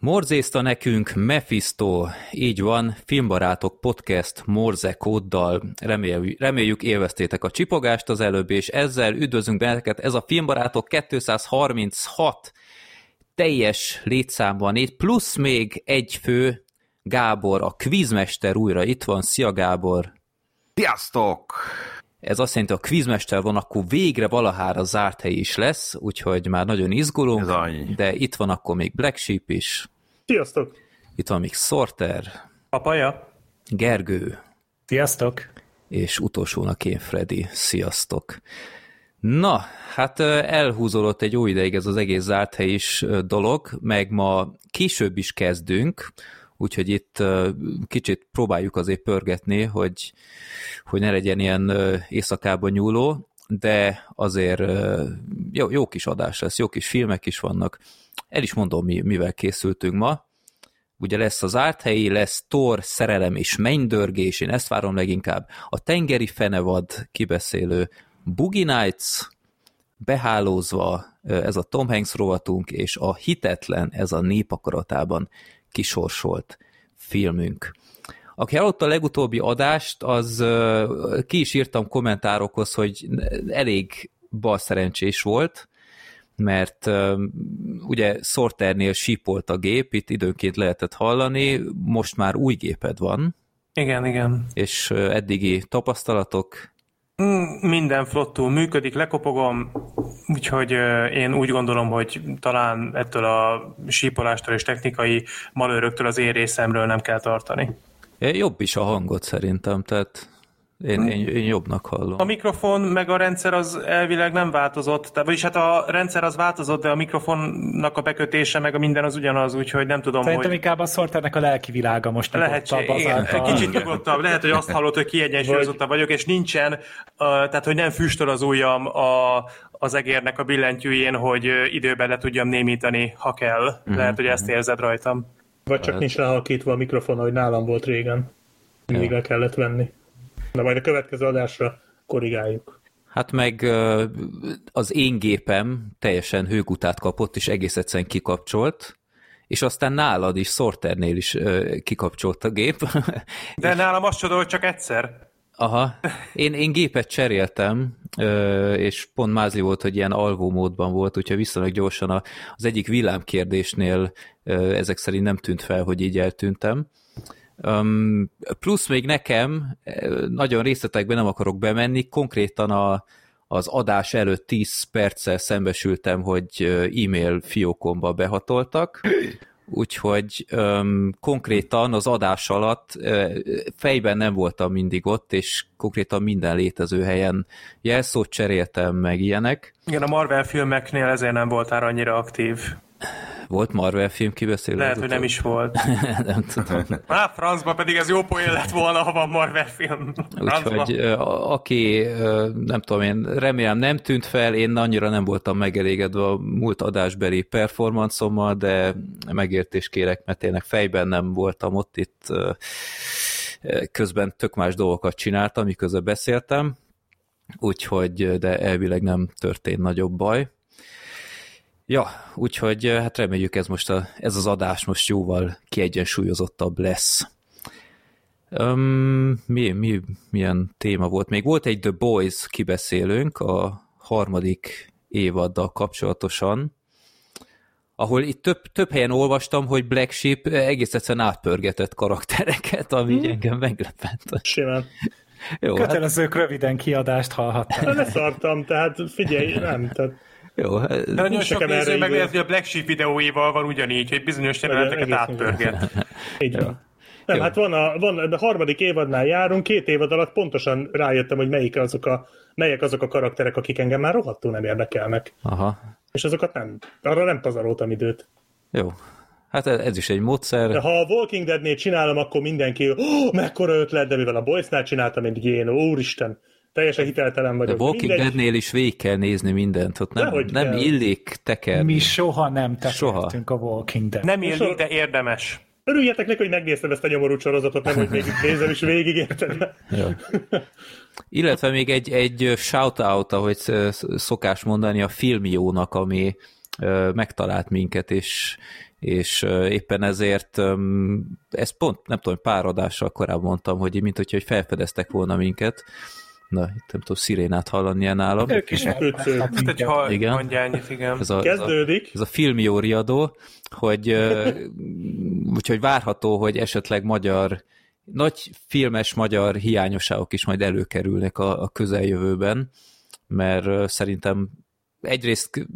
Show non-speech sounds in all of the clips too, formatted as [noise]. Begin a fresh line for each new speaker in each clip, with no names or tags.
Morzézta nekünk Mephisto, így van, Filmbarátok Podcast Morze kóddal. Reméljük, reméljük élveztétek a csipogást az előbb, és ezzel üdvözlünk benneteket. Ez a Filmbarátok 236 teljes létszámban itt, plusz még egy fő, Gábor, a kvízmester újra itt van. Szia Gábor!
Sziasztok!
Ez azt jelenti, hogy a kvízmester van, akkor végre valahára zárt hely is lesz, úgyhogy már nagyon izgulunk, de itt van akkor még Black Sheep is,
Sziasztok!
itt van még Sorter,
Papaja?
Gergő,
Sziasztok!
és utolsónak én, Freddy. Sziasztok! Na, hát ö, elhúzódott egy jó ideig ez az egész zárt hely is dolog, meg ma később is kezdünk, úgyhogy itt kicsit próbáljuk azért pörgetni, hogy, hogy ne legyen ilyen éjszakában nyúló, de azért jó, jó kis adás lesz, jó kis filmek is vannak. El is mondom, mi, mivel készültünk ma. Ugye lesz az árthelyi, lesz Thor, szerelem és mennydörgés, én ezt várom leginkább. A tengeri fenevad kibeszélő Boogie Nights, behálózva ez a Tom Hanks rovatunk, és a hitetlen, ez a népakaratában kisorsolt filmünk. Aki hallotta a legutóbbi adást, az ki is írtam kommentárokhoz, hogy elég balszerencsés volt, mert ugye Sorternél sípolt a gép, itt időnként lehetett hallani, most már új géped van,
Igen, igen.
és eddigi tapasztalatok,
Mm, Minden flottul működik, lekopogom, úgyhogy én úgy gondolom, hogy talán ettől a sípolástól és technikai malőröktől az én részemről nem kell tartani.
Jobb is a hangot szerintem, tehát én, én, én jobbnak hallom.
A mikrofon meg a rendszer az elvileg nem változott, tehát, vagyis hát a rendszer az változott, de a mikrofonnak a bekötése meg a minden az ugyanaz, úgyhogy nem tudom,
Szerintem
hogy...
inkább a Sorternek a lelki világa most
Lehet,
nyugodtabb
igen,
azáltal.
kicsit nyugodtabb. Lehet, hogy azt hallott, hogy kiegyensúlyozottabb vagyok, és nincsen, tehát hogy nem füstöl az ujjam a, az egérnek a billentyűjén, hogy időben le tudjam némítani, ha kell. Lehet, hogy ezt érzed rajtam.
Vagy csak nincs lehalkítva a mikrofon, ahogy nálam volt régen. Mindig le kellett venni. De majd a következő adásra korrigáljuk.
Hát meg az én gépem teljesen hőgutát kapott, és egész egyszerűen kikapcsolt, és aztán nálad is, Sorternél is kikapcsolt a gép.
De nálam azt csoda, hogy csak egyszer.
Aha, én, én gépet cseréltem, és pont mázli volt, hogy ilyen alvó módban volt, úgyhogy viszonylag gyorsan a- az egyik villámkérdésnél ezek szerint nem tűnt fel, hogy így eltűntem. Plusz még nekem, nagyon részletekben nem akarok bemenni, konkrétan a, az adás előtt 10 perccel szembesültem, hogy e-mail fiókomba behatoltak, úgyhogy um, konkrétan az adás alatt fejben nem voltam mindig ott, és konkrétan minden létező helyen jelszót cseréltem, meg ilyenek.
Igen, a Marvel filmeknél ezért nem voltál annyira aktív.
Volt Marvel film kibeszélő?
Lehet, hogy nem is volt. [laughs]
nem tudom. [laughs]
Á, francba pedig ez jó poén lett volna, ha van Marvel film.
Úgyhogy aki, nem tudom én, remélem nem tűnt fel, én annyira nem voltam megelégedve a múlt adásbeli performancommal, de megértést kérek, mert tényleg fejben nem voltam ott, itt közben tök más dolgokat csináltam, miközben beszéltem, úgyhogy, de elvileg nem történt nagyobb baj. Ja, úgyhogy hát reméljük ez most a, ez az adás most jóval kiegyensúlyozottabb lesz. Um, mi, mi, milyen téma volt? Még volt egy The Boys kibeszélőnk a harmadik évaddal kapcsolatosan, ahol itt több, több helyen olvastam, hogy Black Sheep egész egyszerűen átpörgetett karaktereket, ami hmm. engem meglepett.
Simán.
Jó, hát,
Kötelezők röviden kiadást hallhattam.
Leszartam, tehát figyelj, nem. Tehát
jó, hát,
De nagyon
Nincs
sok néző meg lehet, hogy a Black Sheep videóival van ugyanígy, hogy bizonyos jeleneteket átpörget.
így van. Nem,
Jó.
hát van a, van, a harmadik évadnál járunk, két évad alatt pontosan rájöttem, hogy melyik azok a, melyek azok a karakterek, akik engem már rohadtul nem érdekelnek.
aha,
És azokat nem, arra nem pazaroltam időt.
jó. Hát ez ez is egy módszer.
De ha a Walking Deadnél csinálom, akkor mindenki, oh, mekkora ötlet, de mivel a Boysnál csináltam, mindig én, úristen, teljesen hiteltelen
De
vagyok.
Walking
Mindegy.
Deadnél is végig kell nézni mindent, ott nem,
Dehogy
nem
kell.
illik tekerni.
Mi soha nem
Soha.
tekertünk a Walking Dead.
Nem illik, de érdemes.
Örüljetek neki, hogy megnéztem ezt a nyomorú sorozatot, nem, hogy még [laughs] nézem is végig, érted?
Illetve még egy, egy shout-out, ahogy sz- szokás mondani, a filmiónak, ami megtalált minket, és, és éppen ezért ezt pont, nem tudom, pár adással korábban mondtam, hogy mint hogyha hogy felfedeztek volna minket, Na, itt nem tudom, szirénát hallani ilyen nálam.
Ők is.
Hát egy ha
Igen.
mondja ennyit, igen.
Ez a, ez a,
Kezdődik.
ez a filmjó riadó, hogy úgyhogy várható, hogy esetleg magyar, nagy filmes magyar hiányosságok is majd előkerülnek a, a közeljövőben, mert szerintem egyrészt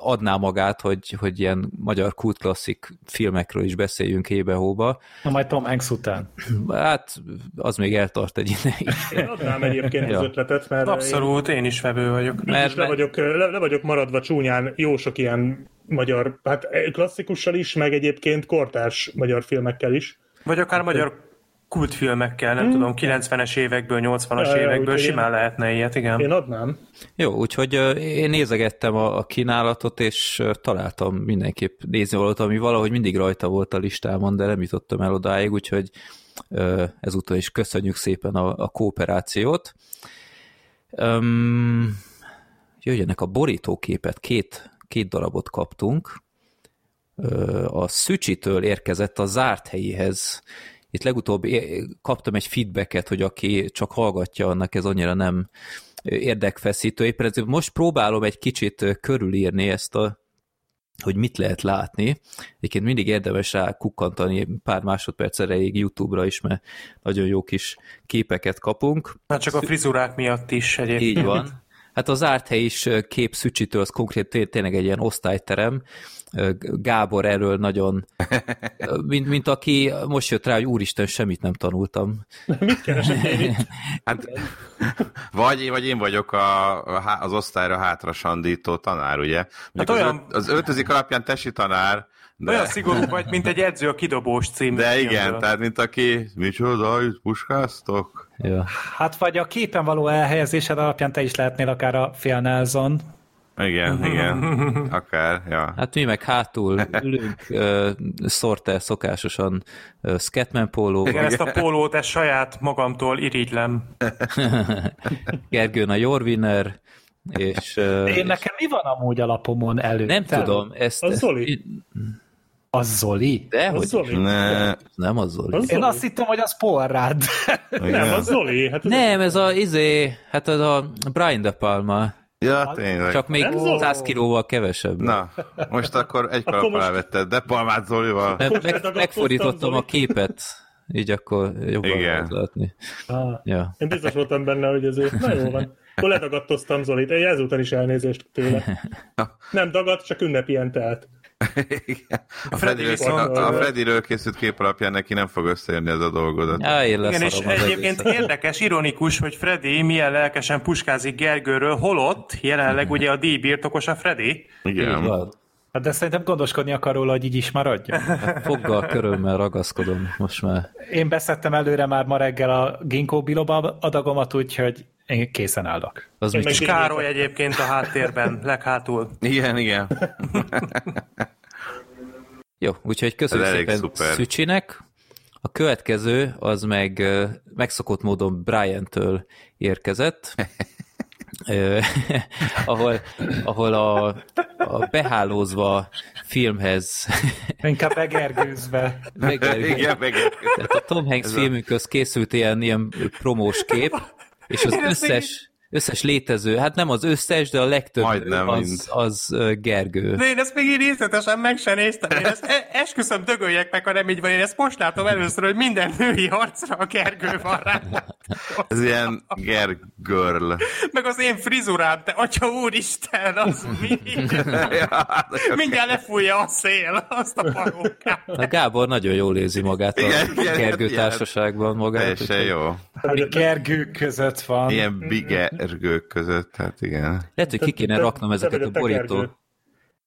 adná magát, hogy, hogy ilyen magyar kultklasszik filmekről is beszéljünk hébe-hóba.
Na majd Tom Hanks után.
Hát az még eltart egy ideig.
Én adnám egyébként
Ja.
az ötletet, mert
Abszolút, én is vevő vagyok.
én
Mert-
is le vagyok, le, le vagyok maradva csúnyán jó sok ilyen magyar, hát klasszikussal is, meg egyébként kortárs magyar filmekkel is.
Vagy akár magyar kultfilmekkel, nem tudom, 90-es évekből, 80-as
Ja, ja,
évekből simán
én-
lehetne ilyet, igen.
Én adnám.
Jó, úgyhogy én nézegettem a, a kínálatot, és találtam mindenképp nézni valót, ami valahogy mindig rajta volt a listámon, de nem jutottam el odáig, úgyhogy ezúttal is köszönjük szépen a, a kooperációt. Öm, jöjjenek a borítóképet, két, két darabot kaptunk. A Szücsitől érkezett a zárt helyéhez. Itt legutóbb kaptam egy feedbacket, hogy aki csak hallgatja, annak ez annyira nem érdekfeszítő. Éppen ezért most próbálom egy kicsit körülírni ezt a hogy mit lehet látni. Egyébként mindig érdemes rá kukkantani pár másodperc erejéig YouTube-ra is, mert nagyon jó kis képeket kapunk.
Hát csak a frizurák miatt is egyébként.
Így van. Hát az árt hely is ö, kép Szücsitől, az konkrét té- tényleg egy ilyen osztályterem. Gábor erről nagyon, [laughs] mint, mint aki most jött rá, hogy úristen, semmit nem tanultam.
Mit keresek én?
Hát, vagy, vagy én vagyok a, az osztályra hátra sandító tanár, ugye? Mondjuk
olyan-
az, öltözik alapján tesi tanár, de,
Olyan szigorú vagy, mint egy edző a kidobós című
de igen,
filmből.
tehát mint aki, micsoda, puskáztok?
Ja.
Hát vagy a képen való elhelyezésed alapján te is lehetnél akár a Phil Nelson.
Igen, igen, akár, ja.
Hát mi meg hátul [laughs] ülünk, ö, Sorter szokásosan ö, Scatman pólóval,
Igen, ezt a pólót, ezt saját magamtól irigylem. [laughs]
Gergőn a Jorviner, és ö,
Én nekem mi van amúgy a lapomon elő?
nem tudom, ezt...
Az Zoli.
ezt-
Az Zoli?
De,
Az
hogy
Zoli.
Ne,
nem az Zoli.
Az
Én
Zoli.
azt hittem, hogy az Paul Rudd.
Nem, az Zoli. Hát az
Nem, ez a, izé, hát az a Brian De Palma,
Ja, tényleg.
csak még
Nem Zoli?
100 kilóval kevesebb.
Na, most akkor egy kalap alá vetted, de Palmát Zolival.
Meg, meg,
Megragadkoztam,
megfordítottam a képet, így akkor jobban
Igen.
lehet látni.
Ah,
Ja.
Én biztos voltam benne, hogy ezért. Na jó van. Akkor ledagadtoztam Zolit. Én ezúttal is elnézést tőle. [laughs] Nem dagadt, csak ünnepien telt. [laughs]
Igen. A,
viszont-
a, a Freddyről készült kép alapján neki nem fog összeérni ez a dolgodat.
Á, én
Igen, és egyébként
egészet.
érdekes, ironikus, hogy Freddy milyen lelkesen puskázik Gergőről, holott jelenleg ugye a díjbirtokos a Freddy.
Így
Igen.
Hát de szerintem gondoskodni akar róla, hogy így is maradjon.
Foggal, körömmel ragaszkodom most már.
Én beszedtem előre már ma reggel a Ginkgo biloba adagomat, úgyhogy én készen állok.
Az
Én
És Károly egyébként a háttérben, leghátul.
Igen, igen. [laughs]
Jó, úgyhogy köszönjük szépen
szuper.
Szücsinek. A következő az meg megszokott módon Brian-től érkezett, [laughs] [laughs] ahol, ahol a, a behálózva filmhez
Inkább begergőzve. [laughs]
megjelent-
Igen, meg
Tehát a Tom Hanks
Ez a-
filmünkhöz készült ilyen, ilyen promós kép, és az
Én ezt még
összes, összes létező, hát nem az összes, de a legtöbb
Majdnem mind.
az, az ö, Gergő.
De én ezt még így részletesen meg sem néztem. Én ezt e- esküszöm, dögöljek meg, ha nem így van. Én ezt most látom először, hogy minden női arcra a Gergő van rá.
Ez ilyen gergirl.
Meg az én frizurám, te atya úristen, az mi? Mindjárt lefújja a szél, azt a parókát.
A Gábor nagyon jól érzi magát a
Igen,
Gergő
igen.
társaságban magát.
Teljesen jó.
Ami gergők között van.
Ilyen bigergők között, hát igen.
Lehet, hogy ki kéne raknom ezeket a borító,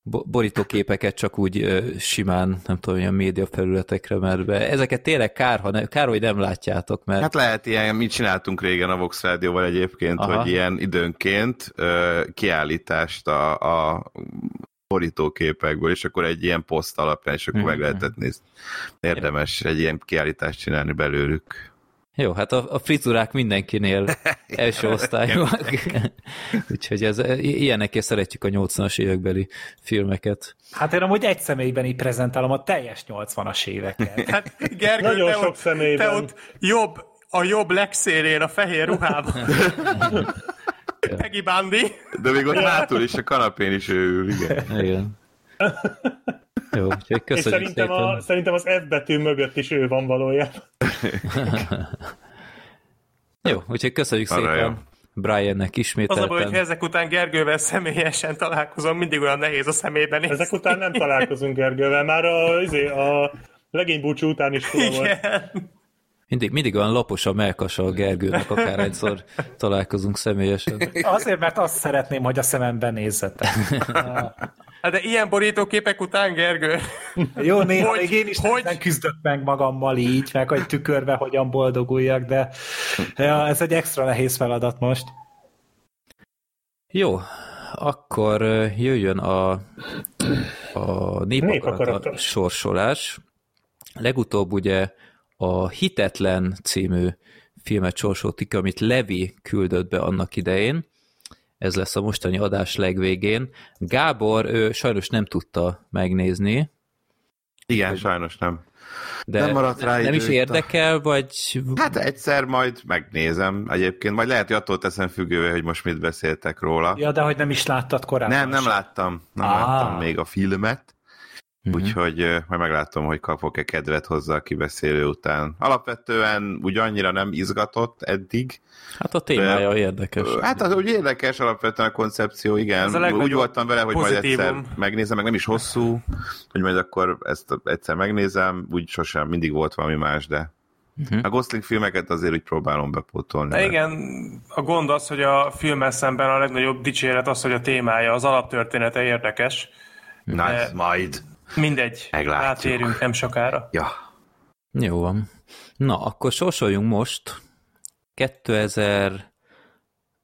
borítóképeket csak úgy simán, nem tudom, ilyen média felületekre, mert be. ezeket tényleg kár, ha ne, kár, hogy nem látjátok, mert
Hát lehet ilyen, mit csináltunk régen a Vox Rádióval egyébként,
Aha.
hogy ilyen időnként ö, kiállítást a, a borítóképekből, és akkor egy ilyen poszt alapján, és akkor
Mhm.
meg lehetett nézni. Érdemes egy ilyen kiállítást csinálni belőlük.
Jó, hát a, a frizurák mindenkinél [laughs] első osztályúak. [laughs] Úgyhogy ez, ilyenekért szeretjük a 80-as évekbeli filmeket.
Hát én amúgy egy személyben így prezentálom a teljes 80-as éveket. [laughs]
Hát Gergő,
Nagyon
te
sok
ott,
személyben.
te ott jobb, a jobb legszélén a fehér ruhában. Peggy Bundy.
De még ott hátul is, a kanapén is ő ül, igen.
Igen. Jó, úgyhogy
És
köszönjük
szerintem,
szépen.
a, szerintem az F betű mögött is ő van valójában. [laughs]
Jó, úgyhogy köszönjük
Arra
szépen
jó.
Briannek
Az a
ismételten.
baj, hogy ezek után Gergővel személyesen találkozom, mindig olyan nehéz a szemébe nézni.
Ezek után nem találkozunk Gergővel, már a, izé, a legénybúcsú után is [laughs] fura volt.
Mindig, mindig olyan lapos a melkasa a Gergőnek, akár egyszer találkozunk személyesen.
Azért, mert azt szeretném, hogy a szemembe nézzetek.
Hát de ilyen borítóképek után, Gergő?
Jó, néha
Hogy-
még én is
hogy-
küzdök meg magammal így, meg hogy tükörbe hogyan boldoguljak, de ja, ez egy extra nehéz feladat most.
Jó, akkor jöjjön a, a népakarata
Népakarata.
sorsolás. Legutóbb ugye a Hitetlen című filmet sorsoltuk, amit Levi küldött be annak idején. Ez lesz a mostani adás legvégén. Gábor ő sajnos nem tudta megnézni,
Igen, sajnos nem.
de
Nem maradt rá
nem is
itt a-
érdekel, vagy
Hát egyszer majd megnézem egyébként, majd lehet, hogy attól teszem függővé, hogy most mit beszéltek róla.
Ja, de hogy nem is láttad korábban.
Nem, nem láttam, nem
Á.
láttam még a filmet,
Mhm.
úgyhogy majd meglátom, hogy kapok-e kedvet hozzá a kibeszélő után. Alapvetően úgy annyira nem izgatott eddig.
hát a témája érdekes.
Ö, Hát az úgy érdekes alapvetően a koncepció,
Ez
igen.
a legnagyobb
Úgy voltam vele, hogy majd egyszer
pozitívum.
megnézem, meg nem is hosszú, hogy majd akkor ezt egyszer megnézem, úgy sosem, mindig volt valami más, de
Mhm.
a Gosling filmeket azért úgy próbálom bepótolni.
De igen, a gond az, hogy a filmmel szemben a legnagyobb dicséret az, hogy a témája, az alaptörténete érdekes.
Nice,
de-
majd.
Mindegy,
Meglátjuk.
rátérünk nem sokára.
Ja.
Jó van. Na, akkor sorsoljunk most 2000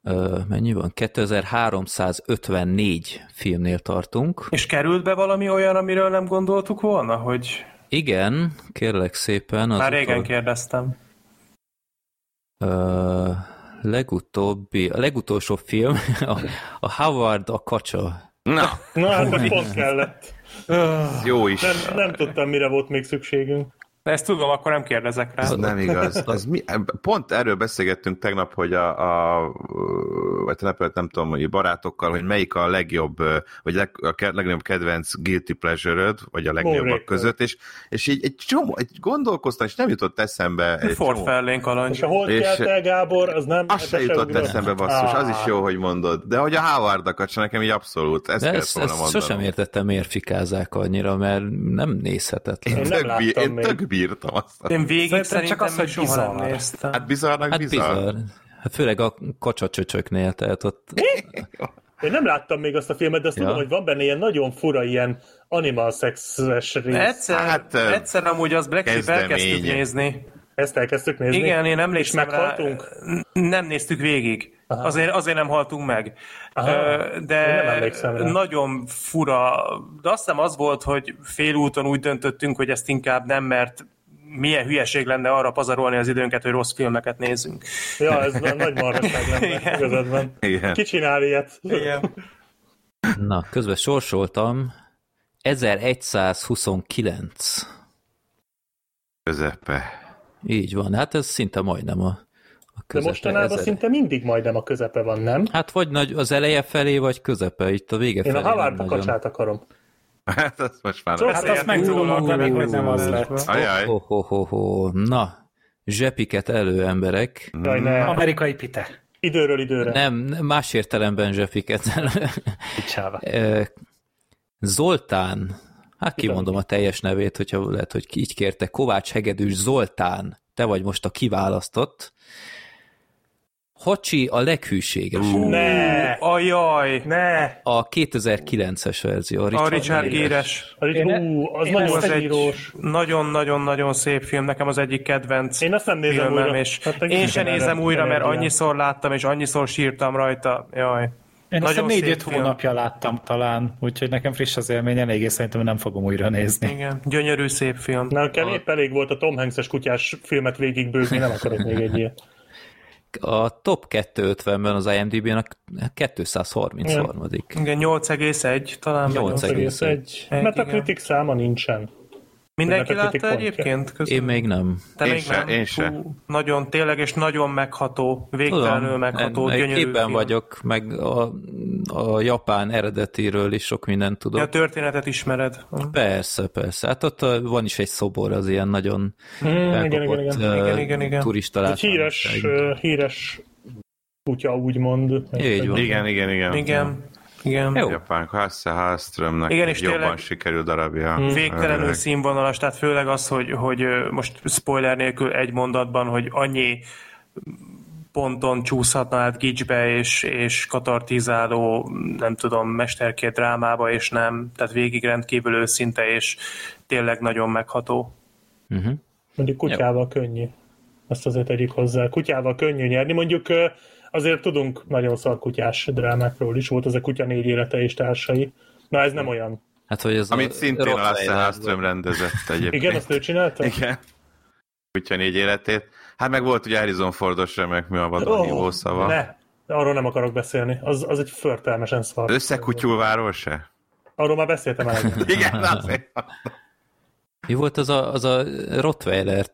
ö, mennyi van? 2354 filmnél tartunk.
És került be valami olyan, amiről nem gondoltuk volna, hogy
Igen, kérlek szépen. Az
már régen
utol-
kérdeztem.
ö, legutóbbi, a legutolsó film [laughs] a, a Howard a kacsa.
Na,
Na hát ez pont kellett.
Jó is.
Nem, nem tudtam, mire volt még szükségünk.
De ezt tudom, akkor nem kérdezek rá.
Ez nem igaz. Az mi, pont erről beszélgettünk tegnap, hogy a, a vagy tegnap előtt nem tudom, hogy barátokkal, hogy melyik a legjobb, vagy leg, a legnagyobb kedvenc guilty pleasure vagy a
Moonraker.
között, és, és így egy csomó, egy gondolkoztam, és nem jutott eszembe egy
Ford
csomó.
fellénk
És a hol
És-
kelt el, Gábor, az nem...
Az se jutott eszembe, basszus, az is jó, hogy mondod. De hogy a Howard a nekem így abszolút, ezt
De
kellett
ezt,
volna
ezt
mondanom.
sosem értettem, miért fikázák annyira, mert nem nézhetetlen.
Én,
Én nem láttam
én
még.
tök bírtam azt.
Én végig
Szerintem
szerintem,
csak az,
még
hogy
soha nem
bizarr.
néztem.
Hát bizarrnak
Hát
bizarr.
bizarr. Hát főleg a kacsacsöcsöknél, tehát ott
Én nem láttam még azt a filmet, de azt
Ja.
tudom, hogy van benne ilyen nagyon fura, ilyen animal sexes rész.
Egyszer,
Hát,
egyszer amúgy az Black Sheep elkezdtük nézni.
Ezt elkezdtük nézni?
Igen, én
És
emlékszem
meghaltunk?
rá. Nem néztük végig. Azért, azért nem haltunk meg.
Aha.
De nagyon fura. De azt hiszem az volt, hogy félúton úgy döntöttünk, hogy ezt inkább nem, mert milyen hülyeség lenne arra pazarolni az időnket, hogy rossz filmeket nézzünk.
Ja, ez nagy marhaság lenne,
Igen.
igazad van.
Igen.
Ki csinál ilyet?
Igen.
Na, közben sorsoltam. 1129.
Közepe.
Így van, hát ez szinte majdnem a, a
De
közepe.
mostanában
ezer-
szinte mindig majdnem a közepe van, nem?
Hát vagy nagy, az eleje felé, vagy közepe, itt a vége
Én
felé.
a
nem
Havard
nagyon.
kacsát akarom.
Hát azt most már
Csak.
Hát azt meg tudom mondani, hogy nem az lett.
Ajaj.
Ho, ho, ho, ho. Na, zsepiket elő, emberek.
Jaj, ne.
Amerikai pite.
Időről időre.
Nem, más értelemben zsepiket. [laughs] Ö, Zoltán, hát kimondom a teljes nevét, hogyha lehet, hogy így kérte, Kovács Hegedűs Zoltán, te vagy most a kiválasztott. Hacsi a leghűséges.
Ne!
Ajaj!
Ne!
A 2009-es verzió.
A Richard
Gere.
Géres.
Az,
Én ne-
ú, az
én
nagyon
Az egy nagyon-nagyon-nagyon szép film, nekem az egyik kedvenc
Én azt nem nézem
filmem,
újra.
és
Hát
én sem nézem újra, mert annyiszor láttam, és annyiszor sírtam rajta. Jaj.
Én azt
Nagyon szép
négy-öt hónapja láttam talán, úgyhogy nekem friss az élmény, eléggé szerintem nem fogom újra nézni.
Igen, gyönyörű szép film.
Nekem épp elég volt a Tom Hanks-es kutyás filmet végigbőzni, nem akarok még egy ilyet.
A top 250-ben az IMDb-n a 233.
Igen, 8,1 talán. vagy
8,1.
8,1.
Egy,
Mert a
igen.
kritik száma nincsen.
Mindenki látta egyébként? Köszönöm.
Én még nem.
Te
Én
még
se,
nem?
én se.
Hú, nagyon, tényleg, és nagyon megható, végtelenül megható,
meg
gyönyörű
képben
film.
vagyok, meg a, a japán eredetiről is sok mindent tudok.
Ja, a történetet ismered.
Persze, persze. Hát ott van is egy szobor, az ilyen nagyon
Mm, igen, igen, igen.
uh,
Igen, igen, igen.
turista
Egy híres, híres kutya, úgymond.
Így van.
Igen, igen, igen.
Igen, igen.
Jó.
Japán Hasse Hallströmnek
Igen, és
jobban
tényleg-
sikerült darabja.
Végtelenül
Öreg.
színvonalas, tehát főleg az, hogy, hogy most spoiler nélkül egy mondatban, hogy annyi ponton csúszhatna át gicsbe, és, és katartizáló, nem tudom, mesterkét drámába, és nem, tehát végig rendkívül őszinte, és tényleg nagyon megható.
Uh-huh.
Mondjuk kutyával könnyű. Azt azért tegyük hozzá. Kutyával könnyű nyerni. Mondjuk azért tudunk nagyon szarkutyás drámákról is. Volt az a kutya négy élete és társai. Na ez nem olyan.
Hát, hogy ez
Amit szintén a Lasse Hallström rendezett egyébként.
Igen, azt ő csinálta?
Igen. Kutya négy életét. Hát meg volt ugye Harrison Fordos remek mi a vadon hívó szava.
ne, arról nem akarok beszélni. Az, az egy förtelmesen szar.
Összekutyulváról se?
Arról már beszéltem el. [laughs]
Igen, azért.
Mi volt az a, az a Rottweiler,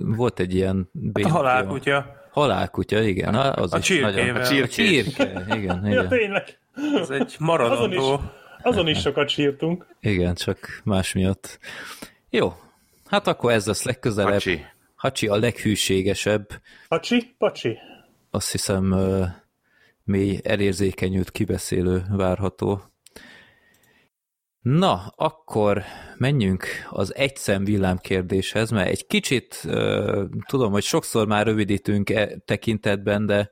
volt egy ilyen
A
B-
halálkutya.
Halálkutya, igen. Az
A
is
csirkével.
nagyon...
A
csirkés.
csirke, igen,
ja,
igen.
tényleg.
Ez egy
Azon is,
maradandó.
azon is sokat sírtunk.
Igen, csak más miatt. Jó, hát akkor ez lesz legközelebb.
Pacsi.
Hacsi a leghűségesebb,
Pacsi, pacsi.
azt hiszem mély elérzékenyült kibeszélő várható. Na, akkor menjünk az egyszem villámkérdéshez, mert egy kicsit tudom, hogy sokszor már rövidítünk e tekintetben, de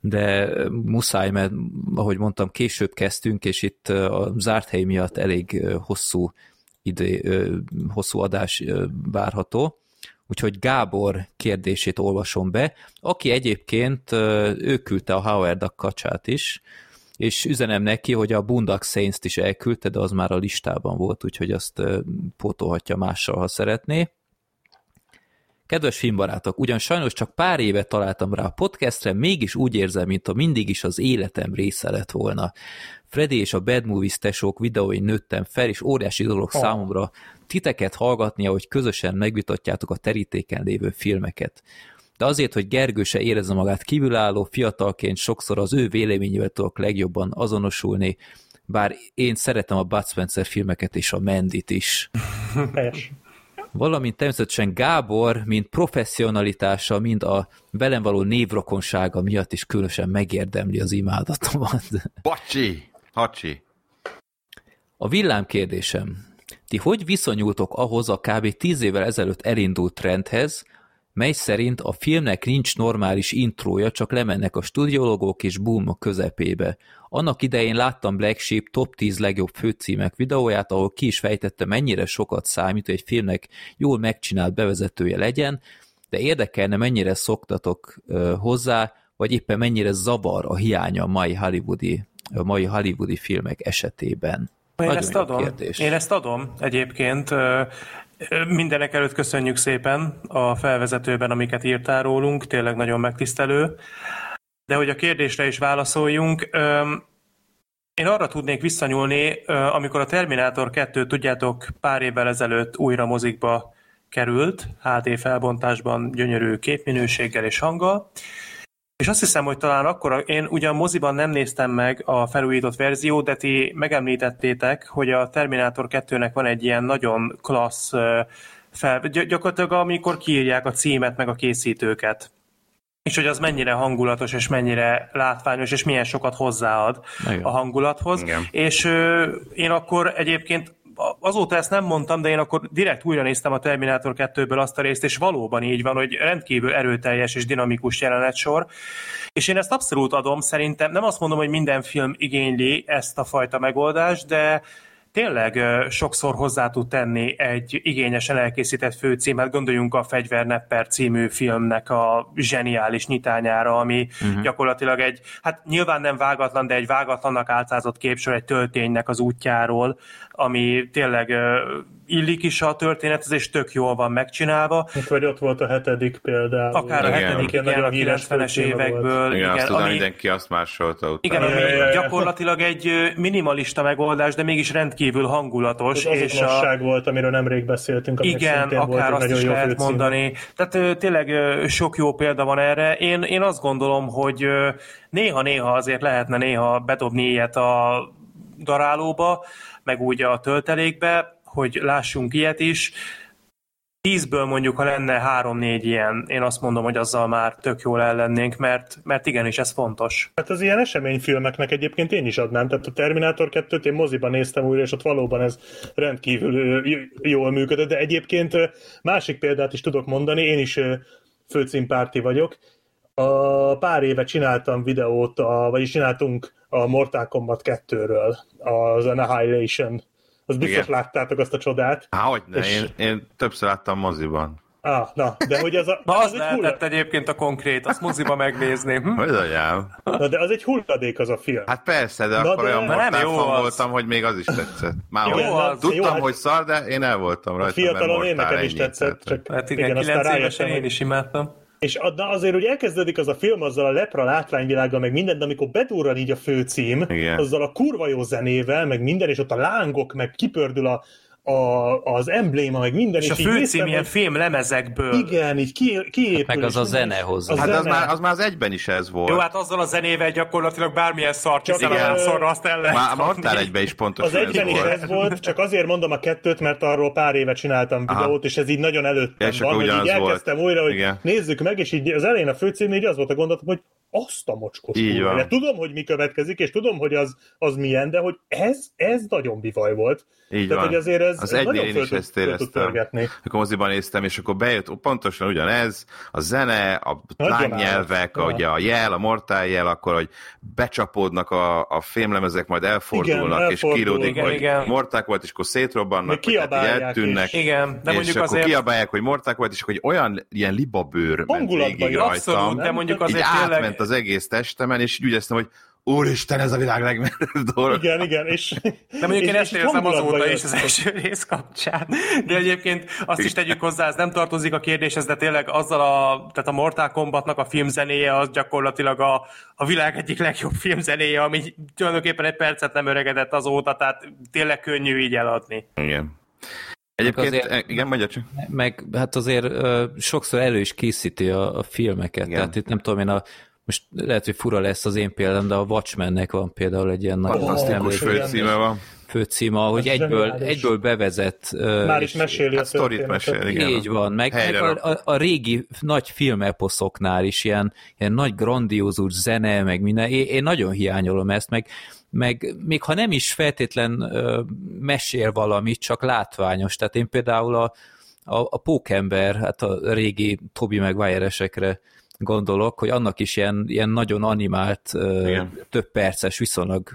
de muszáj, mert ahogy mondtam, később kezdtünk, és itt a zárt hely miatt elég hosszú idő, hosszú adás várható. Úgyhogy Gábor kérdését olvasom be, aki egyébként ő küldte a Howard kacsát is, és üzenem neki, hogy a Bundak Saints-t is elküldte, de az már a listában volt, úgyhogy azt pótolhatja mással, ha szeretné. Kedves filmbarátok, ugyan sajnos csak pár éve találtam rá a podcastre, mégis úgy érzem, mint a mindig is az életem része lett volna. Freddy és a Bad Movies tesók videóin nőttem fel, és óriási dolog
Oh.
számomra titeket hallgatni, ahogy közösen megvitatjátok a terítéken lévő filmeket. De azért, hogy Gergő se érezze magát kívülálló, fiatalként sokszor az ő véleményével tudok legjobban azonosulni, bár én szeretem a Bud Spencer filmeket és a Mendit is. [laughs]
Helyes.
Valamint természetesen Gábor, mint professzionalitása, mind a velem való névrokonsága miatt is különösen megérdemli az imádatomat. [laughs]
Pacsi. Hacsi.
A villám kérdésem. Ti hogy viszonyultok ahhoz a kb. 10 évvel ezelőtt elindult trendhez, mely szerint a filmnek nincs normális intrója, csak lemennek a stúdiologók és boom a közepébe. Annak idején láttam Black Sheep top 10 legjobb főcímek videóját, ahol ki is fejtette, mennyire sokat számít, hogy egy filmnek jól megcsinált bevezetője legyen, de érdekelne, mennyire szoktatok hozzá, vagy éppen mennyire zavar a hiánya a mai hollywoodi, a mai hollywoodi filmek esetében.
Én
Nagyon
ezt adom.
kérdés.
Én ezt adom egyébként. Mindenek előtt köszönjük szépen a felvezetőben, amiket írtál rólunk, tényleg nagyon megtisztelő. De hogy a kérdésre is válaszoljunk, én arra tudnék visszanyúlni, amikor a Terminátor 2, tudjátok, pár évvel ezelőtt újra mozikba került, HD felbontásban, gyönyörű képminőséggel és hanggal, és azt hiszem, hogy talán akkor, én ugyan moziban nem néztem meg a felújított verziót, de ti megemlítettétek, hogy a Terminátor 2-nek van egy ilyen nagyon klassz fel, gy- gyakorlatilag amikor kiírják a címet meg a készítőket. És hogy az mennyire hangulatos, és mennyire látványos, és milyen sokat hozzáad
Igen.
a hangulathoz.
Igen.
És ö, én akkor egyébként azóta ezt nem mondtam, de én akkor direkt újra néztem a Terminátor 2-ből azt a részt, és valóban így van, hogy rendkívül erőteljes és dinamikus jelenetsor. És én ezt abszolút adom, szerintem nem azt mondom, hogy minden film igényli ezt a fajta megoldást, de tényleg sokszor hozzá tud tenni egy igényesen elkészített főcímet. Gondoljunk a Fegyvernepper című filmnek a zseniális nyitányára, ami uh-huh. gyakorlatilag egy, hát nyilván nem vágatlan, de egy vágatlannak álcázott képsor egy tölténynek az útjáról, ami tényleg illik is a történet, ez is tök jól van megcsinálva.
Itt vagy ott volt a hetedik például.
Akár a igen. hetedik, igen, igen a 90-es évekből.
Igen, igen azt tudom, ami, mindenki azt másolta utána.
Igen, ami ja, ja, ja. gyakorlatilag egy minimalista megoldás, de mégis rendkívül hangulatos.
Az és a... volt, amiről nemrég beszéltünk.
Igen, akár volt, azt is lehet főcím. mondani. Tehát tényleg sok jó példa van erre. Én, én azt gondolom, hogy néha-néha azért lehetne néha bedobni ilyet a darálóba, meg úgy a töltelékbe, hogy lássunk ilyet is. Tízből mondjuk, ha lenne három-négy ilyen, én azt mondom, hogy azzal már tök jól ellennénk, mert, mert igenis ez fontos.
Hát az ilyen eseményfilmeknek egyébként én is adnám. Tehát a Terminátor 2-t én moziban néztem újra, és ott valóban ez rendkívül jól működött, de egyébként másik példát is tudok mondani, én is főcímpárti vagyok. A pár éve csináltam videót, a, vagyis csináltunk a Mortal Kombat 2-ről, az Annihilation az biztos Igen. láttátok azt a csodát.
Há, hogy ne, és... én, én többször láttam moziban.
Ah, na, de hogy az a...
Na, az, az lehetett hullad... egyébként a konkrét, azt moziba megnézni. Hm?
Hogy anyám?
Na, de az egy hulladék az a film.
Hát persze, de na, akkor de... olyan nem jó voltam, hogy még az is tetszett. Már jó, hogy, az, tudtam, jó, hát... hogy szar, de én el voltam rajta,
Fiatalon én nekem is tetszett. Csak
hát igen, igen 9 évesen én is imádtam.
És na azért, hogy elkezdődik az a film azzal a lepra látványvilággal, meg minden, de amikor bedurran így a főcím, Igen. azzal a kurva jó zenével, meg minden, és ott a lángok, meg kipördül a, a, az embléma, meg minden.
És, és a főcím ilyen film lemezekből.
Igen, így ki, kiépül.
Meg az a zene hozzá.
Hát zene. Az, már, az már az egyben is ez volt.
Jó, hát azzal a zenével gyakorlatilag bármilyen szart, csak igen. szarra azt el lehet
Már mondtál egyben is pontosan
Az egyben is ez volt, csak azért mondom a kettőt, mert arról pár éve csináltam Aha. videót, és ez így nagyon előttem
és van, hogy így
elkezdtem volt. újra, hogy igen. nézzük meg, és így az elején a főcím így az volt a gondolatom, hogy azt a mocskos kurva. Tudom, hogy mi következik, és tudom, hogy az, az milyen, de hogy ez, ez nagyon bivaj volt.
Így Tehát, van. hogy azért ez, az ez nagyon én is ezt éreztem. Akkor moziban néztem, és akkor bejött pontosan ugyanez, a zene, a lánynyelvek, a, ugye a jel, a mortál jel, akkor, hogy becsapódnak a, a fémlemezek, majd elfordulnak, igen, és kiródik, igen, hogy igen. morták volt, és akkor szétrobbannak, vagy hát eltűnnek.
Igen,
de és mondjuk akkor azért... kiabálják, hogy morták volt, és akkor hogy olyan ilyen libabőr ment végig rajtam. Abszolút, de mondjuk azért tényleg... az egész testemen, és úgy éreztem, hogy úristen, ez a világ legmenőbb dolog.
Igen, igen, és...
De mondjuk és, én ezt érzem azóta is az első rész kapcsán. De egyébként azt is tegyük hozzá, ez nem tartozik a kérdéshez, de tényleg azzal a, tehát a Mortal Kombatnak a filmzenéje az gyakorlatilag a, a világ egyik legjobb filmzenéje, ami tulajdonképpen egy percet nem öregedett azóta, tehát tényleg könnyű így eladni.
Igen. Egyébként, azért, e, igen, mondja csak.
Meg hát azért uh, sokszor elő is készíti a, a filmeket, igen. tehát itt nem tudom én a most lehet, hogy fura lesz az én példám, de a Watchmennek van például egy ilyen
nagy Fantasztikus főcíme van.
Főcíme, hogy egyből, egyből bevezet.
Már is meséli
hát a sztorit mesél, igen.
Így van, meg, meg a, a, a, régi nagy filmeposzoknál is ilyen, ilyen nagy grandiózus zene, meg minden. Én, én nagyon hiányolom ezt, meg, meg még ha nem is feltétlen uh, mesél valamit, csak látványos. Tehát én például a, a, a Pókember, hát a régi Tobi meg esekre gondolok, hogy annak is ilyen, ilyen nagyon animált, Igen. több perces, viszonylag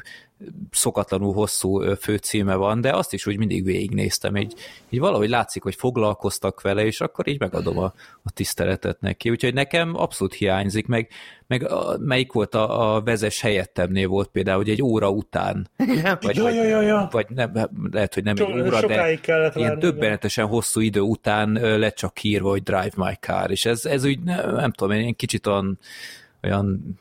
szokatlanul hosszú főcíme van, de azt is úgy mindig végignéztem, így, így valahogy látszik, hogy foglalkoztak vele, és akkor így megadom a, a tiszteletet neki. Úgyhogy nekem abszolút hiányzik, meg, meg a, melyik volt a, a vezes helyettemnél volt például, hogy egy óra után.
Igen. Vagy, ja, ja, ja, ja.
vagy nem, lehet, hogy nem so, egy óra, de ilyen döbbenetesen hosszú idő után lett csak írva, hogy Drive My Car, és ez, ez úgy, nem, nem tudom, én kicsit olyan, olyan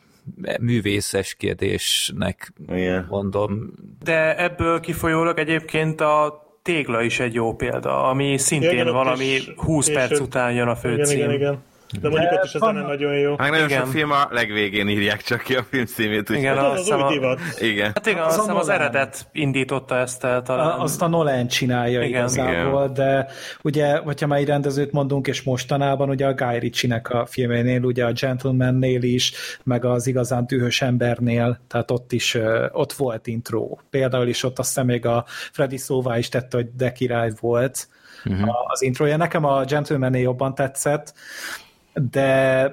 művészeskedésnek Igen. mondom.
De ebből kifolyólag egyébként a tégla is egy jó példa, ami szintén igen, valami 20 perc után jön a főcím.
Igen, igen, igen. De mondjuk ott is a zene nagyon jó.
Meg nagyon igen. sok film a legvégén írják csak ki a film címét.
Igen,
hát az, az, új divat.
Igen.
Hát igen, azt hiszem az eredet indította ezt el talán.
Azt a Nolan csinálja igen. igazából, igen. de ugye, hogyha már egy rendezőt mondunk, és mostanában ugye a Guy Ritchie-nek a filménél, ugye a Gentleman-nél is, meg az igazán dühös embernél, tehát ott is, ott volt intro. Például is ott azt hiszem még a Freddy szóvá is tette, hogy de király volt uh-huh. az introja. Nekem a gentleman jobban tetszett, de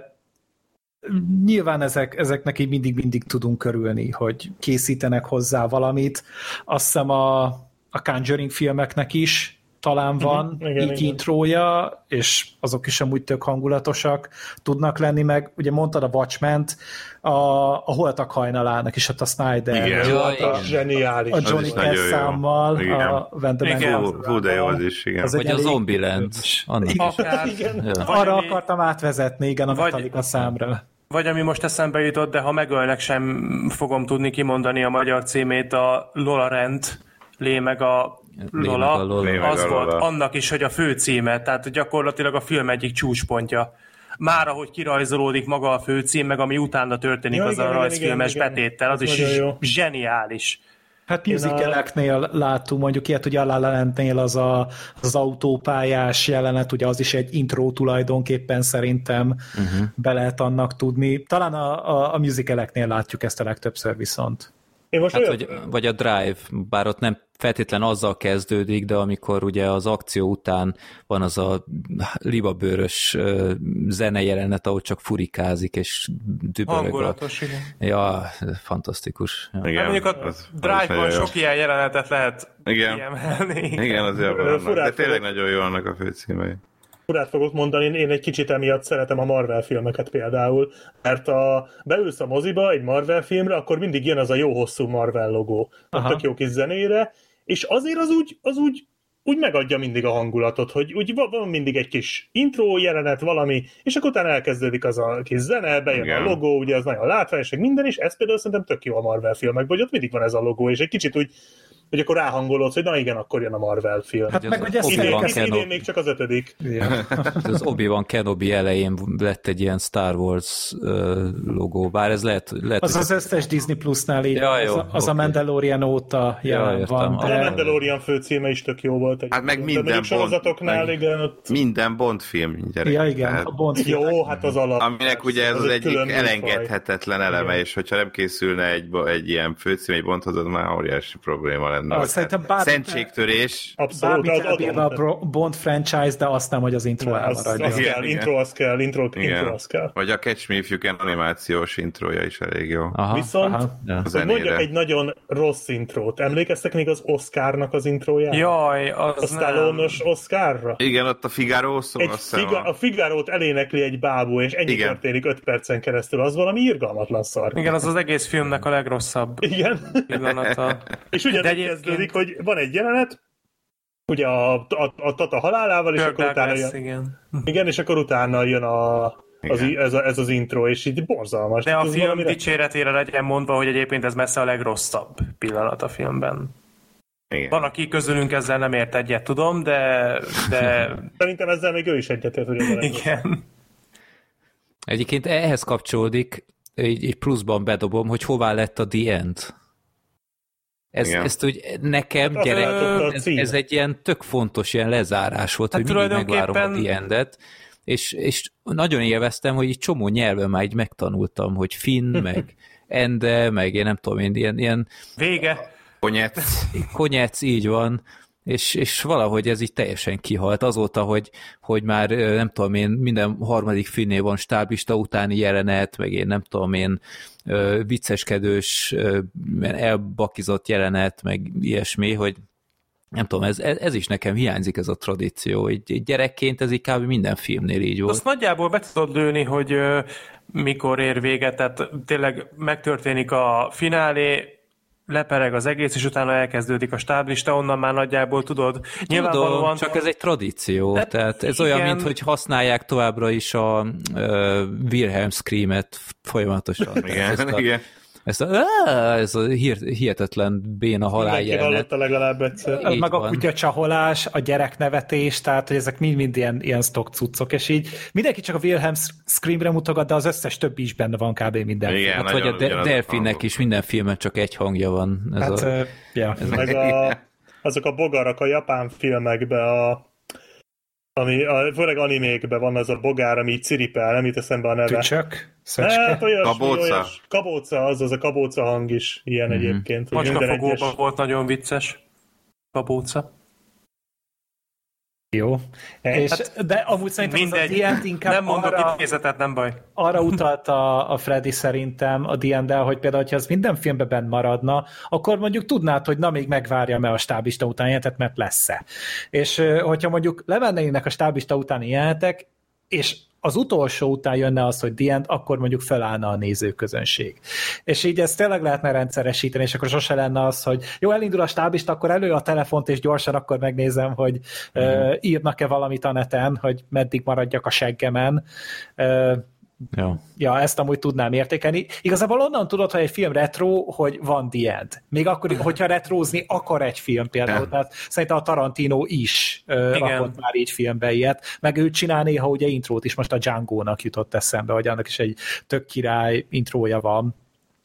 nyilván ezek, ezeknek így mindig-mindig tudunk körülni, hogy készítenek hozzá valamit. Azt hiszem a a Conjuring filmeknek is talán mhm. van uh-huh. igen, így igen. intrója, és azok is amúgy tök hangulatosak tudnak lenni, meg ugye mondtad a watchmen a, a Holtak hajnalának is, ott a Snyder,
igen.
Jó,
a, a, zseniális.
a Johnny Cash számmal, a
Vendemang. Hú, de jó az is, igen. Az
Vagy a Zombieland.
Igen. Ja. Arra akartam átvezetni, igen, a Metallica számra.
Vagy ami most eszembe jutott, de ha megölnek sem fogom tudni kimondani a magyar címét, a Lola Rent, Lé meg a Lola, Lola. az volt Lola. annak is, hogy a főcíme, tehát gyakorlatilag a film egyik csúcspontja. Már ahogy kirajzolódik maga a főcím, meg ami utána történik ja, az igen, a rajzfilmes igen, betéttel, az is jó. zseniális.
Hát musicaleknél láttunk mondjuk ilyet, hogy a La La az a, az autópályás jelenet, ugye az is egy intro tulajdonképpen szerintem uh-huh. be lehet annak tudni. Talán a, a, a musicaleknél látjuk ezt a legtöbbször viszont.
Én most hát, olyan... vagy, vagy a Drive, bár ott nem feltétlen azzal kezdődik, de amikor ugye az akció után van az a libabőrös zene jelenet, ahol csak furikázik és dübörög.
Hangulatos, igen.
Ja, fantasztikus. Ja.
Igen, hát mondjuk a Drive-ban sok ilyen jelenetet lehet
igen. kiemelni. Igen, azért van. De tényleg nagyon jó annak a főcímei
furát fogok mondani, én egy kicsit emiatt szeretem a Marvel filmeket például, mert a, beülsz a moziba egy Marvel filmre, akkor mindig jön az a jó hosszú Marvel logó, a tök jó kis zenére, és azért az úgy, az úgy, úgy megadja mindig a hangulatot, hogy úgy van mindig egy kis intro jelenet, valami, és akkor utána elkezdődik az a kis zene, bejön Igen. a logó, ugye az nagyon látványos, minden, és ez például szerintem tök jó a Marvel filmekben, hogy ott mindig van ez a logó, és egy kicsit úgy hogy akkor ráhangolod, hogy na igen, akkor jön a Marvel film.
Hát meg hogy
idén, idén, idén még csak az ötödik.
Ja. az Obi-Wan Kenobi elején lett egy ilyen Star Wars uh, logó, bár ez lehet... lehet
az az összes Disney Plus-nál így, ja, jó, az, az okay. a Mandalorian óta jelen ja, van.
De... A Mandalorian főcíme is tök jó volt.
Hát meg minden Bond,
sorozatoknál, meg igen, ott...
minden Bond film,
gyerek. Ja, igen,
hát, a Bond Jó, hát az alap.
Aminek ugye ez az, az egyik elengedhetetlen eleme, és hogyha nem készülne egy, egy ilyen főcím, egy Bondhoz, az már óriási probléma lenne.
Azt szerintem bár,
Szentségtörés.
Abszolút. Bármit az, a Bond franchise, de azt nem, hogy az intro elmaradjon.
Az, az kell, intro az kell, intro, intro az kell.
Vagy a Catch Me If You Can animációs introja is elég jó.
Aha, Viszont aha. Ja. mondjak egy nagyon rossz intrót. Emlékeztek még az Oscarnak az introjára?
Jaj, az
A Stallone-os Oscarra?
Igen, ott a Figaro szó.
Egy figa, a Figarót elénekli egy bábú, és ennyi Igen. történik öt percen keresztül. Az valami irgalmatlan szar.
Igen, az az egész filmnek a legrosszabb
Igen. pillanata. és ugyanegy kezdődik, hogy van egy jelenet, ugye a, a, a Tata halálával, és Kirk akkor utána jön, igen. igen, és akkor utána jön a, az, ez, a, ez az intro, és így borzalmas.
De a film valamire... dicséretére legyen mondva, hogy egyébként ez messze a legrosszabb pillanat a filmben. Igen. Van, aki közülünk ezzel nem ért egyet, tudom, de... de... [laughs]
Szerintem ezzel még ő is egyetért, hogy ez
Igen.
Egyébként ehhez kapcsolódik, egy, egy pluszban bedobom, hogy hová lett a The End. Ez, ezt úgy nekem, hát gyerek, ez, ez egy ilyen tök fontos ilyen lezárás volt, hát hogy mindig megvárom a diendet, és, és nagyon élveztem, hogy egy csomó nyelven már így megtanultam, hogy finn, [laughs] meg ende, meg én nem tudom, én ilyen, ilyen
Vége.
Konyec.
Konyec, így van és, és valahogy ez így teljesen kihalt. Azóta, hogy, hogy már nem tudom én, minden harmadik finné van stábista utáni jelenet, meg én nem tudom én, vicceskedős, elbakizott jelenet, meg ilyesmi, hogy nem tudom, ez, ez is nekem hiányzik ez a tradíció. Egy, gyerekként ez így kb. minden filmnél így volt.
Azt nagyjából be tudod lőni, hogy mikor ér véget, tehát tényleg megtörténik a finálé, lepereg az egész, és utána elkezdődik a stáblista, onnan már nagyjából tudod.
Tudom, csak ez egy tradíció, de, tehát ez igen. olyan, mint hogy használják továbbra is a uh, Wilhelm Scream-et folyamatosan.
igen, a, igen
ezt a, ez a hihetetlen béna halál jelenet.
legalább egyszer.
Így Meg van. a kutyacsaholás, a gyereknevetés, tehát hogy ezek mind-mind ilyen, ilyen stock cuccok, és így mindenki csak a Wilhelm Screamre mutogat, de az összes többi is benne van kb. minden
Igen, hát, vagy a de- Delfinnek is minden filmen csak egy hangja van. Ez hát, a, uh,
ja. ez
Meg a, azok a bogarak a japán filmekbe a ami a, főleg animékben van az a bogár, ami így ciripel, nem jut eszembe a neve.
Tücsök?
Hát, olyasmi, kabóca. Olyas, kabóca, az az a kabóca hang is ilyen mm-hmm. egyébként.
Macskafogóban egyes... volt nagyon vicces. Kabóca.
Jó. És, hát, de amúgy szerintem
mindegy,
az a inkább
Nem mondok arra, idézetet, nem baj.
Arra utalt a, a Freddy szerintem a d hogy például, hogyha ez minden filmben bent maradna, akkor mondjuk tudnád, hogy na még megvárja me a stábista utáni jelentet, mert lesz-e. És hogyha mondjuk levennének a stábista utáni jelentek, és az utolsó után jönne az, hogy The End, akkor mondjuk felállna a nézőközönség. És így ezt tényleg lehetne rendszeresíteni, és akkor sose lenne az, hogy jó, elindul a stábista, akkor elő a telefont, és gyorsan akkor megnézem, hogy mm. uh, írnak-e valamit a neten, hogy meddig maradjak a seggemen. Uh, Ja. ja, ezt amúgy tudnám értékelni. Igazából onnan tudod, hogy egy film retro, hogy van the end. Még akkor, hogyha retrózni akar egy film például, tehát szerintem a Tarantino is uh, rakott már így filmbe ilyet, meg ő csinál néha ugye intrót is, most a Django-nak jutott eszembe, hogy annak is egy tök király intrója van.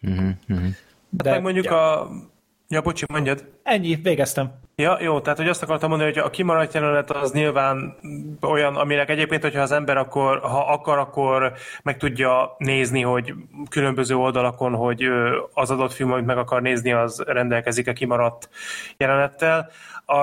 Uh-huh, uh-huh. De, meg mondjuk ja. a... Ja, bocsi, mondjad.
Ennyi, végeztem.
Ja, jó, tehát hogy azt akartam mondani, hogy a kimaradt jelenet az nyilván olyan, aminek egyébként, hogyha az ember akkor, ha akar, akkor meg tudja nézni, hogy különböző oldalakon, hogy az adott film, amit meg akar nézni, az rendelkezik-e kimaradt jelenettel. A,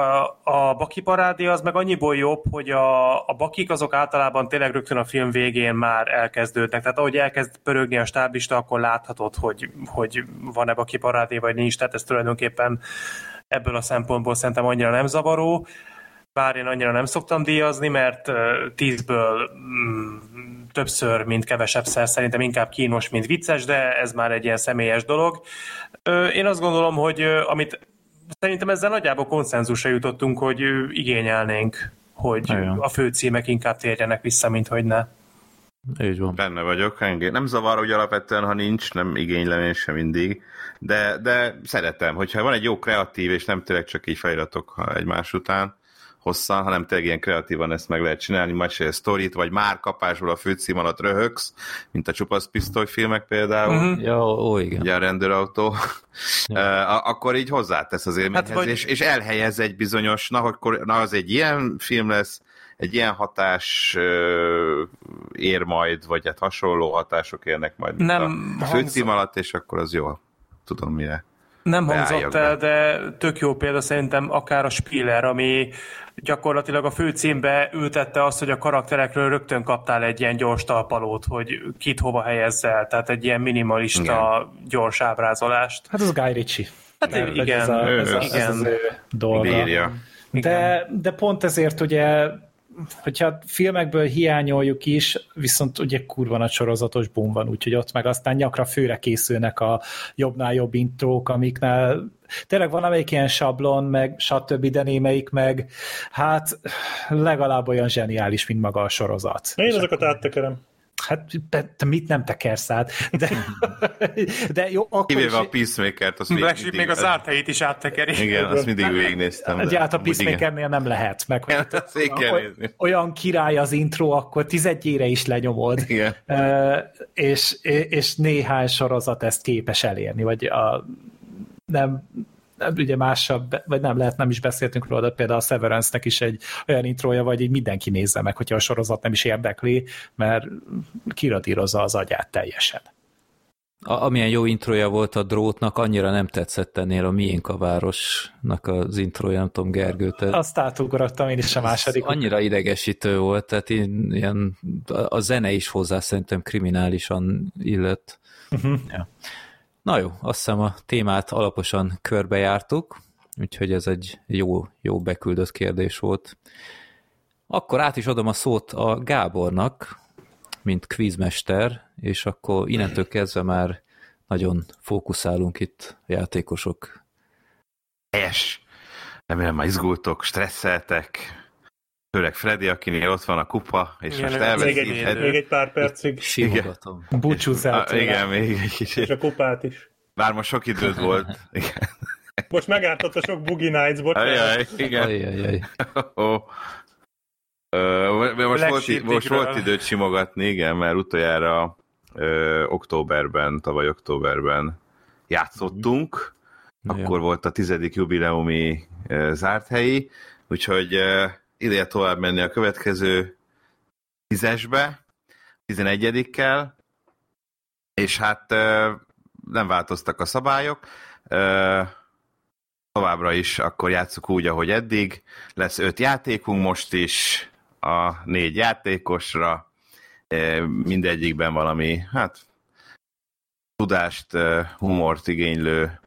a baki parádi az meg annyiból jobb, hogy a, a bakik azok általában tényleg rögtön a film végén már elkezdődnek. Tehát ahogy elkezd pörögni a stáblista, akkor láthatod, hogy, hogy van-e baki parádi, vagy nincs. Tehát ez tulajdonképpen ebből a szempontból szerintem annyira nem zavaró, bár én annyira nem szoktam díjazni, mert tízből mm, többször, mint kevesebbszer szerintem inkább kínos, mint vicces, de ez már egy ilyen személyes dolog. Én azt gondolom, hogy amit szerintem ezzel nagyjából konszenzusra jutottunk, hogy igényelnénk, hogy Igen. a főcímek inkább térjenek vissza, mint hogy ne.
Így van. Benne vagyok. Nem zavar, hogy alapvetően, ha nincs, nem igénylem én sem mindig de, de szeretem, hogyha van egy jó kreatív, és nem tényleg csak így feliratok egymás után, hosszan, hanem tényleg ilyen kreatívan ezt meg lehet csinálni, mesélj sztorit, vagy már kapásból a főcím alatt röhögsz, mint a csupasz pisztoly filmek például.
Uh-huh. Ja, ó, igen.
Ugye a rendőrautó. Ja. [laughs] Akkor így hozzátesz az élményhez, hát, vagy... és, és elhelyez egy bizonyos, na, akkor, na, az egy ilyen film lesz, egy ilyen hatás ér majd, vagy hát hasonló hatások érnek majd nem a főcím alatt, és akkor az jó tudom mire.
Nem hangzott el, de tök jó példa szerintem akár a Spiller, ami gyakorlatilag a főcímbe ültette azt, hogy a karakterekről rögtön kaptál egy ilyen gyors talpalót, hogy kit hova helyezzel, tehát egy ilyen minimalista igen. gyors ábrázolást.
Hát az Guy Ritchie.
Hát Nem, igen, ez, a, ez, a,
igen. ez az ő dolga. Bírja. De, de pont ezért ugye hogyha filmekből hiányoljuk is, viszont ugye kurva nagy sorozatos boom van, úgyhogy ott meg aztán nyakra főre készülnek a jobbnál jobb intrók, amiknál tényleg van amelyik ilyen sablon, meg stb., de némelyik meg hát legalább olyan zseniális, mint maga a sorozat.
Én azokat áttekerem.
Hát te, te mit nem tekersz át? De, de jó, akkor
Kivéve is... a Peacemaker-t, azt
Black mindig, még az zárt helyét is áttekeri.
Igen, azt mindig végignéztem.
Ugye hát a Peacemakernél nem lehet, meg
hogy [laughs]
olyan király az intro, akkor tizedjére is lenyomod. Igen. Uh, és, és néhány sorozat ezt képes elérni, vagy a, nem, ugye másabb, vagy nem lehet, nem is beszéltünk róla, de például a Severance-nek is egy olyan introja, vagy így mindenki nézze meg, hogyha a sorozat nem is érdekli, mert kiradírozza az agyát teljesen.
A, amilyen jó introja volt a drótnak, annyira nem tetszett ennél a Miénk a városnak az introja, nem tudom, Gergő. Te...
Azt átugrottam én is a második.
Annyira idegesítő volt, tehát én, ilyen, a zene is hozzá szerintem kriminálisan illett. Uh-huh. Ja. Na jó, azt hiszem a témát alaposan körbejártuk, úgyhogy ez egy jó, jó beküldött kérdés volt. Akkor át is adom a szót a Gábornak, mint quizmester, és akkor innentől kezdve már nagyon fókuszálunk itt a játékosok.
Helyes! Remélem már izgultok, stresszeltek, főleg Freddy, akinél ott van a kupa, és igen, most elveszíthet.
Még, még egy pár percig.
Simogatom.
Búcsúzzál
Igen, még egy kicsit.
És a kupát is.
Bár most sok időd volt. [laughs] Igen.
Most megártott a sok Boogie Nights, bocsánat.
Ajaj, igen. Ajaj, oh. Uh, most, volt, most volt időt simogatni, igen, mert utoljára uh, októberben, tavaly októberben játszottunk, mm. akkor volt a tizedik jubileumi uh, zárt helyi, úgyhogy ideje tovább menni a következő tízesbe, tizenegyedikkel, és hát nem változtak a szabályok. továbbra is akkor játsszuk úgy, ahogy eddig. Lesz öt játékunk most is a négy játékosra, mindegyikben valami, hát tudást, humort igénylő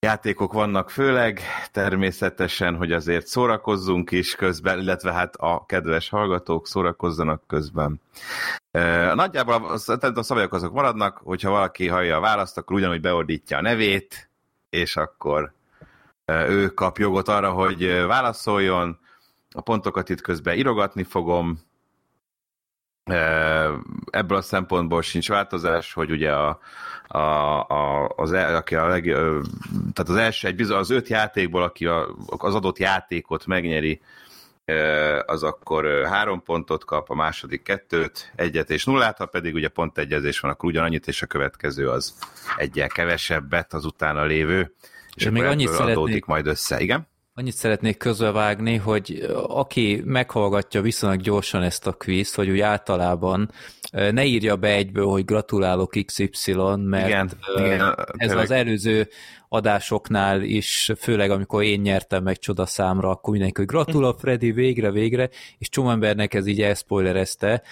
játékok vannak főleg, természetesen, hogy azért szórakozzunk is közben, illetve hát a kedves hallgatók szórakozzanak közben. Nagyjából a szabályok azok maradnak, hogyha valaki hallja a választ, akkor ugyanúgy beordítja a nevét, és akkor ő kap jogot arra, hogy válaszoljon. A pontokat itt közben írogatni fogom. Ebből a szempontból sincs változás, hogy ugye a, a, a, az, aki a leg, tehát az első egy bizony, az öt játékból, aki a, az adott játékot megnyeri, az akkor három pontot kap, a második kettőt, egyet és nullát, ha pedig ugye pont egyezés van, akkor ugyanannyit, és a következő az egyel kevesebbet az utána lévő, és Én még annyit szeretnék, majd össze. Igen?
Annyit szeretnék közbevágni, hogy aki meghallgatja viszonylag gyorsan ezt a quiz, hogy úgy általában ne írja be egyből, hogy gratulálok XY, mert igen, igen, ez az előző adásoknál is, főleg amikor én nyertem meg csodaszámra, akkor mindenki, hogy gratulál Freddy, végre, végre, és csomó embernek ez így elspoilerezte,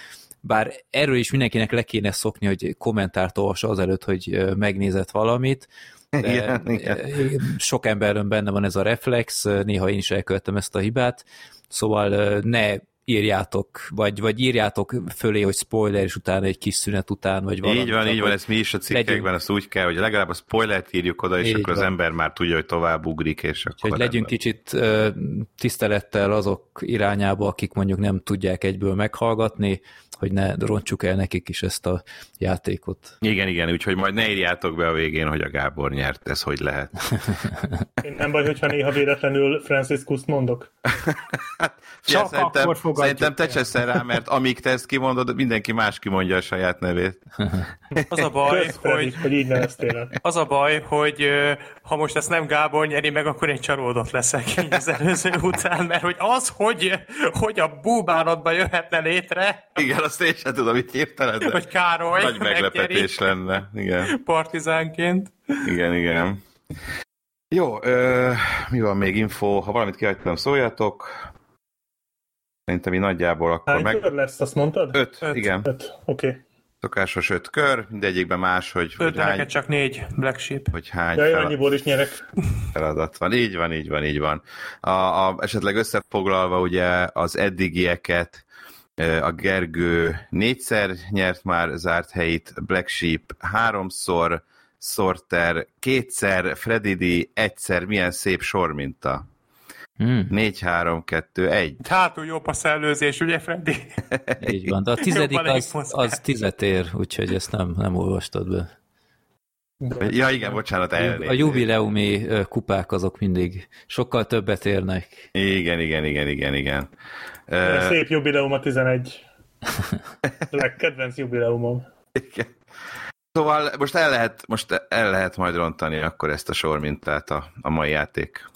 bár erről is mindenkinek le kéne szokni, hogy kommentárt olvassa azelőtt, hogy megnézett valamit, [laughs] de igen, igen. sok emberön benne van ez a reflex, néha én is elkövettem ezt a hibát, szóval ne írjátok, vagy, vagy írjátok fölé, hogy spoiler, és utána egy kis szünet után, vagy valami.
Így van, így van, ez mi is a cikkekben, legyünk, ezt úgy kell, hogy legalább a spoilert írjuk oda, és akkor van. az ember már tudja, hogy tovább ugrik, és akkor...
Hogy legyünk kicsit uh, tisztelettel azok irányába, akik mondjuk nem tudják egyből meghallgatni, hogy ne roncsuk el nekik is ezt a játékot.
Igen, igen, úgyhogy majd ne írjátok be a végén, hogy a Gábor nyert, ez hogy lehet.
Én nem baj, hogyha néha véletlenül Franciscus mondok. [laughs]
Csak akkor fogadjuk. Szerintem te cseszel rá, mert amíg te ezt kimondod, mindenki más kimondja a saját nevét. [laughs]
Az a baj, hogy, hogy így Az a baj, hogy ha most ezt nem Gábor nyeri meg, akkor én csalódott leszek így az előző [laughs] után, mert hogy az, hogy, hogy a búbánatba jöhetne létre.
Igen, azt én sem tudom, hogy hirtelen,
hogy Károly
nagy meglepetés lenne. Igen.
Partizánként.
Igen, igen. Jó, ö, mi van még info? Ha valamit kihagytam, szóljatok. Szerintem így nagyjából akkor
Hány meg... kör lesz, azt mondtad?
Öt, öt igen.
Öt, oké. Okay.
Szokásos öt kör, mindegyikben más, hogy,
öt, hogy hány... csak négy Black Sheep.
Hogy hány
Jaj, fel... annyiból is nyerek.
feladat van. Így van, így van, így van. A, a, esetleg összefoglalva ugye az eddigieket a Gergő négyszer nyert már zárt helyét, Black Sheep háromszor, Sorter kétszer, Freddy D egyszer, milyen szép sorminta. Hmm. 4, 3, 2, 1.
Hátul jobb a szellőzés, ugye, Freddy? [laughs]
Így van, de a tizedik az, az tizet ér, úgyhogy ezt nem, nem olvastad be.
Ja, igen, bocsánat, elnézést.
A jubileumi kupák azok mindig sokkal többet érnek.
Igen, igen, igen, igen, igen.
Uh... Szép jubileum a 11. [laughs] Legkedvenc jubileumom.
Igen. Szóval most el lehet, most el lehet majd rontani akkor ezt a sormintát a, a mai játék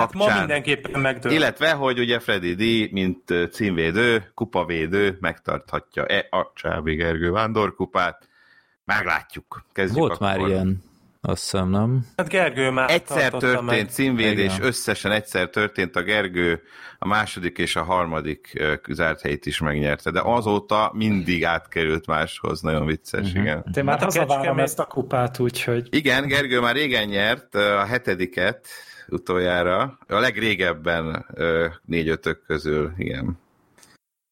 kapcsán. Hát ma mindenképpen megdől.
Illetve, hogy ugye Freddy D, mint címvédő, kupavédő megtarthatja-e a Csábi Gergő vándorkupát. Meglátjuk. Kezdjük
Volt akkor. már ilyen, azt hiszem, nem?
Hát Gergő már
Egyszer történt meg. címvédés, Igen. összesen egyszer történt a Gergő, a második és a harmadik zárt helyét is megnyerte, de azóta mindig átkerült máshoz, nagyon vicces, uh-huh. igen.
De már hát hazavárom ezt a kupát, úgyhogy...
Igen, Gergő már régen nyert, a hetediket, utoljára. A legrégebben négy-ötök közül, igen.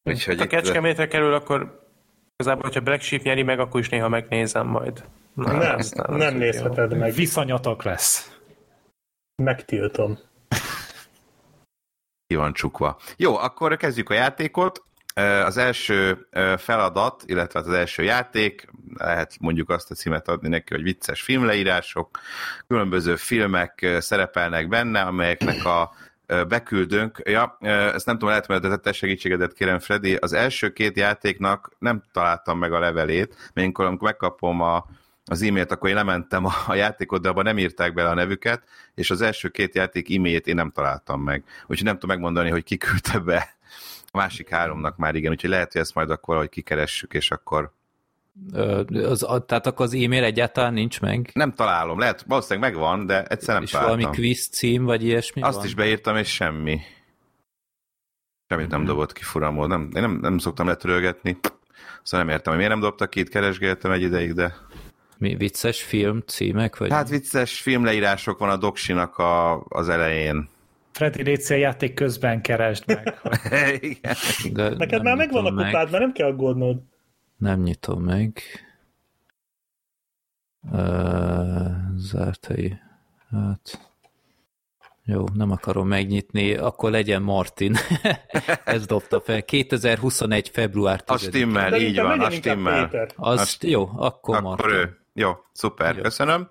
Úgyhogy ha Kecskemétre kerül, akkor igazából, hogyha Black Sheep nyeri meg, akkor is néha megnézem majd.
Na, nem, aztán nem nézheted meg.
Viszonyatok lesz.
Megtiltom.
Ki van csukva. Jó, akkor kezdjük a játékot. Az első feladat, illetve az első játék, lehet mondjuk azt a címet adni neki, hogy vicces filmleírások, különböző filmek szerepelnek benne, amelyeknek a beküldünk. Ja, ezt nem tudom, lehet, a te segítségedet kérem, Freddy. Az első két játéknak nem találtam meg a levelét, mert amikor megkapom a, az e-mailt, akkor én lementem a, játékot, de abban nem írták bele a nevüket, és az első két játék e-mailt én nem találtam meg. Úgyhogy nem tudom megmondani, hogy ki küldte be a másik háromnak már igen, úgyhogy lehet, hogy ezt majd akkor hogy kikeressük, és akkor
Az, tehát akkor az e-mail egyáltalán nincs meg?
Nem találom, lehet, valószínűleg megvan, de egyszer nem
És
találtam.
valami quiz cím, vagy ilyesmi
Azt
van?
is beírtam, és semmi. Semmit nem dobott ki furamból. Nem, én nem, nem szoktam letörölgetni. Szóval nem értem, hogy miért nem dobtak ki, itt keresgéltem egy ideig, de...
Mi, vicces film címek? Vagy?
Hát vicces filmleírások van a doksinak a, az elején.
Freddy, szíves, játék közben keresd meg. [laughs]
Igen.
De
Neked már megvan a kupád, mert nem kell aggódnod.
Nem nyitom meg. Uh, zárt helyi. Hát... Jó, nem akarom megnyitni, akkor legyen Martin. [laughs] Ez dobta fel. 2021. február
A
10
stimmel,
De
így van, a stimmel.
Azt, jó, akkor,
Akkor
Martin.
ő. Jó, szuper,
Jó.
köszönöm.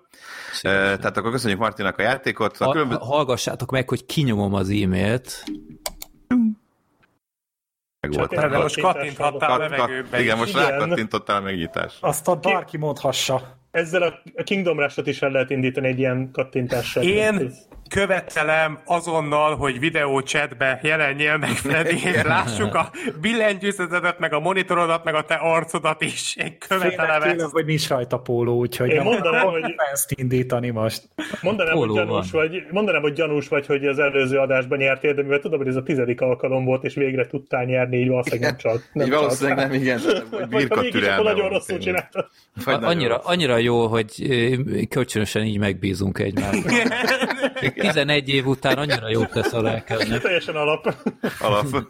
Eh, Tehát akkor köszönjük Martinak a játékot. A
Ha,
különböző...
hallgassátok meg, hogy kinyomom az e-mailt.
Meg volt.
Csak
most kattinthattál a
Kat- kat-
levegőbe
Igen, most rákattintottál a megnyitás.
Azt a bárki mondhassa.
Ezzel a a Kingdom Rush-ot is el lehet indítani egy ilyen kattintással.
Én követelem azonnal, hogy videó chatbe jelenjél meg, Freddy, [laughs] és lássuk a billentyűzetedet, meg a monitorodat, meg a te arcodat is. Én követelem
Félek
ezt.
hogy nincs rajta póló, úgyhogy
Én
nem
mondanám, hogy-
ezt indítani most.
Mondanám, hogy gyanús
van.
vagy, mondanám, hogy gyanús vagy, hogy az előző adásban nyertél, de mivel tudom, hogy ez a tizedik alkalom volt, és végre tudtál nyerni, így valószínűleg nem csalt. Nem
Így valószínűleg nem, igen.
Vagy
Birka türelme
nagyon rosszul
tényleg.
csináltad.
Annyira, annyira jó, hogy kölcsönösen így megbízunk egymásban. [laughs] 11 év után annyira jót tesz a lelkednek. [laughs]
Teljesen alap.
alap.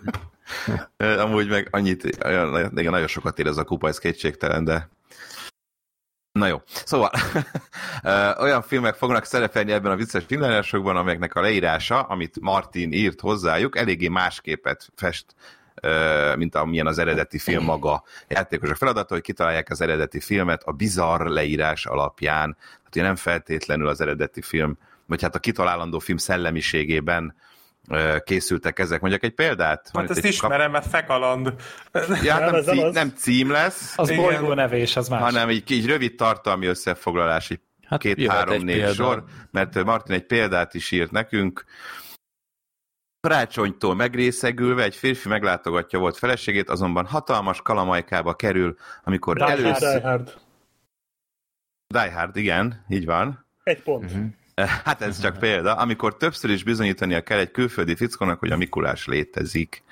Amúgy meg annyit, olyan, igen, nagyon sokat ér ez a kupa, ez kétségtelen, de Na jó, szóval [laughs] olyan filmek fognak szerepelni ebben a vicces filmleírásokban, amelyeknek a leírása, amit Martin írt hozzájuk, eléggé más képet fest, mint amilyen az eredeti film maga. A játékosok feladata, hogy kitalálják az eredeti filmet a bizarr leírás alapján. Hát ugye nem feltétlenül az eredeti film, vagy hát a kitalálandó film szellemiségében készültek ezek. Mondjak egy példát?
Hát ezt ismerem, mert fekaland.
Ja, hát
Nem, ez nem
cím, lesz,
Az
Igen.
bolygó nevés, az más.
hanem egy, egy rövid tartalmi összefoglalás, egy
Hát
két,
jöhet
három,
egy
négy
példa.
sor, mert Martin egy példát is írt nekünk. Karácsonytól megrészegülve egy férfi meglátogatja volt feleségét, azonban hatalmas kalamajkába kerül, amikor
Die Hard.
Die
először...
Hard.
Die Hard, igen, így van.
Egy pont.
Mhm. [laughs] Hát ez csak példa. Amikor többször is bizonyítania kell egy külföldi fickónak, hogy a Mikulás létezik.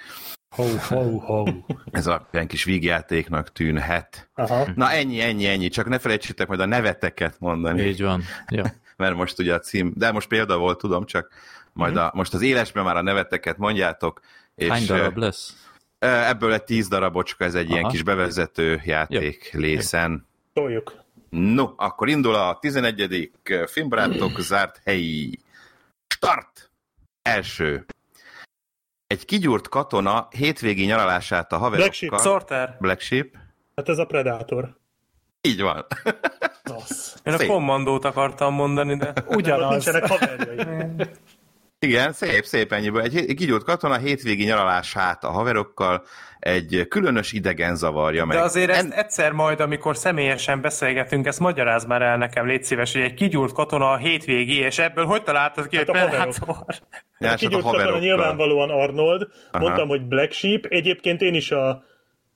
Ho, ho, ho.
Ez a ilyen kis vígjátéknak tűnhet.
Aha.
Na ennyi, ennyi, ennyi. Csak ne felejtsétek majd a neveteket mondani.
Így van. Ja. [laughs]
mert most ugye a cím, de most példa volt, tudom, csak majd a, most az élesben már a neveteket mondjátok, és
Hány darab lesz?
ebből egy tíz darabocska, ez egy ilyen
Aha.
kis bevezető játék lészen.
Toljuk.
No, akkor indul a 11. filmbarátok zárt helyi. Start! Első. Egy kigyúrt katona hétvégi nyaralását a
Black Sheep.
haverokkal...
Sorter.
Black Sheep.
Hát ez a Predator.
Így van.
Az.
Én a
Szép.
kommandót akartam mondani, de...
Ugyanaz.
nincsenek haverjai. [laughs]
Igen, szép, szép ennyiből. Egy hé- kigyúrt katona hétvégi nyaralását a haverokkal egy különös idegen zavarja meg.
De azért ezt
En-
egyszer majd, amikor személyesen beszélgetünk, ezt magyaráz már el nekem, légy szíves, hogy egy kigyúrt katona a hétvégi, és ebből hogy találtad ki,
Hát
hogy
a haverok.
Ja,
A
csak
kigyúrt
a
katona nyilvánvalóan Arnold.
Aha.
Mondtam, hogy Black Sheep. Egyébként én is a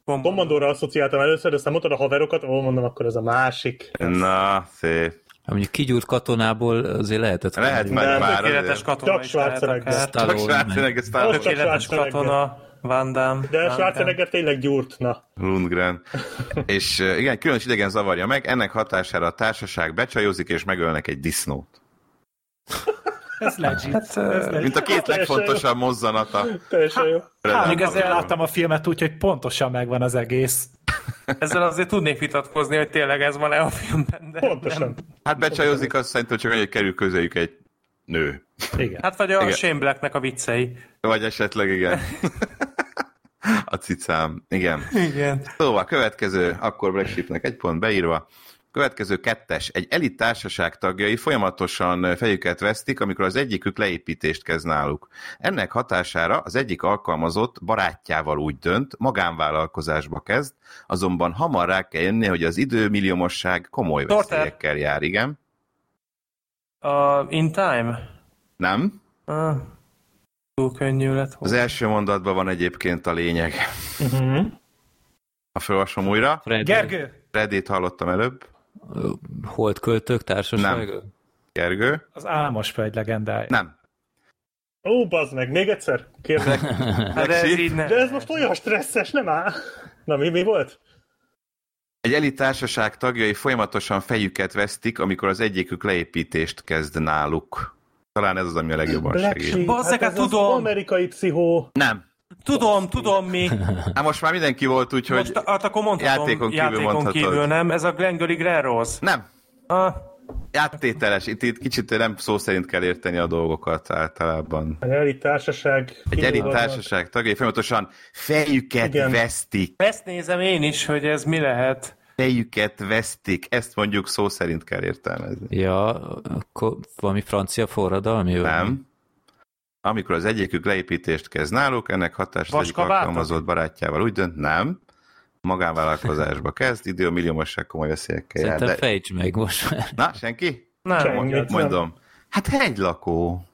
Kommandó.
Kommandóra asszociáltam először, de aztán mondtad a haverokat, ó, mondom, akkor ez a másik.
Na, szép.
Hát mondjuk kigyúrt katonából azért lehetett
Lehet már,
Nem,
már
Tökéletes
azért.
katona
Csak
is lehet.
Csak Schwarzenegger,
Tökéletes katona, Van Damme.
De. Schwarzenegger tényleg gyúrt, na.
Lundgren. [laughs] és igen, különös idegen zavarja meg, ennek hatására a társaság becsajozik és megölnek egy disznót. [laughs]
Ez legit.
Hát,
Ez legit.
Mint a két legfontosabb mozzanata.
Teljesen jó.
Hát,
Még ezzel-
láttam a filmet úgy, hogy pontosan megvan az egész.
Ezzel azért tudnék vitatkozni, hogy tényleg ez van-e a filmben, de
Pontosan.
nem.
Hát becsajozik, azt szerintem csak hogy kerül közéjük egy nő.
Igen.
Hát vagy a
Igen.
Shane Blacknek a viccei.
Vagy esetleg igen. [laughs] a cicám. Igen.
Igen.
Szóval következő, akkor Black Sheepnek egy pont beírva. Következő kettes. Egy elit társaság tagjai folyamatosan fejüket vesztik, amikor az egyikük leépítést kezd náluk. Ennek hatására az egyik alkalmazott barátjával úgy dönt, magánvállalkozásba kezd, azonban hamar rá kell jönni, hogy az időmilliómosság komoly
Torter.
veszélyekkel jár, igen?
A In Time?
Nem?
Ah, túl könnyű lett
Az
volna.
első mondatban van egyébként a lényeg.
Uh-huh.
A felolvasom újra.
Freddy. Gergő!
Freddyt hallottam előbb.
Holdköltők társasága?
Nem. Gergő?
Az Álmos egy legendája.
Nem.
Ó, bazd meg, még egyszer? Kérlek. [laughs]
Hát de, ez így ne.
de ez most olyan stresszes, nem áll? Na, mi, mi volt?
Egy elit társaság tagjai folyamatosan fejüket vesztik, amikor az egyikük leépítést kezd náluk. Talán ez az, ami a legjobban
Black
segít.
Bazzeg,
hát
hát tudom.
amerikai pszichó.
Nem.
Tudom, tudom mi. [laughs]
Hát most már mindenki volt, úgyhogy
Most hát akkor mondhatom,
játékon kívül
játékon
mondhatod.
kívül nem. Ez a Glengarry Glen Rose.
nem.
Ah,
Áttételes. Itt, itt kicsit nem szó szerint kell érteni a dolgokat általában.
Egy elit társaság.
Egy elit társaság tagjai folyamatosan fejüket
Igen.
vesztik.
ezt nézem én is, hogy ez mi lehet.
Fejüket vesztik. Ezt mondjuk szó szerint kell értelmezni.
Ja, akkor valami francia forradalmi? vagy?
Nem. Amikor az egyikük leépítést kezd náluk, ennek hatás az egyik alkalmazott barátjával úgy dönt, nem. Magánvállalkozásba [laughs] kezd, idő a milliómosság komoly veszélyekkel jár.
Szerintem
De...
fejtsd meg most már.
Na, senki?
Nem.
Semmi.
Mit mondom? Hát hegylakó.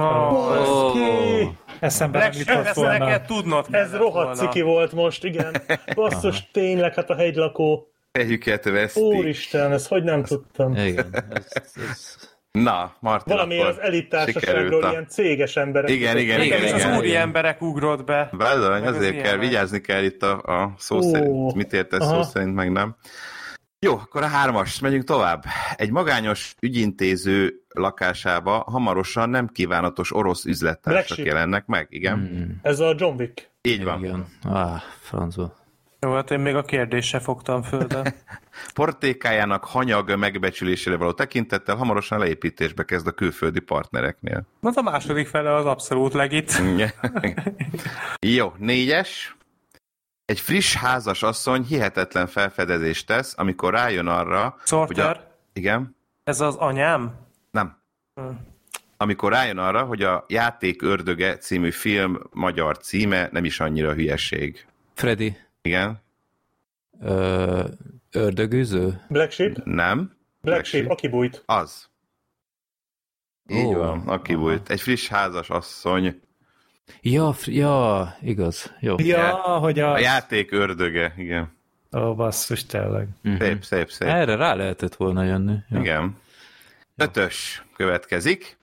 Oh.
Ki?
Eszembe nem jutott volna.
neked tudnod
Ez rohadt
volna.
ciki volt most, igen. [laughs] Basszus, tényleg, hát a hegylakó.
Fejüket vesztik.
Úristen, ezt hogy nem tudtam.
Igen. Ez, ez...
Na, Martin,
Valamiért az
akkor
elit
sikerült
társaságról
a-
ilyen céges emberek.
Igen, igen,
Nekem
igen,
is az
igen,
úri
igen.
emberek ugrott be. Az
azért kell, vigyázni kell itt a, a szó
Ó.
szerint. Mit értesz szó szerint, meg nem. Jó, akkor a hármas, megyünk tovább. Egy magányos ügyintéző lakásába hamarosan nem kívánatos orosz üzlettársak jelennek meg, igen.
Hmm.
Ez a John Wick.
Így van.
Igen. Ah, francba.
Jó, hát én még a kérdést se fogtam föl, de... [laughs]
Portékájának hanyag megbecsülésére való tekintettel hamarosan leépítésbe kezd a külföldi partnereknél.
Na, a második fele az abszolút legit.
Jó, négyes. Egy friss házas asszony hihetetlen felfedezést tesz, amikor rájön arra, hogy
Sorter,
a... Igen?
ez az anyám?
Nem.
Hm.
Amikor rájön arra, hogy a Játék ördöge című film magyar címe nem is annyira hülyeség.
Freddy,
Igen?
ö, ördögűző?
Black Sheep?
Nem?
Black Sheep, aki bújt.
Az. Így
Ó,
van, aki volt. Egy friss házas asszony.
Ja, fr- ja, igaz. Jó.
Ja, hogy a...
A játék ördöge, igen.
Ó, basszus, tényleg.
Mhm.
Szép, szép, szép.
Erre rá lehetett volna jönni. Ja.
Igen. Ötös következik.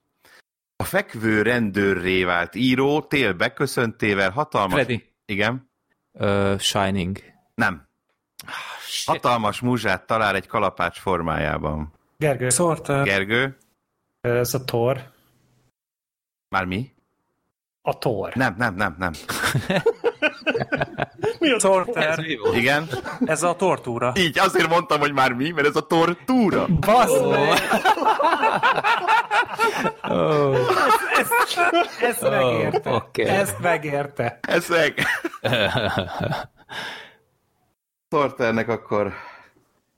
A fekvő rendőrré vált író tél beköszöntével hatalmas...
Freddy,
Igen?
ö, Shining.
Nem. Hatalmas múzsát talál egy kalapács formájában.
Gergő,
Sorter.
Gergő?
ez a Thor.
Már mi?
A Thor.
Nem, nem, nem, nem. [laughs]
Mi az?
Sorter.
Igen?
Ez a tortúra.
Így, azért mondtam, hogy már mi, mert ez a tortúra.
Basz meg!
Oh,
Ezt megérte.
oké.
Ezt megérte.
Ezek. [laughs] Torternek akkor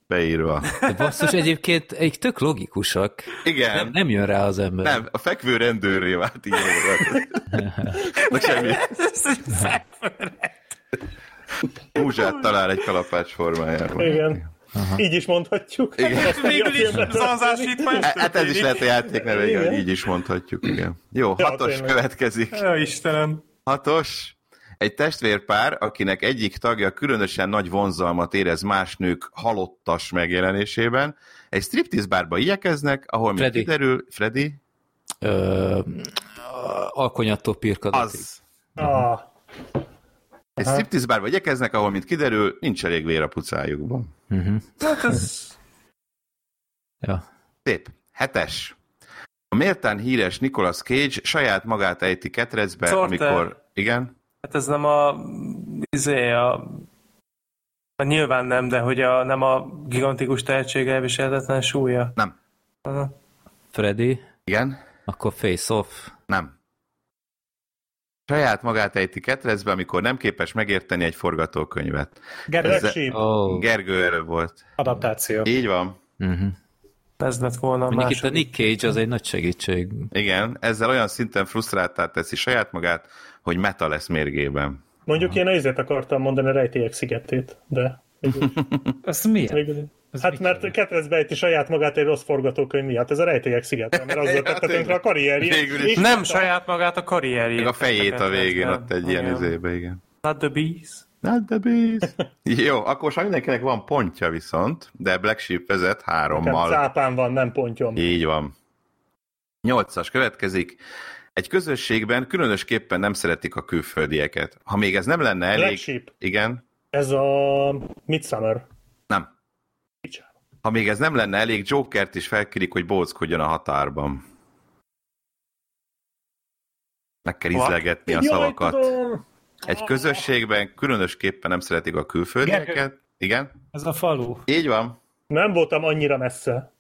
beírva.
De basszus, egyébként egy tök logikusak.
Igen.
Nem, nem jön rá az ember.
Nem, a fekvő rendőrré vált így. Na semmi. Múzsát talál egy kalapács formájában.
Igen. Így is mondhatjuk.
Igen.
A
Végül is szavazás itt is
Hát ez is lehet a játék neve, igen,
Igen.
hogy így is mondhatjuk, igen. Jó,
Ja,
hatos
tényleg.
következik.
Ja, Istenem.
Hatos. Egy testvérpár, akinek egyik tagja különösen nagy vonzalmat érez más nők halottas megjelenésében, egy striptease bárba igyekeznek, ahol mint
Freddy.
kiderül, Freddy,
Ö, alkonyattól pirkadatig.
az.
Ah,
Egy striptease bárba igyekeznek, ahol mint kiderül, nincs elég vér a pucájukban.
Uh-huh.
Hát ez...
Ja.
Szép. Hetes. A méltán híres Nicolas Cage saját magát ejti ketrecbe,
Sorter.
amikor... Igen?
Hát ez nem a... Izé, a... a nyilván nem, de hogy a, nem a gigantikus tehetség elviselhetetlen súlya.
Nem.
Aha.
Freddy,
Igen?
akkor face off.
Nem. Saját magát ejti ketrecbe, amikor nem képes megérteni egy forgatókönyvet.
Gergő.
Oh.
Gergő előbb volt.
adaptáció.
Így van.
Uh-huh.
Ez lett volna a
Mondjuk itt a. Nick Cage az egy nagy segítség.
Igen, ezzel olyan szinten frusztráltá teszi saját magát, hogy meta lesz mérgében.
Mondjuk én azért akartam mondani a rejtélyek szigetét, de... [laughs]
Ez miért?
Végül-
Ez
Hát mert ketrecbe ejti saját magát egy rossz forgatókönyv miatt. Ez a rejtélyek szigete, mert azzal tette tönkre a karrierje.
Végül is.
És-
Nem saját magát, a karrierjét.
Meg a fejét a végén ott egy ilyen izébe, igen.
Not the bees.
Not the beast. [laughs] Jó, akkor most mindenkinek van pontja viszont, de Black Sheep vezet hárommal.
Nekem cápán van, nem pontyom.
Így van. Nyolcas következik. Egy közösségben különösképpen nem szeretik a külföldieket. Ha még ez nem lenne elég...
Black Sheep.
Igen.
Ez a Midsummer.
Nem. Ha még ez nem lenne elég, Jokert is felkérik, hogy bóckodjon a határban. Meg kell izlegetni a szavakat. Egy közösségben különösképpen nem szeretik a külföldieket. Igen?
Ez a falu.
Így van.
Nem voltam annyira messze.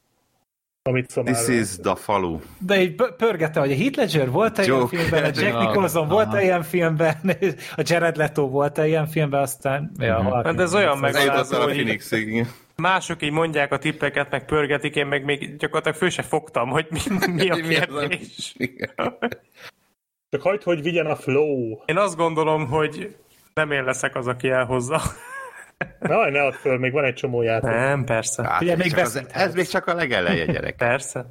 Amit szomára.
This is the falu.
De így pörgette, hogy a Heath Ledger volt-e ilyen
Joker.
filmben, a Jack Nicholson volt-e ilyen filmben, [laughs] a Jared Leto volt-e ilyen filmben, aztán... Ja, uh-huh.
Hát ez olyan megalázó, hogy
Phoenixig.
mások így mondják a tippeket, meg pörgetik, én meg még gyakorlatilag föl se fogtam, hogy mi, mi a [laughs] kérdés.
Csak hagyd, hogy vigyen a flow.
Én azt gondolom, hogy nem én leszek az, aki elhozza.
Na, ne add föl, még van egy csomó játék.
Nem, persze.
Hát,
Ugye
ez,
még
csak az, ez még csak a legeleje, gyerek.
Persze.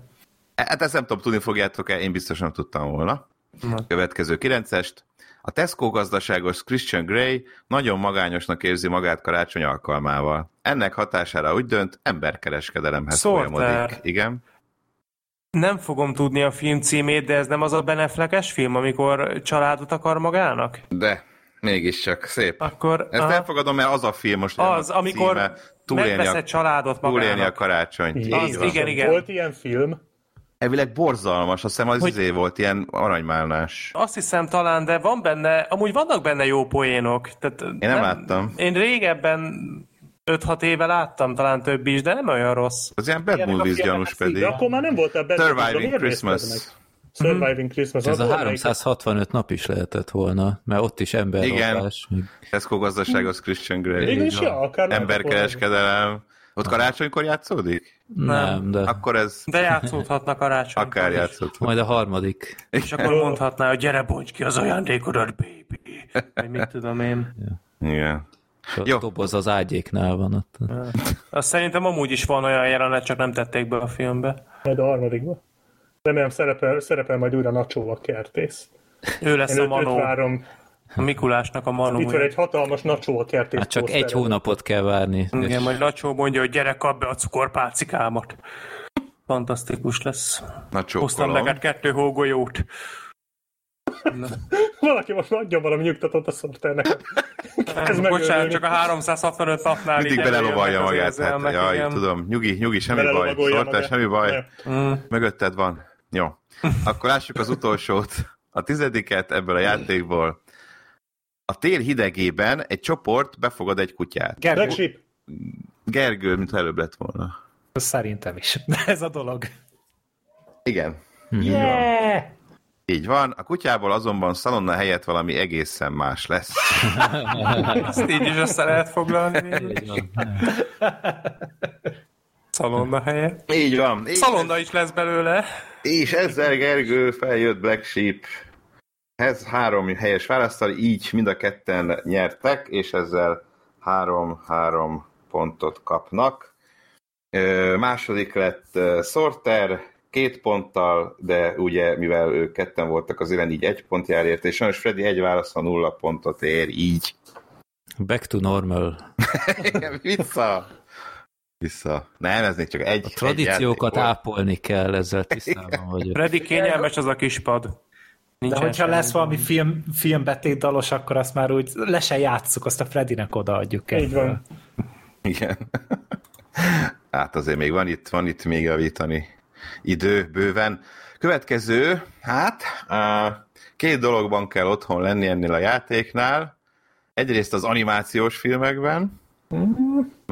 Hát ezt nem tudom, tudni fogjátok-e, én biztosan tudtam volna.
Na.
Következő kilencest. A Tesco gazdaságos Christian Grey nagyon magányosnak érzi magát karácsony alkalmával. Ennek hatására úgy dönt, emberkereskedelemhez
Sorter.
folyamodik. Igen.
Nem fogom tudni a film címét, de ez nem az a beneflekes film, amikor családot akar magának?
De mégiscsak szép.
Akkor
Ezt
aha,
elfogadom, mert az a film most
az,
a
amikor
címe, túlélni a,
egy családot
túlélni a
magának.
karácsonyt. Így
Az,
van.
igen, igen.
Volt ilyen film?
Elvileg borzalmas, azt hiszem az
Hogy-
izé volt, ilyen aranymálnás.
Azt hiszem talán, de van benne, amúgy vannak benne jó poénok. Tehát én
nem láttam.
Én régebben 5-6 éve láttam, talán több is, de nem olyan rossz.
Az ilyen Bad
a
Movies gyanús
de
pedig.
akkor már nem voltál benne.
Surviving
Miért nézted
Christmas.
Surviving Christmas.
Ez
az
a
volt
365 nap is lehetett volna, mert ott is emberrablás. még-
Tesco gazdaságos Christian Grey.
Végül is, ja, akár
Emberkereskedelem. Ott karácsonykor játszódik?
Nem, de
Akkor ez
De játszódhatnak karácsony. [laughs]
akár játszott.
majd a harmadik.
És akkor mondhatná, hogy gyere, bonts ki az ajándékodat, baby. Vagy mit tudom én.
Igen.
És a
Jó.
doboz az ágyéknál van ott.
Azt szerintem amúgy is van olyan jelenet, csak nem tették be a filmbe.
Majd a harmadikba. Remélem szerepel, szerepel majd újra Nacho a kertész.
Ő lesz
Én
a Manó,
várom.
a Mikulásnak a
Itt van egy hatalmas Nacho a kertész.
Hát csak egy hónapot kell várni.
Igen,
és
majd Nacsó mondja, hogy gyere, kap be a cukorpálcikámat. Fantasztikus lesz.
Na
Hoztam neked kettő hógolyót. [laughs]
Valaki most adjon valami nyugtatót a szorternek. Ez
Bocsánat, csak a 365 napnál
Mindig belelovalja magát. Hát, jaj,
igen.
tudom. Nyugi, nyugi, semmi baj.
Magát.
semmi baj.
Mm.
Mögötted van. Jó. Akkor lássuk az utolsót. A tizediket ebből a játékból. A tél hidegében egy csoport befogad egy kutyát.
Gergő.
Gergő, mintha előbb lett volna.
szerintem is. [laughs] Ez a dolog.
Igen.
Yeah!
Így van. A kutyából azonban szalonna helyett valami egészen más lesz. [laughs]
Ezt így is össze lehet foglalni.
így.
Szalonna helye.
Így van. És,
Szalonna is lesz belőle.
És ezzel Gergő feljött Black Sheep. Ez három helyes választal, így mind a ketten nyertek, és ezzel három-három pontot kapnak. Ö, második lett Sorter, két ponttal, de ugye, mivel ők ketten voltak, az éven így egy pont jár érte, és sajnos Freddy egy válasz nulla pontot ér, így.
Back to normal. [laughs]
Vissza! Vissza. Nem, ez még csak egy
A tradíciókat
egy
ápolni kell, ezzel tisztában vagyok.
Freddy kényelmes az a kispad.
De
Nincsen
hogyha
semmi.
lesz valami film, filmbetétdalos, akkor azt már úgy le se játsszuk, azt a Freddynek odaadjuk.
Így van.
Igen. [laughs] Hát azért még van itt, van itt még javítani idő bőven. Következő, hát két dologban kell otthon lenni ennél a játéknál. Egyrészt az animációs filmekben,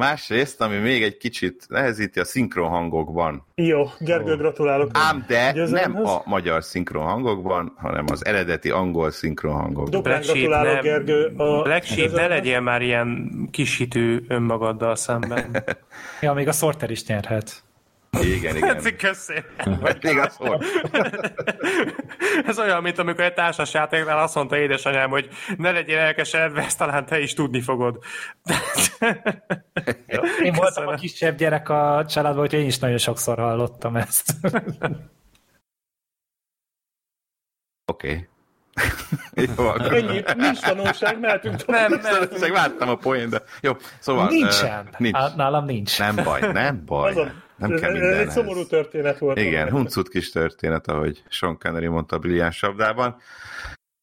másrészt, ami még egy kicsit nehezíti a szinkron hangokban.
Jó, Gergő, gratulálok.
Ám de
Győzelemhez.
nem a magyar szinkron hangokban, hanem az eredeti angol szinkron hangokban.
Duplán
Black Sheep,
gratulálok,
nem.
Gergő. A
Black Sheep, ne legyél már ilyen kishitű önmagaddal szemben. [laughs]
Ja, még a Sorter is nyerhet.
Igen, igen.
Köszönöm.
Még az volt. [laughs]
Ez olyan, mint amikor egy társasjátéknál azt mondta édesanyám, hogy ne legyél elkeseredve, ezt talán te is tudni fogod.
Én voltam a kisebb gyerek a családban, hogy én is nagyon sokszor hallottam ezt. [laughs]
Oké. Okay. [laughs]
Jó, Ennyi, nincs tanulság, mehetünk tovább. Nem,
nem, nem. vártam a poén, de jó, szóval...
Nincsen. Uh, nincs. Nálam nincs.
Nem baj, nem baj. a, nem kell
ez egy szomorú történet volt.
Igen, huncut kis történet, ahogy Sean Connery mondta a brilliáns sabdában.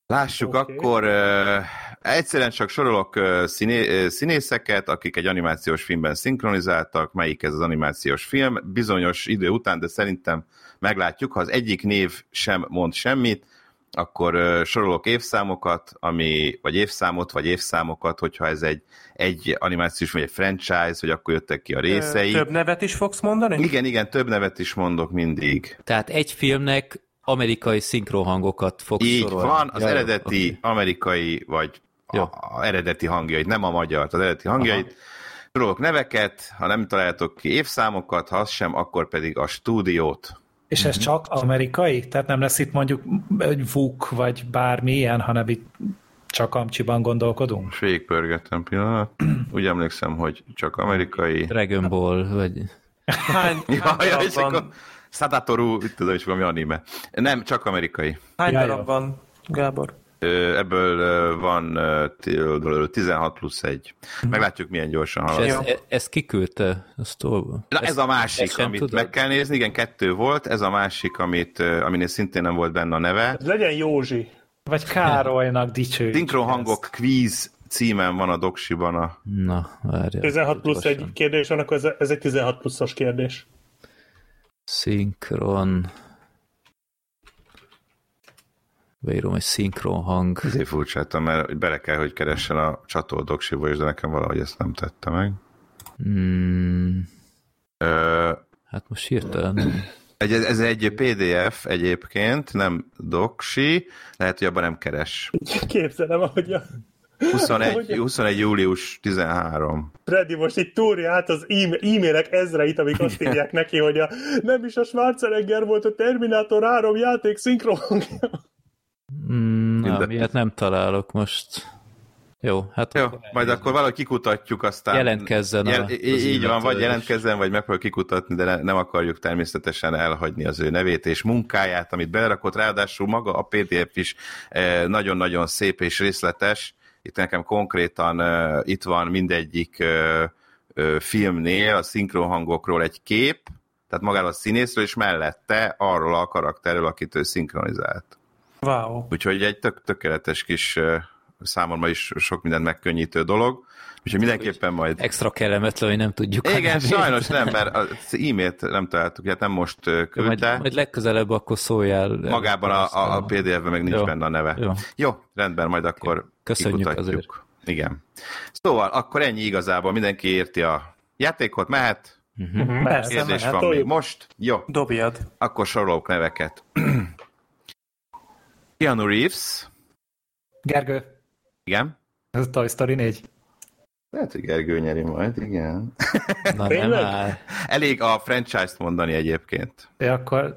Lássuk okay. akkor, uh, egyszerűen csak sorolok uh, színé, uh, színészeket, akik egy animációs filmben szinkronizáltak, melyik ez az animációs film, bizonyos idő után, de szerintem meglátjuk, ha az egyik név sem mond semmit, akkor sorolok évszámokat, ami, vagy évszámot, vagy évszámokat, hogyha ez egy, egy animációs, vagy egy franchise, hogy akkor jöttek ki a részei.
Több nevet is fogsz mondani?
Igen, igen, több nevet is mondok mindig.
Tehát egy filmnek amerikai szinkronhangokat fog
Így sorolni. van, az ja, eredeti okay. amerikai, vagy a, a eredeti hangjait, nem a magyar, az eredeti hangjait. Sorolok neveket, ha nem találtok ki évszámokat, ha az sem, akkor pedig a stúdiót.
És ez mm-hmm. csak amerikai? Tehát nem lesz itt mondjuk egy VUK, vagy bármi ilyen, hanem itt csak Amcsiban gondolkodunk?
Végigpörgettem pillanat. [clears throat] Úgy emlékszem, hogy csak amerikai.
Dragon Ball, vagy...
Hány, [laughs] hány ja, van?
Sadatoru, tudom is valami anime. Nem, csak amerikai.
Hány darab van, Gábor?
Ebből van 16 plusz 1. Mhm. Meglátjuk, milyen gyorsan halad.
És ez, ez kiküldte a?
Na ez a másik, amit tudod? meg kell nézni. Igen, kettő volt. Ez a másik, amit, aminél szintén nem volt benne a neve. Ez
legyen Józsi.
Vagy Károlynak dicső.
Synchro hangok quiz címen van a doksiban a...
Na, várjál.
16 plusz egy kérdés van, akkor ez, ez egy 16 pluszos kérdés.
Szinkron. Beírom egy szinkron hang.
Ezért furcsáltam, mert bele kell, hogy keressen a csatoldogsiba is, de nekem valahogy ezt nem tette meg.
Hmm. Ö... Hát most hirtelen.
Egy, ez egy PDF egyébként, nem doksi, lehet, hogy abban nem keres.
Képzelem, ahogy a
21, 21 július 13.
Freddy most itt túrja át az e-mailek ezreit, amik azt írják neki, hogy a, nem is a Schwarzenegger volt a Terminator 3 játék szinkronhangja.
Mm, na, miért nem találok most. Jó, hát...
Jó, akkor majd akkor valahogy kikutatjuk, aztán...
Jelentkezzen
jel, a, Így van, vagy jelentkezzen, vagy megpróbáljuk kikutatni, de ne, nem akarjuk természetesen elhagyni az ő nevét és munkáját, amit belerakott, ráadásul maga a PDF is eh, nagyon-nagyon szép és részletes, itt nekem konkrétan uh, itt van mindegyik uh, filmnél a szinkronhangokról egy kép, tehát magáról a színészről, és mellette arról a karakterről, akit ő szinkronizált.
Wow.
Úgyhogy egy tök, tökéletes kis számomra is sok mindent megkönnyítő dolog. Úgyhogy mindenképpen majd...
Extra kellemetlen, hogy nem tudjuk.
Igen, sajnos nem, mert az e-mailt nem találtuk, hát nem most küldte.
Majd, majd legközelebb akkor szóljál.
Magában a, a, a PDF-ben meg nincs Jó. benne a neve. Jó. Jó, rendben, majd akkor
Köszönjük kikutatjuk. azért.
Igen. Szóval akkor ennyi igazából, mindenki érti a játékot, mehet?
Uh-huh. Persze,
Kérdés mehet, van még most? Jó.
Dobjad.
Akkor sorolok neveket. [clears throat] Keanu Reeves.
Gergő.
Igen.
Ez a Toy Story 4.
Lehet, hogy Gergő nyeri majd, igen.
Na nem áll.
Elég a franchise-t mondani egyébként.
Ja, akkor...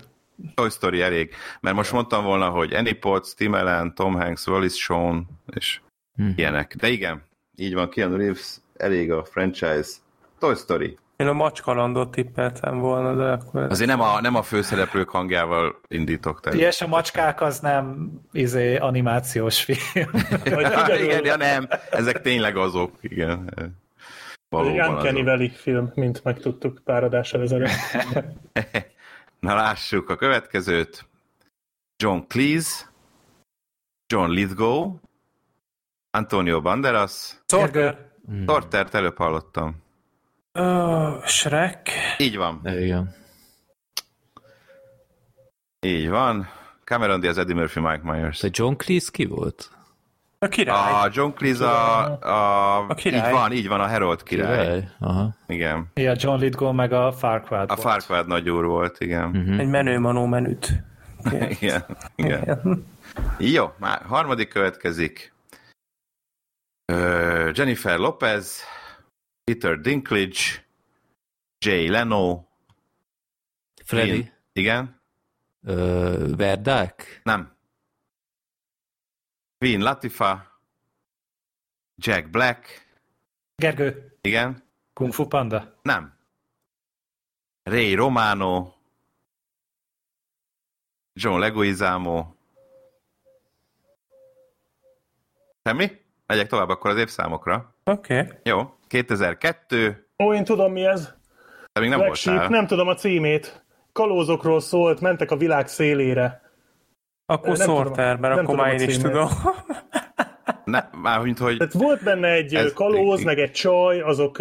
Toy Story elég. Mert most mondtam volna, hogy Annie Potts, Tim Allen, Tom Hanks, Wallace Shawn, és hmm. ilyenek. De igen, így van, Keanu Reeves, elég a franchise. Toy Story.
Én a macskalandot tippeltem volna, de akkor...
Azért nem a, nem a főszereplők hangjával indítok.
Tehát. Ilyes a macskák az nem izé, animációs film. [laughs]
igen, ja nem, ezek tényleg azok, igen.
Valóban Uncanny Valley film, mint megtudtuk pár adással ezelőtt. [laughs]
Na lássuk a következőt. John Cleese, John Lithgow, Antonio Banderas,
Sorter.
Sortert előbb hallottam.
Uh, Shrek.
Így van.
Igen.
Így van. Cameron Diaz, Eddie Murphy, Mike Myers.
De John Cleese ki volt?
A király.
A John Cleese a, a, a király. Így van, így van, a Herold király. király.
Aha.
Igen.
Ja, John Lithgow meg a Farquaad
A Farquaad nagyúr volt, igen.
Uh-huh. Egy menő manó menüt. [laughs]
Igen, igen. igen. Jó, már harmadik következik. Jennifer Lopez, Peter Dinklage, Jay Leno,
Freddy. Vin,
igen.
Uh, Verdák?
Nem. Queen Latifa, Jack Black.
Gergő.
Igen.
Kung Fu Panda.
Nem. Ray Romano, John Leguizamo, Semmi? Megyek tovább akkor az évszámokra.
Oké. Okay.
Jó. 2002.
Ó, én tudom mi ez.
De még nem
Black
voltál.
Sheep, nem tudom a címét. Kalózokról szólt, mentek a világ szélére.
Akkor Sorter, mert
nem
akkor már én is tudom. [laughs]
Ne, már mint hogy...
Tehát volt benne egy
Ez-
kalóz, meg egy csaj, azok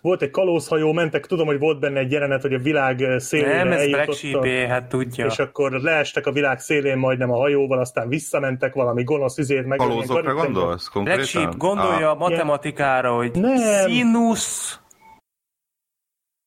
volt egy kalózhajó, mentek, tudom, hogy volt benne egy jelenet, hogy a világ szélére
Nem, ez Black Sheep, hát tudja.
és akkor leestek a világ szélén majdnem a hajóval, aztán visszamentek valami gonosz üzét meg.
Kalózokra gondolsz konkrétan?
Black Sheep gondolja
Ah,
a matematikára, hogy
Nem.
színusz...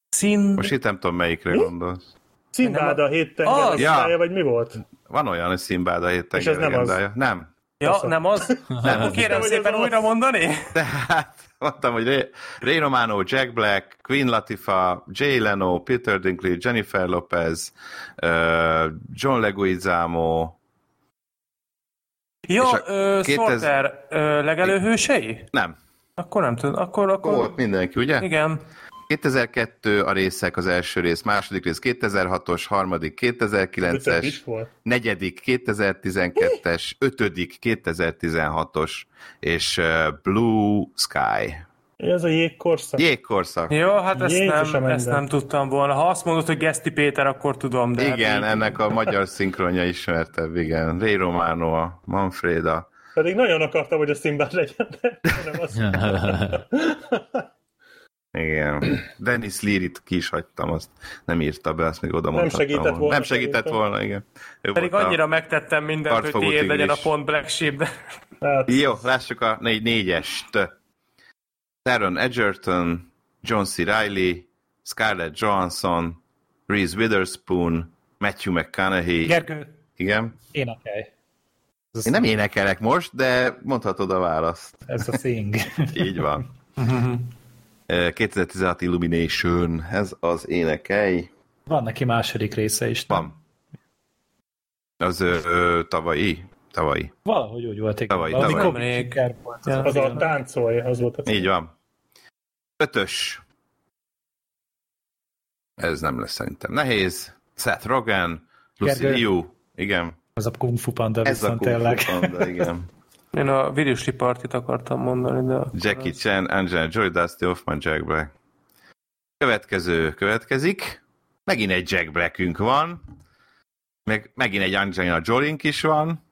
Szín...
most itt nem tudom, melyikre gondolsz.
Színbád a hét tenger
Az!
legendája,
Ja.
vagy mi volt?
Van olyan, hogy Színbád a hét
És ez nem az.
Nem.
Ja, nem az?
Nem.
Akkor kérem
hogy
szépen
az.
újra mondani?
Tehát mondtam, hogy Ray, Ray Romano, Jack Black, Queen Latifah, Jay Leno, Peter Dinklage, Jennifer Lopez, uh, John Leguizamo,
Jó, ö,
2000
Sorter ö, legelőhősei?
nem,
Akkor nem tudom. Akkor, akkor...
volt mindenki, ugye?
Igen.
2002 a részek, az első rész, második rész 2006-os, harmadik
Ötöd
2009-es,
is volt.
negyedik 2012-es, ötödik 2016-os, és uh, Blue Sky.
Ez a jégkorszak.
Jégkorszak.
Jó, hát ezt nem, ezt nem tudtam volna. Ha azt mondod, hogy Geszti Péter, akkor tudom, de... hát
Igen,
így-
ennek a magyar szinkronja ismertebb, igen. Ray Romano, a Manfreda.
Pedig nagyon akartam, hogy a Színbád legyen, de nem az. [laughs]
Igen. Dennis Leary-t ki is hagytam, azt nem írta be, azt még oda mondhattam
segített volna
Nem segített volna, igen. Ő
Pedig
a-
annyira megtettem mindent, hogy tiéd legyen a pont Black Sheep, de...
Hát,
Jó, lássuk a négy, négyest. Taron Egerton, John C. Reilly, Scarlett Johansson, Reese Witherspoon, Matthew McConaughey.
Gergő,
Igen.
énekelj. Ez,
Én nem énekelek most, de mondhatod a választ.
ez a thing.
Így van. [laughs] Eh, 2016 Illumination, ez az énekei.
Van neki második része is. nem?
Van. Az ö, ö, tavalyi? Tavalyi.
Valahogy úgy volt, igen.
Tavaly,
Valami
tavaly.
Covid
Nemrég.
siker volt.
Ja.
az a táncolj, az volt a cím.
Így van. Ötös. Ez nem lesz szerintem nehéz. Seth Rogen, Lucy. Liu. Igen.
Az a Kung Fu Panda
Ez a
viszont
Kung Fu
tényleg.
Panda, igen. [laughs]
Én a Virusli Partit akartam mondani, de...
Jackie
az-
Chan, Angelina Jolie, Dusty Hoffman, Jack Black. Következő következik. Megint egy Jack Blackünk van. Meg, megint egy Angelina Jolink is van.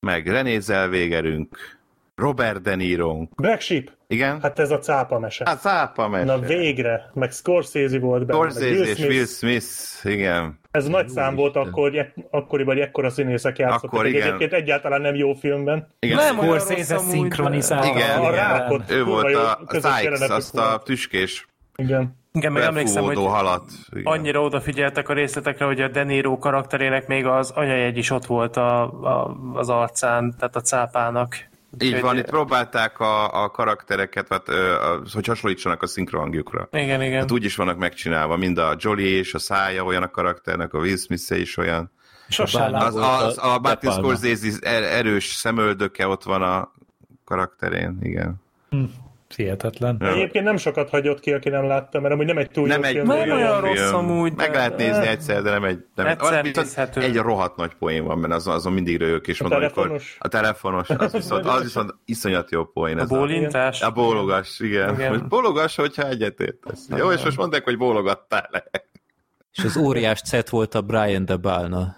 Meg René Zellwegerünk. Robert De Niro'nk.
Black Sheep,
Igen?
hát ez a cápa mese.
Hát szápa mese.
Na végre, meg Scorsese volt benne.
Scorsese
Will
és
Smith.
Will Smith, igen.
Ez nagy szám volt
Isten.
akkor, ek, akkoriban ekkora színészek játszottak.
Akkor igen.
Egyébként egyáltalán nem jó filmben.
igen.
Nem
Scorsese szinkronizálta.
Igen,
a
igen.
rákot.
Ő volt
jó
a
közös
Sykes, azt a
volt.
tüskés,
Igen.
Igen, meg emlékszem, hogy
halat. Igen.
annyira odafigyeltek a részletekre, hogy a De Niro karakterének még az anyajegy is ott volt a, a, az arcán, tehát a cápának.
Így
Úgyhogy-
van, itt próbálták a, a karaktereket, hát, hogy hasonlítsanak a szinkronhangjukra.
Igen, igen.
Hát úgy is vannak megcsinálva, mind a Jolie és a szája olyan a karakternek, a Will smith is olyan.
Sosem
Az, az,
a
a Martin. Scorsese er- erős szemöldöke ott van a karakterén, igen.
Hihetetlen.
Ja.
Egyébként nem sokat hagyott ki, aki nem látta, mert amúgy nem egy túl
Nem
jó
egy
film.
Nem
jó
olyan
film.
rossz amúgy,
Meg lehet nézni egyszer, de nem egy... Nem,
Egyszer
viszont. Egy rohadt nagy poén van benne, azon, azon mindig rögök és
A
mondom, amikor
telefonos?
a telefonos, az viszont, az viszont iszonyat jó poén.
A bólintás?
A bólogass, igen.
Igen.
igen. Most bólogass, hogyha egyetértesz. Jó, és most mondd meg, hogy bólogattál le.
És az óriás cet volt a Brian de Balna.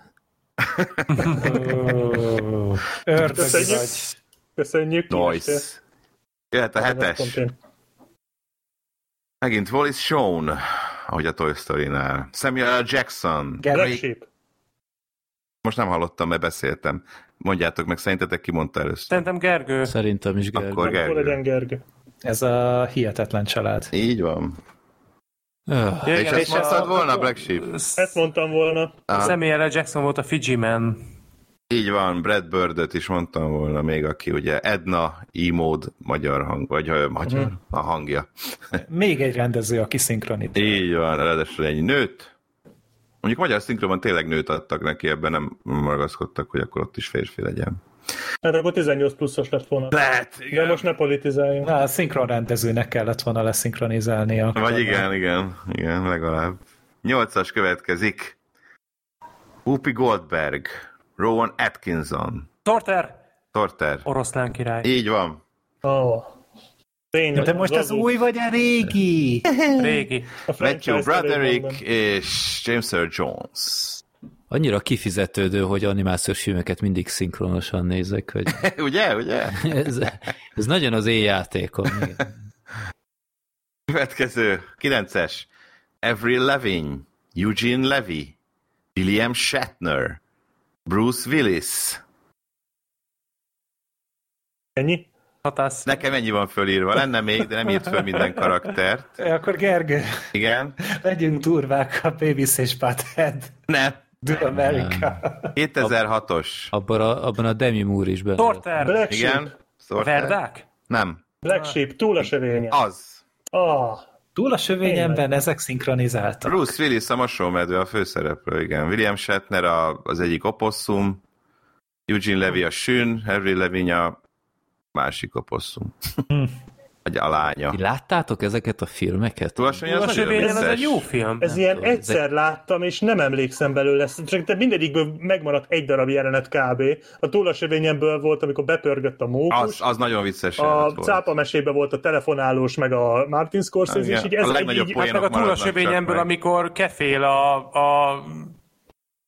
Köszönjük. Köszönjük.
Nice. Jöhet a hetes. Megint Wallace Shawn, ahogy a Toy Story-nál. Samuel L. Jackson.
Sheep.
Most nem hallottam, mert beszéltem. Mondjátok meg, szerintetek ki mondta először?
Szerintem Gergő.
Szerintem is Gergő.
Akkor
Akkor
Gergő.
legyen Gergő.
Ez a hihetetlen család.
Így van.
Öh,
Ja,
és
igen,
ezt
a-
mondtad volna, Black Sheep?
Ezt mondtam volna.
Ah,
Samuel L. Jackson volt a Fiji Man.
Így van, Brad Birdöt is mondtam volna még, aki ugye Edna E-mód magyar hang, vagy ö, magyar
Mhm.
a hangja. [laughs]
Még egy rendező, aki szinkronít.
Így van, ráadásul egy nőt. Mondjuk magyar szinkronban tényleg nőt adtak neki, ebben nem ragaszkodtak, hogy akkor ott is férfi legyen.
Hát akkor 18 pluszos lett volna.
Lehet,
De most ne politizáljunk.
Na, a szinkron rendezőnek kellett volna leszinkronizálnia.
Vagy igen, igen, igen, legalább. Nyolcas következik. Whoopi Goldberg, Rowan Atkinson.
Torter!
Torter.
Oroszlán király.
Így van.
Oh.
Tényleg, De most az új vagy a régi? [laughs]
Régi.
A Matthew Broderick és James Earl Jones.
Annyira kifizetődő, hogy animációs filmeket mindig szinkronosan nézek, hogy... [laughs]
ugye, ugye? [laughs]
ez, ez nagyon az én játékom.
Következő, 9-es. Avril Lavigne, Eugene Levy, William Shatner, Bruce Willis.
Ennyi?
Hatász.
Nekem ennyi van fölírva. Lenne még, de nem írt föl minden karaktert. [laughs]
Akkor Gergő,
Igen?
legyünk durvák a Babies és Butthead.
Nem.
Do America.
2006-os.
Abban a, abban a Demi Moore is benne.
Torter.
Black.
Igen? Sorter?
Verdák?
Nem.
Black Sheep, túl a sövényen.
Az.
Ah,
Túl a sövényemben ezek szinkronizáltak.
Bruce Willis a mosómedő a főszereplő, igen. William Shatner a, az egyik oposszum, Eugene Levy a sün, Harry Levin a másik oposszum. Vagy a lánya.
Ti láttátok ezeket a filmeket?
A
az nagyon
sövényen az egy jó film.
ez ilyen
tudom,
egyszer láttam, és nem emlékszem belőle. Csak te mindegyikből megmaradt egy darab jelenet kb. A túl a sövényemből volt, amikor bepörgött a mókus.
Az, az nagyon vicces
a cápa mesébe volt a telefonálós, meg a Martin Scorsese, és így
A
ez
legnagyobb
így,
Hát meg a
meg.
amikor kefél a, a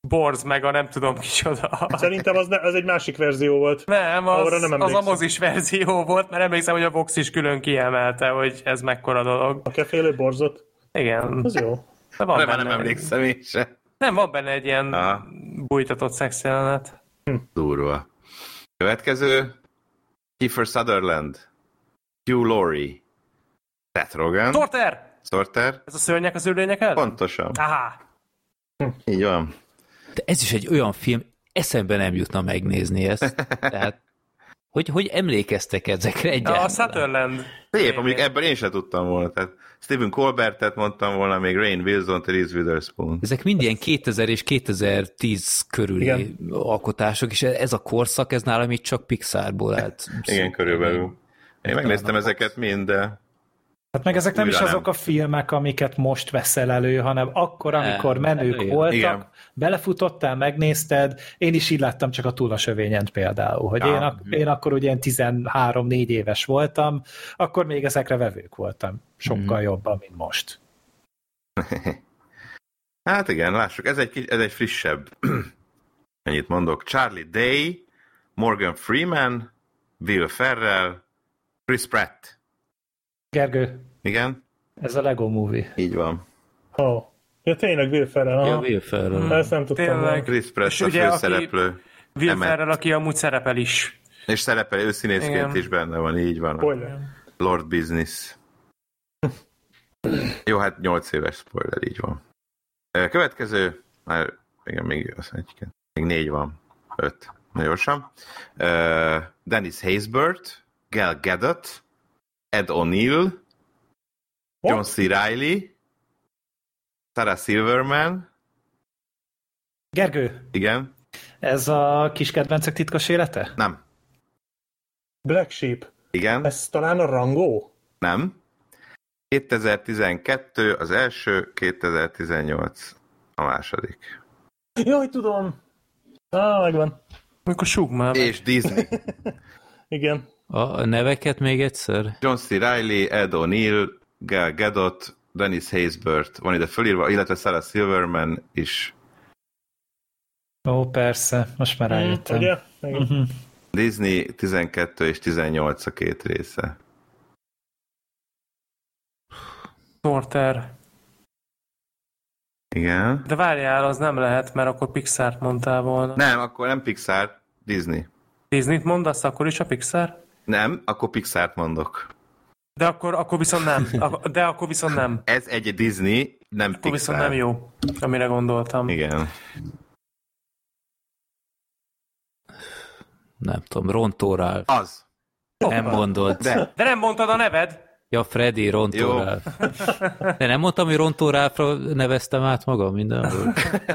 borz, meg a nem tudom kicsoda.
Szerintem az, ne, az egy másik verzió volt.
Nem, az,
Arra nem
az a
emlékszem.
mozis verzió volt, mert emlékszem, hogy a Vox is külön kiemelte, hogy ez mekkora dolog.
A kefélő borzot.
Igen.
Az jó.
De van
már
benne
nem emlékszem én se.
Nem, van benne egy ilyen
Aha.
bújtatott szexjelenet.
Durva. Következő. Kiefer Sutherland. Hugh Laurie. Seth Rogen.
Torter!
Sorter.
Ez a szörnyek az ülények ellen?
Pontosan.
Aha.
Így van.
De ez is egy olyan film, eszembe nem jutna megnézni ezt. Tehát, hogy, hogy emlékeztek ezekre
A
egyáltalán?
Sutherland.
Szép, amíg ebben én sem tudtam volna. Tehát Stephen Colbertet mondtam volna, még Rain Wilson, Reese Witherspoon.
Ezek mind ilyen 2000 és 2010 körüli
Igen.
alkotások, és ez a korszak, ez nálam itt csak Pixarból állt.
Igen, körülbelül. Én megnéztem ezeket mind, de
Hát meg ezek nem
Újra
is
nem.
azok a filmek, amiket most veszel elő, hanem akkor, amikor
Nem,
menők
igen.
voltak,
Igen.
belefutottál, megnézted, én is így láttam csak a túl a sövényen például, hogy
Ja.
én, ak- én akkor ugye ilyen 13-4 éves voltam, akkor még ezekre vevők voltam, sokkal
Mhm.
jobban, mint most. [laughs]
hát igen, lássuk, ez egy, ez egy frissebb. [clears throat] Ennyit mondok. Charlie Day, Morgan Freeman, Will Ferrell, Chris Pratt.
Gergő,
Igen,
ez a Lego Movie.
így van.
Oh. Ja, tényleg Will Ferrell.
Ja. Will Ferrell.
Ezt nem tudtam.
Tényleg.
Chris
És
a
ugye, aki-
főszereplő.
Will. Ferrell, aki amúgy szerepel is.
És szerepel, ő színészként
Igen.
is benne van, így van.
Spoiler.
Lord Business. Jó, hát 8 éves spoiler, így van. Következő, már igen, még az egy, még négy van, öt, nagyon gyorsan. Dennis Haysbert, Gal Gadot, Ed O'Neill, John C. Reilly, Sarah Silverman,
Gergő,
igen,
ez a kis kedvencek titkos élete?
nem,
Black Sheep.
igen,
Ez talán a Rango?
nem. 2012 az első, 2018 a második.
Jaj, tudom. Ah, megvan.
Amikor súg már. meg.
És Disney. [laughs]
Igen.
A neveket még egyszer?
John C. Reilly, Ed O'Neill, Gal Gadot, Dennis Haysbert van ide fölírva, illetve Sarah Silverman is.
Ó, persze, most már rájöttem.
Ugye? Igen.
Mhm.
Disney 12 és 18 a két része.
Torter.
Igen.
De várjál, az nem lehet, mert akkor Pixar-t mondtál volna.
Nem, akkor nem Pixar, Disney.
Disney-t mondasz, akkor is a Pixar?
Nem, akkor Pixart mondok.
De akkor, akkor viszont nem. De akkor viszont nem.
Ez egy Disney, nem
Akkor
Pixar.
viszont nem jó, amire gondoltam.
Igen.
Nem tudom, Rontóral.
Az.
Nem mondod.
De.
De nem mondtad a neved?
Ja, Freddy, Rontóral. De nem mondtam, hogy Rontóráfra neveztem át magam mindenhol.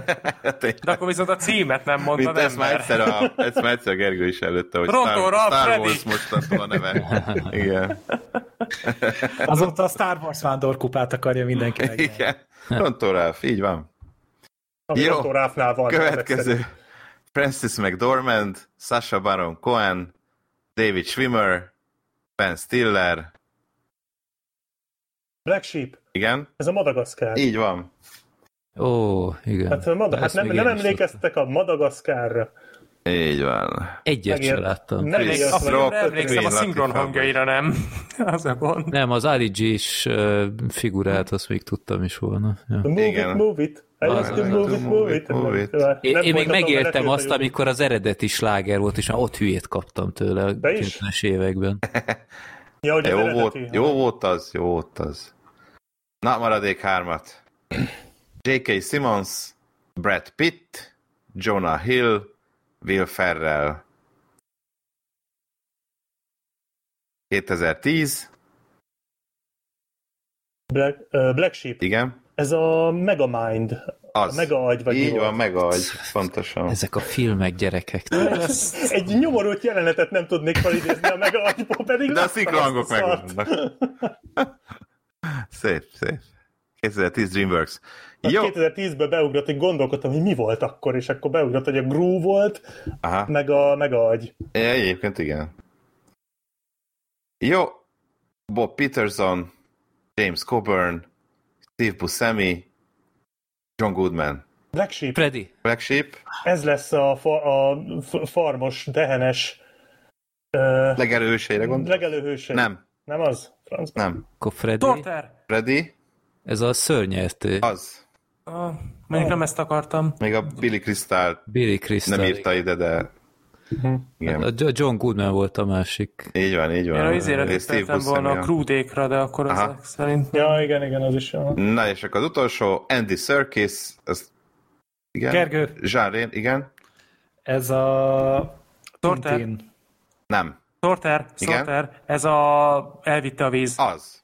[laughs]
De akkor viszont a címet nem mondtad
Mint ezt már egyszer a, ezt már egyszer a Gergő is előtte, hogy
Rontó
Star,
Ralph
Star
Freddy.
Wars mostantól a neve. Igen. [laughs]
Azóta a Star Wars vándorkupát akarja mindenki.
Igen. Rontó Ralph, így van.
Ami
Jó.
Van.
Következő. Francis McDormand, Sasha Baron Cohen, David Schwimmer, Ben Stiller.
Black Sheep.
Igen?
Ez a Madagaszkár.
Így van.
Ó, igen.
Hát, a Mada- hát nem, nem
is
emlékeztek a Madagaszkárra.
Így van.
Egyet
Megért-
se láttam.
Nem
emlékszem, a szinkron hangjaira nem. [laughs] Az a gond.
Nem, az Ali G-s uh, figurát azt még tudtam is volna. Ja.
Move
Igen.
it, move it. Move it,
Én, én még
a
azt, amikor az eredeti sláger volt, és már ott hülyét kaptam tőle a
Te is?
90-es években. [laughs]
Ja, az
Jó
eredeti.
volt, jó volt az, jó volt az. Na, maradék hármat. [clears throat] J.K. Simmons, Brad Pitt, Jonah Hill, Will Ferrell. 2010,
Black, uh, Black Sheep.
igen,
Ez a Megamind.
Az.
A Mega agy, vagy mi
Így
volt?
van, mega agy, pontosan.
Ezek a filmek, gyerekek. [laughs]
Egy nyomorult jelenetet nem tudnék felidézni a Mega agyból, pedig
De a
a szart.
megvannak. [laughs] szép, szép. 2010 DreamWorks.
Hát
Jó.
2010-ben beugrott, hogy gondolkodtam, hogy mi volt akkor, és akkor beugrott, hogy a Gru volt,
Aha.
meg a Mega agy.
Ja, egyébként igen. Jó. Bob Peterson, James Coburn, Steve Buscemi, John Goodman.
Black Sheep.
Freddy,
Black Sheep,
Ez lesz a, fa, a farmos, dehenes uh,
legelőseire gondol?
legelőhőse.
Nem,
Nem az? Franc.
nem.
akkor Freddy,
Torter!
Freddy,
ez a szörnyeltő.
az.
Ah, mondjuk nem ezt akartam.
Még a Billy Crystal
Billy Crystal.
nem írta ide, de igen.
A Jo- John Goodman volt a másik.
Így van, így van.
Én a tippeltem volna a krúdékra, de akkor
Aha.
ezek szerint
Ja, igen, igen, az is jó.
Na, és akkor az utolsó, Andy Serkis, az igen.
Gergő.
Reno, igen.
Ez a...
Torter.
Tintin.
Nem.
Torter,
Igen?
Sorter, ez a elvitte a víz.
Az.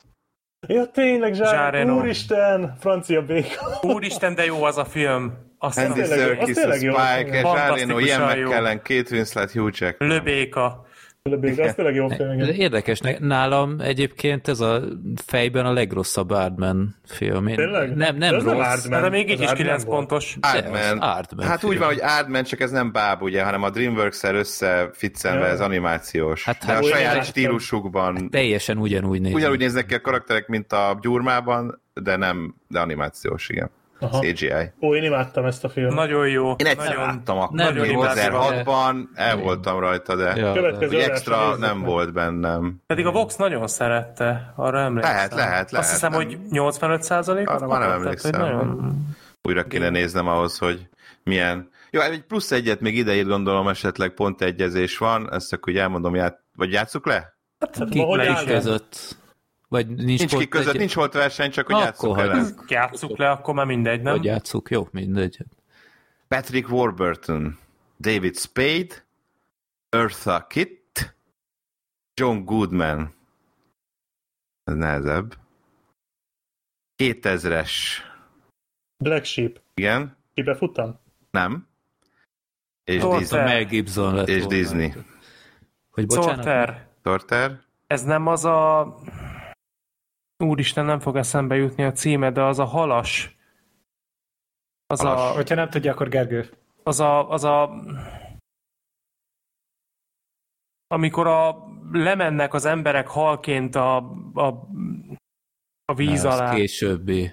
Ja, tényleg,
Jean
Zsár,
Reno.
úristen, francia béka.
Úristen, de jó az a film. Azt
Andy Serkis, a. Spike, és
Fantasztikusan
Ian. McKellen, Kate Winslet, Hugh Jackman.
Löbéka.
Béka, az tényleg jó film,
Ez
igen.
Érdekes, nálam egyébként ez a fejben a legrosszabb Aardman film. Én
Tényleg?
Nem, nem
Ez nem
rossz.
Aardman.
De még így is
Aardman
9
volt.
pontos.
Aardman.
az Aardman
hát
film.
úgy van, hogy Aardman, csak ez nem báb, ugye, hanem a DreamWorks-el összeficcenve
Ja.
ez animációs.
Hát-
De
hát
a saját
láttam.
stílusukban.
Teljesen ugyanúgy néz.
Ugyanúgy néznek ki a karakterek, mint a gyurmában, de nem, de animációs, igen.
Aha.
CGI.
Ó, én imádtam ezt a filmet.
Nagyon jó.
Én egyszer
nagyon...
láttam akkor,
Nem
jó,
2006-ban, el voltam rajta, de
Ja,
Következő
hogy extra nem
meg.
volt bennem.
Pedig a Vox nagyon szerette, arra emlékszem.
Lehet, lehet,
Azt
lehet,
hiszem,
nem.
hogy 85 százalék.
Arra már nem emlékszem.
Nagyon...
Újra kéne néznem ahhoz, hogy milyen... Jó, egy plusz egyet még idejét gondolom esetleg pont egyezés van, ezt akkor úgy elmondom, ját... vagy játsszuk le?
Hát,
Kik
is
áll?
között? Vagy nincs,
Nincs ki
pont
között,
egy-
nincs volt verseny, csak hogy
Akkor
játsszuk le.
hagyjuk.
Játsszuk le, akkor már mindegy, nem?
Vagy játsszuk, jó, mindegy.
Patrick Warburton, David Spade, Eartha Kitt, John Goodman. Ez nehezebb. 2000-es.
Black Sheep.
Igen?
Kibefuttam?
Nem. És
Torter.
Disney.
Mel Gibson lett
És
volna.
Disney.
Hogy bocsánat,
Sorter.
Torter?
Ez nem az a... Úristen, nem fog eszembe jutni a címe, de az a halas. Az
Halas.
a...
Hogyha nem tudja, akkor Gergő.
Az a... Az a... Amikor a lemennek az emberek halként a, a, a víz
az
alá.
későbbi.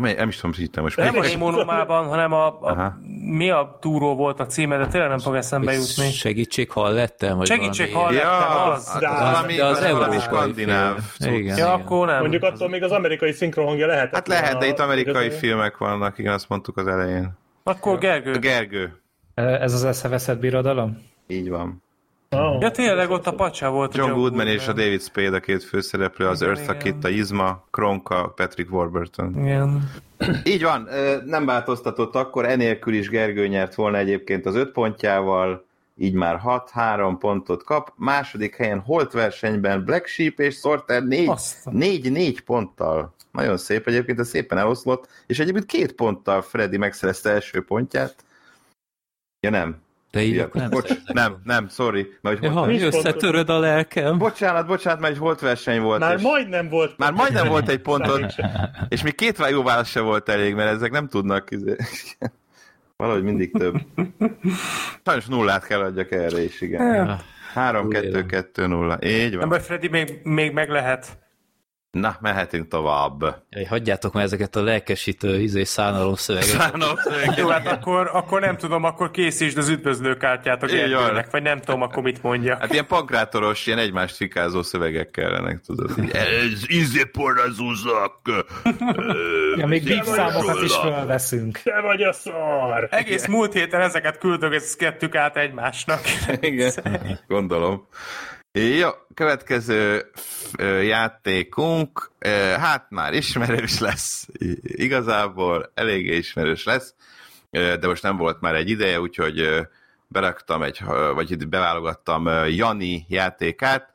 Nem, nem is tudom, hogy hittem most.
Nem a Rémolomában, hanem a, a
Aha.
mi a túró volt a címe, de tényleg nem fog eszembe jutni.
Segítség, hall lettem? Vagy
Segítség, lettem,
Ja,
az.
az, valami,
de az
az valami
európai
skandináv.
Igen.
Ja, akkor nem.
Mondjuk attól még az amerikai szinkronhangja lehetett.
Hát lehet, de itt amerikai filmek vannak, igen, azt mondtuk az elején.
Akkor Gergő.
Gergő.
Ez az eszeveszett birodalom?
Így van.
Oh.
Ja, tényleg ott a pacsa volt. a
John Goodman és a David Spade a két főszereplő, az
Igen,
Eartha. Kitt, a Izma, Kronka, Patrick Warburton.
Igen.
Így van, nem változtatott akkor, enélkül is Gergő nyert volna egyébként az öt pontjával, így már 6-3 pontot kap. Második helyen Holt versenyben Black Sheep és Sorter 4
Azt.
4 ponttal. Nagyon szép egyébként, ez szépen eloszlott, és egyébként két ponttal Freddy megszerezte első pontját. Ja nem.
De így
Ja,
akkor nem
bocs, nem, nem, sorry. Mert hogy
Nincs
összetöröd a lelkem.
bocsánat, bocsánat, mert egy volt verseny volt.
Már
és...
majdnem volt.
Már majdnem volt egy pontod, és még két jó válasz se volt elég, mert ezek nem tudnak. izé- Valahogy mindig több. Sajnos nullát kell adjak erre is, igen.
Ah,
3-2-2-0. Így van.
Nem Freddy, még, még meg lehet.
Na, mehetünk tovább.
Jaj, hagyjátok már ezeket a lelkesítő izé szánalom szövegeket.
Szánalom szövegeket.
Jó, hát akkor, akkor nem tudom, akkor készítsd az üdvözlőkártyát a Gergőnek, vagy nem tudom, akkor mit mondja.
Hát ilyen pankrátoros, ilyen egymást fikázó szövegek kellenek, tudod. Ez izé porrazúzak. [laughs]
ja, még bív számokat is felveszünk.
Te vagy a szar!
Egész múlt héten ezeket küldögezkedtük át egymásnak.
Igen, gondolom. Jó, következő játékunk, hát már ismerős lesz, igazából eléggé ismerős lesz, de most nem volt már egy ideje, úgyhogy beraktam egy, vagy beválogattam Jani játékát,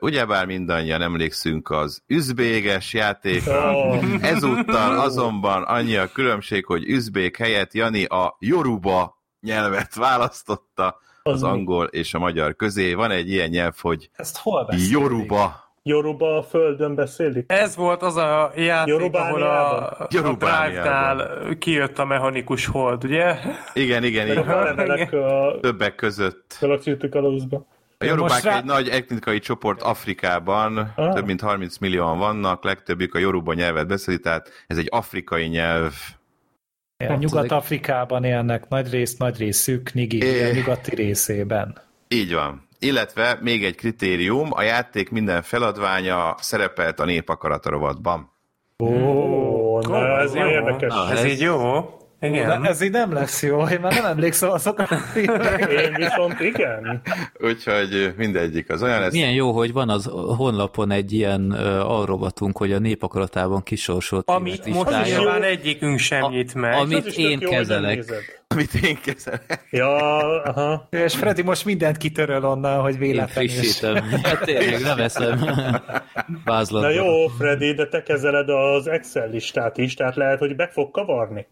ugyebár mindannyian emlékszünk az üzbéges játékra, ezúttal azonban annyi a különbség, hogy üzbék helyett Jani a Yoruba nyelvet választotta, az angol és a magyar közé. Van egy ilyen nyelv, hogy
Ezt hol beszélik?
Yoruba.
Yoruba a földön beszélik?
Ez volt az a játék, ahol a, a Drive-nál kijött a mechanikus hold, ugye?
Igen, igen, igen.
A
Többek között.
Galaktikai
A Yorubák rá... egy nagy etnikai csoport Afrikában, ah. több mint 30 millióan vannak, legtöbbük a Yoruba nyelvet beszéli, tehát ez egy afrikai nyelv,
a Nyugat-Afrikában élnek nagy rész, nagy részük Nigéria nyugati részében.
Így van. Illetve még egy kritérium, a játék minden feladványa szerepelt a népakarata rovatban.
Ó, oh, na, ez, ez érdekes.
Na, ez, ez így jó.
Igen. De ez így nem lesz jó, én már nem emlékszem azokat a
Én viszont igen.
Úgyhogy mindegyik az olyan lesz.
Milyen jó, hogy van az honlapon egy ilyen uh, alrovatunk, hogy a népakaratában kisorsolt
Amit most nyilván egyikünk sem nyit meg.
Amit én jó, kezelek.
Amit én kezelek.
Ja, aha.
És Freddy most mindent kitöröl onnan, hogy véletlenül.
Én frissítem. Hát tényleg nem eszem.
Na jó, Freddy, de te kezeled az Excel listát is, tehát lehet, hogy be fog kavarni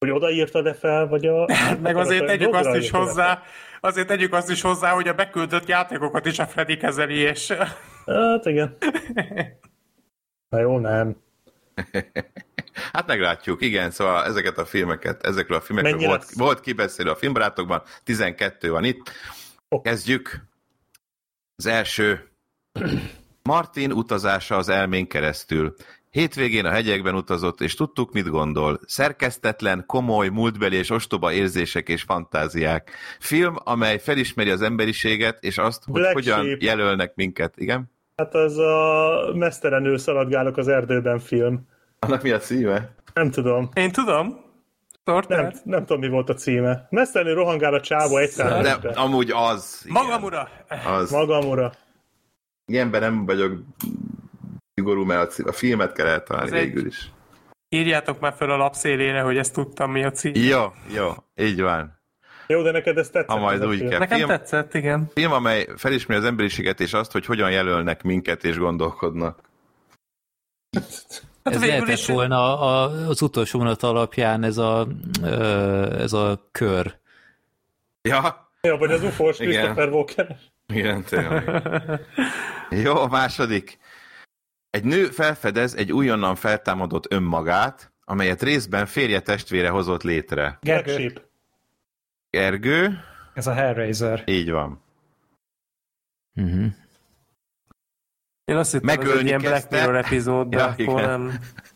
hogy odaírtad-e fel, vagy a... [laughs]
Meg azért tegyük azt is hozzá, azért tegyük azt is hozzá, hogy a beküldött játékokat is a Freddy kezeli, és...
Hát igen. [laughs] Na jó, nem. [laughs]
Hát meglátjuk, igen, szóval ezeket a filmeket, ezekről a filmekről volt, volt kibeszélő a filmbarátokban, 12 van itt. Okay. Kezdjük. Az első. [clears throat] Martin utazása az elmén keresztül. Hétvégén a hegyekben utazott, és tudtuk, mit gondol. Szerkesztetlen, komoly, múltbeli és ostoba érzések és fantáziák. Film, amely felismeri az emberiséget, és azt, hogy Black hogyan Sheep. jelölnek minket. Igen?
Hát az a mesztelenül szaladgálok az erdőben film.
Annak mi a címe?
Nem tudom.
Én tudom.
Nem, nem tudom, mi volt a címe. Mesztelenül rohangál a csávó egyszer.
De amúgy az.
Igen. Magamura.
Az.
Magamura.
Ilyenben nem vagyok szigorú, mert a filmet kell eltalálni végül is.
Írjátok már fel a lapszélére, hogy ezt tudtam, mi a cím.
Jó, jó, így van.
Jó, de neked ez tetszett.
Ha majd úgy kell.
Nekem film, tetszett, igen.
Film, amely felismeri az emberiséget, és azt, hogy hogyan jelölnek minket, és gondolkodnak.
Hát ez lehetett is... volna a, az utolsó mondat alapján ez a, ez a kör.
Ja.
Ja, vagy az ufós Christopher Walken.
Igen, tényleg. Jó, a második. Egy nő felfedez egy újonnan feltámadott önmagát, amelyet részben férje testvére hozott létre.
Gergő.
Gergő.
Ez a Hellraiser.
Így van.
Uh-huh.
Én azt hittem, Megölni hogy ilyen Black Mirror epizód, de ja, akkor nem [laughs]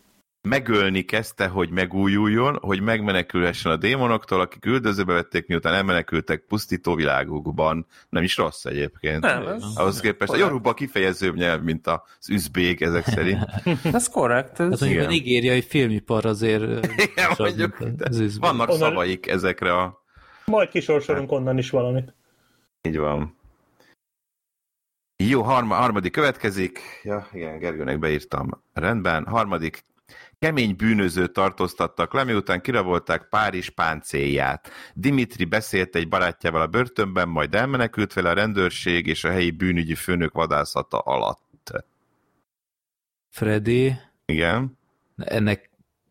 megölni kezdte, hogy megújuljon, hogy megmenekülhessen a démonoktól, akik üldözőbe vették, miután elmenekültek pusztító világukban. Nem is rossz egyébként.
Nem, ez
Ahhoz képest a Yoruba kifejezőbb nyelv, mint az üzbék ezek szerint. [laughs]
ez korrekt. Ez
hát mondjuk a nigériai filmipar azért... [laughs]
Igen, mondjuk, az vannak onnan... szavaik ezekre a...
Majd kisorsolunk onnan is valamit.
Így van. Jó, harma, harmadik következik. Ja, igen, Gergőnek beírtam. Rendben. Harmadik Kemény bűnözőt tartóztattak le, miután kirabolták Párizs páncélját. Dimitri beszélt egy barátjával a börtönben, majd elmenekült vele a rendőrség és a helyi bűnügyi főnök vadászata alatt.
Freddy?
Igen?
Ennek,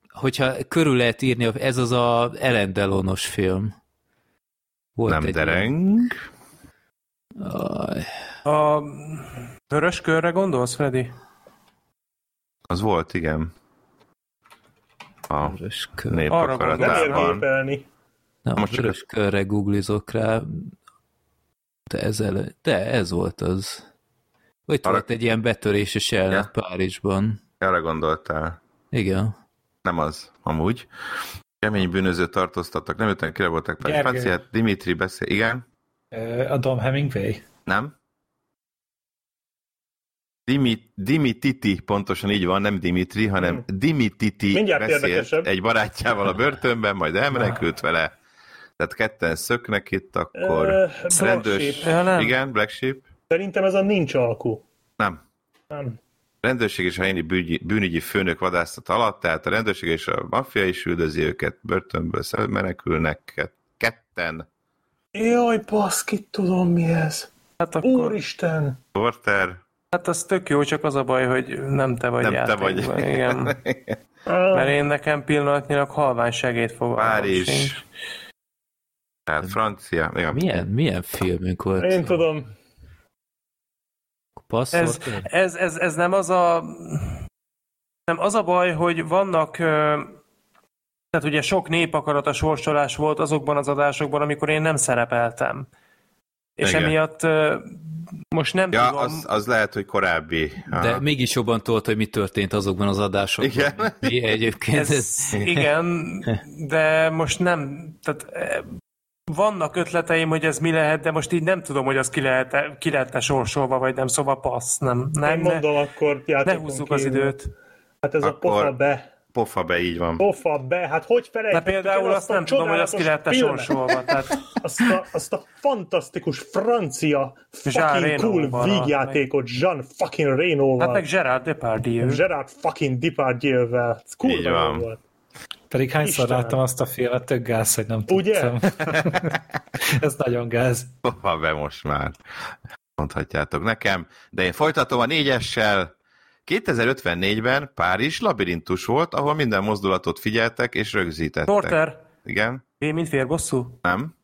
hogyha körül lehet írni, ez az a Ellen Delonos film.
Volt Nem dereng.
A vörös körre gondolsz, Freddy?
Az volt, igen a népakaratában.
Nem
Na, most vörös körre googlizok rá. De ez, ele... De ez volt az. Itt Arra... volt egy ilyen betöréses jelenet ja. Párizsban.
Arra gondoltál?
Igen.
Nem az, amúgy. Kemény bűnöző tartóztattak, nem jöttek, kire voltak Franciát, Dimitri beszél, igen?
A Dom Hemingway?
Nem. Dimi, Dimititi, pontosan így van, nem Dimitri, hanem hmm. Dimititi Mindjárt beszélt egy barátjával a börtönben, majd elmenekült vele. Tehát ketten szöknek itt, akkor uh, rendőrs... Sheep. Igen, Black Sheep.
Szerintem ez a nincs alkú.
Nem.
Nem.
Rendőrség és a helyi bűnügyi főnök vadászat alatt, tehát a rendőrség és a maffia is üldözi őket, börtönből menekülnek ketten.
Jaj, baszki, tudom mi ez. Hát akkor... Úristen!
Porter.
Hát az tök jó, csak az a baj, hogy nem te vagy Nem te vagy. Igen. [laughs] Mert én nekem pillanatnyilag halvány segéd fog.
Párizs. Tehát francia.
Ja. Milyen, milyen filmünk volt?
Én tudom.
Ez, ez, ez, ez nem az a... Nem az a baj, hogy vannak tehát ugye sok népakarata sorsolás volt azokban az adásokban, amikor én nem szerepeltem. És Igen. emiatt most nem
ja,
tudom...
Az, az lehet, hogy korábbi.
Aha. De mégis jobban tudod, hogy mi történt azokban az adásokban.
Igen?
Mi egyébként? Ez,
ez... Igen, de most nem... Tehát vannak ötleteim, hogy ez mi lehet, de most így nem tudom, hogy az ki lehet-e, ki lehet-e sorsolva, vagy nem, szóval passz, nem. nem
Én mondom, ne, akkor
Ne húzzuk az időt.
Hát ez akkor... a pofa be.
Pofa be, így van.
Pofa be, hát hogy felejtettek
De például azt nem tudom, hogy azt ki lehet sorsolva. Tehát... [laughs]
Azt, a, azt a fantasztikus francia fucking cool vígjátékot Jean fucking Reno-val.
Hát meg Gerard Depardieu.
Gerard fucking Depardieu-vel. Kurva volt.
Pedig hányszor Istenem. láttam azt a filmet, tök gáz, hogy nem Ugye? tudtam. [laughs] Ez nagyon gáz.
Pofa be most már. Mondhatjátok nekem. De én folytatom a négyessel. 2054-ben Párizs labirintus volt, ahol minden mozdulatot figyeltek és rögzítettek.
Porter.
Igen?
Én, mint férbosszú?
Nem.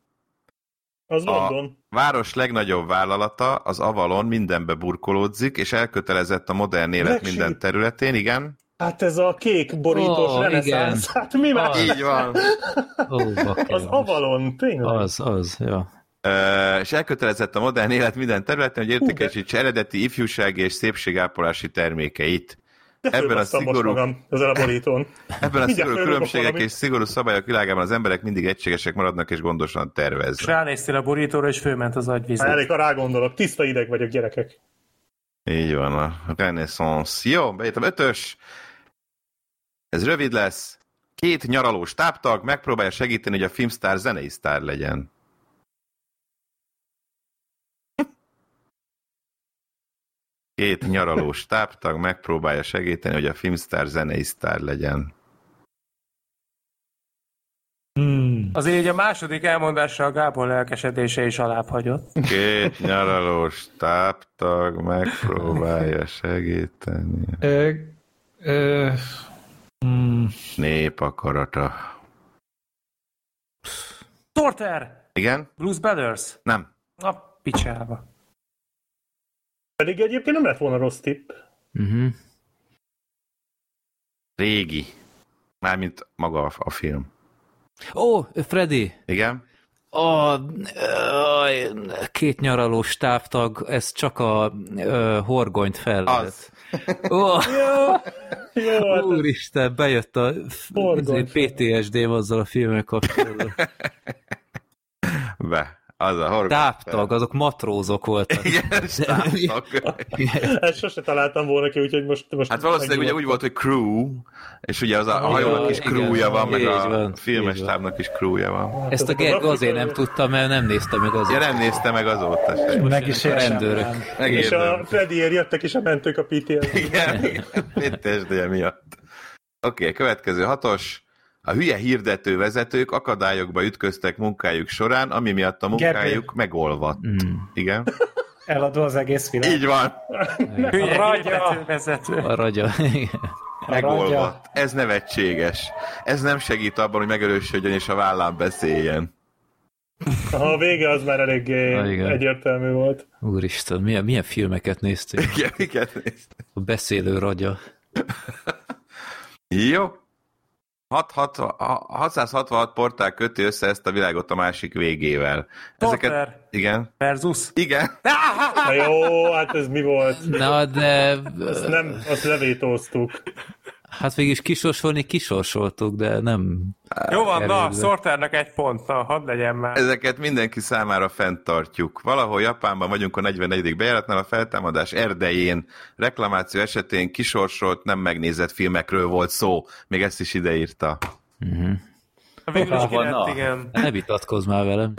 Az a London.
város legnagyobb vállalata, az Avalon mindenbe burkolódzik, és elkötelezett a modern élet Black minden területén, igen.
Hát ez a kék borítós oh, reneszánsz. Hát mi már?
Így van.
oh, az Avalon, tényleg.
Az, az, ja.
És elkötelezett a modern élet minden területen, hogy értékesítse eredeti ifjúsági és szépségápolási termékeit.
De ebben a szigorú, magam a borítón.
Ebben a szigorú különbségek és szigorú szabályok világában az emberek mindig egységesek maradnak és gondosan terveznek. És
ránéztél a borítóra, és fölment az agyvíz.
Elég, ha rágondolok. Tiszta ideg vagyok, gyerekek.
Így van, a reneszánsz. Jó, bejöttem ötös. Ez rövid lesz. Két nyaralós táptag megpróbálja segíteni, hogy a filmsztár zenei sztár legyen. Két nyaralós táptag megpróbálja segíteni, hogy a filmsztár zenei sztár legyen.
Hmm. Azért így a második elmondásra a Gábor lelkesedése is alább hagyott.
Két nyaralós táptag megpróbálja segíteni.
Ö, ö,
hmm. Nép akarata.
Torter!
Igen?
Blues Brothers?
Nem.
A picsába.
Pedig egyébként nem lett volna rossz tipp.
Uh-huh.
Régi. Mármint maga a, a film.
Ó, oh, Freddy!
Igen?
A, a két nyaralós távtag, ez csak a, a horgonyt fel.
Az.
Oh. jó, jó, hát Úristen, bejött a PTSD-m azzal a filmek kapcsolatban. [laughs]
Be. Az a horgony.
Táptag, azok matrózok voltak.
Igen, [laughs] táptag. [laughs]
Ezt sose találtam volna ki, úgyhogy most... most
hát valószínűleg ugye úgy volt, hogy crew, és ugye az a, a hajónak is crewja van, meg a van, filmes tábnak is crewja van.
Hát Ezt a Gerg azért nem tudta, mert nem nézte meg azóta.
Ja, nem nézte meg azóta
sem. Meg is a rendőrök.
És a Freddyért jöttek is a mentők a PTSD.
Igen, PTSD miatt. Oké, okay, következő hatos. A hülye hirdető vezetők akadályokba ütköztek munkájuk során, ami miatt a munkájuk Gerbi. megolvadt. Mm. Igen?
Eladó az egész világ.
Így van.
Hülye ragya. vezető.
A ragya.
Megolvadt. Ez nevetséges. Ez nem segít abban, hogy megerősödjön és a vállán beszéljen.
A vége az már eléggé ah, egyértelmű volt.
Úristen, milyen, milyen filmeket néztél?
Igen, miket néztél?
A beszélő ragya.
Jó, 6, 6, 666 portál köti össze ezt a világot a másik végével.
Ezeket... Porter.
Igen.
Versus.
Igen. [laughs]
Na jó, hát ez mi volt?
Na, de...
Azt nem, azt levétóztuk.
Hát végig kisorsolni kisorsoltuk, de nem...
Jó van, na, Sorternek egy pont, na, hadd legyen már.
Ezeket mindenki számára fenntartjuk. Valahol Japánban vagyunk a 44. bejáratnál a feltámadás erdején. Reklamáció esetén kisorsolt, nem megnézett filmekről volt szó. Még ezt is ideírta.
Uh-huh.
Végül is kirett, igen.
Ne vitatkozz már velem.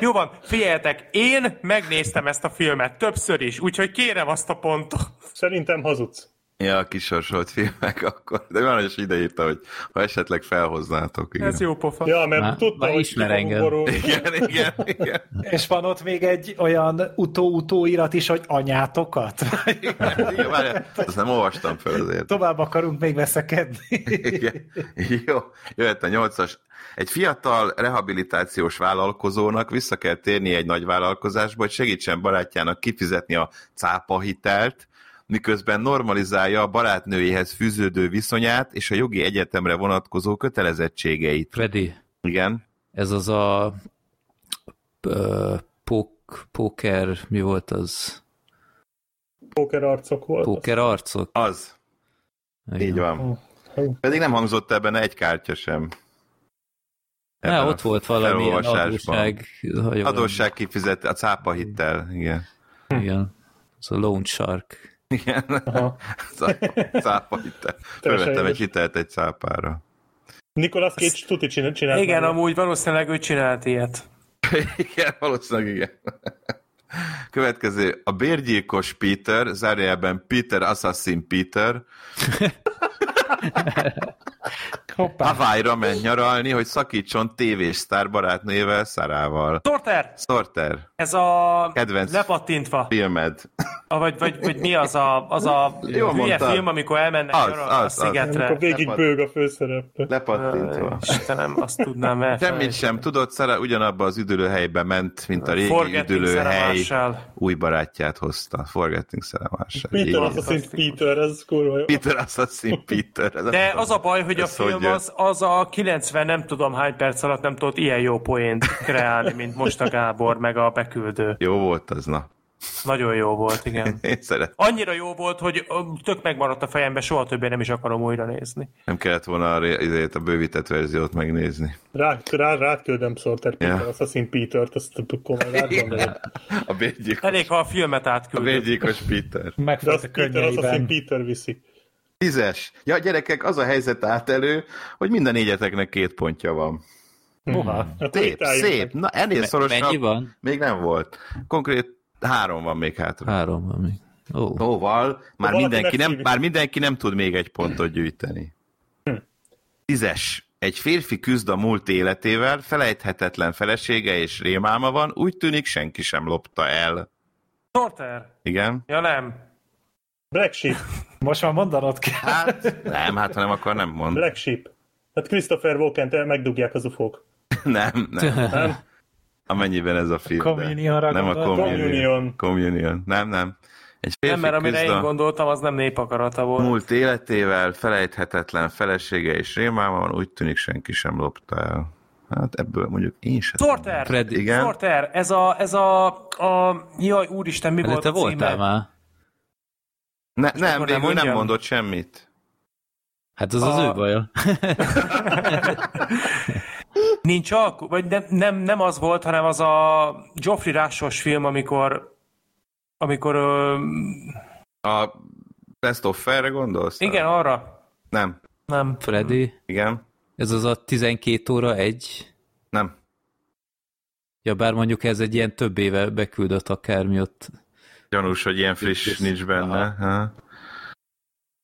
Jó van, figyeljetek, én megnéztem ezt a filmet többször is, úgyhogy kérem azt a pontot.
Szerintem hazudsz.
Ja, a kisorsolt filmek [laughs] akkor. De van, hogy ideírta, hogy ha esetleg felhoznátok. Igen.
Ez jó pofa.
Ja, mert Má, tudta, hogy
ismer engem.
Igen, igen, igen.
És van ott még egy olyan utó-utó irat is, hogy anyátokat?
Igen, igen várjál, azt nem olvastam fel azért.
Tovább akarunk még veszekedni.
Igen. Jó, jöhet a nyolcas. Egy fiatal rehabilitációs vállalkozónak vissza kell térni egy nagy vállalkozásba, hogy segítsen barátjának kifizetni a cápahitelt, miközben normalizálja a barátnőjéhez fűződő viszonyát és a jogi egyetemre vonatkozó kötelezettségeit.
Freddy.
Igen?
Ez az a pók, póker, mi volt az?
Póker arcok volt.
Póker arcok?
Az. Igen. Így van. Pedig nem hangzott ebben egy kártya sem.
Ne, ott volt valami adósság.
Adósság kifizet, a cápa hittel, igen.
Igen. Ez a loan shark.
Igen. Cápa [laughs] hitel. Fölvettem egy hitelt egy cápára.
Nikolas Cage tuti csinált.
Igen, már. amúgy valószínűleg ő csinált ilyet. [laughs]
igen, valószínűleg igen. [laughs] Következő, a bérgyilkos Peter, zárójelben Peter Assassin Peter, Hawaii-ra ment nyaralni, hogy szakítson tévés sztár barátnőjével, Szarával.
Sorter!
Sorter.
Ez a
Kedvenc
lepattintva.
filmed.
A, vagy, vagy, vagy mi az a, az a Jó hülye mondtad. film, amikor elmennek az, az, a szigetre.
Amikor végig Lepat... bőg a főszerep.
Lepattintva.
Istenem, azt tudnám el.
Semmit sem tudott, Szara ugyanabba az üdülőhelybe ment, mint a régi Forgetting üdülőhely. Új barátját hozta. Forgetting Sarah Marshall.
Peter Assassin Peter, ez kurva jó.
Peter Assassin Peter.
Ez De az a baj, hogy a film hogy... az, az a 90 nem tudom hány perc alatt nem tudott ilyen jó poént kreálni, mint most a Gábor, meg a beküldő.
Jó volt az, na.
Nagyon jó volt, igen. [laughs]
Én szeret.
Annyira jó volt, hogy tök megmaradt a fejembe, soha többé nem is akarom újra nézni.
Nem kellett volna a, a bővített verziót megnézni.
Rá, rá, rád küldöm Sorter Peter, yeah. Assassin Peter-t, azt komoly rád [laughs]
A bérgyilkos.
Elég, ha a filmet átküldöm.
A bérgyilkos Peter.
Azt Peter, Assassin Peter viszi.
Tízes. Ja, gyerekek, az a helyzet állt elő, hogy minden négyeteknek két pontja van.
Uha.
Szép, szép. Na, ennél Me- szorosabb
mennyi van?
még nem volt. Konkrét három van még hátra.
Három van még. Ó.
Szóval már mindenki, nem, már mindenki nem tud még egy pontot gyűjteni. Hm. Tízes. Egy férfi küzd a múlt életével, felejthetetlen felesége és rémálma van, úgy tűnik senki sem lopta el.
Sorter.
Igen?
Ja nem.
Black Sheep.
Most már mondanod kell.
Hát, nem, hát ha nem, akkor nem mond.
Black Sheep. Hát Christopher walken megdugják az ufók. [laughs]
nem, nem. nem. Amennyiben ez a film.
Communionra
Nem a Communion. Communion. Nem, nem.
Egy nem, mert amire én gondoltam, az nem népakarata volt.
Múlt életével felejthetetlen felesége és rémálma van, úgy tűnik senki sem lopta el. Hát ebből mondjuk én sem.
Sorter!
Fred, igen?
Sorter! Ez a, ez a, a jaj, úristen, mi volt
te
a címe?
voltál már?
Ne, nem, végül nem mondott semmit.
Hát az a... az ő baja. [laughs]
Nincs alku, vagy nem, nem, nem az volt, hanem az a Geoffrey Russos film, amikor amikor... Ö...
A Best of Fair-re gondolsz?
Igen, arra.
Nem.
Nem.
Freddy?
Igen.
Ez az a 12 óra egy?
Nem.
Ja, bár mondjuk ez egy ilyen több éve beküldött akármi ott.
Gyanús, hogy ilyen friss nincs benne. Ha.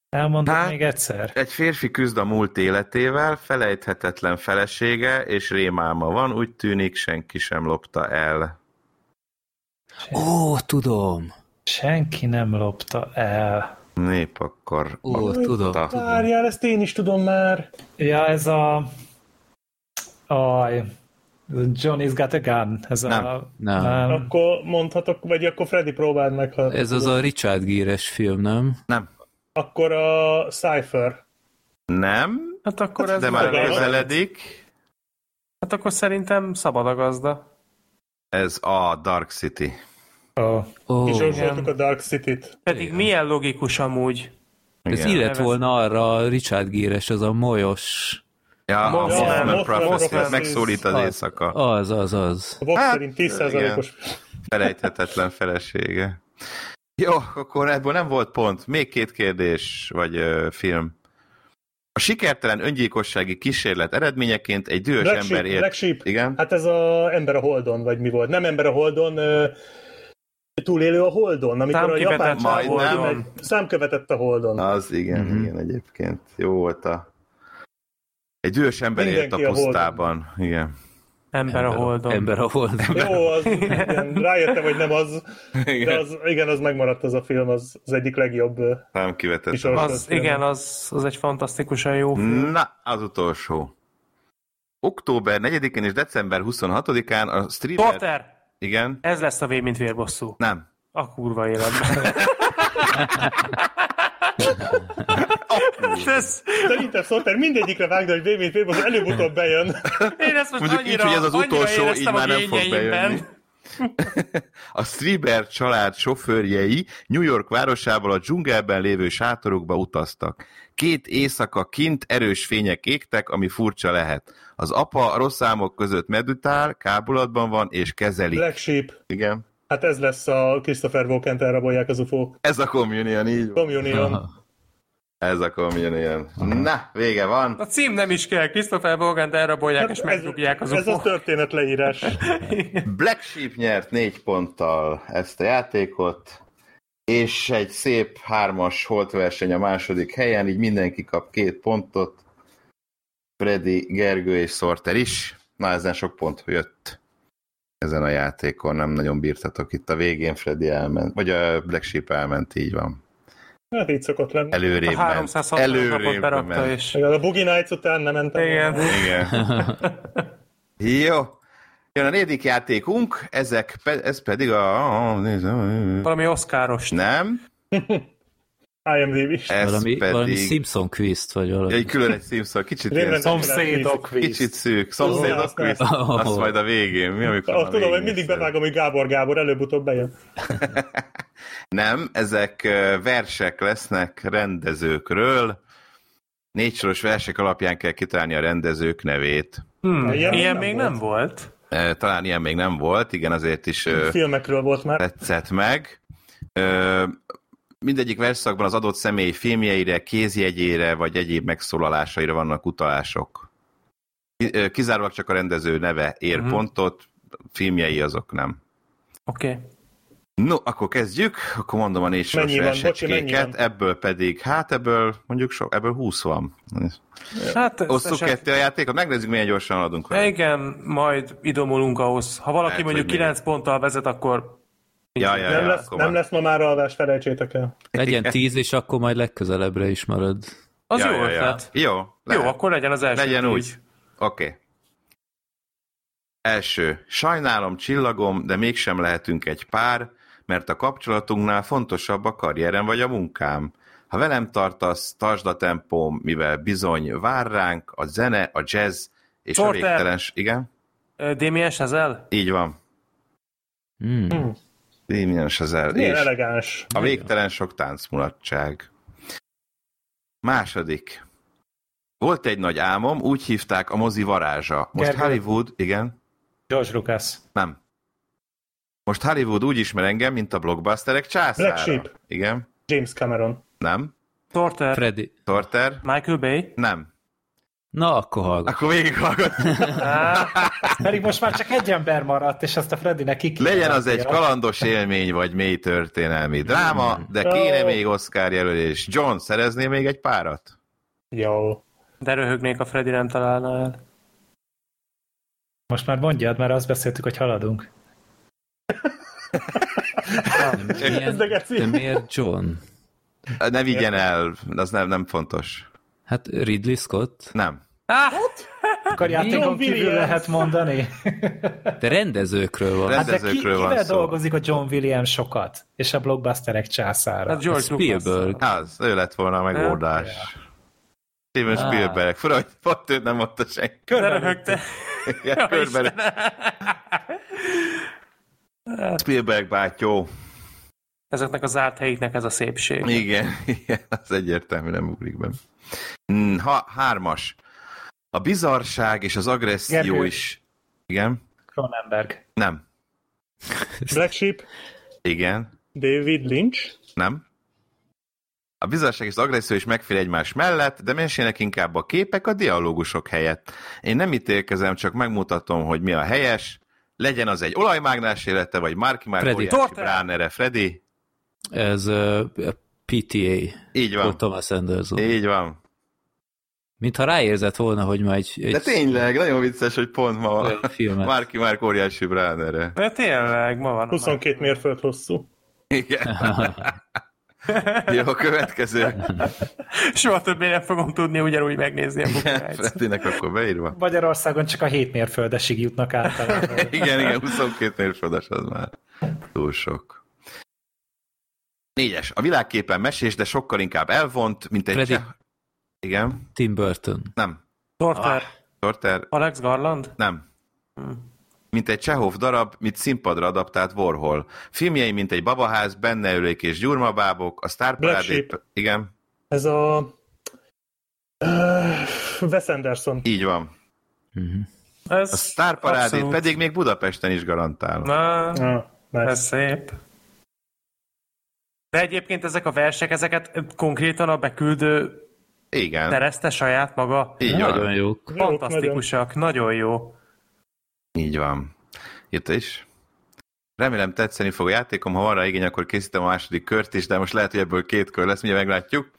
Elmondom hát, még egyszer.
Egy férfi küzd a múlt életével, felejthetetlen felesége és rémálma van, úgy tűnik senki sem lopta el.
Ó, tudom.
Senki nem lopta el.
Nép akkor.
Ó, tudom.
Várjál, ezt én is tudom már.
Ja, ez a... Aj, Johnny's got a gun. Ez
nem.
A...
Nem.
nem. Akkor mondhatok, vagy akkor Freddy próbáld meg. Ha
ez az a Richard Gere-es film, nem?
Nem.
Akkor a Cypher.
Nem.
Hát akkor ez
De már közeledik.
Hát akkor szerintem szabad a gazda.
Ez a Dark City.
Oh.
Ó,
Kisorsoltuk a Dark City-t.
Pedig milyen logikus amúgy.
ez
Igen.
illet
Nevez-
volna arra a Richard Gere-es, az a molyos...
Ja, a
Mothman
Mothman
Prophecy,
Prophecy,
az-
megszólít az
az-
éjszaka.
Az, az, az.
A
Hát,
szerint 10%-os.
Felejthetetlen felesége. Jó, akkor ebből nem volt pont. Még két kérdés, vagy ö, film. A sikertelen öngyilkossági kísérlet eredményeként egy dühös
Black
ember
Sheep,
ért...
Black Sheep.
Igen?
Hát ez a Ember a Holdon, vagy mi volt? Nem Ember a Holdon, ö, túlélő a Holdon, amikor a japán csávó számkövetett a Holdon.
Az, igen,
Mhm.
igen, egyébként. Jó volt a... Egy dühös ember élt a
Mindenki a Holdon.
pusztában. Igen.
Ember a holdon.
Ember a holdon.
Jó, az, igen, rájöttem, hogy nem az, de az, igen, az megmaradt az a film, az, az egyik legjobb.
Nem kivetett.
Kisor-
Az, igen, az, az egy fantasztikusan jó film.
Na, az utolsó. Október 4-én és december 26-án a streamer...
Porter!
Igen?
Ez lesz a V, mint vérbosszú.
Nem.
A kurva életben. [laughs] [laughs] ez,
Szerintem Szolter mindegyikre vágna, hogy Vémint Vérbosz előbb-utóbb bejön.
én ezt most
Mondjuk így,
annyira,
hogy ez az utolsó, így már nem fog bejönni. A Strieber család sofőrjei New York városából a dzsungelben lévő sátorukba utaztak. Két éjszaka kint erős fények égtek, ami furcsa lehet. Az apa a rossz álmok között meditál, kábulatban van és kezeli.
Black Sheep.
Igen.
Hát ez lesz a Christopher Walken-t elrabolják az ufók.
Ez a Communion, így van.
Communion.
Ez a Communion. Na, vége van.
A cím nem is kell, Christopher Walken elrabolják és
ez,
megdugják az
ez a történet leírás.
Black Sheep nyert négy ponttal ezt a játékot, és egy szép hármas holtverseny a második helyen, így mindenki kap két pontot. Freddy, Gergő és Sorter is. Na, ezen sok pont jött ezen a játékon, nem nagyon bírtatok itt a végén, Freddy elment, vagy a Black Sheep elment, így van.
Hát így szokott lenni.
Előrébb
A
ment.
360 napot
Előrébb
berakta,
ment.
és...
A Boogie Nights után nem mentem.
Igen.
Igen. [laughs] Jó. Jön a negyedik játékunk, ezek pe- ez pedig a...
Valami oszkáros.
Nem, [laughs]
IMDb is.
ez
Valami,
pedig...
valami Simpson quiz vagy valami.
Egy külön egy Simpson, kicsit ilyen,
Szomszédok quiz.
kicsit szűk. Szomszédok quiz?
azt-
Azt majd a végén. Mi, amikor
Ah,
a
tudom,
végén
hogy mindig bevágom, hogy Gábor Gábor előbb-utóbb bejön. [laughs]
Nem, ezek versek lesznek rendezőkről. Négy soros versek alapján kell kitalálni a rendezők nevét.
Hmm,
Ilyen
ilyen,
még
még
nem
nem volt.
Talán ilyen még nem volt, igen, azért is
Filmekről volt már.
tetszett meg. Mindegyik versszakban az adott személy filmjeire, kézjegyére vagy egyéb megszólalásaira vannak utalások. Kizárólag csak a rendező neve ér
Mhm.
pontot, filmjei azok nem.
Oké. Okay.
No, akkor kezdjük, akkor mondom a négy soros
van?
ebből pedig, hát ebből mondjuk sok, ebből 20 van.
Hát
Osszuk
eset-
ketté a játékot, megnézzük milyen gyorsan haladunk vele.
Igen, majd idomulunk ahhoz. Ha valaki
Lehet,
mondjuk
hogy
9 ponttal vezet, akkor
Ja, ja,
Nem
ja,
lesz,
akkor
nem lesz ma már alvás, felejtsétek el.
Legyen tíz, és akkor majd legközelebbre is marad.
az
ja,
jó
ja, ja.
ötlet.
Jó,
Jó,
lehet.
akkor legyen az első
Legyen
tíz.
úgy. Oké. Okay. Első. Sajnálom, csillagom, de mégsem lehetünk egy pár, mert a kapcsolatunknál fontosabb a karrierem vagy a munkám. Ha velem tartasz, tartsd a tempóm, mivel bizony vár ránk a zene, a jazz és
Sorter.
a végtelen... Igen?
Damien Chazelle?
Így van.
Hmm.
Damien Chazelle.
Milyen
És
elegáns.
a végtelen sok táncmulatság. Második. Volt egy nagy álmom, úgy hívták a mozi varázsa. Most
Gergely.
Hollywood, igen,
George Lucas.
nem. Most Hollywood úgy ismer engem, mint a blockbusterek császára.
Black Sheep.
Igen,
James Cameron.
nem.
Torter?
Freddy.
Torter,
Michael Bay?
nem.
Na, akkor hallgat.
Akkor végighallgat. [laughs]
Á,
Pedig most már csak egy ember maradt, és azt a Freddynek ki
Legyen az egy kalandos élmény, vagy mély történelmi dráma, de kéne még Oscar jelölés. John, szerezné még egy párat?
Jó.
de röhögnék, a Freddy nem találna el.
Most már mondjad, mert azt beszéltük, hogy haladunk.
Milyen,
de
miért John?
Ne vigyen el, az nem, nem fontos.
Hát Ridley Scott?
Nem.
Ah,
Akkor játékon
John
kívül lehet mondani.
De rendezőkről van.
Hát de ki,
Rendezőkről van
kivel
szó.
dolgozik a John Williams sokat? És a blockbusterek császára.
hát George
Spielberg.
Lucas.
Az, ő lett volna a megoldás. Steven Spielberg. Fura, hogy pont őt nem mondta senki.
Körbe röhögte.
Ja, körbe Spielberg bátyó.
Ezeknek a zárt helyiknek ez a szépség.
Igen, [laughs] igen, az egyértelmű nem ugrik be. Hmm, ha, hármas. A bizarság és az agresszió
Gergő.
is. Igen?
Cronenberg.
Nem. [laughs]
Black Sheep,
Igen.
David Lynch,
Nem. A bizarság és az agresszió is megfél egymás mellett, de mesének inkább a képek a dialógusok helyett. Én nem ítélkezem, csak megmutatom, hogy mi a helyes. Legyen az egy olajmágnás élete, vagy Marky Mark
Freddy.
Bránere, Freddy.
Ez uh, PTA.
Így van.
Thomas Anderson.
Így van.
Mintha ráérzett volna, hogy ma egy, egy
De tényleg, nagyon vicces, hogy pont ma
filmet.
Marky Mark óriási Bránere.
De tényleg, ma van.
22 mérföld hosszú.
Igen. [laughs] [laughs] Jó, következő.
Soha többé nem fogom tudni ugyanúgy megnézni a.
Freddynek akkor beírva.
Magyarországon csak a 7 mérföldesig jutnak általában. [laughs]
Igen, igen, 22 mérföldes az már túl sok. Négyes. A világképen mesés, de sokkal inkább elvont, mint egy...
Freddy.
Cseh... Igen?
Tim Burton.
Nem.
Torter,
Torter?
Alex Garland?
Nem. Mint egy Csehov darab, mint színpadra adaptált Warhol. Filmjei, mint egy babaház, benne ülők és gyurmabábok, a
Black
sztárparádét... Igen,
Ez a... Uh, Wes Anderson.
így van.
Ez
A sztárparádét
abszolút.
pedig még Budapesten is garantálom.
Na,
Ah, nice.
ez szép. De egyébként ezek a versek, ezeket konkrétan a beküldő
Igen,
szerezte saját maga.
így
Nagyon jók.
Jó,
Fantasztikusak, nagyon jó.
Így van. Itt is. Remélem tetszeni fog a játékom, ha van rá igény, akkor készítem a második kört is, de most lehet, hogy ebből két kör lesz, mindjárt meglátjuk.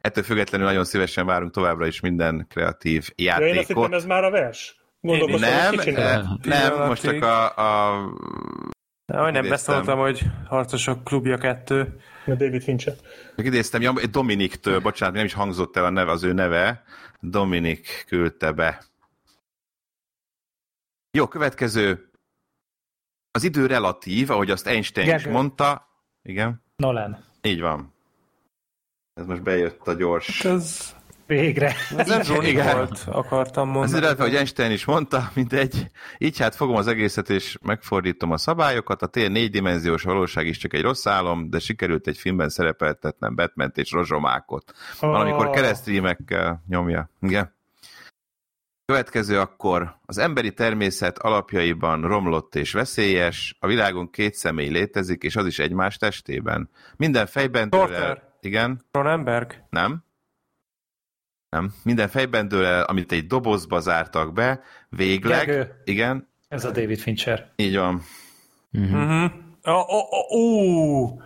Ettől függetlenül nagyon szívesen várunk továbbra is minden kreatív
Ja, én azt hittem,
játékot.
ez már a vers. Gondolkoztam,
Nem,
nem.
nem, most csak a, a
hogy nem beszóltam, hogy Harcosok klubja kettő.
A David Fincher.
Csak idéztem, ja, Dominiktől, bocsánat, nem is hangzott el a neve, az ő neve. Dominik küldte be. Jó, következő. Az idő relatív, ahogy azt Einstein is
Gergő.
mondta. Igen,
Nolan.
így van. Ez most bejött a gyors.
Ez,
Végre.
ez nem Johnny
Igen.
volt, akartam mondani.
illetve, hogy Einstein is mondta, mindegy. Így hát fogom az egészet és megfordítom a szabályokat. A tél négydimenziós valóság is csak egy rossz álom, de sikerült egy filmben szerepeltetnem batman és rozsomákot. Valamikor
Ah.
keresztrímekkel nyomja. Igen. Következő akkor az emberi természet alapjaiban romlott és veszélyes, a világon két személy létezik, és az is egymás testében. Minden fejben dől el... Igen,
Cronenberg?
nem? Nem. Minden fejben dől el, amit egy dobozba zártak be, végleg...
Gergő.
Igen,
Ez a David Fincher.
így van.
Mhm. Oh, oh, oh, ú!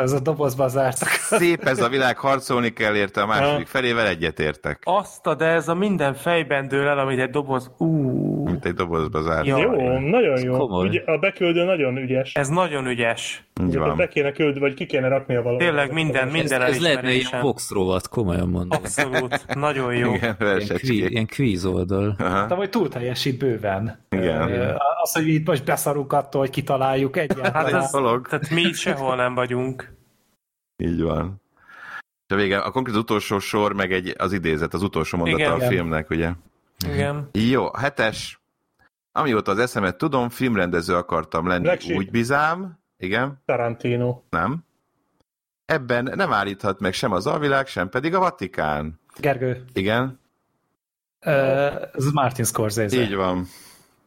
Ez a dobozba zártak.
Szép ez a világ, harcolni kell érte a második felével, egyetértek.
Azt a, de ez a minden fejben dől el, amit egy doboz... Ú!
Mint egy dobozba zárt.
Ja.
Jó, nagyon jó.
komoly.
Ugye, a beküldő nagyon ügyes.
Ez nagyon ügyes.
Így van.
be kéne küldni, vagy ki kéne raknia valahol.
Tényleg minden,
Ez,
minden
ez lehetne ilyen
elismerésem.
Vox rovat, komolyan mondom.
Abszolút. Nagyon jó.
Igen, versecskék.
ilyen kvíz oldal.
Aha.
De hogy túl teljesít bőven.
Igen.
Ö, Az, hogy itt most beszarunk attól, hogy kitaláljuk
Hát
egyáltalán.
ez,
dolog.
tehát mi sehol nem vagyunk.
Így van. És a vége, a konkrét utolsó sor, meg egy, az idézet, az utolsó mondata
Igen.
a filmnek, ugye?
Igen.
Jó, hetes. Amióta az eszemet tudom, filmrendező akartam lenni,
Black
úgy bizám. Igen,
Tarantino.
nem. Ebben nem állíthat meg sem az alvilág, sem pedig a Vatikán.
Gergő,
Igen,
ez Martin Scorsese.
így van.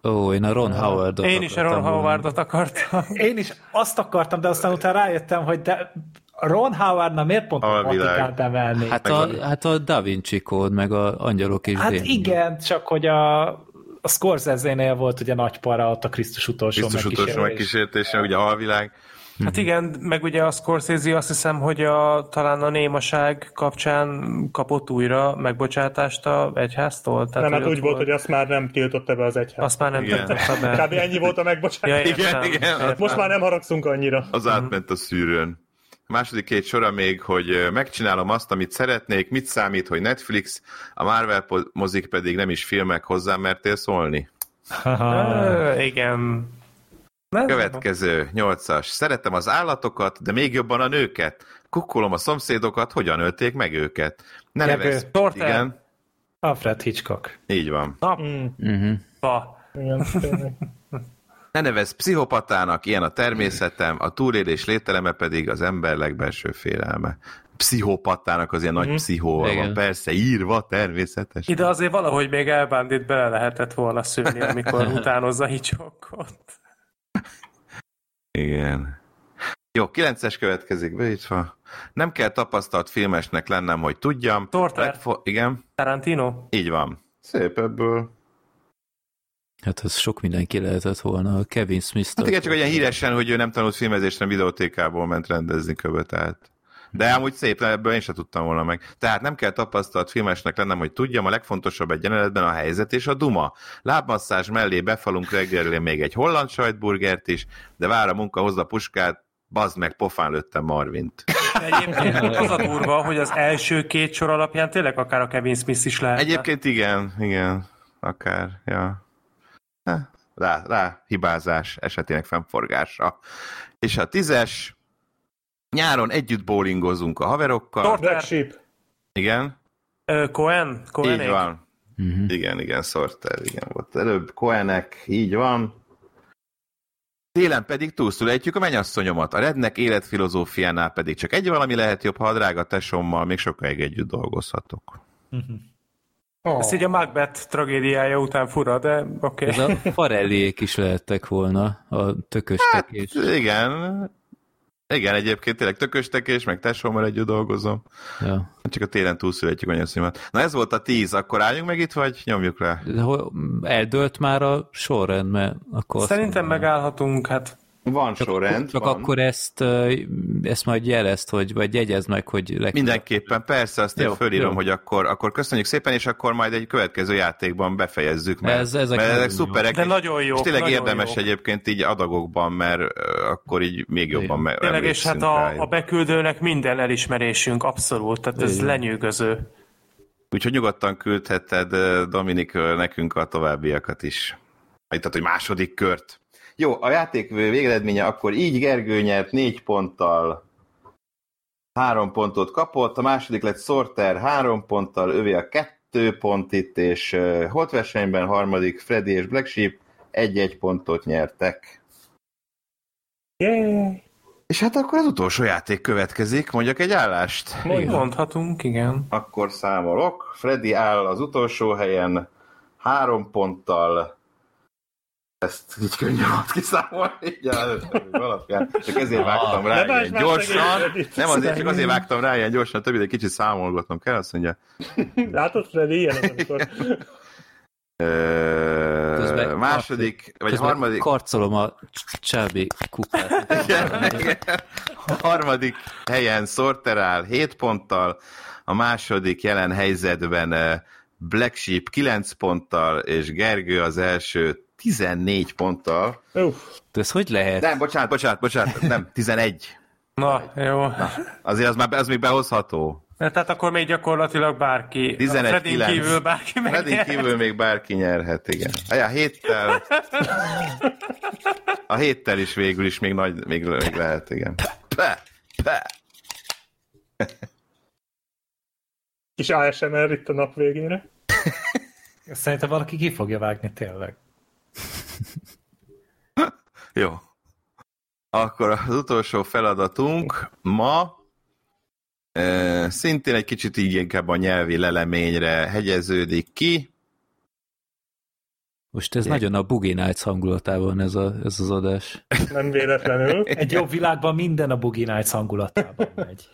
Ó, én a Ron Howardot
Én is a Ron. Howardot akartam.
Én is azt akartam, de aztán utána rájöttem, hogy de Ron Howardna miért pont a. Vatikánt emelni? Hát,
a, hát a Da Vinci Code, meg a Angyalok és
hát
Démonok.
igen, csak hogy a, a Scorsese-nél volt ugye nagy para ott a Krisztus utolsó
Biztos utolsó
megkísérés.
megkísértése, ugye alvilág.
Hát igen, meg ugye a Scorsese azt hiszem, hogy a, talán a némaság kapcsán kapott újra megbocsátást a egyháztól. Tehát,
Nem, hát úgy volt, hogy azt már nem tiltotta be az egyház.
azt már nem tettem be.
Kb. ennyi volt a
Ja,
megbocsátás.
értem,
Igen, igen.
értem.
Most már nem haragszunk annyira.
Az átment a szűrőn. A második két sora még, hogy megcsinálom azt, amit szeretnék, mit számít, hogy Netflix, a Marvel mozik pedig nem is filmek hozzám mertél szólni.
Ö, igen. Nem,
Következő, nyolcas. Szeretem az állatokat, de még jobban a nőket. Kukkolom a szomszédokat, hogyan ölték meg őket. Ne.
Torter.
Igen,
Alfred Hitchcock.
Így van.
Na, mm. uh-huh.
Ne nevez pszichopatának, ilyen a természetem, a túlélés lételeme pedig az ember legbelső félelme. Pszichopatának az ilyen mm-hmm. nagy mhm. pszichóval van, persze, írva, természetes.
Ide azért valahogy még elbándít bele lehetett volna szülni, amikor [laughs] utánozza Hitchcockot.
Igen. Jó, kilences következik beítva. Nem kell tapasztalt filmesnek lennem, hogy tudjam.
Torter. Legfo-
igen.
Tarantino.
Így van. Szép ebből.
Hát ez sok mindenki lehetett volna. Kevin Smith.
Hát igen, csak olyan híresen, hogy ő nem tanult filmezésre, videótékából ment rendezni követ De amúgy szép, ebből én sem tudtam volna meg. Tehát nem kell tapasztalt filmesnek lennem, hogy tudjam, a legfontosabb egy jelenetben a helyzet és a duma. Lábmasszázs mellé befalunk reggelre még egy holland sajtburgert is, de vár a munka, hozza a puskát, bazd meg, pofán lőttem Marvint.
Egyébként az a durva, hogy az első két sor alapján tényleg akár a Kevin Smith is lehet.
Egyébként igen, igen, akár, ja. Rá, rá hibázás esetének fennforgása. És a tízes, nyáron együtt bowlingozunk a haverokkal.
Black Sheep.
Igen.
Ö, Cohen?
Cohen így van. Uh-huh. Igen, igen, Sorter, igen volt. Előbb Cohenek, így van. Télen pedig túlszulejtjük a mennyasszonyomat. A rednek életfilozófiánál pedig csak egy valami lehet jobb, ha a drága tesommal még sokáig együtt dolgozhatok.
Oh. Ezt így a Macbeth tragédiája után fura, de oké. Okay.
Ez a Farelliék is lehettek volna, a tökös
hát, igen, igen, egyébként tényleg tököstekés, meg tesómmal együtt dolgozom. Ja. Csak a télen túlszületjük a nyaszimat. Na ez volt a tíz, akkor álljunk meg itt, vagy nyomjuk rá?
Eldőlt már a sorrend, mert akkor...
Szerintem megállhatunk, hát
van csak, sorrend.
Csak
van.
akkor ezt, ezt majd jelezt, hogy, vagy jegyezd meg, hogy... Legfeljebb.
Mindenképpen, persze, azt jó, én fölírom, jó. hogy akkor, akkor köszönjük szépen, és akkor majd egy következő játékban befejezzük, mert, ez, ezek, mert ezek szuperek.
De nagyon jó.
És tényleg érdemes jó. egyébként így adagokban, mert akkor így még jobban meg.
Tényleg, és hát a, a beküldőnek minden elismerésünk, abszolút, tehát ez Igen. lenyűgöző.
Úgyhogy nyugodtan küldheted, Dominik, nekünk a továbbiakat is. Tehát, hogy második kört. Jó, a játék végeredménye akkor így Gergő nyert négy ponttal, három pontot kapott, a második lett Sorter három ponttal, övé a kettő pont itt, és uh, Holt versenyben harmadik Freddy és Black Sheep egy-egy pontot nyertek.
Yeah.
És hát akkor az utolsó játék következik, mondjak egy állást.
Mondhatunk, igen.
Akkor számolok. Freddy áll az utolsó helyen három ponttal, ezt így könnyű volt kiszámolni, így alapján. Csak ezért ah, vágtam rá ilyen gyorsan. Nem azért, csak azért vágtam rá ilyen gyorsan, több egy kicsit számolgatnom kell, azt mondja.
Látod, Freddy, ilyen az, amikor...
Közben második, vagy harmadik...
karcolom a csábi kupát.
A harmadik helyen Sorterál 7 ponttal, a második jelen helyzetben Black Sheep 9 ponttal, és Gergő az első 14 ponttal.
Uff. De ez hogy lehet?
Nem, bocsánat, bocsánat, bocsánat, nem, 11.
Na, jó. Na,
azért az már az még behozható.
Tehát akkor még gyakorlatilag bárki, 11 a Fredin kívül bárki meg
Fredin kívül még bárki nyerhet, igen. A héttel, a héttel is végül is még, nagy, még, még lehet, igen. Pe, pe.
Kis ASMR itt a nap végére.
Szerintem valaki ki fogja vágni tényleg. [laughs]
Jó. Akkor az utolsó feladatunk ma e, szintén egy kicsit így inkább a nyelvi leleményre hegyeződik ki.
Most ez Én... nagyon a Boogie Nights hangulatában ez, a, ez az adás. [laughs]
Nem véletlenül.
Egy jobb világban minden a Boogie Nights hangulatában megy.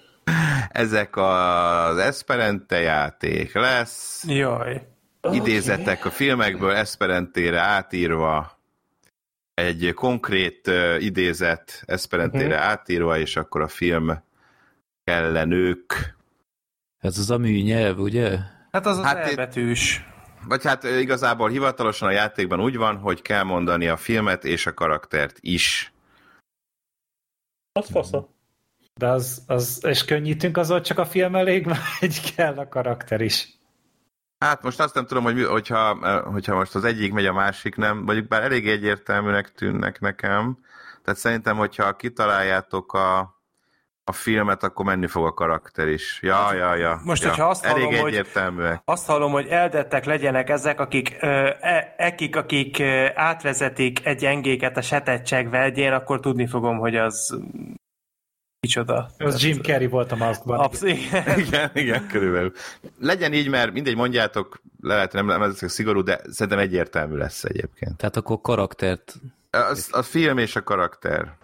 Ezek az Esperente játék lesz.
Jaj
idézetek a filmekből Esperentére átírva, egy konkrét uh, idézet Esperentére uh-huh. átírva, és akkor a film kellenők.
Ez az a műnyelv, ugye?
Hát az az hát elbetűs.
Vagy hát igazából hivatalosan a játékban úgy van, hogy kell mondani a filmet és a karaktert is.
Az fasza.
De az, az, és könnyítünk az, csak a film elég, [laughs] vagy kell a karakter is.
Hát most azt nem tudom, hogy hogyha, hogyha most az egyik megy, a másik nem, vagy bár elég egyértelműnek tűnnek nekem. Tehát szerintem, hogyha kitaláljátok a, a filmet, akkor menni fog a karakter is. Ja, ja, ja.
Most,
ja.
hogyha azt
Elég
hallom, hogy-
egyértelműek.
Azt hallom, hogy eldettek legyenek ezek, akik, e, ekik, akik átvezetik egy gyengéket a setettség vegyén, akkor tudni fogom, hogy az kicsoda.
Az Jim Carrey volt a Maskban.
Abszolút.
Igen, igen, körülbelül. Legyen így, mert mindegy, mondjátok, le lehet, nem, nem leszek szigorú, de szerintem egyértelmű lesz egyébként.
Tehát akkor karaktert,
A, a film és a karakter.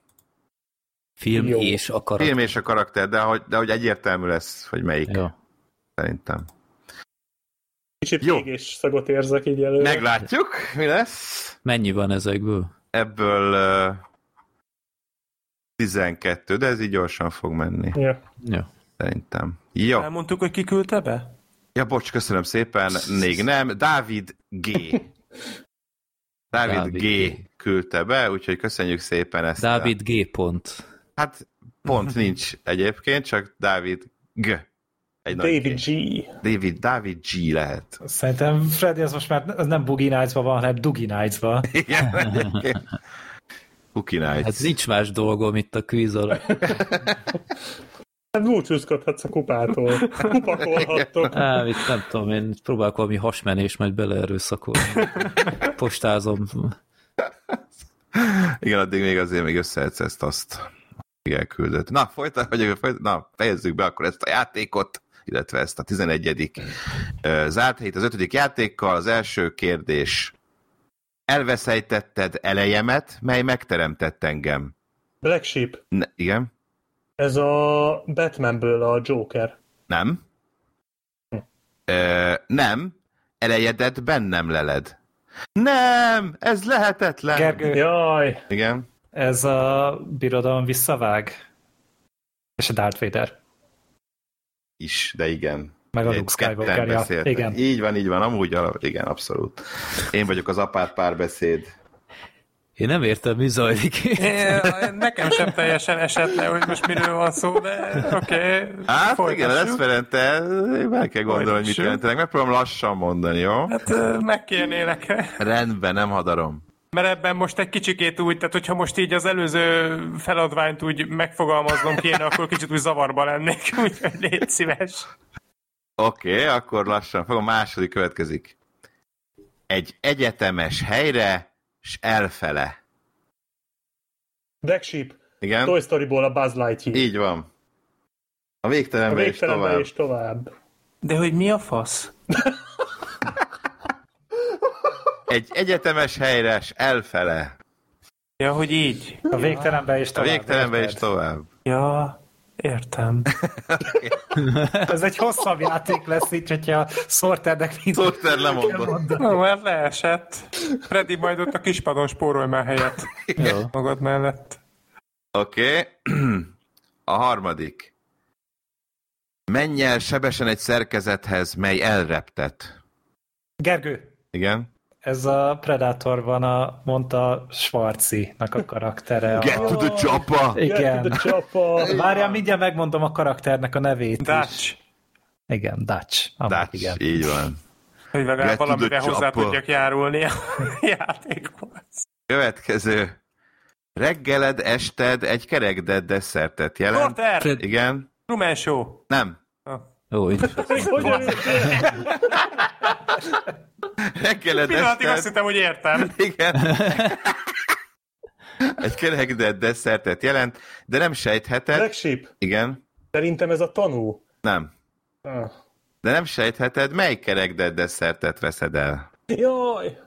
film
Jó.
és a karakter.
Film és a karakter, de hogy, de hogy egyértelmű lesz, hogy melyik,
Jó.
szerintem.
Kicsit
Jó.
égés szagot érzek így előre.
Meglátjuk, mi lesz.
Mennyi van ezekből?
Ebből uh, 12, de ez így gyorsan fog menni,
Ja.
Jó.
szerintem. Jó.
Elmondtuk, hogy ki küldte be?
Ja, bocs, köszönöm szépen. Még nem. Dávid G. [laughs] Dávid
Dávid
G.
G.
küldte be, úgyhogy köszönjük szépen ezt. a-
Dávid G. pont.
Hát pont nincs egyébként, csak Dávid G. Egy
David
G. David, David G lehet.
Szerintem Freddy az most már az nem Boogie Nights-ban van, hanem Doogie Nights-ban.
Igen. Cookie Nights.
Hát nincs más dolgom itt a kvíz alatt.
Hát búcsúzkodhatsz a kupától. Pakolhattok.
Á, itt nem tudom, én próbálok valami hasmenés, majd beleerőszakolni. Postázom.
Igen, addig még azért még összehetsz ezt azt. Elküldött. Na, folytatjuk, folyt, na, fejezzük be akkor ezt a játékot, illetve ezt a 11. ö, zárt hét, az ötödik játékkal. Az első kérdés. Elveszejtetted elejemet, mely megteremtett engem.
Black Sheep.
Ne, igen?
Ez a Batmanből a Joker.
Nem? Ö, nem. Elejedet bennem leled. Nem! Ez lehetetlen!
Gergő,
Jaj,
Igen?
ez a birodalom visszavág. És a Darth Vader.
Is, de igen.
Meg a Luke Skywalker. Igen.
Így van, így van, amúgy, ala- igen, abszolút. Én vagyok az apát párbeszéd.
Én nem értem, mi zajlik.
É, Nekem sem teljesen esett le, hogy most miről van szó, de oké. Okay,
Hát igen, lesz Ferente, meg kell gondolni, hogy mit
Folytassuk.
jelentenek. Megpróbálom lassan mondani, jó?
Hát ö, megkérnélek.
Rendben, nem hadarom.
Mert ebben most egy kicsikét úgy, tehát hogyha most így az előző feladványt úgy megfogalmaznom kéne, akkor kicsit úgy zavarba lennék, [laughs] úgyhogy légy szíves.
Oké, okay, akkor lassan fogom. Második következik. Egy egyetemes helyre, s elfele.
Black Sheep.
Igen?
Toy Storyból a Buzz Lightyear.
Így van. A
A
végtelenbe is
végtelenbe
tovább.
és tovább.
De hogy mi a fasz? [laughs]
Egy egyetemes helyre, s elfele.
Ja, hogy így.
A végtelenbe és
A
tovább.
végtelenbe is
érted?
tovább.
Ja, értem. [laughs]
Ez egy hosszabb játék lesz, így, hogyha Sorternek mind
Sorter lemondott.
No, hát leesett. Freddy majd ott a kispadon spórolj már helyet
Jó.
magad mellett.
Oké. Okay. A harmadik. Menj el sebesen egy szerkezethez, mely elreptet.
Gergő,
Igen?
Ez a Predatorban a, mondta Schwarzi-nak a karaktere.
Get
A...
to the chopper!
Igen.
Get the chopper.
Várjál, mindjárt megmondom a karakternek a nevét is.
Dutch.
Igen, Dutch. Amúgy
Dutch,
igen.
így van.
Hogy legalább
Get to the
valamivel hozzá tudjak járulni a [laughs] játékhoz.
Következő. Reggeled, ested egy kerekded desszertet jelent.
Porter!
Igen?
Truman Show.
Nem.
Ó, így.
Hogyan
Reggeled,
Pillanatig azt hittem, hogy értem.
Igen. Egy kerekded desszertet jelent, de nem sejtheted.
Sheep.
Igen?
Szerintem ez a tanú.
Nem.
Ah.
De nem sejtheted, mely kerekded desszertet veszed el.
Jaj!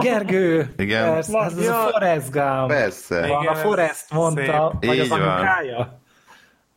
Gergő!
Igen.
Persze, ez, ez a. Forrest Gump.
Persze.
Igen,
a Forrest mondta,
szép.
vagy az
Így van.
anyukája.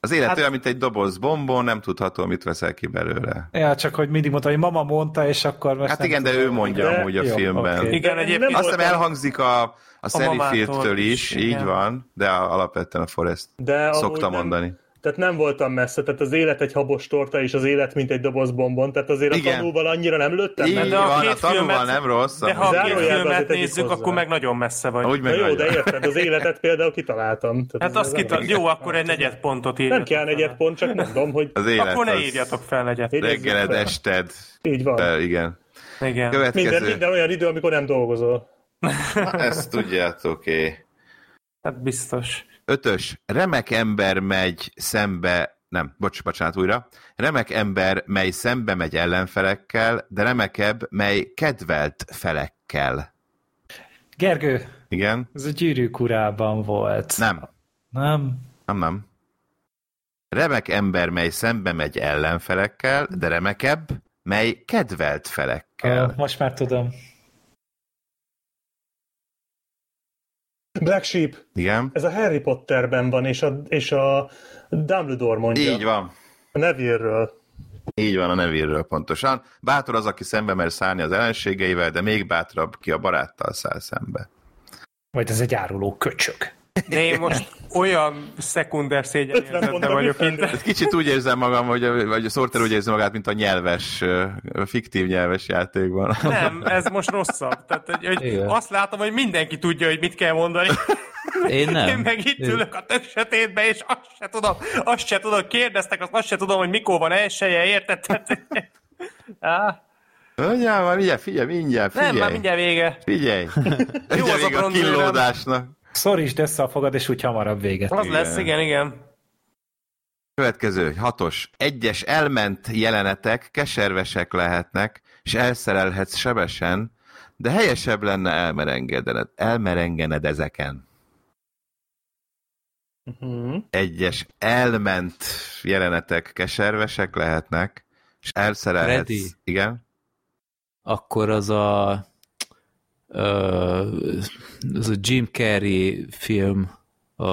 Az élet
Hát-
olyan, mint egy doboz bombon, nem tudható, mit veszel ki belőle.
Ja, csak hogy mindig mondta, hogy mama mondta, és akkor most
Hát igen, de ő mondja
De-
amúgy a
jó,
filmben.
oké.
Igen, egyébként
Azt hiszem elhangzik a, a Sally
mamától
Fieldtől
is,
is, így
igen.
van, de a- alapvetően a Forrest
De
szokta
nem,
mondani.
Tehát nem voltam messze, tehát az élet egy habos torta, és az élet mint egy doboz bombon, tehát azért
Igen.
a tanúval annyira nem lőttem.
Így
de a
van,
két
a tanúval
filmet-
nem rossz.
De ha a két filmet nézzük,
hozzá.
akkor meg nagyon messze vagy.
Úgy
Na jó, de érted, az életet például kitaláltam. Tehát
Hát
ez-
azt
ez
kita...
nem-
Jó, akkor egy negyed pontot írjatok
Nem kell negyed pont, csak mondom, hogy
Az élet
Akkor ne
az
írjatok fel negyed.
Reggeled, ested,
Így van.
de igen.
Igen.
Következő.
Minden, minden olyan idő, amikor nem dolgozol.
Na, [laughs] ezt tudjátok, oké.
Hát biztos.
Ötös, remek ember megy szembe, nem, bocs, bocsánat újra. Remek ember, mely szembe megy ellenfelekkel, de remekebb, mely kedvelt felekkel.
Gergő,
Igen?
ez a gyűrűk urában volt.
Nem,
Nem?
nem, nem. Remek ember, mely szembe megy ellenfelekkel, de remekebb, mely kedvelt felekkel.
Ó, most már tudom.
Black Sheep.
Igen?
Ez a Harry Potterben van, és a, és a Dumbledore mondja.
Így van.
A Neville-ről.
Így van a Neville-ről pontosan. Bátor az, aki szembe mer szállni az ellenségeivel, de még bátrabb, ki a baráttal száll szembe.
Vagy ez egy áruló köcsög.
De én most olyan szekunder szégyenérzetben vagyok itt.
Kicsit úgy érzem magam, hogy a, vagy a Sorter úgy érzi magát, mint a nyelves, ö, fiktív nyelves játékban.
Nem, ez most rosszabb. Tehát, hogy, hogy azt látom, hogy mindenki tudja, hogy mit kell mondani.
Én nem.
Én meg itt ülök a tök sötétbe, és azt se tudom, azt se tudom, kérdeztek, azt, azt se tudom, hogy mikor van elsője, érted? Tehát, Á,
Mondjál már, mindjárt, figyelj, mindjárt, figyelj.
nem, már mindjárt vége.
Figyelj.
Jó
Mindjárt
az a
vége a
bronzérem.
Szorítsd össze a fogad, és úgy hamarabb véget.
Az
Igen.
lesz, igen, igen.
Következő, hatos. Egyes elment jelenetek keservesek lehetnek, és elszerelhetsz sebesen, de helyesebb lenne elmerengedened, elmerengened ezeken.
Uh-huh.
Egyes elment jelenetek keservesek lehetnek, és elszerelhetsz.
Freddy.
Igen?
Akkor az a az a Jim Carrey film, a,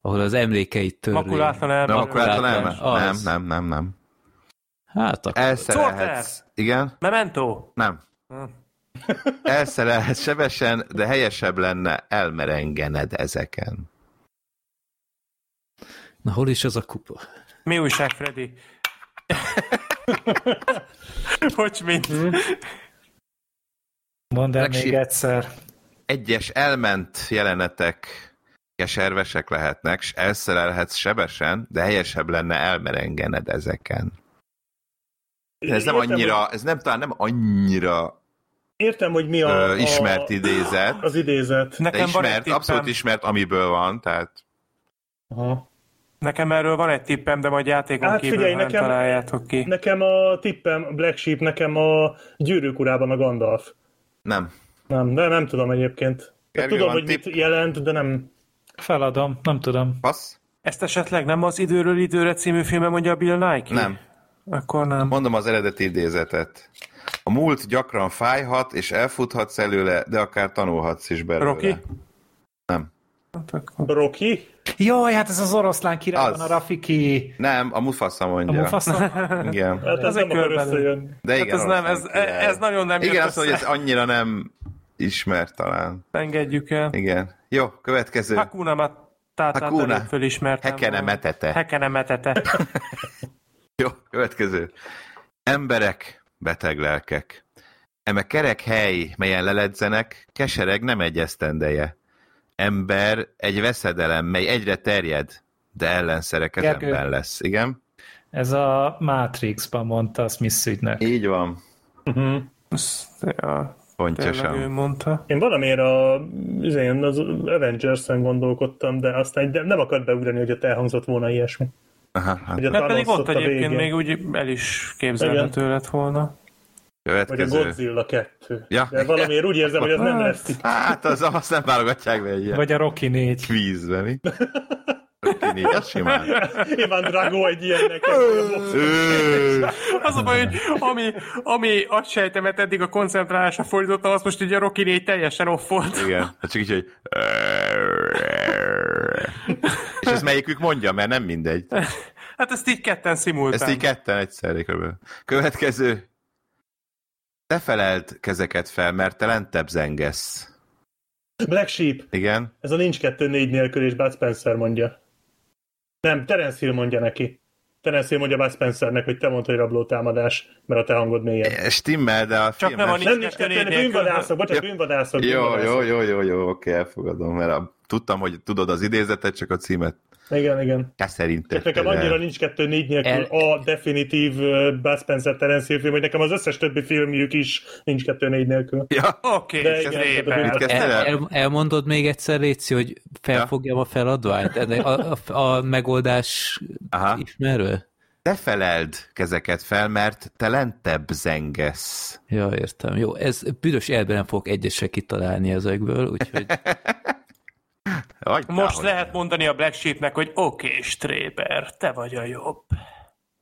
ahol az emlékeit törli.
Makulátlan
Nem,
elme.
által elme?
Az.
Nem, nem, nem, nem.
Hát akkor
Elszerelhetsz. Igen?
Memento.
Nem. Elszerelhetsz sebesen, de helyesebb lenne elmerengened ezeken.
Na, hol is az a kupa?
Mi újság, Freddy? [laughs] Hogy mint?
Mondd el még egyszer.
Egyes elment jelenetek keservesek lehetnek, és elszerelhetsz sebesen, de helyesebb lenne elmerengened ezeken. Ez nem
Értem,
annyira,
hogy-
ez nem talán nem annyira
Értem, hogy mi a,
ö,
a,
ismert idézet,
az idézet.
de
Nekem van egy
ismert, abszolút
tippem.
ismert, amiből van, tehát
Aha.
Nekem erről van egy tippem, de majd játékon
Hát
kívül
figyelj,
nem
nekem-
találjátok ki.
Nekem a tippem, Black Sheep, nekem a gyűrűk urában a Gandalf.
Nem.
Nem, de nem tudom egyébként.
Gergő,
tudom, hogy
tipp?
mit jelent, de nem...
Feladom, nem tudom.
Passz?
Ezt esetleg nem az Időről időre című filmben mondja a Bill Nike?
Nem.
Akkor nem.
Mondom az eredeti idézetet. A múlt gyakran fájhat, és elfuthatsz előle, de akár tanulhatsz is belőle.
Rocky? Hát akkor-
Rocky?
Jaj, hát ez az oroszlán király
Az.
van, a Rafiki.
Nem, a Mufasa
A
mondja.
Mufasa. [laughs]
Igen.
Hát ez
Az
nem
egy
akar
körben.
összejönni.
De
Hát
igen,
ez nem, ez,
király.
ez nagyon nem
Igen, azt mondja, hogy ez annyira nem ismert talán.
Engedjük el.
Igen. Jó, következő.
Hakuna Matátát
Hakuna.
fölismertem.
Hekene metete.
Hekene metete. [laughs]
Jó, következő. Emberek, beteg lelkek. Eme kerek hely, melyen leledzenek, kesereg nem egy esztendeje. Ember egy veszedelem, mely egyre terjed, de ellenszere kezemben
Gergő.
lesz. Igen?
Ez a Matrixban mondta a Smith ügynök.
Így van.
Uh-huh.
Azt, ja, tényleg ő
Pontyosan.
mondta.
Én valamiért a, izén, az Avengers-en gondolkodtam, de aztán de nem akart beugrani, hogy ott elhangzott volna ilyesmi.
Aha, hát.
Mert pedig ott
a
egyébként
végén.
még úgy el is képzelhető lett volna.
Vagy a
Következő.
Godzilla 2.
Ja.
De valamiért úgy érzem, hogy az nem lesz itt.
Hát, az, azt nem válogatják be ilyen
Vagy a Rocky 4.
kvízbe, mi? Rocky négy, az simán.
Iván Drago egy ilyennek.
Az a baj, hogy ami, ami azt sejtem, mert eddig a koncentrálásra fordítottam, azt most ugye a Rocky 4 teljesen off volt.
Igen, hát csak így, hogy... És ez melyikük mondja, mert nem mindegy.
Hát ezt így ketten szimultán.
Ezt így ketten egyszerre körülbelül. Következő. Te felelt kezeket fel, mert te lentebb zengesz.
Black Sheep.
Igen?
Ez a nincs kettő négy nélkül, és Bud Spencer mondja. Nem, Terence Hill mondja neki. Terence Hill mondja Bud Spencernek, hogy te mondtad, hogy rablótámadás, mert a te hangod mélyebb.
E, Stimmel, de a
Csak
filmes...
nem a
Nem nincs kettő,
nélkül.
bűnvadászok, bocsánat, bűnvadászok.
Jó, jó, jó, jó, jó, oké, elfogadom, mert a, tudtam, hogy tudod az idézetet, csak a címet
Igen, igen.
Te szerinted.
Nekem annyira nincs kettő négy nélkül El... a definitív Buzz Spencer Terence film, hogy nekem az összes többi filmjük is nincs kettő négy nélkül.
Ja,
oké, okay,
el, el, elmondod még egyszer, Léci, hogy felfogjam ja. a feladványt? A, a, a megoldás Aha. ismerő?
Te feleld kezeket fel, mert te lentebb zengesz.
Ja, értem. Jó, ez büdös elben nem fogok egyesre kitalálni ezekből, úgyhogy... [laughs]
Hagyjá, Most hogy lehet mondani a Black Sheepnek, hogy oké, okay, Stréber, te vagy a jobb.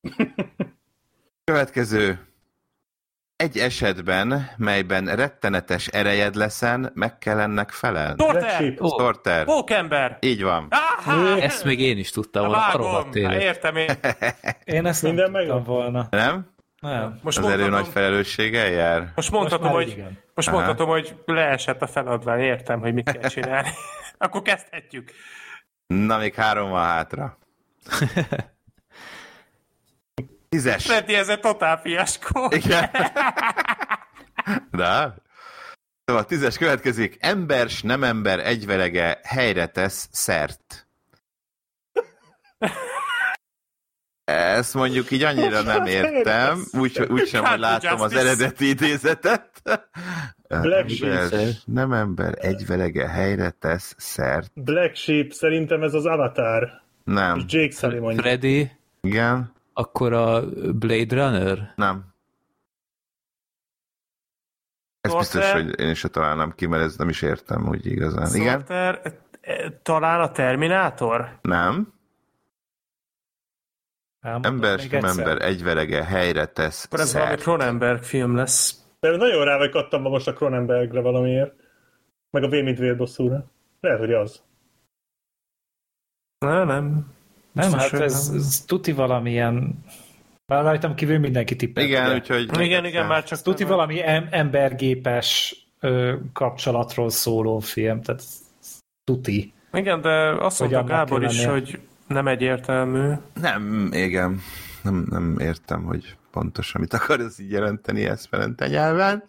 [laughs]
Következő. Egy esetben, melyben rettenetes erejed leszen, meg kell ennek felelni.
Torter!
Oh. Torter.
Pókember!
Így van.
Aha! Ezt még én is tudtam volna.
Vágom, értem én. [laughs]
én ezt Minden nem tudtam volna.
Nem?
Nem.
Most az erő nagy felelősséggel jár?
Most mondhatom, most hogy, most mondhatom, hogy leesett a feladvány, értem, hogy mit kell csinálni. [laughs] Akkor kezdhetjük.
Na, még három van hátra. [laughs] Tízes.
Freddy, ez egy totál fiaskó.
Igen. [laughs] De? Szóval tízes következik. Embers, nem ember, egyvelege helyre tesz szert. Ezt mondjuk így annyira nem értem, úgy, úgy sem, hogy látom az eredeti idézetet.
Black Sheep.
Nem ember, egyvelege helyre tesz szert.
Black Sheep, szerintem ez az Avatar.
Nem.
Jake Sully mondja.
Freddy?
Igen.
Akkor a Blade Runner?
Nem. Ez Sorter. biztos, hogy én is találnám ki, mert ez nem is értem úgy igazán.
Sorter, Igen? talán a Terminátor?
Nem. ember, nem ember, egyvelege helyre tesz
Akkor ez valami Cronenberg film lesz.
De nagyon rá vagy kattam most a Cronenbergre valamiért. Meg a V mint vérbosszúra. Lehet, hogy az.
Nem, nem.
Nem, hát ez, ez tuti valamilyen már rajtam kívül mindenki tippel.
Igen, ugye? úgyhogy...
Igen, igen, már csak...
Tuti valami em- embergépes ö, kapcsolatról szóló film, tehát tuti.
Igen, de azt mondta Gábor is, hogy nem egyértelmű.
Nem, igen. Nem, nem értem, hogy pontosan mit akar ez így jelenteni Esperante nyelven.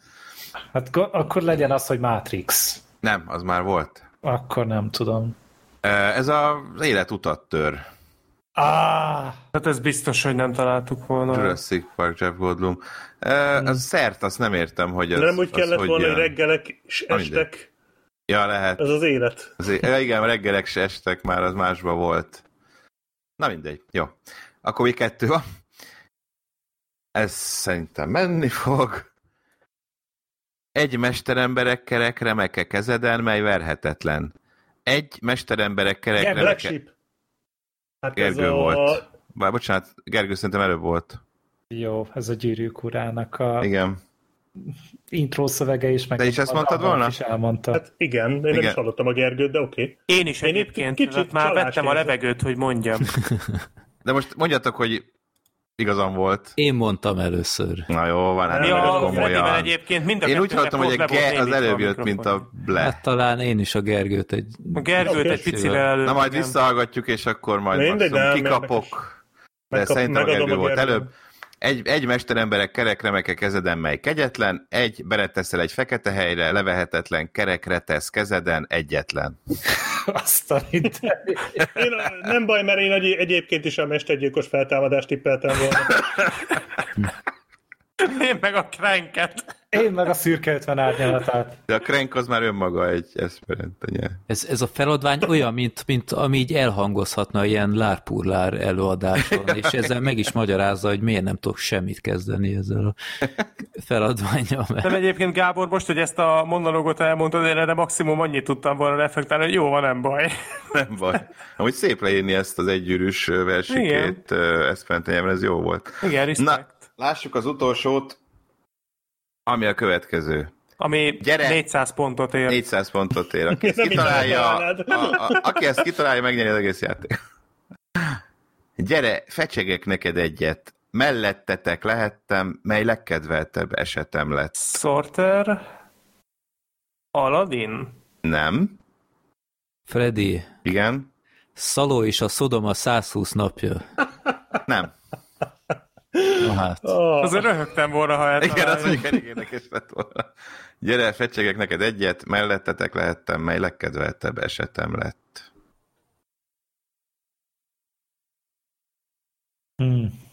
Hát akkor legyen az, hogy Matrix.
Nem, az már volt.
Akkor nem tudom.
Ez az életutat tör.
Ah!
Hát ez biztos, hogy nem találtuk volna.
Jurassic Park, Jeff Goldblum. Uh, az szert, azt nem értem, hogy ez...
Nem úgy kellett volna, hogy reggelek és estek.
Ja, lehet.
Ez az élet. Az
é- ja, igen, reggelek se estek, már az másba volt. Na mindegy, jó. Akkor még kettő van. Ez szerintem menni fog. Egy mesteremberek kerek remeke kezeden, mely verhetetlen. Egy mesteremberek kerek
remeke... Black Sheep.
Hát Gergő a... volt. Bár bocsánat, Gergő szerintem előbb volt.
Jó, ez a gyűrűk urának a...
Igen.
Intro szövege is, meg...
Te is ezt mondtad volna?
is elmondta.
Hát igen, én igen. nem is hallottam a Gergőt, de oké. Okay.
Én is én egyébként, kicsit már vettem a levegőt, hogy mondjam. [laughs]
De most mondjatok, hogy igazam volt.
Én mondtam először.
Na jó, van, hát
ja, komolyan. egyébként mind a
Én úgy hallottam, hogy a Ge- az előbb jött, mint a Ble.
Hát talán én is a Gergőt egy...
A Gergőt egy picivel előbb.
Na majd visszahallgatjuk, és akkor majd Mindegy, kikapok. De szerintem a Gergő volt előbb. Egy, egy mesteremberek kerekremeke kezeden, mely kegyetlen, egy beleteszel egy fekete helyre, levehetetlen kerekre tesz kezeden, egyetlen. [laughs]
Azt a én,
Nem baj, mert én egyébként is a mestergyilkos feltámadást tippeltem volna.
Én meg a cranket.
Én meg a szürke 50 árnyalatát.
De a crank az már önmaga egy Esperanto
Ez, ez a feladvány olyan, mint, mint ami így elhangozhatna ilyen lárpurlár előadáson, és ezzel meg is magyarázza, hogy miért nem tudok semmit kezdeni ezzel a feladványjal. Mert...
Nem egyébként Gábor, most, hogy ezt a monológot elmondtad, én erre maximum annyit tudtam volna reflektálni, hogy jó van, nem baj. [laughs]
Nem baj. Amúgy szép leírni ezt az egygyűrűs versikét Esperanto ez jó volt.
Igen, respect. Na,
Lássuk az utolsót, ami a következő.
Ami Gyere, 400 pontot ér.
400 pontot ér. Aki ezt kitalálja, a, a, aki ezt kitalálja, megnyeri az egész játék. Gyere, fecsegek neked egyet. Mellettetek lehettem, mely legkedveltebb esetem lett.
Sorter? Aladdin?
Nem.
Freddy?
Igen.
Szaló és a Szodoma 120 napja.
Nem.
Na hát.
Oh. Azért röhögtem volna, ha
eltalálja. Igen, az mondjuk elég érdekes lett volna. Gyere, fecsegek neked egyet, mellettetek lehettem, mely legkedveltebb esetem lett.
Hmm.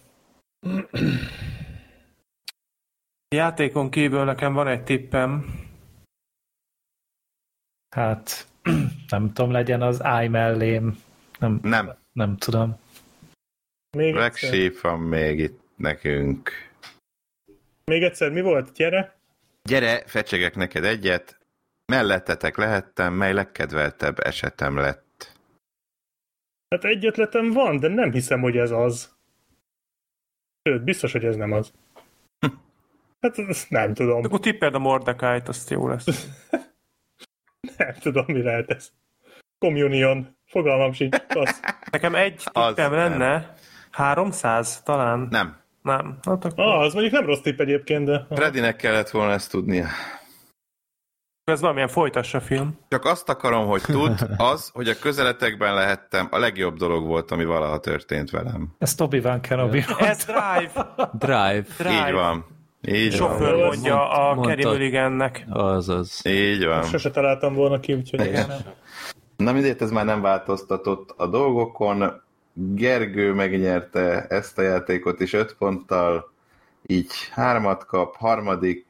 Játékon kívül nekem van egy tippem.
Hát, [clears throat] nem tudom, legyen az áj mellém. Nem.
Nem.
Nem tudom.
Még Black Sheep van még itt nekünk.
Még egyszer, mi volt? Gyere!
Gyere, fecsegek neked egyet. Mellettetek lehettem, mely legkedveltebb esetem lett.
Hát egy ötletem van, de nem hiszem, hogy ez az. Sőt, biztos, hogy ez nem az. [laughs] Hát ezt nem tudom.
Akkor tippeld a Mordecai-t, azt jó lesz. [laughs]
nem tudom, mi lehet ez. Communion. Fogalmam sincs. Az.
Nekem egy tippem lenne. Nem. 300 talán?
Nem.
Nem.
Hát akkor... Ah, az mondjuk nem rossz tipp egyébként, de...
Freddynek kellett volna ezt tudnia.
Ez valamilyen folytassa film.
Csak azt akarom, hogy tud, az, hogy a közeletekben lehettem, a legjobb dolog volt, ami valaha történt velem.
Ez Tobi Van Kenobi.
Ez Drive.
Drive.
Drive. Így van. Így
Sofőr van. mondja a Kerry Mulligannek.
Azaz.
Így van.
Sose találtam volna ki, úgyhogy... Igen.
Na mindjárt ez már nem változtatott a dolgokon. Gergő megnyerte ezt a játékot is öt ponttal, így hármat kap, harmadik,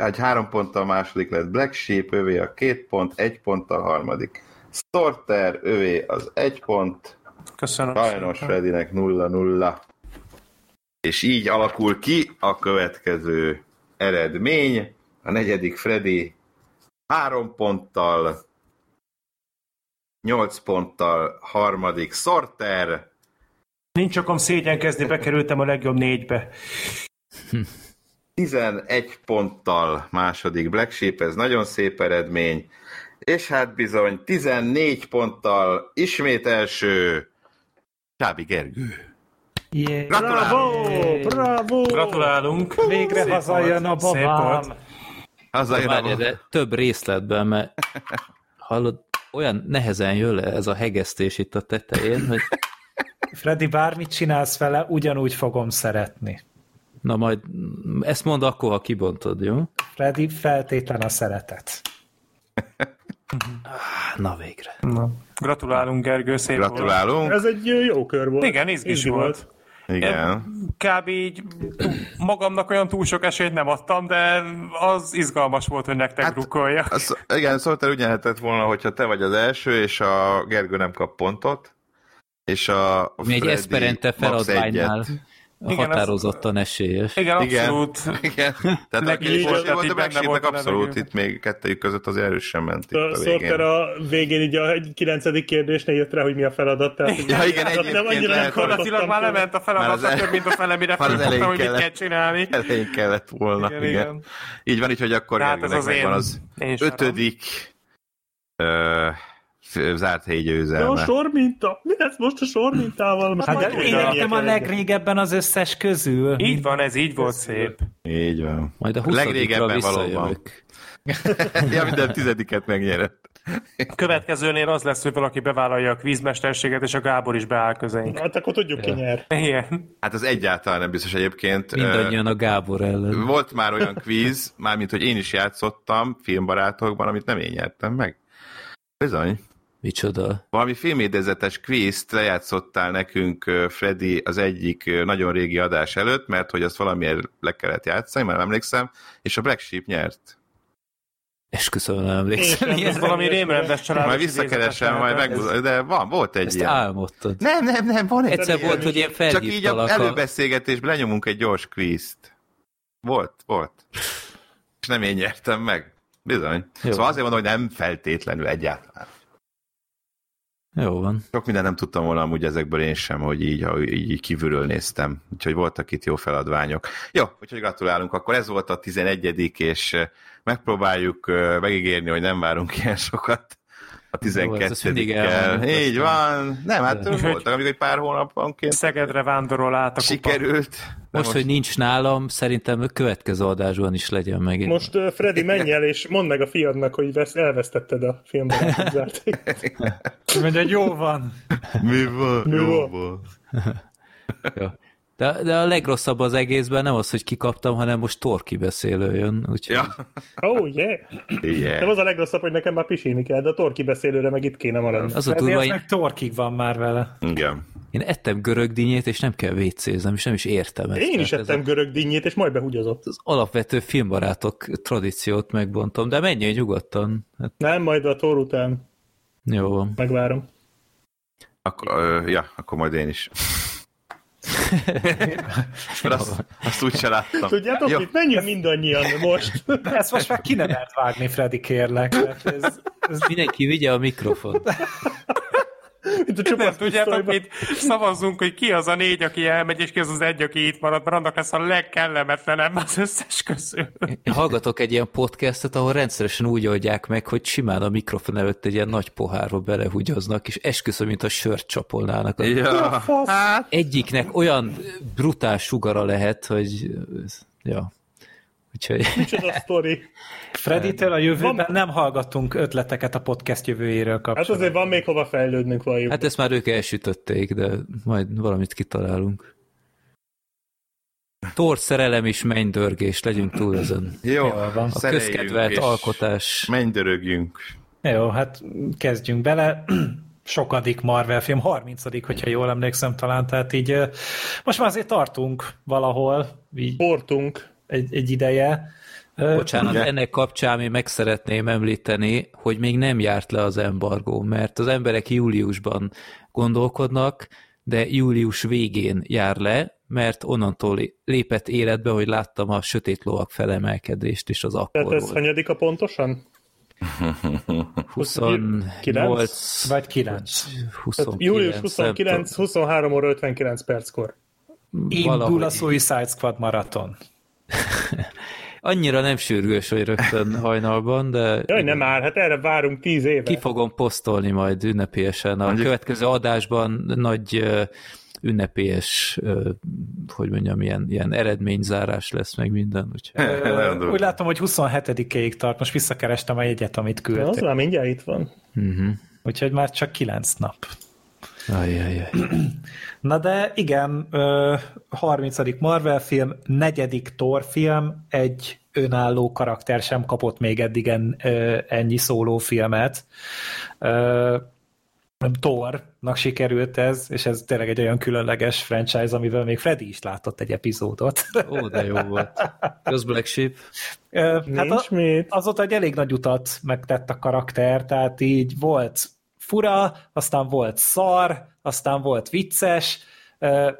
egy három ponttal második lett Black Sheep, övé a két pont, egy ponttal harmadik. Storter, övé az egy pont.
Köszönöm.
Sajnos Fredinek nulla nulla. És így alakul ki a következő eredmény. A negyedik Freddy három ponttal, 8 ponttal, harmadik Sorter.
Nincs okom szégyenkezni, bekerültem a legjobb négybe.
11 ponttal második Black Sheep, ez nagyon szép eredmény. És hát bizony 14 ponttal ismét első Csábi Gergő.
Yeah.
Gratulálunk! Bravo! Bravo!
Gratulálunk!
Végre szép hazajön a babám!
Hazajön a
babám. Több részletben, mert hallod, olyan nehezen jön le ez a hegesztés itt a tetején, hogy... [laughs]
Freddy, bármit csinálsz vele, ugyanúgy fogom szeretni.
Na majd ezt mondd akkor, ha kibontod, jó?
Freddy, feltétlen a szeretet.
Na végre.
Na. Gratulálunk, Gergő, szép
Gratulálunk.
Volt. Ez egy jó kör volt.
Igen, izgis volt. volt.
Igen.
Kb. így magamnak olyan túl sok esélyt nem adtam, de az izgalmas volt, hogy nektek hát, rukkolja.
Az, igen, szóval úgy lehetett volna, hogyha te vagy az első, és a Gergő nem kap pontot, és a
Mi egy Esperente feladványnál igen, határozottan esélyes.
Igen, abszolút.
Igen, tehát aki volt, volt a Backstreetnek abszolút itt még kettőjük között az erős sem ment itt
a, végén. a végén így a kilencedik kérdésnél jött rá, hogy mi a feladat. Tehát, [laughs]
ja, igen, egyébként
nem annyira nem Gyakorlatilag már lement a feladat, az több, mint a fele, mire felmondtam, hogy mit kell csinálni.
Elején kellett volna. Igen, igen. igen. Így van, így, hogy akkor hát ez az, az ötödik zárt helyi győzelme.
De a sorminta? Mi lesz most a sormintával?
Hát de én nekem a legrégebben az összes közül.
Így van, ez így volt szép.
Így van.
Majd a legrégebben valóban. [laughs]
ja, minden tizediket megnyerett.
A következőnél az lesz, hogy valaki bevállalja a kvízmesterséget, és a Gábor is beáll közénk.
Hát akkor tudjuk, ki nyer.
Igen.
Hát az egyáltalán nem biztos egyébként.
Mindannyian a Gábor ellen.
Volt már olyan kvíz, mármint, hogy én is játszottam filmbarátokban, amit nem én nyertem meg. Bizony.
Micsoda?
Valami filmédezetes kvízt lejátszottál nekünk, Freddy, az egyik nagyon régi adás előtt, mert hogy azt valamiért le kellett játszani, már emlékszem, és a Black Sheep nyert.
Esküszöm, nem emlékszem.
Ez valami rémrendes család.
Majd visszakeresem, majd megmutatom, de van, volt egy
Ezt
ilyen.
álmodtad.
Nem, nem, nem, van egy
Egyszer
ilyen.
volt, hogy én
Csak így a előbeszélgetésben lenyomunk egy gyors kvízt. Volt, volt. És nem én nyertem meg. Bizony. Jó. Szóval azért mondom, hogy nem feltétlenül egyáltalán.
Jó van.
Sok minden nem tudtam volna amúgy ezekből én sem, hogy így, ha így kívülről néztem. Úgyhogy voltak itt jó feladványok. Jó, úgyhogy gratulálunk. Akkor ez volt a 11 és megpróbáljuk megígérni, hogy nem várunk [laughs] ilyen sokat a 12-kel. Így van. Nem, hát de. voltak, amikor egy pár hónaponként
Szegedre vándorol át a
Sikerült.
Most, most, hogy nincs nálam, szerintem a következő adásban is legyen meg.
Most uh, Freddy, menj el, és mondd meg a fiadnak, hogy vesz, elvesztetted a filmben
Mondja, hogy jó van.
Mi van? Mi jó van. van. [laughs]
jó. De, de a legrosszabb az egészben nem az, hogy kikaptam, hanem most Torki beszélő jön. Úgyhogy... Ja.
Oh, yeah. yeah. Nem az a legrosszabb, hogy nekem már pisilni kell, de a Torki beszélőre meg itt kéne maradni.
Az a durva, én... meg Torkig van már vele.
Igen.
Én ettem görög dinnyét, és nem kell vécéznem, és nem is értem ezt.
Én is ettem a... görög dinnyét, és majd behugyozott.
Az alapvető filmbarátok tradíciót megbontom, de menjél nyugodtan.
Hát... Nem, majd a tor után.
Jó van.
Megvárom.
Akkor, ja, akkor majd én is. Azt, azt úgy se láttam.
Tudjátok, Jó. mit menjünk mindannyian most.
Ezt most már ki nem lehet vágni, Freddy, kérlek. Ez,
ez... Mindenki vigye a mikrofon.
Mint a csupasz tudjátok, mit szavazzunk, hogy ki az a négy, aki elmegy, és ki az az egy, aki itt marad, mert annak lesz a legkellemetlenebb az összes közül.
Én hallgatok egy ilyen podcastet, ahol rendszeresen úgy oldják meg, hogy simán a mikrofon előtt egy ilyen nagy pohárba belehugyoznak, és esküszöm, mint a sört csapolnának.
Ja.
Hát. Egyiknek olyan brutál sugara lehet, hogy ja.
Úgyhogy... Micsoda sztori.
Freddy-től a jövőben van... nem hallgattunk ötleteket a podcast jövőjéről kapcsolatban.
Hát azért van még hova fejlődnünk valójában.
Hát ezt már ők elsütötték, de majd valamit kitalálunk. Tor szerelem is mennydörgés, legyünk túl ezen.
Jó, van.
A közkedvelt alkotás.
Mennydörögjünk.
Jó, hát kezdjünk bele. Sokadik Marvel film, 30 hogyha jól emlékszem talán, tehát így most már azért tartunk valahol.
Így. Portunk
egy, egy ideje.
Bocsánat, Ugye? ennek kapcsán én meg szeretném említeni, hogy még nem járt le az embargó, mert az emberek júliusban gondolkodnak, de július végén jár le, mert onnantól lépett életbe, hogy láttam a sötét lovak felemelkedést is az akkor Tehát
ez hanyadika pontosan? [laughs]
28
vagy 9.
29, július 29, 23 óra 59 perckor.
Indul a Suicide Squad maraton. [laughs]
Annyira nem sürgős, hogy rögtön [laughs] hajnalban, de...
Jaj, nem már, hát erre várunk tíz éve.
Ki fogom posztolni majd ünnepélyesen. A Mondjuk... következő adásban nagy ünnepélyes, hogy mondjam, ilyen, ilyen eredményzárás lesz meg minden.
Úgyhogy... [laughs] Úgy látom, hogy 27-ig tart. Most visszakerestem a jegyet, amit küldtek. Az
már mindjárt itt van.
Uh-huh.
Úgyhogy már csak 9 nap.
Ajajaj. [clears throat]
Na de igen, 30. Marvel film, negyedik Thor film, egy önálló karakter sem kapott még eddig en, ennyi szólófilmet. Thornak sikerült ez, és ez tényleg egy olyan különleges franchise, amivel még Freddy is látott egy epizódot.
Ó, de jó volt. Az Black Sheep.
hát a, azóta egy elég nagy utat megtett a karakter, tehát így volt fura, aztán volt szar, aztán volt vicces,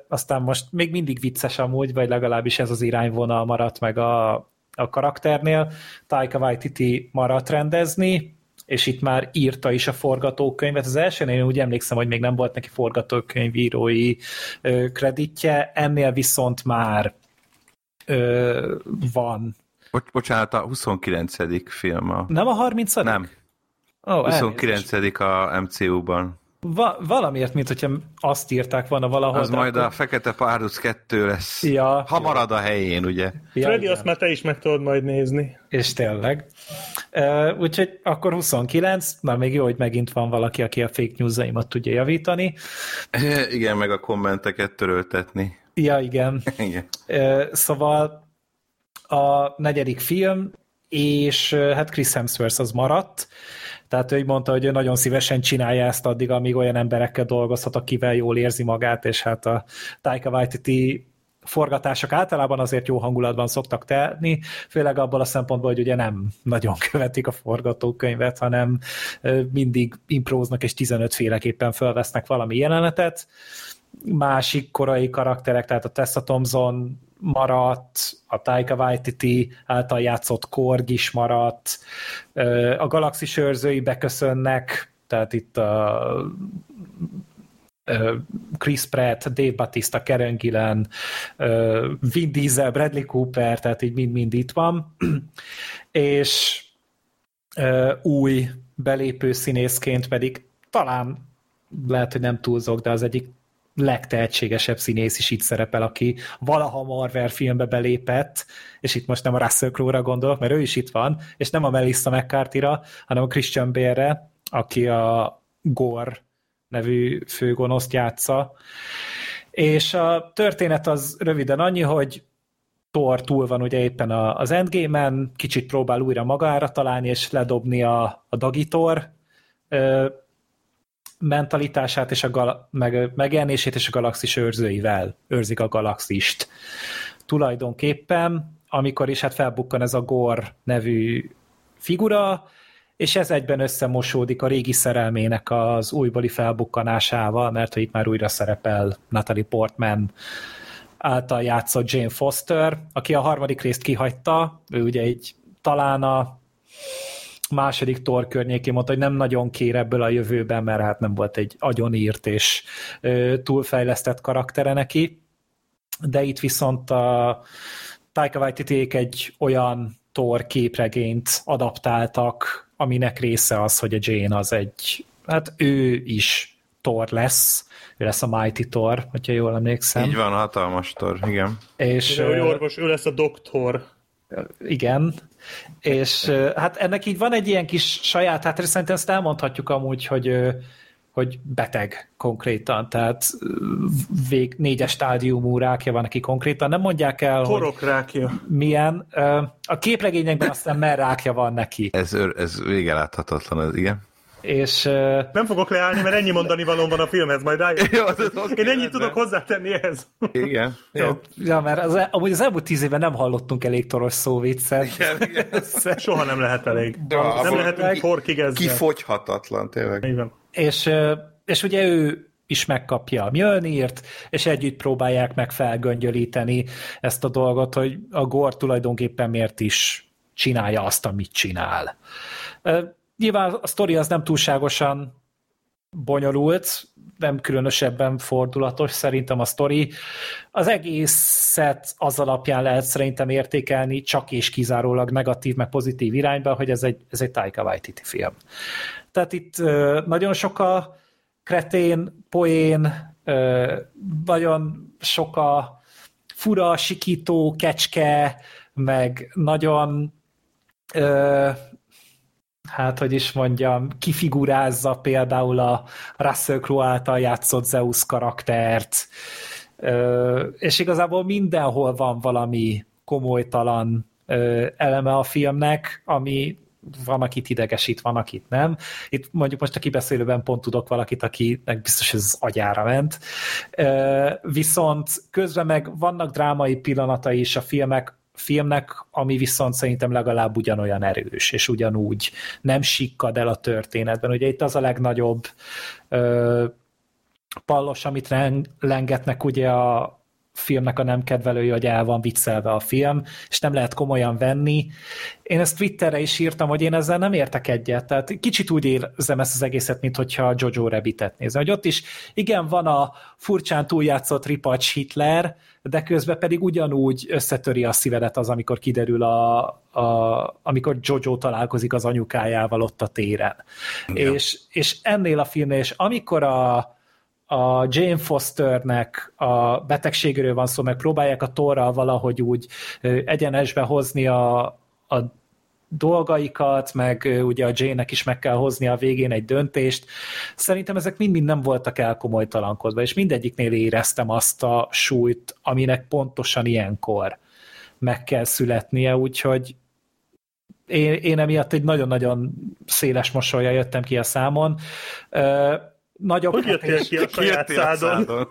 aztán most még mindig vicces amúgy, vagy legalábbis ez az irányvonal maradt meg a, a karakternél. Taika Waititi maradt rendezni, és itt már írta is a forgatókönyvet. Az elsőnél én úgy emlékszem, hogy még nem volt neki forgatókönyvírói kreditje, ennél viszont már ö, van.
Bocs, bocsánat, a 29. film a...
Nem a 30
Nem. Oh, 29. Elnézést. a MCU-ban.
Va- valamiért, mint hogyha azt írták volna valahol.
Az majd akkor... a Fekete Párduc 2 lesz.
Ja,
ha marad a helyén, ugye?
Ja, Freddy, azt már te is meg tudod majd nézni.
És tényleg. Uh, úgyhogy akkor 29, na még jó, hogy megint van valaki, aki a fake news tudja javítani.
igen, meg a kommenteket töröltetni.
Ja, igen. [laughs]
igen.
Uh, szóval a negyedik film, és hát Chris Hemsworth az maradt, tehát ő mondta, hogy ő nagyon szívesen csinálja ezt addig, amíg olyan emberekkel dolgozhat, akivel jól érzi magát, és hát a Taika Waititi forgatások általában azért jó hangulatban szoktak tenni, főleg abból a szempontból, hogy ugye nem nagyon követik a forgatókönyvet, hanem mindig impróznak és 15 féleképpen felvesznek valami jelenetet. Másik korai karakterek, tehát a Tessa Thompson maradt, a Taika Waititi által játszott Korg is maradt, a galaxis őrzői beköszönnek, tehát itt a Chris Pratt, Dave Batista, Karen Gillan, Vin Diesel, Bradley Cooper, tehát így mind-mind itt van, [clears throat] és új belépő színészként pedig talán lehet, hogy nem túlzok, de az egyik legtehetségesebb színész is itt szerepel, aki valaha Marvel filmbe belépett, és itt most nem a Russell Crowe-ra gondolok, mert ő is itt van, és nem a Melissa McCarthy-ra, hanem a Christian Bale-re, aki a Gore nevű főgonoszt játsza, És a történet az röviden annyi, hogy Thor túl van ugye éppen az Endgame-en, kicsit próbál újra magára találni, és ledobni a, a Dagitor mentalitását és a gal- meg, megjelenését és a galaxis őrzőivel őrzik a galaxist. Tulajdonképpen, amikor is hát felbukkan ez a Gor nevű figura, és ez egyben összemosódik a régi szerelmének az újbali felbukkanásával, mert hogy itt már újra szerepel Natalie Portman által játszott Jane Foster, aki a harmadik részt kihagyta, ő ugye egy talán a második tor környékén mondta, hogy nem nagyon kér ebből a jövőben, mert hát nem volt egy agyonírt és túlfejlesztett karaktere neki, de itt viszont a Taika waititi egy olyan Thor képregényt adaptáltak, aminek része az, hogy a Jane az egy, hát ő is Thor lesz, ő lesz a Mighty Thor, hogyha jól emlékszem.
Így van, hatalmas Thor, igen.
És, ő orvos, ő lesz a doktor.
Igen, és hát ennek így van egy ilyen kis saját, hát szerintem ezt elmondhatjuk amúgy, hogy hogy beteg konkrétan, tehát vég, négyes stádiumú rákja van neki konkrétan, nem mondják el,
Torok rákja.
milyen. A képregényekben aztán mer rákja van neki.
Ez, ez vége láthatatlan, ez igen
és...
Nem fogok leállni, mert ennyi mondani valóm van a filmhez, majd rájön. Én ennyit tudok hozzátenni ehhez.
Igen.
Ja, ja mert az, amúgy az elmúlt tíz évben nem hallottunk elég toros szóviccet. Igen,
igen. [laughs] Soha nem lehet elég. De nem lehet forkig ezzel.
Kifogyhatatlan, tényleg.
Igen.
És, és ugye ő is megkapja a Mjölnirt, és együtt próbálják meg felgöngyölíteni ezt a dolgot, hogy a Gor tulajdonképpen miért is csinálja azt, amit csinál Nyilván a sztori az nem túlságosan bonyolult, nem különösebben fordulatos szerintem a sztori. Az egészet az alapján lehet szerintem értékelni, csak és kizárólag negatív, meg pozitív irányba, hogy ez egy, ez egy Taika Waititi film. Tehát itt nagyon sok a kretén, poén, nagyon sok a fura, sikító, kecske, meg nagyon hát hogy is mondjam, kifigurázza például a Russell Crowe által játszott Zeus karaktert, és igazából mindenhol van valami komolytalan eleme a filmnek, ami van, akit idegesít, van, akit nem. Itt mondjuk most a kibeszélőben pont tudok valakit, akinek biztos ez agyára ment. Viszont közben meg vannak drámai pillanatai is a filmek, filmnek, ami viszont szerintem legalább ugyanolyan erős, és ugyanúgy nem sikkad el a történetben. Ugye itt az a legnagyobb ö, pallos, amit lengetnek ugye a filmnek a nem kedvelője, hogy el van viccelve a film, és nem lehet komolyan venni. Én ezt Twitterre is írtam, hogy én ezzel nem értek egyet, tehát kicsit úgy érzem ezt az egészet, mint hogyha Jojo Rabbitet nézem, hogy ott is igen, van a furcsán túljátszott ripacs Hitler, de közben pedig ugyanúgy összetöri a szívedet az, amikor kiderül a, a amikor Jojo találkozik az anyukájával ott a téren. És, és ennél a filmnél, és amikor a, a Jane Fosternek a betegségről van szó, meg próbálják a torral valahogy úgy egyenesbe hozni a, a dolgaikat, meg ugye a Jane-nek is meg kell hozni a végén egy döntést. Szerintem ezek mind-mind nem voltak elkomolytalankodva, és mindegyiknél éreztem azt a súlyt, aminek pontosan ilyenkor meg kell születnie, úgyhogy én, én emiatt egy nagyon-nagyon széles mosolya jöttem ki a számon nagyobb
Hogy jöttél ki a saját szádon?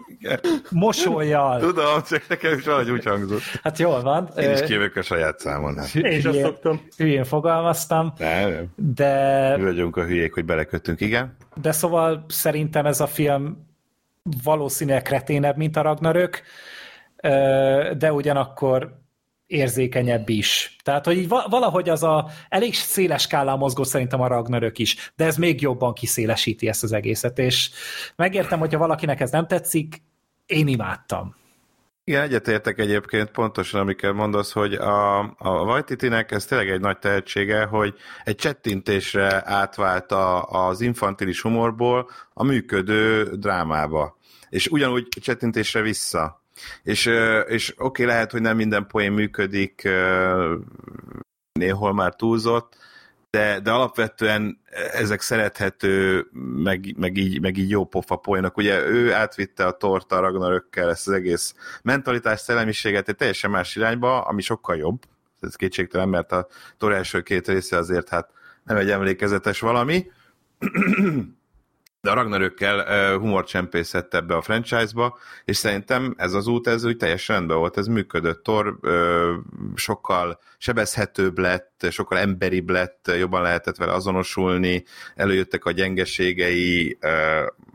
Mosolyjal.
Tudom, csak nekem is valahogy úgy hangzott.
Hát jól van.
Én is kívülök a saját számon. Hát.
Én is azt szoktam.
Hülyén fogalmaztam.
Nem, nem.
De...
Mi vagyunk a hülyék, hogy beleköttünk, igen.
De szóval szerintem ez a film valószínűleg kreténebb, mint a Ragnarök, de ugyanakkor érzékenyebb is. Tehát, hogy így valahogy az a elég széles skálán mozgó szerintem a Ragnarök is, de ez még jobban kiszélesíti ezt az egészet, és megértem, hogyha valakinek ez nem tetszik, én imádtam.
Igen, egyetértek egyébként pontosan, amiket mondasz, hogy a, a Vajtitinek ez tényleg egy nagy tehetsége, hogy egy csettintésre átvált a, az infantilis humorból a működő drámába. És ugyanúgy csettintésre vissza. És, és oké, okay, lehet, hogy nem minden poén működik, néhol már túlzott, de, de alapvetően ezek szerethető, meg, meg, így, meg így jó pofa poénok. Ugye ő átvitte a torta Ragnarökkel ezt az egész mentalitás, szellemiséget egy teljesen más irányba, ami sokkal jobb. Ez kétségtelen, mert a Thor első két része azért hát nem egy emlékezetes valami de a Ragnarökkel humor ebbe a franchise-ba, és szerintem ez az út, ez úgy teljesen rendben volt, ez működött. Thor sokkal sebezhetőbb lett, sokkal emberibb lett, jobban lehetett vele azonosulni, előjöttek a gyengeségei,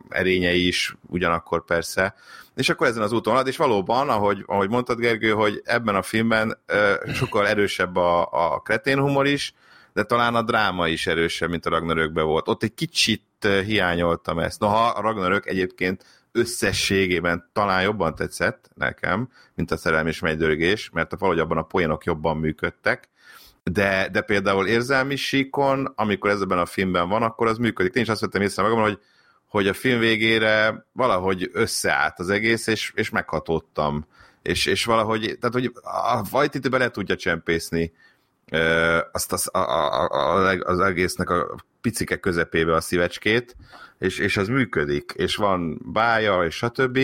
erényei is, ugyanakkor persze, és akkor ezen az úton ad, és valóban, ahogy, ahogy mondtad Gergő, hogy ebben a filmben sokkal erősebb a, a kretén humor is, de talán a dráma is erősebb, mint a Ragnarökben volt. Ott egy kicsit hiányoltam ezt. Noha a Ragnarök egyébként összességében talán jobban tetszett nekem, mint a szerelmi és megydörgés, mert valahogy abban a poénok jobban működtek, de, de például érzelmi síkon, amikor ez ebben a filmben van, akkor az működik. Én is azt vettem észre magam, hogy, hogy a film végére valahogy összeállt az egész, és, és meghatódtam. És, és valahogy, tehát hogy a Vajtiti bele tudja csempészni azt az, a, a, a, az egésznek a picike közepébe a szívecskét, és, és az működik, és van bája, és stb.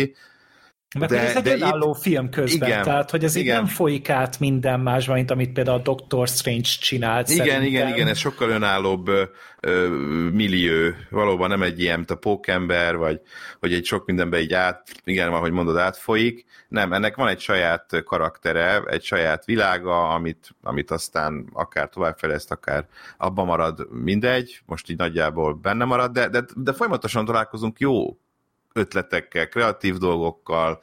Mert de, ez egy önálló itt, film közben, igen, tehát hogy ez igen. így nem folyik át minden más, mint amit például a Doctor Strange csinált.
Igen, szerintem. igen, igen, ez sokkal önállóbb ö, ö, millió, valóban nem egy ilyen, mint a pókember, vagy hogy egy sok mindenben így át, igen, ahogy mondod, átfolyik. Nem, ennek van egy saját karaktere, egy saját világa, amit, amit aztán akár továbbfejleszt, akár abban marad, mindegy, most így nagyjából benne marad, de, de, de folyamatosan találkozunk jó ötletekkel, kreatív dolgokkal,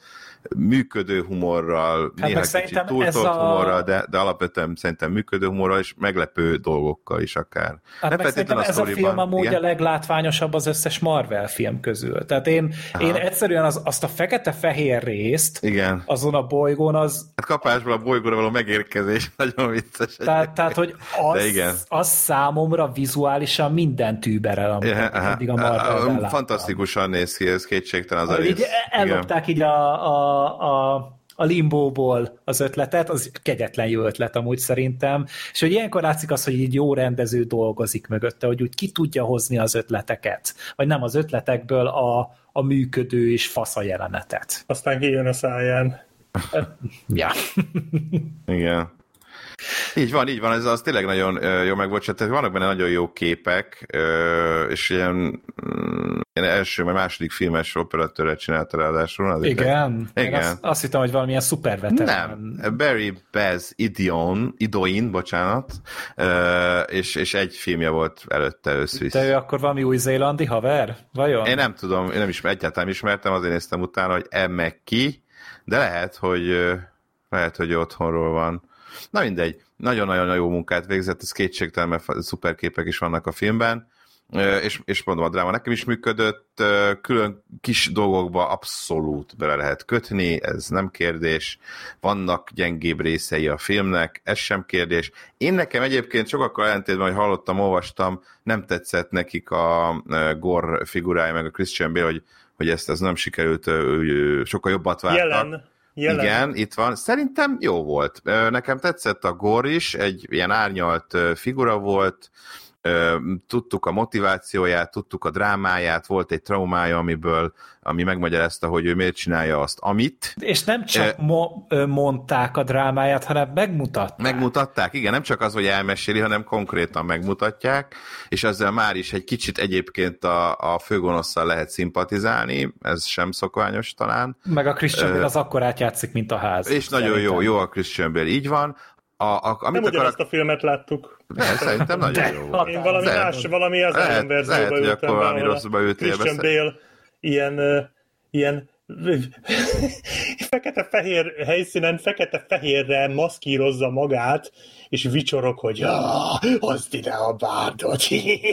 működő humorral, hát néha kicsit túltolt a... humorral, de, de alapvetően szerintem működő humorral és meglepő dolgokkal is akár.
Hát meg szerintem a ez a film amúgy igen? a leglátványosabb az összes Marvel film közül. Tehát én, én egyszerűen az, azt a fekete-fehér részt
igen.
azon a bolygón az...
Hát kapásból a bolygóra való megérkezés [laughs] nagyon vicces.
Tehát, tehát hogy az, igen. az számomra vizuálisan minden tűberel, amit ja, eddig a Marvel
Fantasztikusan néz ki, ez kétségtelen az a rész. Így
ellopták így a, a a, a limbóból az ötletet, az kegyetlen jó ötlet amúgy szerintem, és hogy ilyenkor látszik az, hogy így jó rendező dolgozik mögötte, hogy úgy ki tudja hozni az ötleteket, vagy nem az ötletekből a, a működő és fasza jelenetet.
Aztán kijön a száján. [laughs]
ja.
Igen. Így van, így van, ez az tényleg nagyon jó meg volt, tehát vannak benne nagyon jó képek, és ilyen, mm, ilyen első, vagy második filmes operatőre csinálta ráadásul.
Az Igen? Igen. Azt, azt hittem, hogy valamilyen szuperveterán.
Nem, Barry Bez Idion, Idoin, bocsánat, és, és egy filmje volt előtte összvisz.
De ő akkor valami új-zélandi haver? Vajon?
Én nem tudom, én nem is, egyáltalán ismertem, azért néztem utána, hogy e meg ki, de lehet, hogy lehet, hogy otthonról van. Na mindegy, nagyon-nagyon jó munkát végzett, ez kétségtelen, mert szuper képek is vannak a filmben, és, és mondom, a dráma nekem is működött, külön kis dolgokba abszolút bele lehet kötni, ez nem kérdés, vannak gyengébb részei a filmnek, ez sem kérdés. Én nekem egyébként sokakkal ellentétben, hogy hallottam, olvastam, nem tetszett nekik a Gor figurája, meg a Christian Bale, hogy, hogy ezt ez nem sikerült, sokkal jobbat vártak. Jelen Jelen. Igen, itt van. Szerintem jó volt. Nekem tetszett a Gor is, egy ilyen árnyalt figura volt, tudtuk a motivációját, tudtuk a drámáját, volt egy traumája, amiből, ami megmagyarázta, hogy ő miért csinálja azt, amit.
És nem csak mo- mondták a drámáját, hanem megmutatták.
Megmutatták, igen, nem csak az, hogy elmeséli, hanem konkrétan megmutatják, és ezzel már is egy kicsit egyébként a, a főgonosszal lehet szimpatizálni, ez sem szokványos talán.
Meg a Christian Bale az akkor átjátszik, mint a ház.
És nagyon jó, jó a Christian Bale, így van.
A, a, amit nem ugyanazt a filmet láttuk.
De, szerintem nagyon jó volt.
Én valami lehet, más, valami az lehet, verzióba lehet,
hogy akkor valami rosszba ültél.
Christian Bale ilyen, uh, ilyen [laughs] fekete-fehér helyszínen fekete-fehérre maszkírozza magát, és vicsorok, hogy hozd ide a bárdot,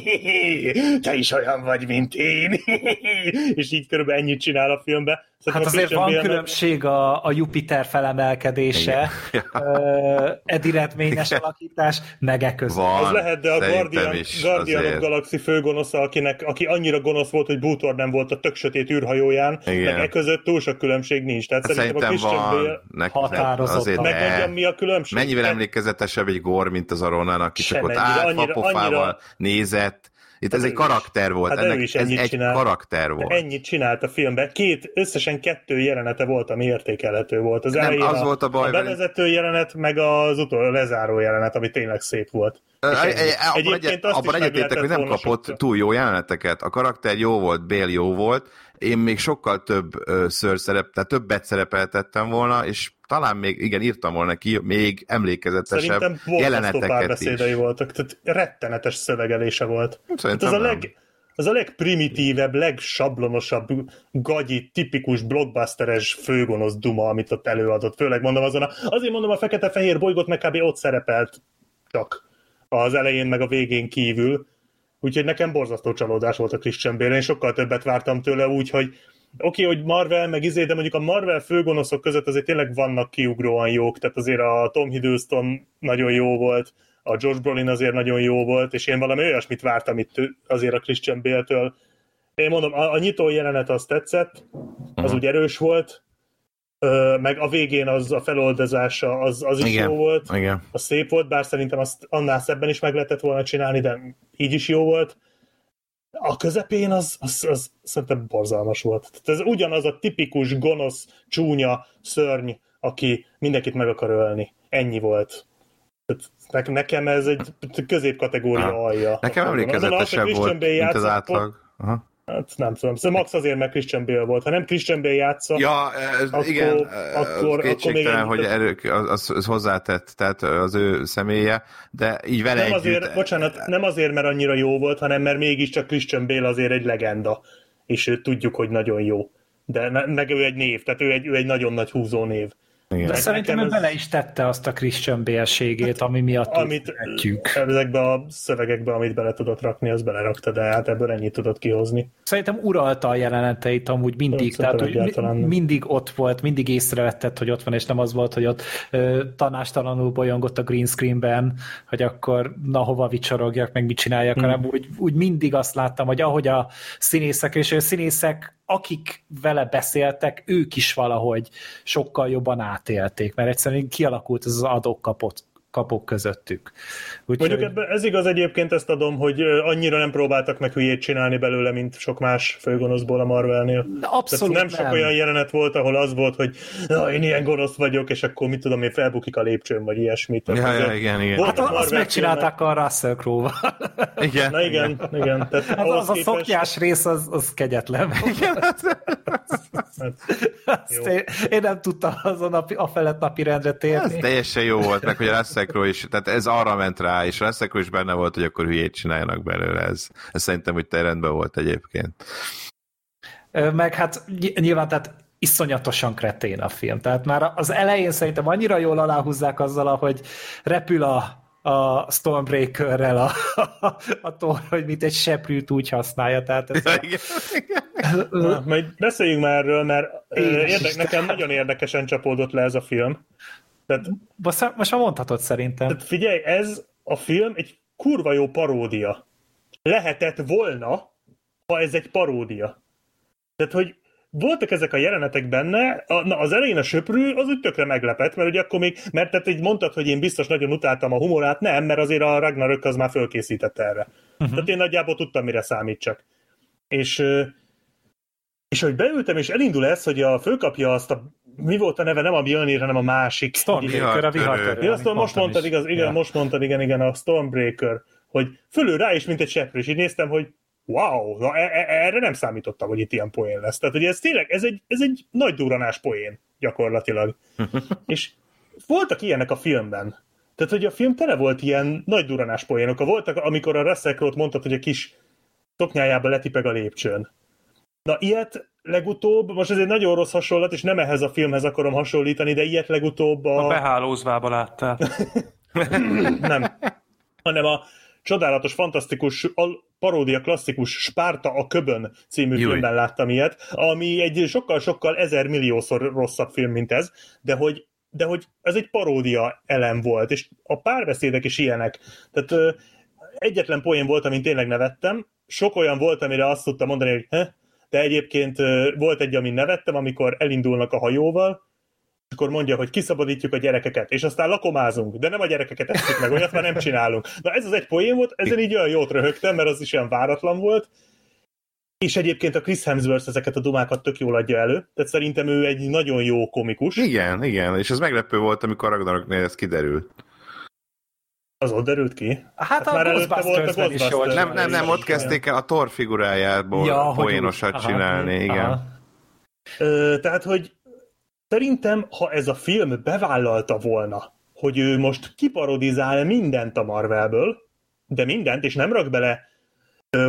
[laughs] te is olyan vagy, mint én, [laughs] és így körülbelül ennyit csinál a filmbe.
Szóval hát azért van Bélnek... különbség a, a Jupiter felemelkedése, uh, eredményes alakítás, meg e között.
Van, Ez lehet, de a Guardian, Guardian of Galaxy főgonosza, akinek, aki annyira gonosz volt, hogy Bútor nem volt a tök sötét űrhajóján, Igen. meg e között túl sok különbség nincs. Tehát szerintem,
Szerintem van. Nek,
azért
Megmondjam, mi a különbség.
Mennyivel emlékezetesebb egy Gor, mint az Aronan, aki csak ott állt, annyira... nézett, itt ez egy karakter volt, hát ennek, is ez egy csinált. karakter volt.
Ennyit csinált a filmben. Két, összesen kettő jelenete volt, ami értékelhető volt. Az
nem, az a, volt a baj.
A bevezető jelenet, meg az utolsó lezáró jelenet, ami tényleg szép volt.
Egyébként abban egyetértek, hogy nem kapott túl jó jeleneteket. A karakter jó volt, Bél jó volt, én még sokkal több ször szerep, tehát többet szerepeltettem volna, és talán még, igen, írtam volna ki még emlékezetesebb Szerintem jeleneteket is.
voltak, tehát rettenetes szövegelése volt. Szerintem hát az, a leg, az a legprimitívebb, legsablonosabb, gagyi, tipikus blockbusteres főgonosz duma, amit ott előadott. Főleg mondom azon a, azért mondom a fekete-fehér bolygót, meg kb. ott szerepelt csak az elején, meg a végén kívül. Úgyhogy nekem borzasztó csalódás volt a Christian Bale, én sokkal többet vártam tőle, úgyhogy oké, okay, hogy Marvel meg izé, de mondjuk a Marvel főgonoszok között azért tényleg vannak kiugróan jók, tehát azért a Tom Hiddleston nagyon jó volt, a George Brolin azért nagyon jó volt, és én valami olyasmit vártam itt azért a Christian Bale-től. Én mondom, a, a nyitó jelenet az tetszett, az uh-huh. úgy erős volt, meg a végén az a feloldozása, az, az is
igen,
jó volt,
igen.
az szép volt, bár szerintem azt annál szebben is meg lehetett volna csinálni, de így is jó volt a közepén az, az, az szerintem borzalmas volt. Tehát ez ugyanaz a tipikus, gonosz, csúnya szörny, aki mindenkit meg akar ölni. Ennyi volt. Tehát nekem ez egy középkategória alja.
Nekem emlékezetesebb volt, mint az átlag. Aha.
Hát nem tudom. Szóval Max azért, mert Christian Bale volt. Ha nem Christian Bale játsza,
ja, ez, akkor, igen, akkor, akkor még egy... hogy erő, az, az, hozzátett, tehát az ő személye, de így vele
nem együtt... azért, Bocsánat, nem azért, mert annyira jó volt, hanem mert mégiscsak Christian Bale azért egy legenda, és ő tudjuk, hogy nagyon jó. De meg ő egy név, tehát ő egy, ő egy nagyon nagy húzó név.
Igen. De szerintem ő ez... bele is tette azt a Christian bélségét, ami miatt amit
ezekbe a szövegekbe, amit bele tudott rakni, az belerakta, de hát ebből ennyit tudott kihozni.
Szerintem uralta a jeleneteit amúgy mindig, tehát hogy mindig ott volt, mindig észrevetted, hogy ott van, és nem az volt, hogy ott ö, tanástalanul bolyongott a green screenben, hogy akkor na hova vicsorogjak, meg mit csináljak, hmm. hanem úgy, úgy mindig azt láttam, hogy ahogy a színészek, és a színészek akik vele beszéltek, ők is valahogy sokkal jobban átélték, mert egyszerűen kialakult ez az adókapott kapok közöttük.
Úgy, Mondjuk ebben ez igaz egyébként, ezt adom, hogy annyira nem próbáltak meg hülyét csinálni belőle, mint sok más főgonoszból a Marvelnél.
Abszolút
nem, nem sok olyan jelenet volt, ahol az volt, hogy na, én ilyen gonosz vagyok, és akkor mit tudom én, felbukik a lépcsőn, vagy ilyesmit.
Ja, ja, igen, igen.
Hát azt megcsinálták a Russell Crowe-val. [laughs]
Igen. Na igen, igen. Tehát
hát az, az képest... a szoknyás rész, az, az kegyetlen. Igen. [laughs] hát, én, én, nem tudtam azon a, a felett napi rendre térni. Ez
teljesen jó volt, meg hogy a Russell Crowe is, tehát ez arra ment rá, és Crowe is benne volt, hogy akkor hülyét csináljanak belőle. Ez, ez szerintem, hogy te rendben volt egyébként.
Meg hát nyilván, tehát iszonyatosan kretén a film. Tehát már az elején szerintem annyira jól aláhúzzák azzal, hogy repül a, a Stormbreaker-rel a, a, a tor, hogy mint egy seprűt úgy használja. Tehát ez ja, a... igen,
igen. Na, majd beszéljünk már erről, mert érdek, nekem nagyon érdekesen csapódott le ez a film.
Tehát, most, most már mondhatod szerintem.
Tehát figyelj, ez a film egy kurva jó paródia. Lehetett volna, ha ez egy paródia. Tehát, hogy voltak ezek a jelenetek benne, a, na, az elején a söprű az úgy tökre meglepett, mert ugye akkor még, mert tehát így mondtad, hogy én biztos nagyon utáltam a humorát, nem, mert azért a Ragnarök az már fölkészített erre. Uh-huh. Tehát én nagyjából tudtam, mire számítsak. És és hogy beültem, és elindul ez, hogy a főkapja azt a mi volt a neve, nem a Mjölnir, hanem a másik.
Stormbreaker, a vihartörő.
Ja, azt most mondtad, igaz, igen, ja. most mondtad, igen, igen, a Stormbreaker, hogy fölül rá is, mint egy seprő, és így néztem, hogy wow, na, e- e- erre nem számítottam, hogy itt ilyen poén lesz. Tehát, hogy ez tényleg, ez egy, ez egy nagy duranás poén, gyakorlatilag. [laughs] és voltak ilyenek a filmben. Tehát, hogy a film tele volt ilyen nagy duranás poénok. Voltak, amikor a Russell Crowe-t mondtad, hogy a kis toknyájába letipeg a lépcsőn. Na, ilyet legutóbb, most ez egy nagyon rossz hasonlat, és nem ehhez a filmhez akarom hasonlítani, de ilyet legutóbb a...
A behálózvába láttál. [laughs]
nem. Hanem a csodálatos, fantasztikus, paródia klasszikus Spárta a köbön című Júj. filmben láttam ilyet, ami egy sokkal-sokkal ezer milliószor rosszabb film, mint ez, de hogy de hogy ez egy paródia elem volt, és a párbeszédek is ilyenek. Tehát ö, egyetlen poén volt, amin tényleg nevettem, sok olyan volt, amire azt tudtam mondani, hogy de egyébként volt egy, amin nevettem, amikor elindulnak a hajóval, akkor mondja, hogy kiszabadítjuk a gyerekeket, és aztán lakomázunk, de nem a gyerekeket eszük meg, olyat már nem csinálunk. Na ez az egy poén volt, ezen így olyan jót röhögtem, mert az is olyan váratlan volt, és egyébként a Chris Hemsworth ezeket a dumákat tök jól adja elő, tehát szerintem ő egy nagyon jó komikus.
Igen, igen, és ez meglepő volt, amikor Ragnaroknél ez kiderült.
Az ott derült ki?
Hát, hát a már volt a Ghostbusters is volt.
Nem, nem, nem, ott kezdték el a Thor figurájából ja, poénosat aha, csinálni, aha. igen.
Ö, tehát, hogy szerintem, ha ez a film bevállalta volna, hogy ő most kiparodizál mindent a Marvelből, de mindent, és nem rak bele,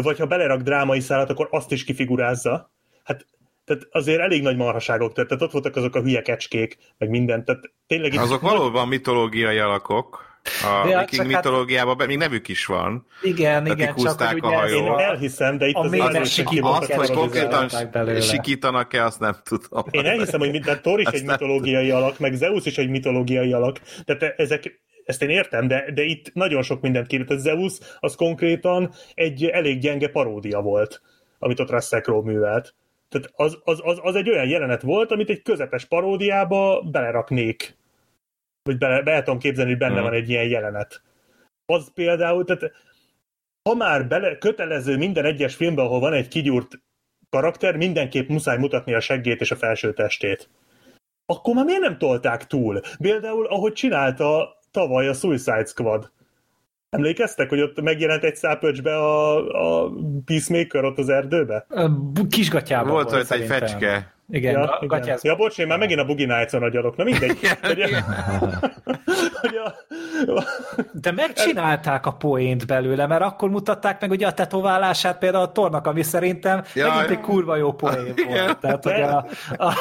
vagy ha belerak drámai szállat, akkor azt is kifigurázza. Hát tehát azért elég nagy marhaságok tehát ott voltak azok a hülye kecskék, meg mindent, tehát tényleg...
Azok valóban mitológiai alakok. A ja, viking hát- mitológiában hát, még nevük is van.
Igen, igen, csak hogy
a hajó.
Én elhiszem, de itt
a az, az,
azt, hogy konkrétan sikítanak-e, azt nem tudom.
Én elhiszem, hogy mint, Thor is egy mitológiai alak, meg Zeus is egy mitológiai alak. Tehát ezek, ezt én értem, de, de itt nagyon sok mindent kírt. A Zeus az konkrétan egy elég gyenge paródia volt, amit ott Russell Crowe művelt. Tehát az, az, az, az egy olyan jelenet volt, amit egy közepes paródiába beleraknék hogy be, be tudom képzelni, hogy benne hmm. van egy ilyen jelenet. Az például, tehát ha már bele, kötelező minden egyes filmben, ahol van egy kigyúrt karakter, mindenképp muszáj mutatni a seggét és a felső testét. Akkor már miért nem tolták túl? Például, ahogy csinálta tavaly a Suicide Squad. Emlékeztek, hogy ott megjelent egy szápöcsbe a, a Peacemaker ott az erdőbe?
Kisgatyában
volt. Volt egy fecske.
Igen, ja,
igen. ja, bocs, én már megint a Boogie Nights-on agyalok. Na mindegy. hogy, [laughs]
hogy a... De megcsinálták a poént belőle, mert akkor mutatták meg ugye a tetoválását például a tornak, ami szerintem ja, megint egy kurva jó poén volt. Tehát,
de, a, a...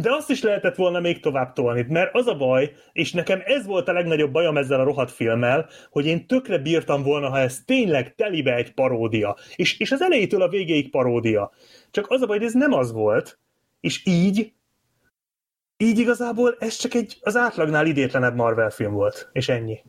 de azt is lehetett volna még tovább tolni, mert az a baj, és nekem ez volt a legnagyobb bajom ezzel a rohadt filmmel, hogy én tökre bírtam volna, ha ez tényleg telibe egy paródia. És, és az elejétől a végéig paródia. Csak az a baj, hogy ez nem az volt, és így, így igazából ez csak egy az átlagnál idétlenebb Marvel film volt, és ennyi.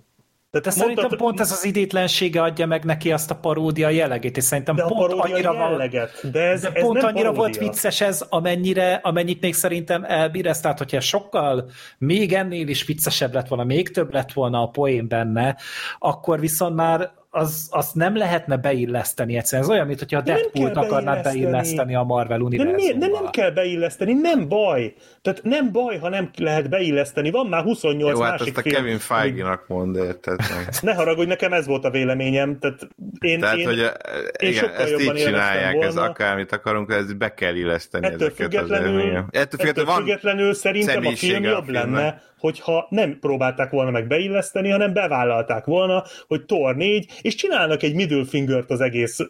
Tehát mondtad, szerintem pont ez az idétlensége adja meg neki azt a paródia jellegét, és szerintem de pont annyira
jelleget, de ez,
de
ez
pont
nem
annyira
paródia.
volt vicces ez, amennyire, amennyit még szerintem elbír tehát hogyha sokkal még ennél is viccesebb lett volna, még több lett volna a poén benne, akkor viszont már az, azt nem lehetne beilleszteni egyszerűen. Ez olyan, mint hogyha a Deadpool-t akarnád beilleszteni a Marvel univerzumba.
De, de nem kell beilleszteni, nem baj. Tehát nem baj, ha nem lehet beilleszteni. Van már 28 Jó, hát másik
azt a film. Kevin Feige-nak mond, érted?
ne haragudj, nekem ez volt a véleményem. Tehát én,
Tehát,
én,
hogy a, én igen, ezt így csinálják, ez akármit akarunk, ez be kell illeszteni
ettől ezeket függetlenül, azért, Ettől függetlenül, ettől függetlenül szerintem a film jobb lenne, hogyha nem próbálták volna meg beilleszteni, hanem bevállalták volna, hogy Thor 4, és csinálnak egy middle fingert az egész uh,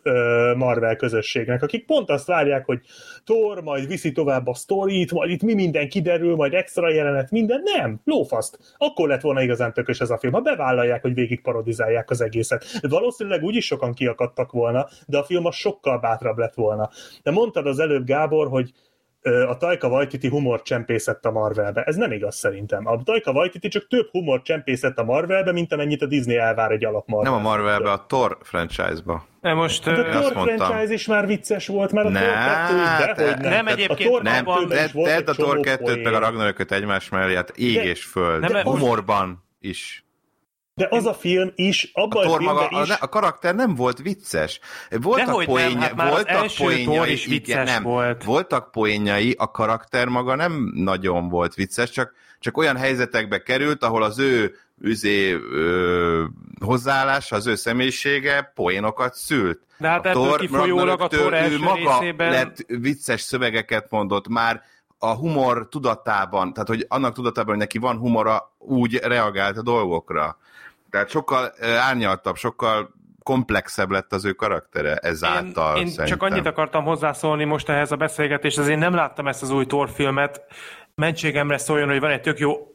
Marvel közösségnek, akik pont azt várják, hogy Thor majd viszi tovább a sztorit, majd itt mi minden kiderül, majd extra jelenet, minden. Nem, lófaszt. Akkor lett volna igazán tökös ez a film, ha bevállalják, hogy végig parodizálják az egészet. Valószínűleg úgyis sokan kiakadtak volna, de a film az sokkal bátrabb lett volna. De mondtad az előbb, Gábor, hogy a Taika Waititi humor csempészett a Marvelbe. Ez nem igaz szerintem. A Taika Waititi csak több humor csempészett a Marvelbe, mint amennyit a Disney elvár egy alap Marvel.
Nem a Marvelbe, a Thor franchise-ba.
Ne, most,
hát a Thor franchise is már vicces volt, mert a ne, Thor 2 is, dehogy nem.
Nem egyébként. A Thor
nem, a Thor 2-t meg a Ragnarököt egymás mellé, hát ég de, és föld. Nem, humorban is.
De az a film is, abban a, a filmben maga,
is... A, a karakter nem volt vicces. Voltak poénja, nem, hát voltak poénjai, is vicces nem, volt. Voltak poénjai, a karakter maga nem nagyon volt vicces, csak, csak olyan helyzetekbe került, ahol az ő üzé ö, hozzáállása, az ő személyisége poénokat szült.
De hát a ebből Thor, kifolyólag a Thor első ő maga részében...
lett vicces szövegeket mondott, már a humor tudatában, tehát hogy annak tudatában, hogy neki van humora, úgy reagált a dolgokra. Tehát sokkal árnyaltabb, sokkal komplexebb lett az ő karaktere ezáltal.
Én, én csak annyit akartam hozzászólni most ehhez a beszélgetéshez, én nem láttam ezt az új Thor filmet, mentségemre szóljon, hogy van egy tök jó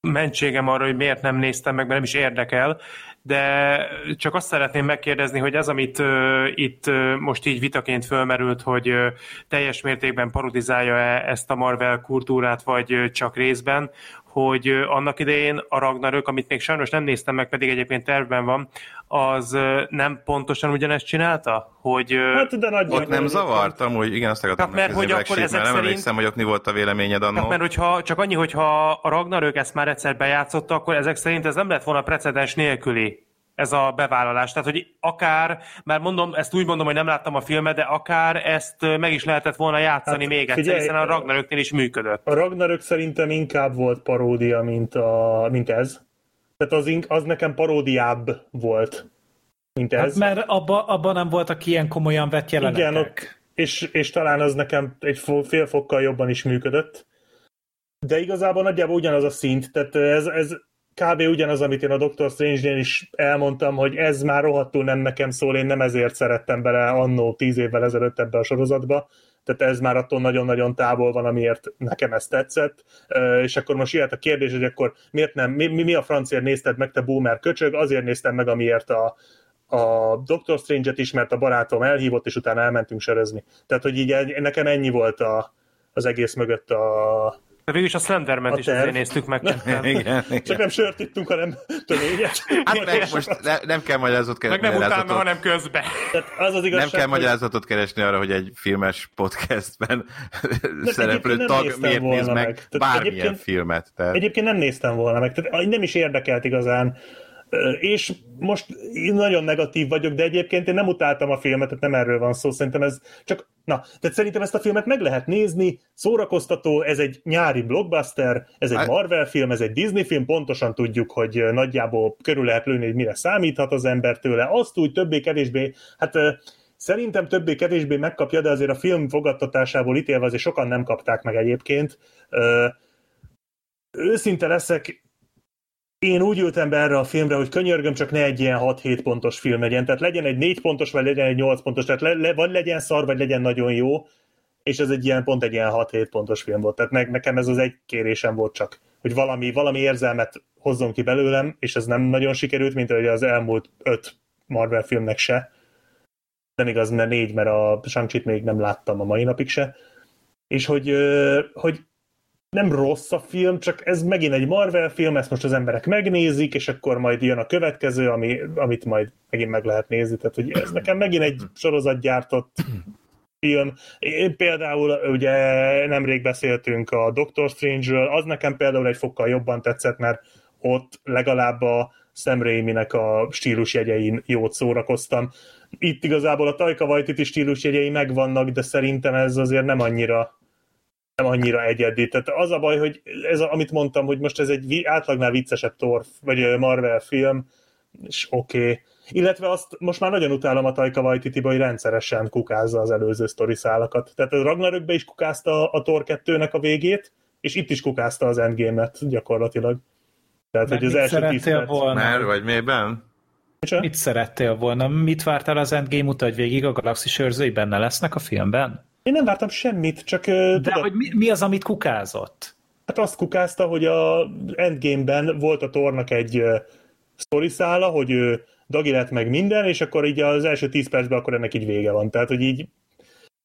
mentségem arra, hogy miért nem néztem meg, mert nem is érdekel, de csak azt szeretném megkérdezni, hogy ez, amit uh, itt uh, most így vitaként fölmerült, hogy uh, teljes mértékben parodizálja -e ezt a Marvel kultúrát, vagy uh, csak részben, hogy annak idején a Ragnarök, amit még sajnos nem néztem meg, pedig egyébként tervben van, az nem pontosan ugyanezt csinálta? Hogy,
hát, de nagy ott nem zavartam, hogy igen, azt akartam
mert hogy akkor ezek
mert nem
szerint...
emlékszem, hogy ott mi volt a véleményed annól.
mert hogyha, csak annyi, hogyha a Ragnarök ezt már egyszer bejátszotta, akkor ezek szerint ez nem lett volna precedens nélküli ez a bevállalás. Tehát, hogy akár, már mondom, ezt úgy mondom, hogy nem láttam a filmet, de akár ezt meg is lehetett volna játszani hát, még egyszer, hiszen a Ragnaröknél is működött.
A Ragnarök szerintem inkább volt paródia, mint, a, mint ez. Tehát az, az nekem paródiább volt, mint hát ez.
Hát mert abban abba nem voltak ilyen komolyan vett jelenetek. Igen, ott,
és, és talán az nekem egy fél fokkal jobban is működött. De igazából nagyjából ugyanaz a szint, tehát ez, ez kb. ugyanaz, amit én a Doctor Strange-nél is elmondtam, hogy ez már rohadtul nem nekem szól, én nem ezért szerettem bele annó tíz évvel ezelőtt ebbe a sorozatba, tehát ez már attól nagyon-nagyon távol van, amiért nekem ez tetszett, és akkor most jöhet a kérdés, hogy akkor miért nem, mi, mi a francért nézted meg, te boomer köcsög, azért néztem meg, amiért a, a Doctor Strange-et is, mert a barátom elhívott, és utána elmentünk sörözni. Tehát, hogy így nekem ennyi volt a, az egész mögött a,
de végülis a Slenderman is azért néztük meg. [laughs]
igen, igen. Csak nem sört ittunk, hanem tönényet.
Hát meg most ne, nem kell magyarázatot keresni.
Meg nem utána, hanem közben.
az az igazság,
nem kell magyarázatot keresni arra, hogy egy filmes podcastben szereplő tag miért néz meg, meg. bármilyen filmet.
Tehát... Egyébként nem néztem volna meg. Tehát nem is érdekelt igazán és most én nagyon negatív vagyok, de egyébként én nem utáltam a filmet, tehát nem erről van szó, szerintem ez csak, na, tehát szerintem ezt a filmet meg lehet nézni, szórakoztató, ez egy nyári blockbuster, ez egy hát- Marvel film, ez egy Disney film, pontosan tudjuk, hogy nagyjából körül lehet lőni, hogy mire számíthat az ember tőle, azt úgy többé-kevésbé, hát Szerintem többé-kevésbé megkapja, de azért a film fogadtatásából ítélve azért sokan nem kapták meg egyébként. Őszinte leszek, én úgy ültem be erre a filmre, hogy könyörgöm, csak ne egy ilyen 6-7 pontos film legyen. Tehát legyen egy 4 pontos, vagy legyen egy 8 pontos. Tehát le, le, vagy legyen szar, vagy legyen nagyon jó. És ez egy ilyen, pont egy ilyen 6-7 pontos film volt. Tehát ne, nekem ez az egy kérésem volt csak, hogy valami, valami érzelmet hozzon ki belőlem, és ez nem nagyon sikerült, mint ahogy az elmúlt 5 Marvel filmnek se. Nem igaz, mert négy, mert a shang még nem láttam a mai napig se. És hogy, hogy nem rossz a film, csak ez megint egy Marvel film, ezt most az emberek megnézik, és akkor majd jön a következő, ami, amit majd megint meg lehet nézni. Tehát, hogy ez nekem megint egy sorozatgyártott film. Én például ugye nemrég beszéltünk a Doctor Strange-ről, az nekem például egy fokkal jobban tetszett, mert ott legalább a Sam Raimi-nek a stílusjegyein jót szórakoztam. Itt igazából a Taika Waititi stílusjegyei megvannak, de szerintem ez azért nem annyira nem annyira egyedi. Tehát az a baj, hogy ez, a, amit mondtam, hogy most ez egy átlagnál viccesebb Thor, vagy Marvel film, és oké. Okay. Illetve azt most már nagyon utálom a Taika waititi hogy rendszeresen kukázza az előző sztori szálakat. Tehát a Ragnarökbe is kukázta a Thor 2-nek a végét, és itt is kukázta az Endgame-et gyakorlatilag.
Tehát, Meg hogy az első tíz perc... volna?
Már vagy mélyben?
Mit szerettél volna? Mit vártál az Endgame után, hogy végig a galaxis őrzői benne lesznek a filmben?
Én nem vártam semmit, csak...
De tudod, hogy mi, mi az, amit kukázott?
Hát azt kukázta, hogy a Endgame-ben volt a tornak egy uh, szála, hogy ő Dagi lett meg minden, és akkor így az első tíz percben akkor ennek így vége van. Tehát, hogy így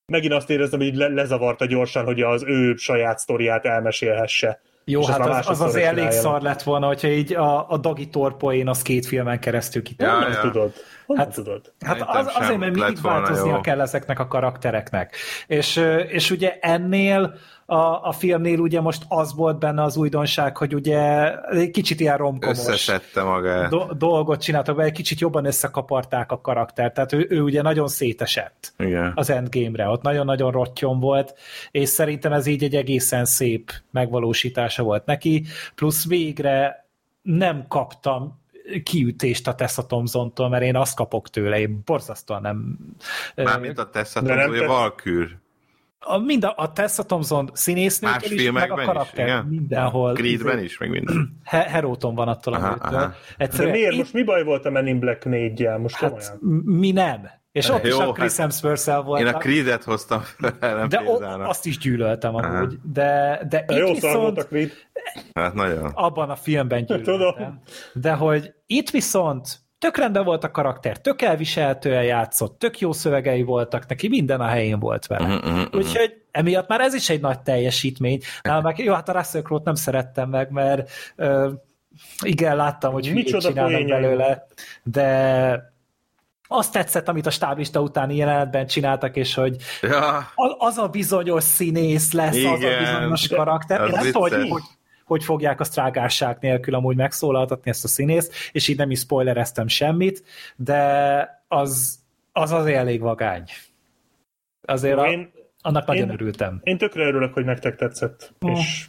megint azt éreztem, hogy így le- lezavarta gyorsan, hogy az ő saját sztoriát elmesélhesse.
Jó, és hát az, az azért elég szar lett volna, hogyha így a, a Dagi torpoén az két filmen keresztül
kitolja. Ja, ja. tudod.
Hát, tudod? Hát az, azért, mert mindig változnia kell ezeknek a karaktereknek. És, és ugye ennél a, a filmnél ugye most az volt benne az újdonság, hogy ugye egy kicsit ilyen romkomos
Összeszedte magát.
Do, dolgot csináltak, egy kicsit jobban összekaparták a karaktert, tehát ő, ő ugye nagyon szétesett
Igen.
az Endgame-re, ott nagyon-nagyon rottyon volt, és szerintem ez így egy egészen szép megvalósítása volt neki, plusz végre nem kaptam kiütést a Tessa Thompson-tól, mert én azt kapok tőle, én borzasztóan nem...
Mármint a Tessa Thompson, vagy a Valkür
a, mind a, a Tessa Thompson színésznőkkel is, meg a karakter is, igen? mindenhol.
Creedben is, meg minden. [clears throat]
Heróton van attól a
aha, De miért? Itt... Most mi baj volt a Men in Black 4 Most
hát, mi nem. És ott Jó, is a Chris hát Hemsworth-szel volt.
Én a Creed-et hoztam fel, nem
De o, azt is gyűlöltem amúgy. De, de
itt jó viszont... volt a Creed.
Hát nagyon.
Abban a filmben [laughs] gyűlöltem. De hogy itt viszont tök rendben volt a karakter, tök elviselhetően játszott, tök jó szövegei voltak neki, minden a helyén volt vele. Uh-huh, uh-huh. Úgyhogy emiatt már ez is egy nagy teljesítmény. Nálam meg, jó, hát a Russell Crowe-t nem szerettem meg, mert ö, igen, láttam, hogy hülyét csinálnak belőle, de azt tetszett, amit a stáblista utáni jelenetben csináltak, és hogy ja. az a bizonyos színész lesz, Igen, az a bizonyos karakter. Én nem tudom, hogy, hogy, hogy fogják a strágásság nélkül amúgy megszólaltatni ezt a színészt, és így nem is spoilereztem semmit, de az, az azért elég vagány. Azért a, én, annak nagyon
én,
örültem.
Én tökre örülök, hogy nektek tetszett, oh. és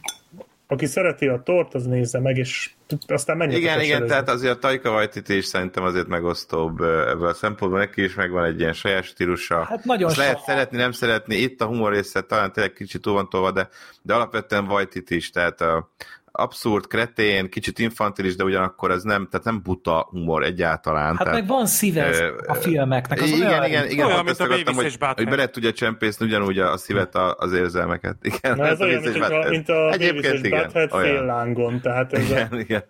aki szereti a tort, az nézze meg, és aztán menjek
Igen, igen, tehát azért a Taika Waititi is szerintem azért megosztóbb ebből a szempontból, neki is megvan egy ilyen saját stílusa. Hát nagyon Azt lehet szeretni, nem szeretni, itt a humor része talán tényleg kicsit túl van tolva, de, de alapvetően Waititi is, tehát a, abszurd, kretén, kicsit infantilis, de ugyanakkor ez nem, tehát nem buta humor egyáltalán.
Hát
tehát,
meg van szíve a filmeknek. Az
igen, olyan, igen, igen, olyan, mint a akartam, hogy, hogy bele tudja csempészni ugyanúgy a szívet az érzelmeket. Igen,
Na ez, ez olyan, mint, a, mint a Egyébként igen, fél lángon, tehát ez
igen, a... igen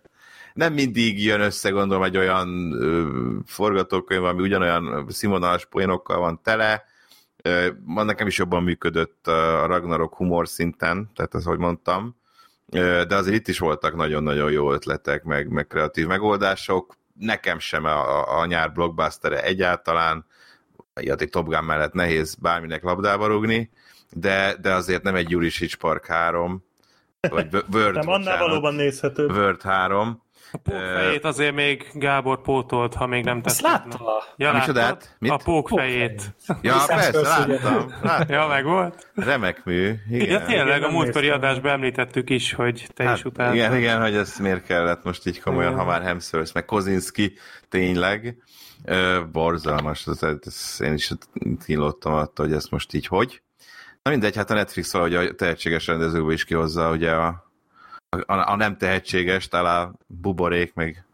nem mindig jön össze, gondolom, egy olyan ö, forgatókönyv, ami ugyanolyan színvonalas poénokkal van tele. Ö, nekem is jobban működött a Ragnarok humor szinten, tehát ez, hogy mondtam de azért itt is voltak nagyon-nagyon jó ötletek, meg, meg kreatív megoldások. Nekem sem a, a nyár blockbuster egyáltalán, egy Top Gun mellett nehéz bárminek labdába rugni, de, de azért nem egy Jurisic Park 3, vagy Word,
Nem, annál valóban nézhető.
Word 3,
a pókfejét azért még Gábor pótolt, ha még nem.
Azt látta?
Ja, láttad? Mit? A pókfejét.
Ja, persze, láttam, láttam.
Ja, meg volt?
Remek mű. Igen,
ja, tényleg, a múltkori adásban említettük is, hogy te hát, is utána.
Igen, igen, hogy ez miért kellett most így komolyan, igen. ha már Hemsworth, meg Kozinski tényleg. borzalmas, ez, ez, én is kínlottam attól, hogy ezt most így hogy. Na mindegy, hát a Netflix valahogy a tehetséges rendezőből is kihozza ugye a a, a nem tehetséges, talán buborék, meg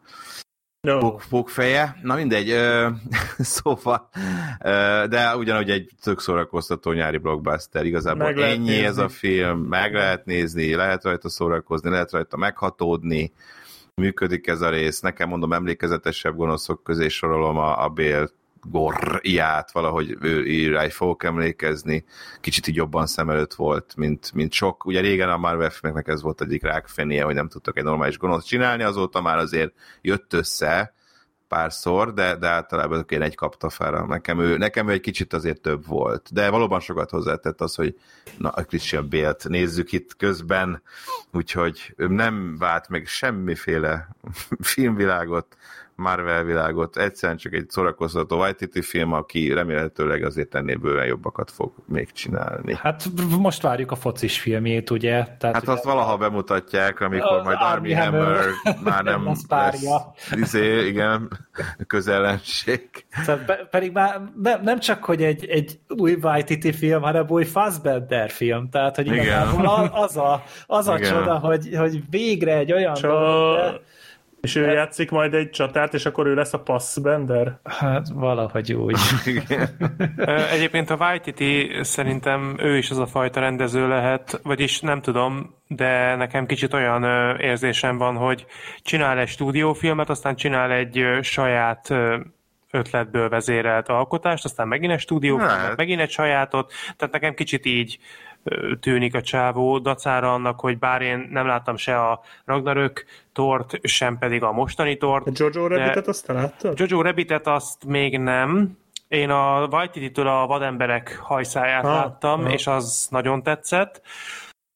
no. Puk, pukfeje. Na mindegy, ö, [laughs] szóval, ö, de ugyanúgy egy tök szórakoztató nyári blockbuster, igazából meg ennyi nézni. ez a film, meg lehet nézni, lehet rajta szórakozni, lehet rajta meghatódni, működik ez a rész. Nekem mondom, emlékezetesebb gonoszok közé sorolom a, a Bél gorját valahogy ő rá fogok emlékezni, kicsit így jobban szem előtt volt, mint, mint sok. Ugye régen a Marvel filmeknek ez volt egyik rákfenéje, hogy nem tudtak egy normális gonosz csinálni, azóta már azért jött össze, párszor, de, de általában én egy kapta fel. Nekem ő, nekem ő egy kicsit azért több volt. De valóban sokat hozzátett az, hogy na, a Christian Bale-t nézzük itt közben, úgyhogy nem vált meg semmiféle [laughs] filmvilágot, Marvel világot, egyszerűen csak egy szórakoztató Waititi film, aki remélhetőleg azért ennél bőven jobbakat fog még csinálni.
Hát most várjuk a focis filmjét, ugye?
Tehát hát ugye azt valaha bemutatják, amikor majd Army Hammer, [laughs] már nem lesz, izé, igen, közellenség.
Tehát pe, pedig már nem, nem csak, hogy egy, egy új Waititi film, hanem új Fassbender film, tehát hogy igen. az a, az a csoda, hogy, hogy végre egy olyan
Csak... dolog, és ő játszik majd egy csatárt, és akkor ő lesz a Passbender?
Hát valahogy úgy. [laughs]
Egyébként a Waititi szerintem ő is az a fajta rendező lehet, vagyis nem tudom, de nekem kicsit olyan érzésem van, hogy csinál egy stúdiófilmet, aztán csinál egy saját ötletből vezérelt alkotást, aztán megint egy stúdiófilmet, hát. megint egy sajátot, tehát nekem kicsit így tűnik a csávó, dacára annak, hogy bár én nem láttam se a Ragnarök tort, sem pedig a mostani tort. A
Jojo Rabbitet azt láttad?
Jojo Rabbitet azt még nem. Én a Waititi-től a vademberek hajszáját ha, láttam, ha. és az nagyon tetszett.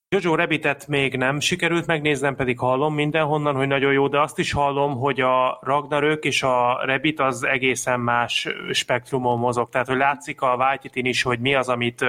Jojo Rabbitet még nem sikerült megnéznem, pedig hallom mindenhonnan, hogy nagyon jó, de azt is hallom, hogy a Ragnarök és a Rabbit az egészen más spektrumon mozog. Tehát, hogy látszik a Waititin is, hogy mi az, amit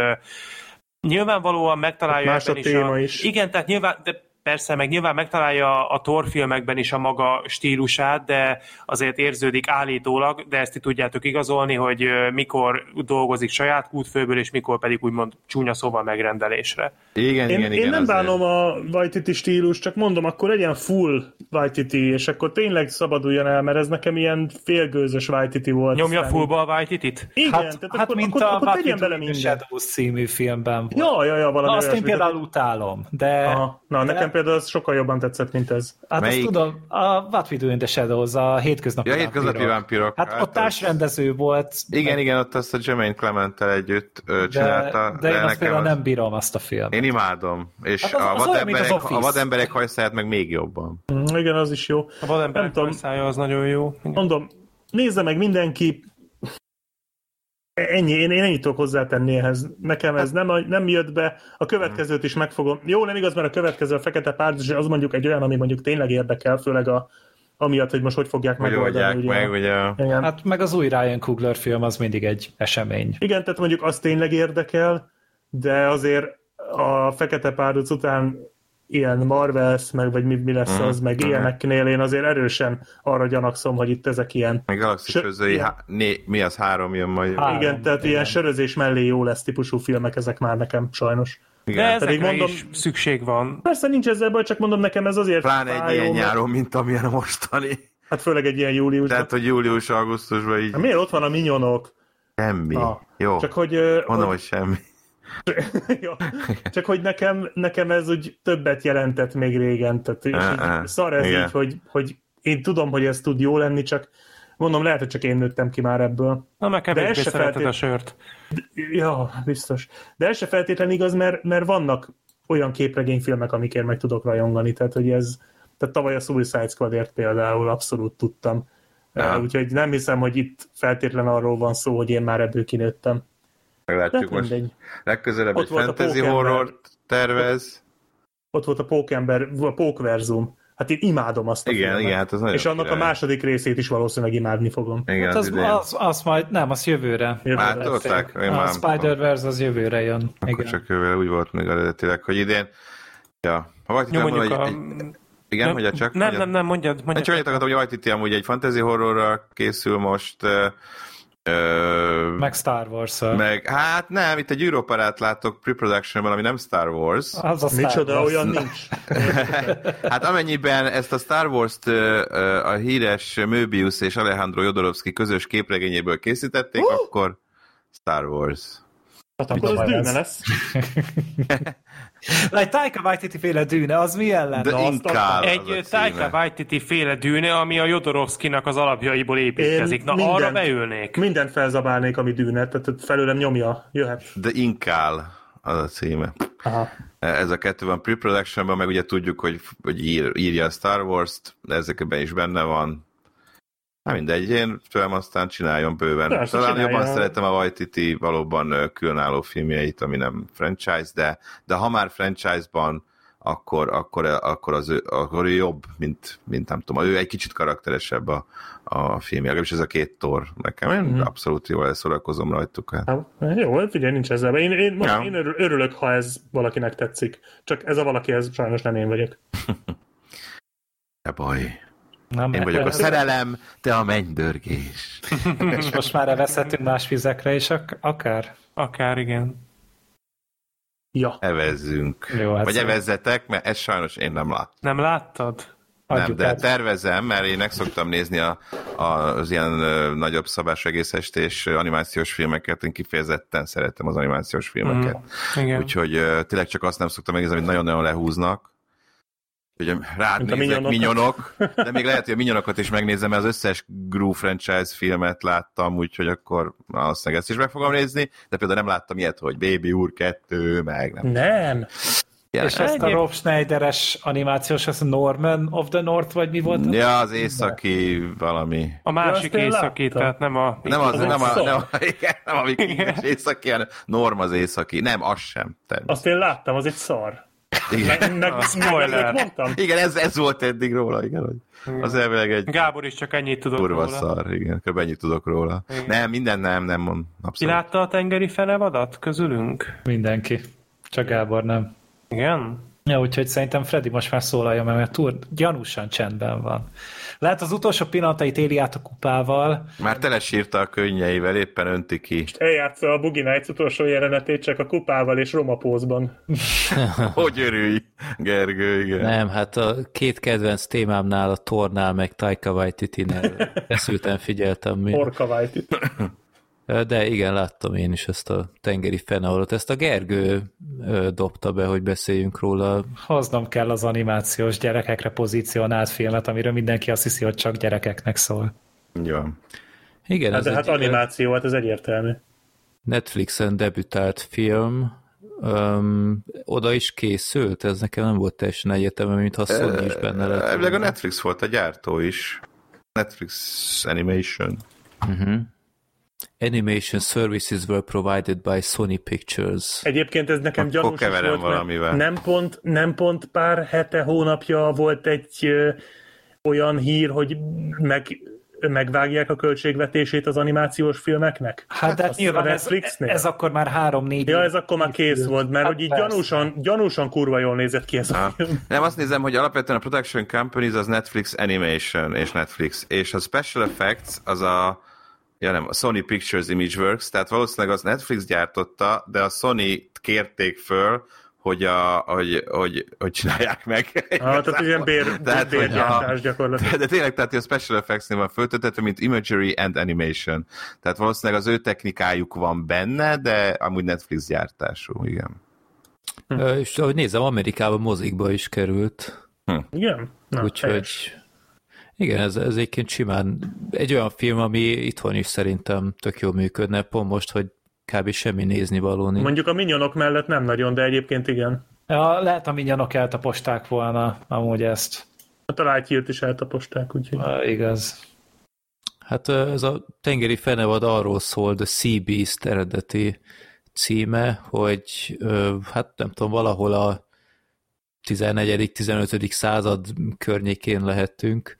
Nyilvánvalóan megtalálja
hát ebben is, a,
is. Igen, tehát nyilván, de persze, meg nyilván megtalálja a Thor filmekben is a maga stílusát, de azért érződik állítólag, de ezt ti tudjátok igazolni, hogy mikor dolgozik saját kútfőből, és mikor pedig úgymond csúnya szóval megrendelésre.
Igen,
én,
igen,
én
igen.
nem bánom a Waititi stílus, csak mondom, akkor legyen full Waititi, és akkor tényleg szabaduljon el, mert ez nekem ilyen félgőzös Waititi volt.
Nyomja fullba a Waititit?
Igen,
Hát,
tehát
hát
akkor,
mint
akkor,
a
akkor tegyen bele mindent.
Shadows című filmben volt.
Ja, ja, ja, valami
Na, azt én például utálom, de
Aha. Na,
de-
nekem például az sokkal jobban tetszett, mint ez.
hát
Melyik?
azt tudom, a What We Do in the Shadows, a hétköznapi
Ja, hétköznapi vámpirok.
Hát ott
az-
társrendező volt.
Igen, igen, ott azt a Jermaine Clement-tel együtt ö,
de,
csinálta.
de én azt
nekem
például
az-
nem bírom azt a filmet.
Én imádom, és
Hát az-
a,
az olyan,
vademberek, a vademberek hajszáját meg még jobban.
Mm, Igen, az is jó.
A vademberek
tudom.
szája az nagyon jó. Igen.
Mondom, nézze meg mindenki, Ennyi, én, én ennyit tudok hozzátenni ehhez. Nekem ez nem, nem jött be, a következőt is megfogom. Jó, nem igaz, mert a következő a Fekete Párt, és az mondjuk egy olyan, ami mondjuk tényleg érdekel, főleg a, amiatt, hogy most hogy fogják
Hogy
megoldani. ugye.
meg, ugye.
Igen.
Hát meg az új Ryan Coogler film az mindig egy esemény.
Igen, tehát mondjuk az tényleg érdekel, de azért a Fekete Párduc után ilyen Marvels, meg vagy mi, mi lesz
Mhm,
az, meg
mhm.
ilyeneknél én azért erősen arra gyanakszom, hogy itt ezek ilyen
Meg Galaxy
Sö-
közöi,
ilyen.
há- né, mi az három jön majd?
Három.
Igen, tehát
igen.
ilyen sörözés mellé jó lesz típusú filmek ezek már nekem sajnos.
De
Igen.
ezekre
Pedig mondom-
is szükség van.
Persze nincs ezzel baj, csak mondom nekem ez azért
Pláne egy ilyen
mert-
nyáron, mint amilyen a mostani.
Hát főleg egy ilyen júliusban.
Tehát, hogy július-augusztusban így
Hát miért ott van a minyonok?
semmi.
Ah,
Jó,
Csak hogy,
mondom,
hogy
hogy semmi. [laughs]
Jó. Csak hogy nekem, nekem ez úgy többet jelentett még régen, tehát és
Ah,
így
ah,
szar ez
igen.
így, hogy, hogy én tudom, hogy ez tud jó lenni, csak mondom, lehet, hogy csak én nőttem ki már ebből.
Na, meg kevésbé szereted
feltét-
a sört.
Ja, biztos. De ez se feltétlenül igaz, mert, mert vannak olyan képregényfilmek, amikért meg tudok rajongani, tehát hogy ez, tehát tavaly a Suicide Squadért például abszolút tudtam.
Ja.
Úgyhogy nem hiszem, hogy itt feltétlen arról van szó, hogy én már ebből kinőttem.
Meglátjuk most.
mindegy.
Legközelebb
Ott
egy
a
fantasy horror tervez.
Ott volt a Pókember, a Pókverzum. Hát én imádom azt a
Igen,
filmet.
igen, hát az nagyon
És annak
király.
a második részét is valószínűleg imádni fogom.
Igen,
Hát
az,
az, az, az majd, nem, az jövőre.
Jövőre
Már
lesz.
tolták? Én
A
már
Spider-Verse az jövőre jön.
Akkor
Igen.
csak ővel úgy volt még eredetileg, hogy idén. Ja. Ha vagy nem, hogy
a...
egy, igen, mondja csak.
Nem,
mondjad.
nem, nem, mondjad.
Nem
mondjad.
csak annyit akartam, hogy Vajtiti amúgy egy fantasy horrorra készül most, ö,
Meg Star wars
meg, hát nem, itt egy Europarát látok pre-productionban, ami nem Star Wars.
Az a Star
Micsoda,
Wars.
olyan nincs. [laughs]
Hát amennyiben ezt a Star Wars-t a híres Möbius és Alejandro Jodorowsky közös képregényéből készítették, akkor Star Wars.
Hát akkor az dűne
lesz.
lesz. [laughs]
Egy Taika Waititi féle dűne, az milyen lenne?
De
Azt
inkál az a
Egy. Taika Waititi féle dűne, ami a Jodorowskynak az alapjaiból építkezik.
Én
Na,
mindent-
arra beülnék.
Mindent felzabálnék, ami dűne, tehát felőlem nyomja, jöhet.
De inkál az a címe.
Aha.
Ez a kettő van pre-productionban, meg ugye tudjuk, hogy, hogy ír, írja a Star Wars-t, ezekben is benne van. Hát mindegy, én tőlem aztán csináljon bőven.
Persze,
Talán
csinálja.
jobban szeretem a Waititi valóban különálló filmjeit, ami nem franchise, de, de ha már franchise-ban, akkor, akkor, akkor, az ő, akkor ő jobb, mint, mint nem tudom, ő egy kicsit karakteresebb a, a film, legalábbis ez a két tor nekem. Én
Mhm.
abszolút jól szórakozom rajtuk. Hát.
Hát, jó, figyelj, nincs ezzel. Én, én, most,
Ja.
én örül, örülök, ha ez valakinek tetszik. Csak ez a valaki, ez sajnos nem én vagyok. [laughs]
De baj.
Nem,
Én vagyok a szerelem, te a mennydörgés. [laughs]
És most már elveszhetünk más vizekre is, ak- akár?
Akár, igen.
Ja.
Evezzünk.
Jó, hát
Vagy
szóval
evezzetek, mert ezt sajnos én nem láttam.
Nem láttad?
Nem,
adjuk
de
át.
tervezem, mert én meg szoktam nézni a, a, az ilyen ö, nagyobb szabású egész estés animációs filmeket, én kifejezetten szeretem az animációs filmeket.
Mm, igen.
Úgyhogy ö, tényleg csak azt nem szoktam megnézni, amit nagyon-nagyon lehúznak. Ugye rád
Mint a
nézek,
Minyonokat.
minyonok, [laughs] de még lehet, hogy a minyonokat is megnézem, mert az összes Gru franchise filmet láttam, úgyhogy akkor valószínűleg ezt is meg fogom nézni, de például nem láttam ilyet, hogy Baby úr 2, meg nem.
Nem.
Ilyen.
És ezt a Rob Schneideres animációs, az Norman of the North, vagy mi volt?
Ja, az északi valami.
A másik
én
északi,
láttam.
tehát nem a...
Nem az,
Az
nem a,
szar.
nem a, [laughs] igen, nem a vikinges [laughs] északi, hanem Norm az északi. Nem, az sem.
Azt én láttam, az egy szar.
Igen.
Meg, meg,
A spoiler.
meg mondtam.
igen, ez, ez volt eddig róla, igen. Hogy az elvileg egy
Gábor is csak ennyit tudott
kurva
róla.
szar, igen. Kb. ennyit tudok róla.
Igen.
Nem, minden nem, nem mond.
Ki
Abszolút.
látta a tengeri fenevadat közülünk?
Mindenki. Csak Gábor nem.
Igen?
Ja, úgyhogy szerintem Freddy most már szólalja mert túl gyanúsan csendben van. Lehet az utolsó pillanatait éli át a kupával.
Már telesírta a könnyeivel, éppen önti ki.
Eljátsza a Boogie Nights utolsó jelenetét csak a kupával és romapózban. [laughs]
hogy örülj, Gergő, igen.
Nem, hát a két kedvenc témámnál, a Tornál meg Taika Waititi-nél [laughs] eszülten figyeltem. Mi.
Orka Waititi. [laughs]
De igen, láttam én is ezt a tengeri feneolot. Ezt a Gergő dobta be, hogy beszéljünk róla.
Hoznom kell az animációs gyerekekre pozícionált filmet, amiről mindenki azt hiszi, hogy csak gyerekeknek szól.
Jó.
Igen,
hát,
ez
de hát
egy
animáció, hát ez egyértelmű.
Netflixen debütált film, Um, oda is készült? Ez nekem nem volt teljesen egyetemű, mintha Sony is benne lett.
Elvileg a Netflix volt a gyártó is. Netflix Animation.
Uh-huh. Animation services were provided by Sony Pictures.
Egyébként ez nekem
Akkor
gyanús volt, mert
valamivel.
nem pont, nem pont pár hete, hónapja volt egy ö, olyan hír, hogy meg, megvágják a költségvetését az animációs filmeknek?
Hát de
Az
nyilván
a
ez,
Netflixnél?
ez akkor már három-négy
Ja, ez akkor már kész volt, mert
Hát
hogy így
persze.
gyanúsan, gyanúsan kurva jól nézett ki ez a film.
Nem, azt nézem, hogy alapvetően a Production Companies az Netflix Animation és Netflix, és a Special Effects az a ja nem, a Sony Pictures Imageworks, tehát valószínűleg az Netflix gyártotta, de a Sony kérték föl, hogy, a, hogy, hogy, hogy csinálják meg.
Ah, tehát ilyen bér,
Tehát,
bérgyártás gyakorlatilag.
De, de tényleg, tehát a Special Effects-nél van föltöltetve, mint Imagery and Animation. Tehát valószínűleg az ő technikájuk van benne, de amúgy Netflix gyártású, igen.
Ö, És ahogy nézem, Amerikában mozikba is került.
Igen? Na,
Úgyhogy
helyes.
Igen, ez, ez egyébként simán egy olyan film, ami itthon is szerintem tök jól működne, pont most, hogy kb. semmi nézni való nincs.
Mondjuk a minyonok mellett nem nagyon, de egyébként igen.
Ja, lehet, a minyonok eltaposták volna amúgy ezt.
Hát a Lightyear-t is eltaposták, úgyhogy...
Ah, igaz.
Hát ez a tengeri fenevad arról szól, The Sea Beast eredeti címe, hogy hát nem tudom, valahol a 14.-15. század környékén lehetünk,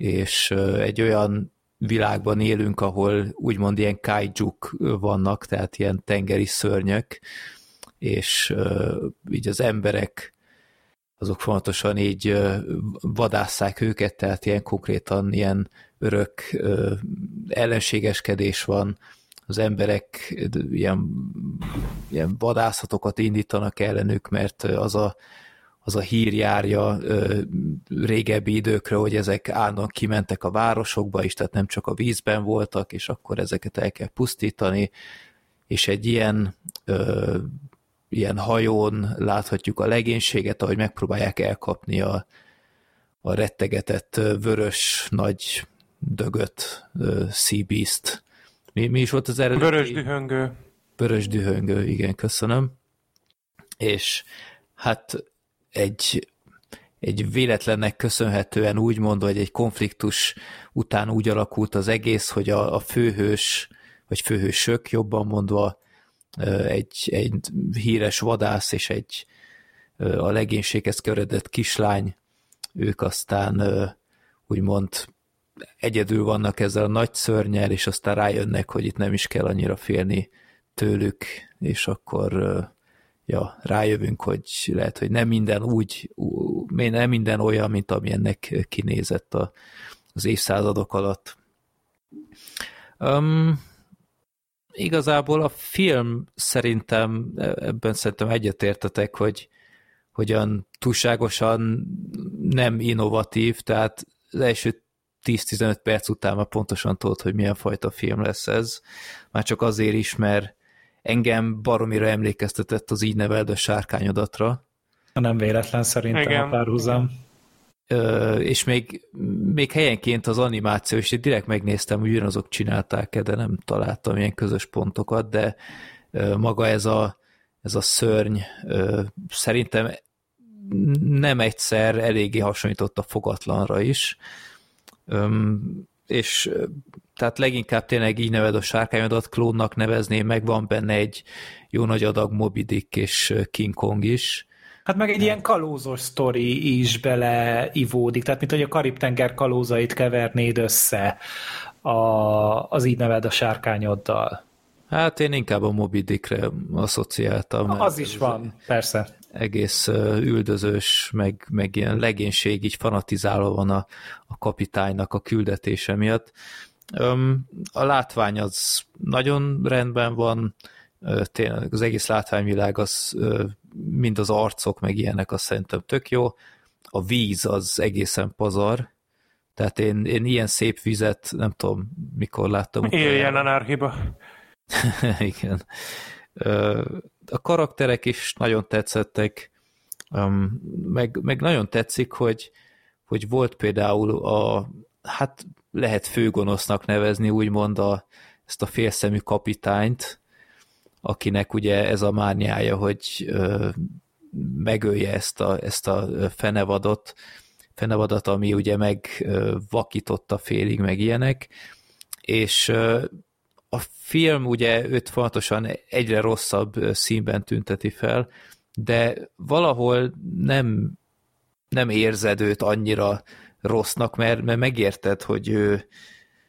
és egy olyan világban élünk, ahol úgymond ilyen kaijuk vannak, tehát ilyen tengeri szörnyök, és így az emberek azok fontosan így vadásszák őket, tehát ilyen konkrétan ilyen örök ellenségeskedés van, az emberek ilyen, ilyen vadászatokat indítanak ellenük, mert az a, az a hír járja ö, régebbi időkre, hogy ezek állandóan kimentek a városokba is, tehát nem csak a vízben voltak, és akkor ezeket el kell pusztítani, és egy ilyen ö, ilyen hajón láthatjuk a legénységet, ahogy megpróbálják elkapni a, a rettegetett vörös nagy dögöt ö, Sea Beast. Mi, mi is volt az eredeti?
Vörös dühöngő.
Vörös dühöngő, igen, köszönöm. És hát egy, egy véletlennek köszönhetően úgy mondva, hogy egy konfliktus után úgy alakult az egész, hogy a, a főhős, vagy főhősök jobban mondva, egy, egy híres vadász és egy a legénységhez köredett kislány, ők aztán úgymond egyedül vannak ezzel a nagy szörnyel, és aztán rájönnek, hogy itt nem is kell annyira félni tőlük, és akkor ja, rájövünk, hogy lehet, hogy nem minden úgy, nem minden olyan, mint ami ennek kinézett a, az évszázadok alatt. Um, igazából a film szerintem, ebben szerintem egyetértetek, hogy hogyan túlságosan nem innovatív, tehát az első 10-15 perc után már pontosan tudod, hogy milyen fajta film lesz ez. Már csak azért is, mert engem baromira emlékeztetett az így neveld a sárkányodatra,
Nem véletlen szerintem
Igen.
a párhuzam.
Ö, és még, még helyenként az animáció, és én direkt megnéztem, hogy ugyanazok csinálták-e, de nem találtam ilyen közös pontokat, de ö, maga ez a, ez a szörny ö, szerintem nem egyszer eléggé hasonlított a fogatlanra is, Öm, és tehát leginkább tényleg így neved a sárkányodat, klónnak nevezném, meg van benne egy jó nagy adag Moby Dick és King Kong is,
Hát meg egy ilyen kalózos sztori is beleivódik, tehát mint hogy a Karib-tenger kalózait kevernéd össze a, az így neved a sárkányoddal.
Hát én inkább a Moby Dickre asszociáltam.
Az is van, persze.
egész üldözős, meg, meg ilyen legénység így fanatizálva van a, a kapitánynak a küldetése miatt. A látvány az nagyon rendben van, tényleg az egész látványvilág az mind az arcok, meg ilyenek, azt szerintem tök jó. A víz az egészen pazar, tehát én, én ilyen szép vizet nem tudom, mikor láttam.
Éljen anarchiba. [laughs]
Igen. A karakterek is nagyon tetszettek, meg, meg nagyon tetszik, hogy, hogy volt például a, hát lehet főgonosznak nevezni, úgymond a, ezt a félszemű kapitányt, akinek ugye ez a márnyája, hogy ö, megölje ezt a, ezt a fenevadot, fenevadat, ami ugye megvakította félig, meg ilyenek, és ö, a film ugye őt fontosan egyre rosszabb színben tünteti fel, de valahol nem, nem érzed őt annyira rossznak, mert, mert megérted, hogy ő,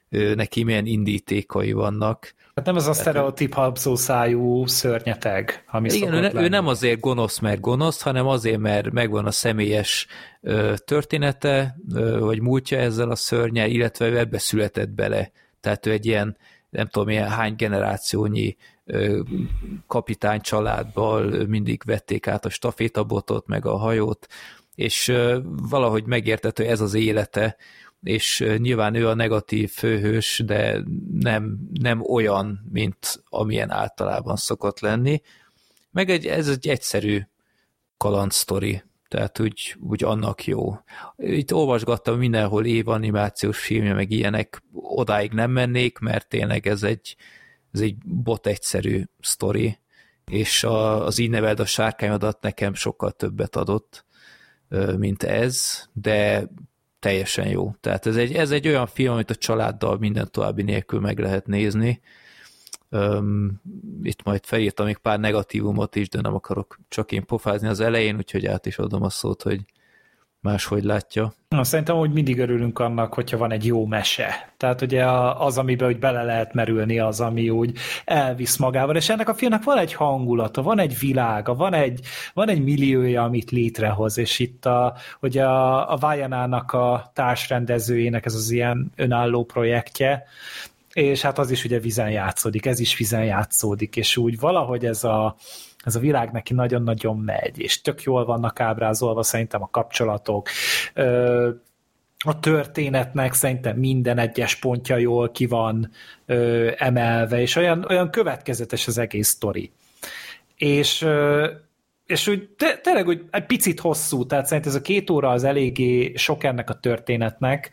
ő, neki milyen indítékai vannak.
Hát nem ez a sztereotíp habszószájú szörnyeteg, ami
Igen, ő, ő nem azért gonosz, mert gonosz, hanem azért, mert megvan a személyes ö, története, ö, vagy múltja ezzel a szörnyel, illetve ő ebbe született bele. Tehát ő egy ilyen, nem tudom, ilyen hány generációnyi ö, kapitány családból mindig vették át a stafétabotot, meg a hajót, és valahogy megértett, hogy ez az élete, és nyilván ő a negatív főhős, de nem, nem olyan, mint amilyen általában szokott lenni. Meg egy, ez egy egyszerű kalandsztori, tehát úgy, úgy annak jó. Itt olvasgattam mindenhol évanimációs filmje, meg ilyenek, odáig nem mennék, mert tényleg ez egy, ez egy bot egyszerű sztori, és a, az így neveld a sárkányodat nekem sokkal többet adott, mint ez, de teljesen jó. Tehát ez egy, ez egy olyan film, amit a családdal minden további nélkül meg lehet nézni. Um, itt majd felírtam még pár negatívumot is, de nem akarok csak én pofázni az elején, úgyhogy át is adom a szót, hogy máshogy látja.
Na, szerintem úgy mindig örülünk annak, hogyha van egy jó mese. Tehát ugye az, amiben úgy bele lehet merülni, az, ami úgy elvisz magával, és ennek a filmnek van egy hangulata, van egy világa, van egy, van egy milliója, amit létrehoz, és itt a, ugye a, a Vajanának a társrendezőjének ez az ilyen önálló projektje, és hát az is ugye vizen játszódik, ez is vizen játszódik, és úgy valahogy ez a, ez a világ neki nagyon-nagyon megy, és tök jól vannak ábrázolva szerintem a kapcsolatok, a történetnek szerintem minden egyes pontja jól ki van ö, emelve, és olyan, olyan következetes az egész sztori. És, ö, és úgy te, tényleg úgy egy picit hosszú, tehát szerintem ez a két óra az eléggé sok ennek a történetnek,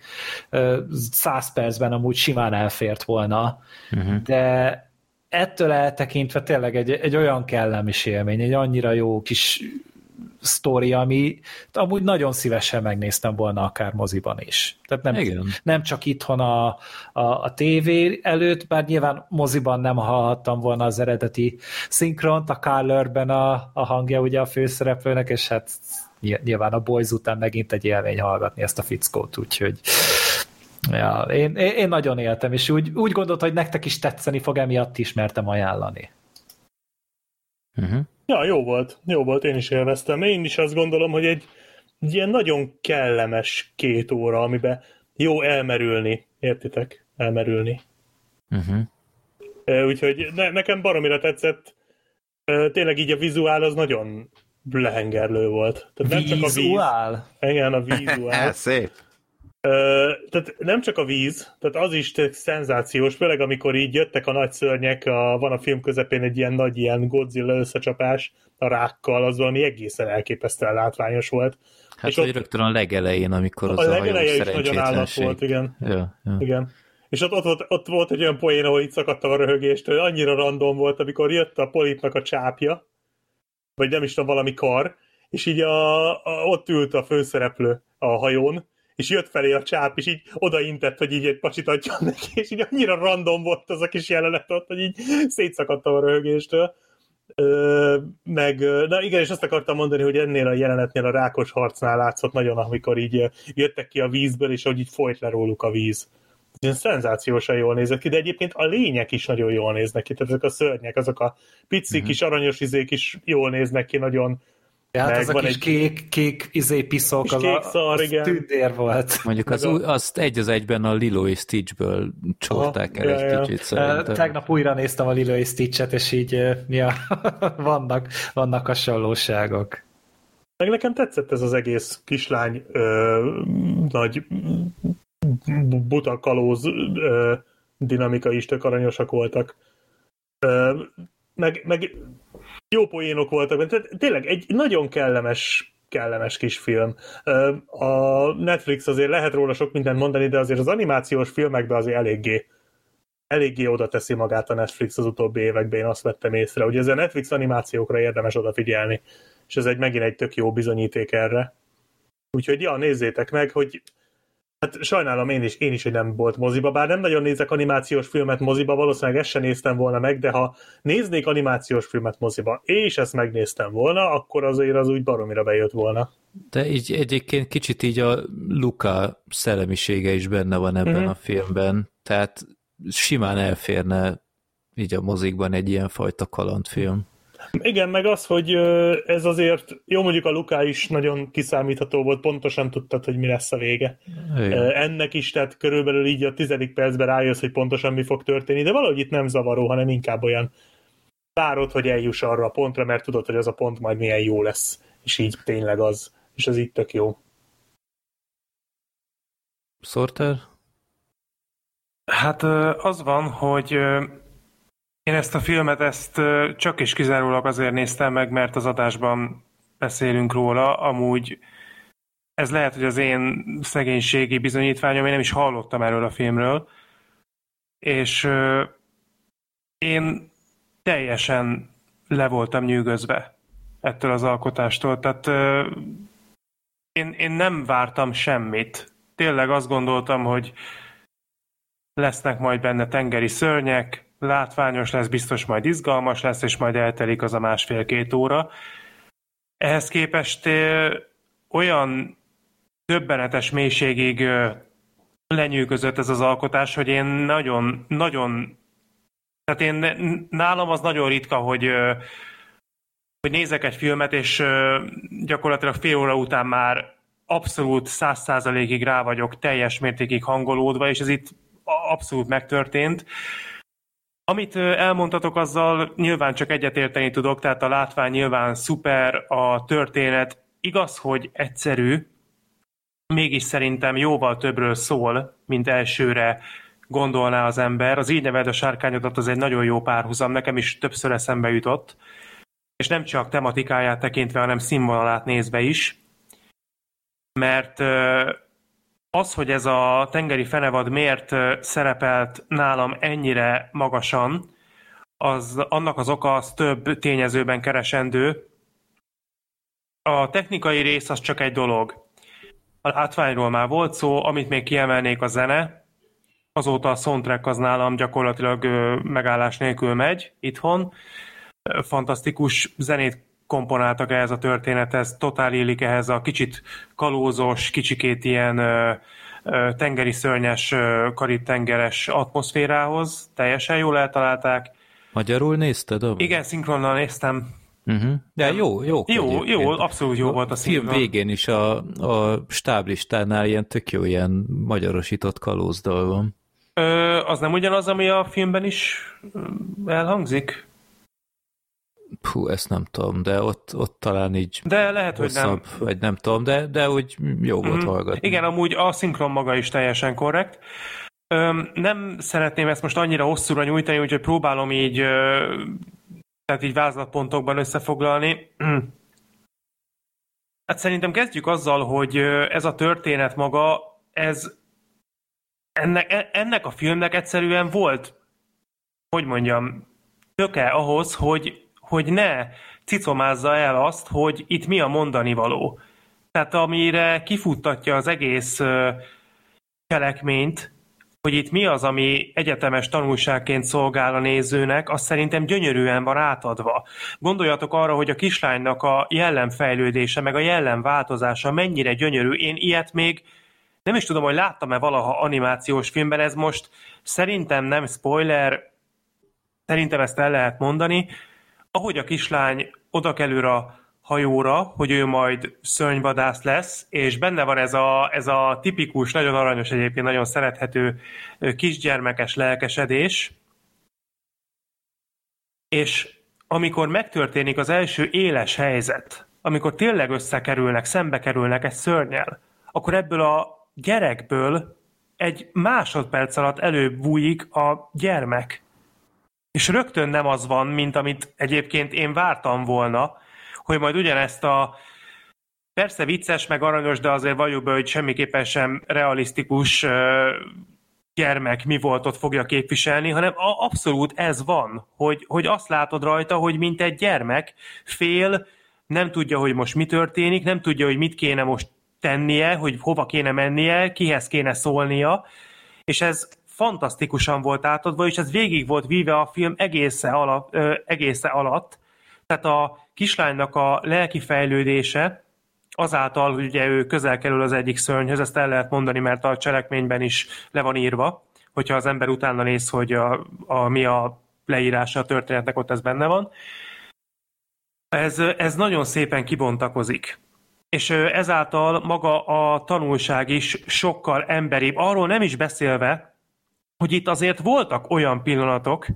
száz percben amúgy simán elfért volna, uh-huh. de ettől eltekintve tényleg egy, egy olyan kellemes élmény, egy annyira jó kis sztori, ami amúgy nagyon szívesen megnéztem volna akár moziban is. Tehát nem, Igen. nem csak itthon a, a, a tévé előtt, bár nyilván moziban nem hallhattam volna az eredeti szinkront, a Carlerben a, a hangja ugye a főszereplőnek, és hát nyilván a Boys után megint egy élmény hallgatni ezt a fickót, úgyhogy Ja, én, én, én nagyon éltem, és úgy, úgy gondoltam, hogy nektek is tetszeni fog, emiatt is mertem ajánlani.
Uh-huh. Ja, jó volt, jó volt, én is élveztem. Én is azt gondolom, hogy egy, egy ilyen nagyon kellemes két óra, amiben jó elmerülni, értitek? Elmerülni. Uh-huh. Úgyhogy ne, nekem baromira tetszett, tényleg így a vizuál az nagyon lehengerlő volt.
Tehát nem csak a víz.
Igen, a vizuál. [laughs]
Szép
tehát nem csak a víz, tehát az is szenzációs, főleg amikor így jöttek a nagy szörnyek, a, van a film közepén egy ilyen nagy ilyen Godzilla összecsapás a rákkal, az valami egészen elképesztően látványos volt.
Hát, és hogy ott, rögtön a legelején, amikor az
a, a legeleje is nagyon állat volt, igen.
Ja, ja.
igen. És ott, ott, volt, ott volt egy olyan poén, ahol itt szakadtam a röhögéstől, annyira random volt, amikor jött a polipnak a csápja, vagy nem is tudom, valami kar, és így a, a, ott ült a főszereplő a hajón, és jött felé a csáp, és így odaintett, hogy így egy pacsit adjon neki, és így annyira random volt az a kis jelenet ott, hogy így szétszakadtam a röhögéstől. Ö, meg, na igen, és azt akartam mondani, hogy ennél a jelenetnél a rákos harcnál látszott nagyon, amikor így jöttek ki a vízből, és hogy így folyt le róluk a víz. Ez szenzációsan jól nézett ki, de egyébként a lények is nagyon jól néznek ki, tehát ezek a szörnyek, azok a pici uh-huh. kis aranyos izék is jól néznek ki, nagyon
Ja, hát az a kis egy... kék, kék izé piszok, kis az, kék szar, az tündér volt.
Mondjuk az, a... azt egy az egyben a Lilo és Stitch-ből csorták el ja, egy ja. kicsit szerintem.
Tegnap újra néztem a Lilo és Stitch-et, és így ja, [laughs] vannak, vannak hasonlóságok.
Meg nekem tetszett ez az egész kislány ö, nagy buta kalóz ö, dinamika is, tök aranyosak voltak. Ö, meg, meg jó poénok voltak, tehát tényleg egy nagyon kellemes kellemes kis film. A Netflix azért lehet róla sok mindent mondani, de azért az animációs filmekben azért eléggé eléggé oda teszi magát a Netflix az utóbbi években, én azt vettem észre, hogy ez a Netflix animációkra érdemes odafigyelni, és ez egy megint egy tök jó bizonyíték erre. Úgyhogy ja, nézzétek meg, hogy Hát sajnálom én is, én is, hogy nem volt moziba, bár nem nagyon nézek animációs filmet moziba, valószínűleg ezt sem néztem volna meg, de ha néznék animációs filmet moziba, és ezt megnéztem volna, akkor azért az úgy baromira bejött volna.
De így egyébként kicsit így a Luca szellemisége is benne van ebben mm-hmm. a filmben, tehát simán elférne így a mozikban egy ilyen fajta kalandfilm.
Igen, meg az, hogy ez azért, jó mondjuk a Luká is nagyon kiszámítható volt, pontosan tudtad, hogy mi lesz a vége. Igen. Ennek is, tehát körülbelül így a tizedik percben rájössz, hogy pontosan mi fog történni, de valahogy itt nem zavaró, hanem inkább olyan várod, hogy eljuss arra a pontra, mert tudod, hogy az a pont majd milyen jó lesz. És így tényleg az. És az itt tök jó.
Sorter?
Hát az van, hogy én ezt a filmet ezt csak és kizárólag azért néztem meg, mert az adásban beszélünk róla, amúgy ez lehet, hogy az én szegénységi bizonyítványom, én nem is hallottam erről a filmről, és én teljesen le voltam nyűgözve ettől az alkotástól, tehát én, én nem vártam semmit. Tényleg azt gondoltam, hogy lesznek majd benne tengeri szörnyek, látványos lesz, biztos majd izgalmas lesz, és majd eltelik az a másfél-két óra. Ehhez képest olyan döbbenetes mélységig lenyűgözött ez az alkotás, hogy én nagyon, nagyon tehát én, nálam az nagyon ritka, hogy, hogy nézek egy filmet, és gyakorlatilag fél óra után már abszolút száz százalékig rá vagyok teljes mértékig hangolódva, és ez itt abszolút megtörtént. Amit elmondtatok, azzal nyilván csak egyetérteni tudok, tehát a látvány nyilván szuper, a történet igaz, hogy egyszerű, mégis szerintem jóval többről szól, mint elsőre gondolná az ember. Az így neved a sárkányodat az egy nagyon jó párhuzam, nekem is többször eszembe jutott, és nem csak tematikáját tekintve, hanem színvonalát nézve is, mert az, hogy ez a tengeri fenevad miért szerepelt nálam ennyire magasan, az, annak az oka az több tényezőben keresendő. A technikai rész az csak egy dolog. A látványról már volt szó, amit még kiemelnék a zene. Azóta a soundtrack az nálam gyakorlatilag megállás nélkül megy itthon. Fantasztikus zenét komponáltak ehhez a történethez, totál élik ehhez a kicsit kalózos, kicsikét ilyen ö, ö, tengeri szörnyes, karib-tengeres atmoszférához. Teljesen jól eltalálták.
Magyarul nézted?
A... Igen, szinkronnal néztem.
Uh-huh. De jó, jó.
Jó, jó, abszolút jó a volt a
szinkron. film végén is a, a stáblistánál ilyen tök jó, ilyen magyarosított kalózdal van.
Ö, az nem ugyanaz, ami a filmben is elhangzik?
Hú, ezt nem tudom, de ott, ott talán így
De lehet, hosszabb, hogy
nem. Vagy nem tudom, de, de úgy jó volt mm, hallgatni.
Igen, amúgy a szinkron maga is teljesen korrekt. Öm, nem szeretném ezt most annyira hosszúra nyújtani, úgyhogy próbálom így ö, tehát így vázlatpontokban összefoglalni. [clears throat] Hát szerintem kezdjük azzal, hogy ez a történet maga, ez ennek, e, ennek a filmnek egyszerűen volt, hogy mondjam, töke ahhoz, hogy hogy ne cicomázza el azt, hogy itt mi a mondani való. Tehát amire kifuttatja az egész cselekményt, hogy itt mi az, ami egyetemes tanulságként szolgál a nézőnek, az szerintem gyönyörűen van átadva. Gondoljatok arra, hogy a kislánynak a jellemfejlődése, meg a jellemváltozása mennyire gyönyörű. Én ilyet még nem is tudom, hogy láttam-e valaha animációs filmben, ez most szerintem nem spoiler, szerintem ezt el lehet mondani, ahogy a kislány odakerül a hajóra, hogy ő majd szörnyvadász lesz, és benne van ez a, ez a tipikus, nagyon aranyos egyébként, nagyon szerethető kisgyermekes lelkesedés, és amikor megtörténik az első éles helyzet, amikor tényleg összekerülnek, szembe kerülnek egy szörnyel, akkor ebből a gyerekből egy másodperc alatt előbújik a gyermek. És rögtön nem az van, mint amit egyébként én vártam volna, hogy majd ugyanezt a persze vicces, meg aranyos, de azért valljuk be, hogy semmiképpen sem realisztikus gyermek mi volt ott fogja képviselni, hanem abszolút ez van, hogy, hogy azt látod rajta, hogy mint egy gyermek fél, nem tudja, hogy most mi történik, nem tudja, hogy mit kéne most tennie, hogy hova kéne mennie, kihez kéne szólnia, és ez fantasztikusan volt átadva, és ez végig volt víve a film egésze alatt, ö, egésze alatt. Tehát a kislánynak a lelki fejlődése azáltal, hogy ugye ő közel kerül az egyik szörnyhöz, ezt el lehet mondani, mert a cselekményben is le van írva, hogyha az ember utána néz, hogy a, a, mi a leírása a történetnek, ott ez benne van. Ez, ez nagyon szépen kibontakozik. És ezáltal maga a tanulság is sokkal emberibb. Arról nem is beszélve, hogy itt azért voltak olyan pillanatok,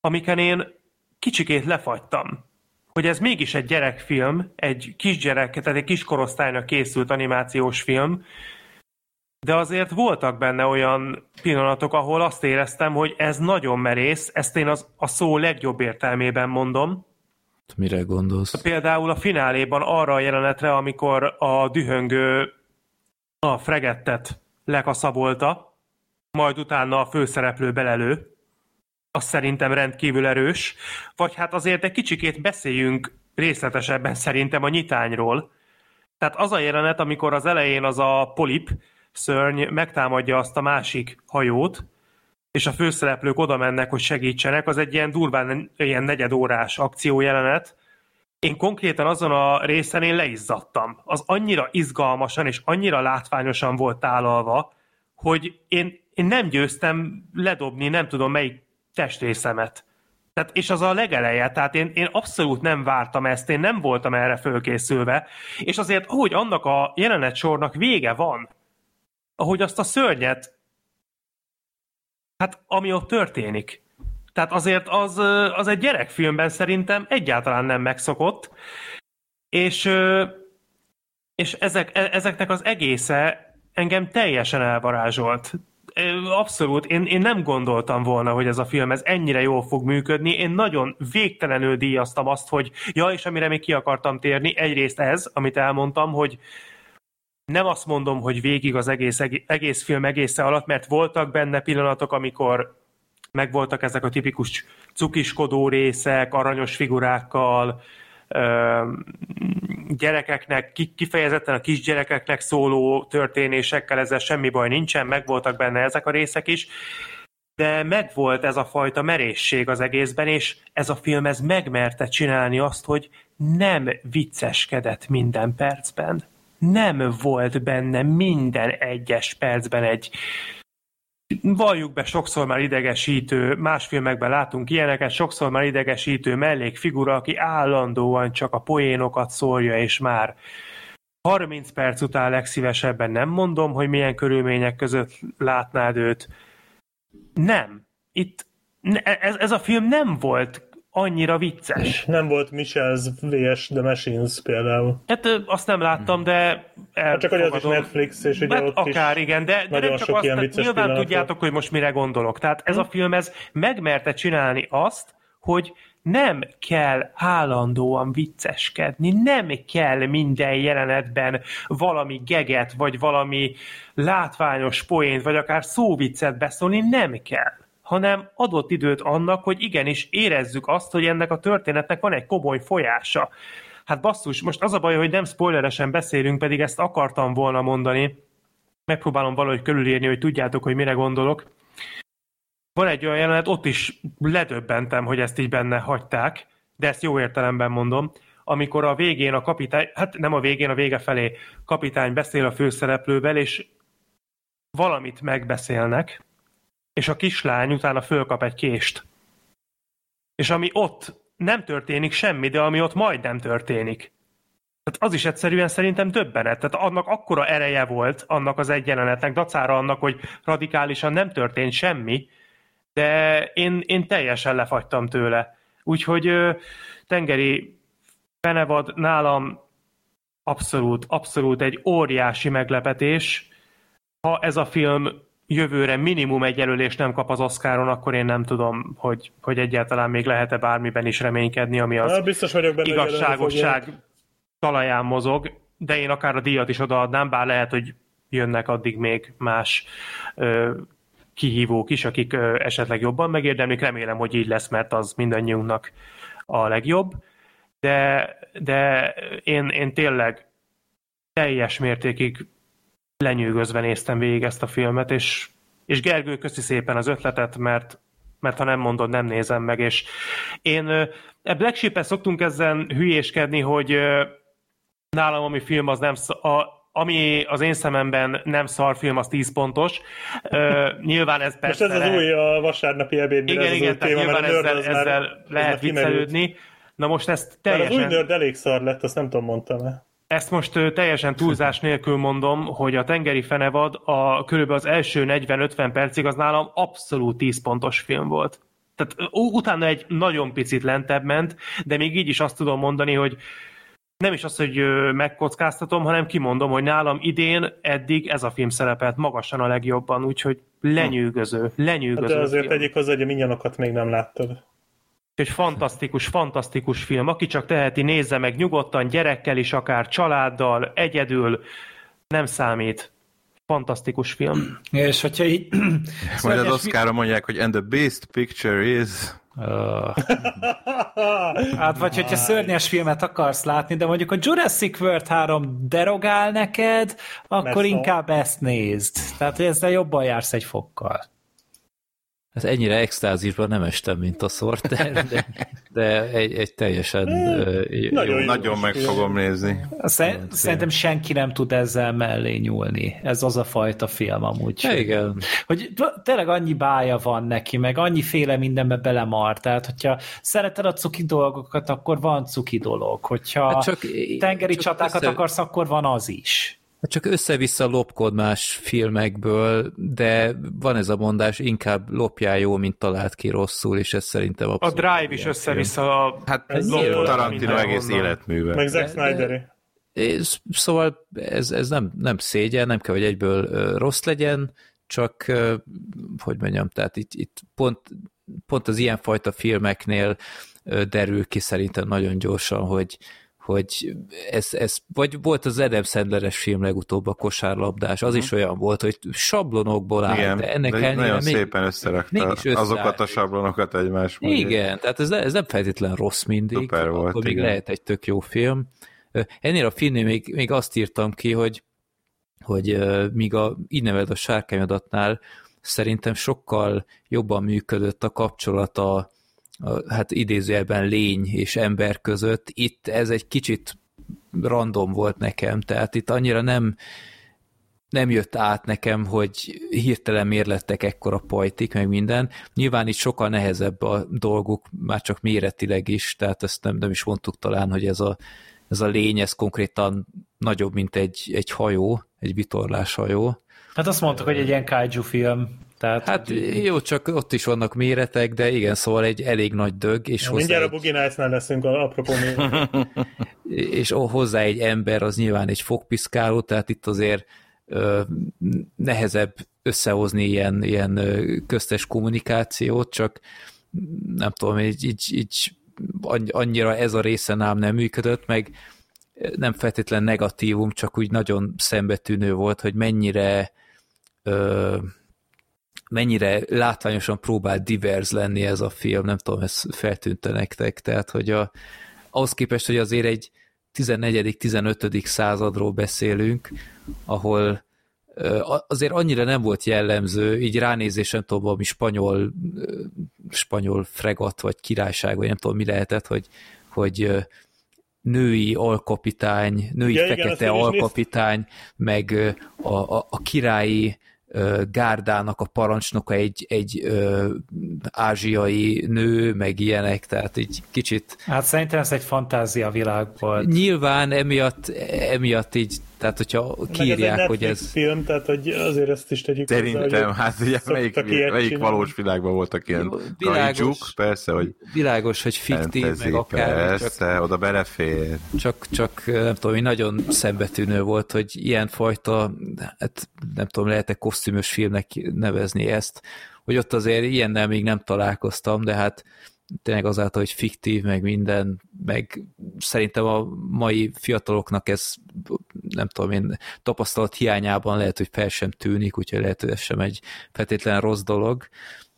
amiken én kicsikét lefagytam. Hogy ez mégis egy gyerekfilm, egy kisgyerek, tehát egy kiskorosztálynak készült animációs film, de azért voltak benne olyan pillanatok, ahol azt éreztem, hogy ez nagyon merész, ezt én az, a szó legjobb értelmében mondom,
Mire gondolsz?
Például a fináléban arra a jelenetre, amikor a dühöngő a fregettet lekaszabolta, majd utána a főszereplő belelő, az szerintem rendkívül erős, vagy hát azért egy kicsikét beszéljünk részletesebben szerintem a nyitányról. Tehát az a jelenet, amikor az elején az a polip szörny megtámadja azt a másik hajót, és a főszereplők oda mennek, hogy segítsenek, az egy ilyen durván ilyen negyedórás akciójelenet. Én konkrétan azon a részen én leizzadtam. Az annyira izgalmasan és annyira látványosan volt tálalva, hogy én, én nem győztem ledobni nem tudom melyik testrészemet. Tehát, és az a legeleje, tehát én, én abszolút nem vártam ezt, én nem voltam erre fölkészülve, és azért, ahogy annak a jelenet sornak vége van, ahogy azt a szörnyet Hát ami ott történik. Tehát azért az, az egy gyerekfilmben szerintem egyáltalán nem megszokott, és, és ezek, e, ezeknek az egésze engem teljesen elvarázsolt. Abszolút, én, én nem gondoltam volna, hogy ez a film ez ennyire jól fog működni. Én nagyon végtelenül díjaztam azt, hogy ja, és amire még ki akartam térni, egyrészt ez, amit elmondtam, hogy nem azt mondom, hogy végig az egész, egész film egésze alatt, mert voltak benne pillanatok, amikor megvoltak ezek a tipikus cukiskodó részek, aranyos figurákkal, gyerekeknek, kifejezetten a kisgyerekeknek szóló történésekkel, ezzel semmi baj nincsen, megvoltak benne ezek a részek is, de megvolt ez a fajta merészség az egészben, és ez a film ez megmerte csinálni azt, hogy nem vicceskedett minden percben. Nem volt benne minden egyes percben egy valljuk be, sokszor már idegesítő, más filmekben látunk ilyeneket, sokszor már idegesítő mellékfigura, aki állandóan csak a poénokat szólja, és már 30 perc után legszívesebben nem mondom, hogy milyen körülmények között látnád őt. Nem. Itt ez, ez a film nem volt annyira vicces.
Nem volt Michel's vs. The Machines például.
Hát azt nem láttam, de
hát csak hogy az is Netflix, és ugye hát ott
akár is igen, de, de nem csak azt, nyilván pillanat tudjátok, hogy most mire gondolok. Tehát ez a hm. film, ez megmerte csinálni azt, hogy nem kell állandóan vicceskedni, nem kell minden jelenetben valami geget, vagy valami látványos poént, vagy akár szóviccet beszólni, nem kell hanem adott időt annak, hogy igenis érezzük azt, hogy ennek a történetnek van egy komoly folyása. Hát basszus, most az a baj, hogy nem spoileresen beszélünk, pedig ezt akartam volna mondani. Megpróbálom valahogy körülírni, hogy tudjátok, hogy mire gondolok. Van egy olyan jelenet, ott is ledöbbentem, hogy ezt így benne hagyták, de ezt jó értelemben mondom, amikor a végén a kapitány, hát nem a végén, a vége felé kapitány beszél a főszereplővel, és valamit megbeszélnek, és a kislány utána fölkap egy kést. És ami ott nem történik semmi, de ami ott majd nem történik. Tehát az is egyszerűen szerintem többenet. Tehát annak akkora ereje volt, annak az egy jelenetnek, dacára annak, hogy radikálisan nem történt semmi, de én, én teljesen lefagytam tőle. Úgyhogy tengeri Fenevad nálam abszolút, abszolút egy óriási meglepetés. Ha ez a film jövőre minimum egy jelölést nem kap az Oscaron, akkor én nem tudom, hogy, hogy egyáltalán még lehet-e bármiben is reménykedni, ami az
Na, biztos vagyok benne,
igazságosság talaján mozog, de én akár a díjat is odaadnám, bár lehet, hogy jönnek addig még más ö, kihívók is, akik ö, esetleg jobban megérdemlik. Remélem, hogy így lesz, mert az mindannyiunknak a legjobb. De, de én, én tényleg teljes mértékig lenyűgözve néztem végig ezt a filmet, és, és Gergő, köszi szépen az ötletet, mert, mert ha nem mondod, nem nézem meg, és én e Black sheep szoktunk ezen hülyéskedni, hogy nálam ami film az nem, a, ami az én szememben nem szarfilm, az 10 pontos. Uh, nyilván ez persze...
Most ez az új a vasárnapi ebéd.
Igen, igen, tehát téma, nyilván ezzel, ezzel lehet viccelődni. Na most ezt teljesen...
Már az új nörd elég szar lett, azt nem tudom, mondtam-e.
Ezt most teljesen túlzás nélkül mondom, hogy a tengeri fenevad a körülbelül az első 40-50 percig az nálam abszolút 10 pontos film volt. Tehát utána egy nagyon picit lentebb ment, de még így is azt tudom mondani, hogy nem is az, hogy megkockáztatom, hanem kimondom, hogy nálam idén eddig ez a film szerepelt magasan a legjobban, úgyhogy lenyűgöző, lenyűgöző.
Hát de azért film. egyik az, hogy a minyanokat még nem láttad.
Egy fantasztikus, fantasztikus film. Aki csak teheti, nézze meg nyugodtan, gyerekkel is, akár családdal, egyedül, nem számít. Fantasztikus film.
És hogyha így...
Majd az Oscarra mondják, hogy and the best picture is... Uh.
hát vagy hogyha szörnyes filmet akarsz látni, de mondjuk a Jurassic World 3 derogál neked, akkor Messze. inkább ezt nézd. Tehát, hogy ezzel jobban jársz egy fokkal.
Hát ennyire extázisban nem estem, mint a szorter, de, de egy, egy teljesen
uh, nagyon, jó, nagyon meg fogom nézni.
Szerint, szerintem senki nem tud ezzel mellé nyúlni. Ez az a fajta film amúgy.
Ja, igen.
Hogy tényleg annyi bája van neki, meg annyi féle mindenbe belemar. Tehát, hogyha szereted a cuki dolgokat, akkor van cuki dolog. Hogyha hát csak, tengeri csak csatákat össze... akarsz, akkor van az is.
Hát csak össze-vissza lopkod más filmekből, de van ez a mondás, inkább lopjál jó, mint talált ki rosszul, és ez szerintem
abszolút. A Drive is össze-vissza
a... Hát ez Tarantino egész életműve.
Meg Zack Snyder
Szóval ez, ez nem, nem szégyen, nem kell, hogy egyből rossz legyen, csak, hogy mondjam, tehát itt, itt pont, pont az ilyenfajta filmeknél derül ki szerintem nagyon gyorsan, hogy, hogy ez, ez, vagy volt az Adam Sandler-es film legutóbb a kosárlabdás, az uh-huh. is olyan volt, hogy sablonokból áll,
Igen, de ennek de ellenére nagyon még, szépen összerakta azokat a sablonokat egymás
mögé. Igen, tehát ez, ez nem feltétlen rossz mindig, akkor volt, még igen. lehet egy tök jó film. Ennél a filmnél még, még azt írtam ki, hogy, hogy míg a így neved a sárkányadatnál szerintem sokkal jobban működött a kapcsolat hát idézőjelben lény és ember között. Itt ez egy kicsit random volt nekem, tehát itt annyira nem, nem jött át nekem, hogy hirtelen miért lettek ekkora pajtik, meg minden. Nyilván itt sokkal nehezebb a dolguk, már csak méretileg is, tehát ezt nem, nem is mondtuk talán, hogy ez a, ez a lény, ez konkrétan nagyobb, mint egy, egy hajó, egy vitorlás hajó.
Hát azt mondtuk, hogy egy ilyen kaiju film.
Tehát, hát jó, csak ott is vannak méretek, de igen, szóval egy elég nagy dög. És
ja, mindjárt egy... a Nights-nál leszünk, a apropó [laughs]
És hozzá egy ember, az nyilván egy fogpiszkáló, tehát itt azért ö, nehezebb összehozni ilyen, ilyen köztes kommunikációt, csak nem tudom, így, így, így annyira ez a része nám nem működött, meg nem feltétlen negatívum, csak úgy nagyon szembetűnő volt, hogy mennyire ö, mennyire látványosan próbál divers lenni ez a film, nem tudom, ez feltűnte nektek, tehát hogy a, ahhoz képest, hogy azért egy 14.-15. századról beszélünk, ahol azért annyira nem volt jellemző, így ránézésen tudom, ami spanyol, spanyol fregat, vagy királyság, vagy nem tudom, mi lehetett, hogy, hogy női alkapitány, női ja, fekete igen, alkapitány, meg a, a, a királyi gárdának a parancsnoka egy, egy ö, ázsiai nő, meg ilyenek, tehát így kicsit...
Hát szerintem ez egy fantázia világ volt.
Nyilván emiatt, emiatt így tehát, hogyha kiírják, ez hogy ez...
film, tehát hogy azért ezt is tegyük
Szerintem, hozzá, hát ugye melyik, melyik valós világban voltak ilyen világos, persze, hogy...
Világos, hogy fiktív, meg akár...
Persze, csak, oda belefér.
Csak, csak nem tudom, nagyon szembetűnő volt, hogy ilyen fajta, hát nem tudom, lehet-e kosztümös filmnek nevezni ezt, hogy ott azért ilyennel még nem találkoztam, de hát tényleg azáltal, hogy fiktív, meg minden, meg szerintem a mai fiataloknak ez nem tudom én, tapasztalat hiányában lehet, hogy fel sem tűnik, úgyhogy lehet, hogy ez sem egy feltétlen rossz dolog,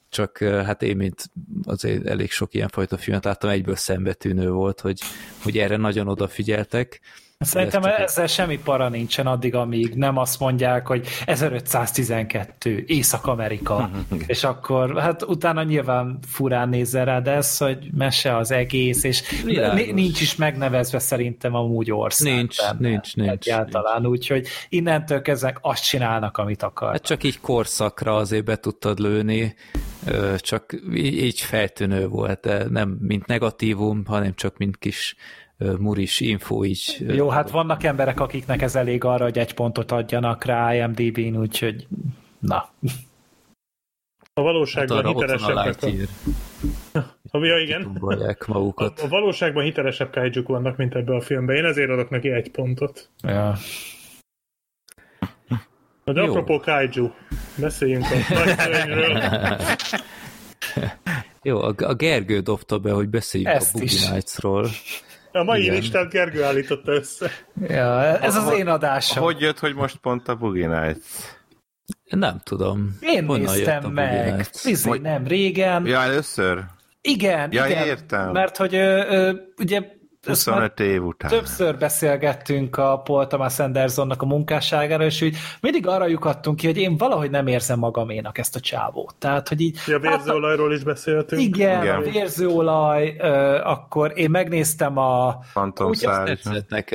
csak hát én, mint azért elég sok ilyenfajta filmet láttam, egyből szembetűnő volt, hogy, hogy erre nagyon odafigyeltek,
Szerintem ezzel semmi para nincsen addig, amíg nem azt mondják, hogy 1512, Észak-Amerika, [laughs] és akkor hát utána nyilván furán nézzel rá, de ez, hogy mese az egész, és Világos. nincs is megnevezve szerintem amúgy ország.
Nincs, benne, nincs, nincs.
Egyáltalán, úgyhogy innentől kezdve azt csinálnak, amit akar.
Hát csak így korszakra azért be tudtad lőni, csak így feltűnő volt, de nem mint negatívum, hanem csak mint kis muris info így.
Jó, hát vannak emberek, akiknek ez elég arra, hogy egy pontot adjanak rá IMDb-n, úgyhogy na.
A valóságban hát hitelesebbek. A... Ha, ja, igen.
magukat.
A, a valóságban hitelesebb kaiju vannak, mint ebbe a filmben. Én ezért adok neki egy pontot.
Ja.
De Jó. apropó kaiju, beszéljünk a nagy
Jó, a, a Gergő dobta be, hogy beszéljünk Ezt a Boogie Nights-ról.
A mai Igen. listát Gergő állította össze.
Ja, ez az én adásom.
Hogy jött, hogy most pont a Boogie Nights?
Nem tudom.
Én Honnan néztem meg. Bizony, nem régen.
Ja, először?
Igen,
ja,
igen.
értem.
Mert hogy ö, ö, ugye
25 év után.
Többször beszélgettünk a Paul Thomas Andersonnak a munkásságára, és úgy mindig arra lyukadtunk ki, hogy én valahogy nem érzem magaménak ezt a csávót. Tehát, hogy így...
Ja, a vérzőolajról is beszéltünk.
Igen, igen. a vérzőolaj, akkor én megnéztem a...
Fantomszál.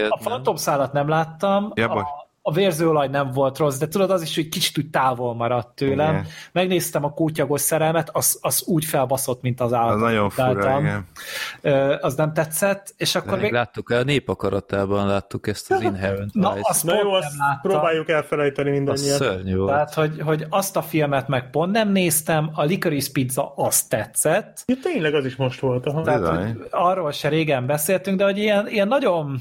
A fantomszálat nem láttam.
Ja,
a, a vérzőolaj nem volt rossz, de tudod, az is, hogy kicsit úgy távol maradt tőlem. Igen. Megnéztem a kutyagos szerelmet, az, az úgy felbaszott, mint az állat.
Az nagyon fura, igen.
Az nem tetszett, és akkor
még... Láttuk, a népakaratában láttuk ezt az Inherent
Na, azt
Na jó, azt próbáljuk elfelejteni mindannyian. Az
szörnyű volt.
Tehát, hogy, hogy azt a filmet meg pont nem néztem, a Licorice Pizza azt tetszett.
Ja, tényleg az is most volt. Aha.
Tehát, hogy arról se régen beszéltünk, de hogy ilyen, ilyen nagyon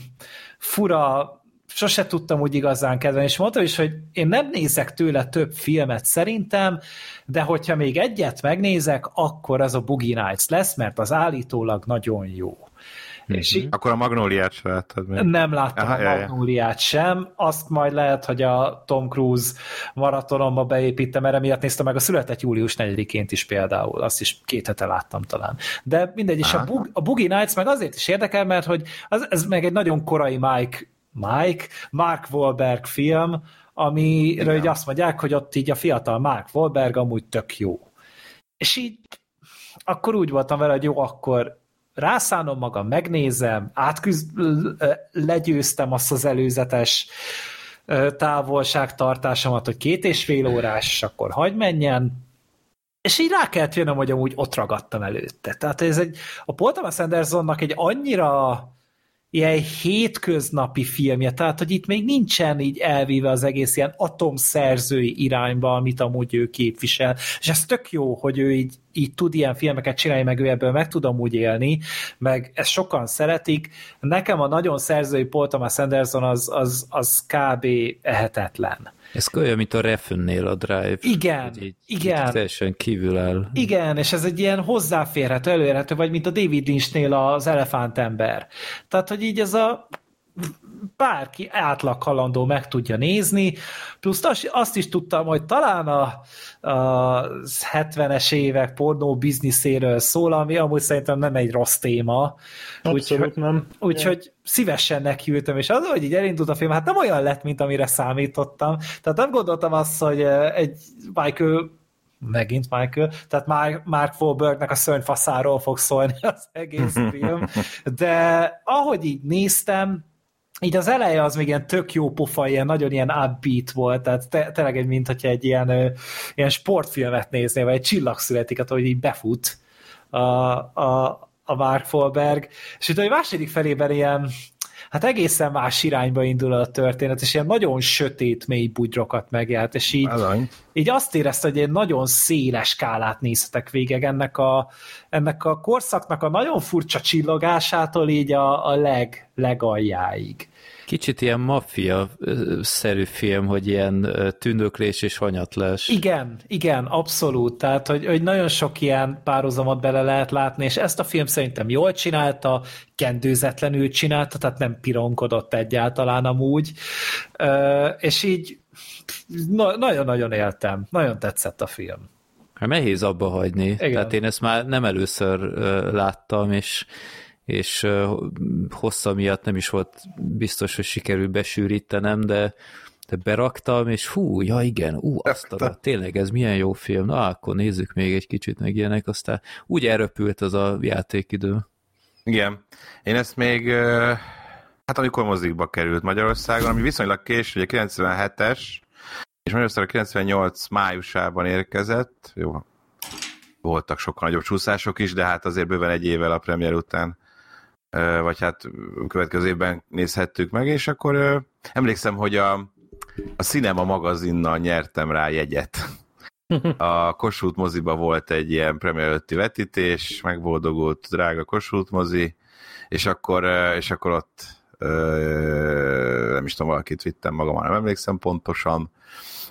fura sose tudtam úgy igazán kedvelni, és mondtam is, hogy én nem nézek tőle több filmet szerintem, de hogyha még egyet megnézek, akkor az a Boogie Nights lesz, mert az állítólag nagyon jó.
Mm-hmm. És így, Akkor a Magnóliát sem láttad
meg? Nem láttam Aha, a Magnóliát sem, azt majd lehet, hogy a Tom Cruise maratonomba beépítem, erre miatt néztem meg a született július 4-ként is például, azt is két hete láttam talán. De mindegy, és a, Bug, a Boogie Nights meg azért is érdekel, mert hogy az, ez meg egy nagyon korai Mike Mike, Mark Wahlberg film, amiről így azt mondják, hogy ott így a fiatal Mark Wahlberg amúgy tök jó. És így akkor úgy voltam vele, hogy jó, akkor rászánom magam, megnézem, átküzd, legyőztem azt az előzetes távolságtartásomat, hogy két és fél órás, és akkor hagy menjen, és így rá kellett jönnöm, hogy amúgy ott ragadtam előtte. Tehát ez egy, a Paul Thomas Andersonnak egy annyira ilyen hétköznapi filmje, tehát hogy itt még nincsen így elvíve az egész ilyen atomszerzői irányba, amit amúgy ő képvisel, és ez tök jó, hogy ő így, így tud ilyen filmeket csinálni, meg ő ebből meg tud amúgy élni, meg ezt sokan szeretik. Nekem a nagyon szerzői Paul Thomas Anderson az, az, az kb. ehetetlen.
Ez olyan, mint a Refnnél a Drive.
Igen, így, igen. Így
teljesen kívül áll.
Igen, és ez egy ilyen hozzáférhető, előérhető, vagy mint a David Lynchnél az Elefántember. Tehát, hogy így ez a bárki átlag halandó meg tudja nézni, plusz azt is tudtam, hogy talán a, a 70-es évek pornó bizniszéről szól, ami amúgy szerintem nem egy rossz téma.
Abszolút úgy, nem.
Úgyhogy yeah. szívesen nekiültem, és az, hogy így elindult a film, hát nem olyan lett, mint amire számítottam. Tehát nem gondoltam azt, hogy egy Michael megint Michael, tehát Mark Wahlbergnek a szörnyfaszáról fog szólni az egész film, [laughs] de ahogy így néztem, így az eleje az még ilyen tök jó pofa, ilyen nagyon ilyen upbeat volt, tehát te, tényleg egy, mint egy ilyen, ilyen sportfilmet néznél, vagy egy csillag születik, hogy így befut a, a, a Mark Wahlberg, és itt a második felében ilyen, hát egészen más irányba indul a történet, és ilyen nagyon sötét, mély bugyrokat megjárt, és így, így azt érezte, hogy egy nagyon széles skálát nézhetek végig ennek a, ennek a korszaknak a nagyon furcsa csillogásától így a, a leg, legaljáig.
Kicsit ilyen maffia-szerű film, hogy ilyen tündöklés és hanyatlás.
Igen, igen, abszolút. Tehát, hogy, hogy nagyon sok ilyen párhuzamot bele lehet látni, és ezt a film szerintem jól csinálta, kendőzetlenül csinálta, tehát nem pironkodott egyáltalán amúgy. És így nagyon-nagyon éltem. Nagyon tetszett a film.
Hát nehéz abba hagyni. Igen. Tehát én ezt már nem először láttam, és és hossza miatt nem is volt biztos, hogy sikerül besűrítenem, de, de beraktam, és hú, ja igen, ú, azt a, tényleg ez milyen jó film, na akkor nézzük még egy kicsit meg ilyenek, aztán úgy elröpült az a játékidő.
Igen, én ezt még, hát amikor mozikba került Magyarországon, ami viszonylag késő, ugye 97-es, és Magyarországon 98 májusában érkezett, jó, voltak sokkal nagyobb csúszások is, de hát azért bőven egy évvel a premier után vagy hát következő évben nézhettük meg, és akkor emlékszem, hogy a, a Cinema magazinnal nyertem rá jegyet. [laughs] A Kossuth moziba volt egy ilyen premier előtti vetítés, megboldogult drága Kossuth mozi, és akkor, és akkor ott nem is tudom, valakit vittem magam, nem emlékszem pontosan,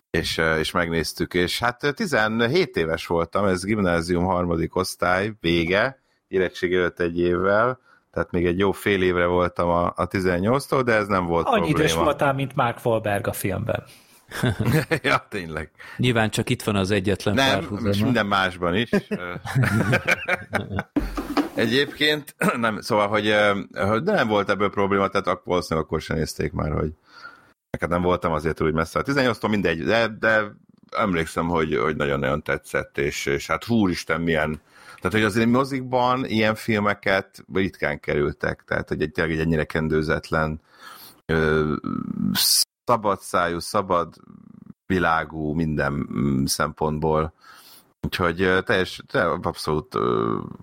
és, és megnéztük, és hát 17 éves voltam, ez gimnázium harmadik osztály, vége, érettség előtt egy évvel, tehát még egy jó fél évre voltam a, a 18-tól, de ez nem volt
Annyi probléma. idős voltál, mint Mark Wahlberg a filmben. [laughs]
ja, tényleg.
Nyilván csak itt van az egyetlen
Nem, és minden másban is. [laughs] Egyébként, [clears throat] nem, szóval, hogy, hogy de nem volt ebből probléma, tehát akkor valószínűleg akkor sem nézték már, hogy neked nem voltam azért úgy messze. A 18-tól mindegy, de, de emlékszem, hogy, hogy nagyon-nagyon tetszett, és, és hát húristen milyen tehát, hogy azért mozikban ilyen filmeket ritkán kerültek, tehát, hogy egy, tényleg egy ennyire kendőzetlen, szabad szájú, szabad világú minden mm, szempontból. Úgyhogy teljes, abszolút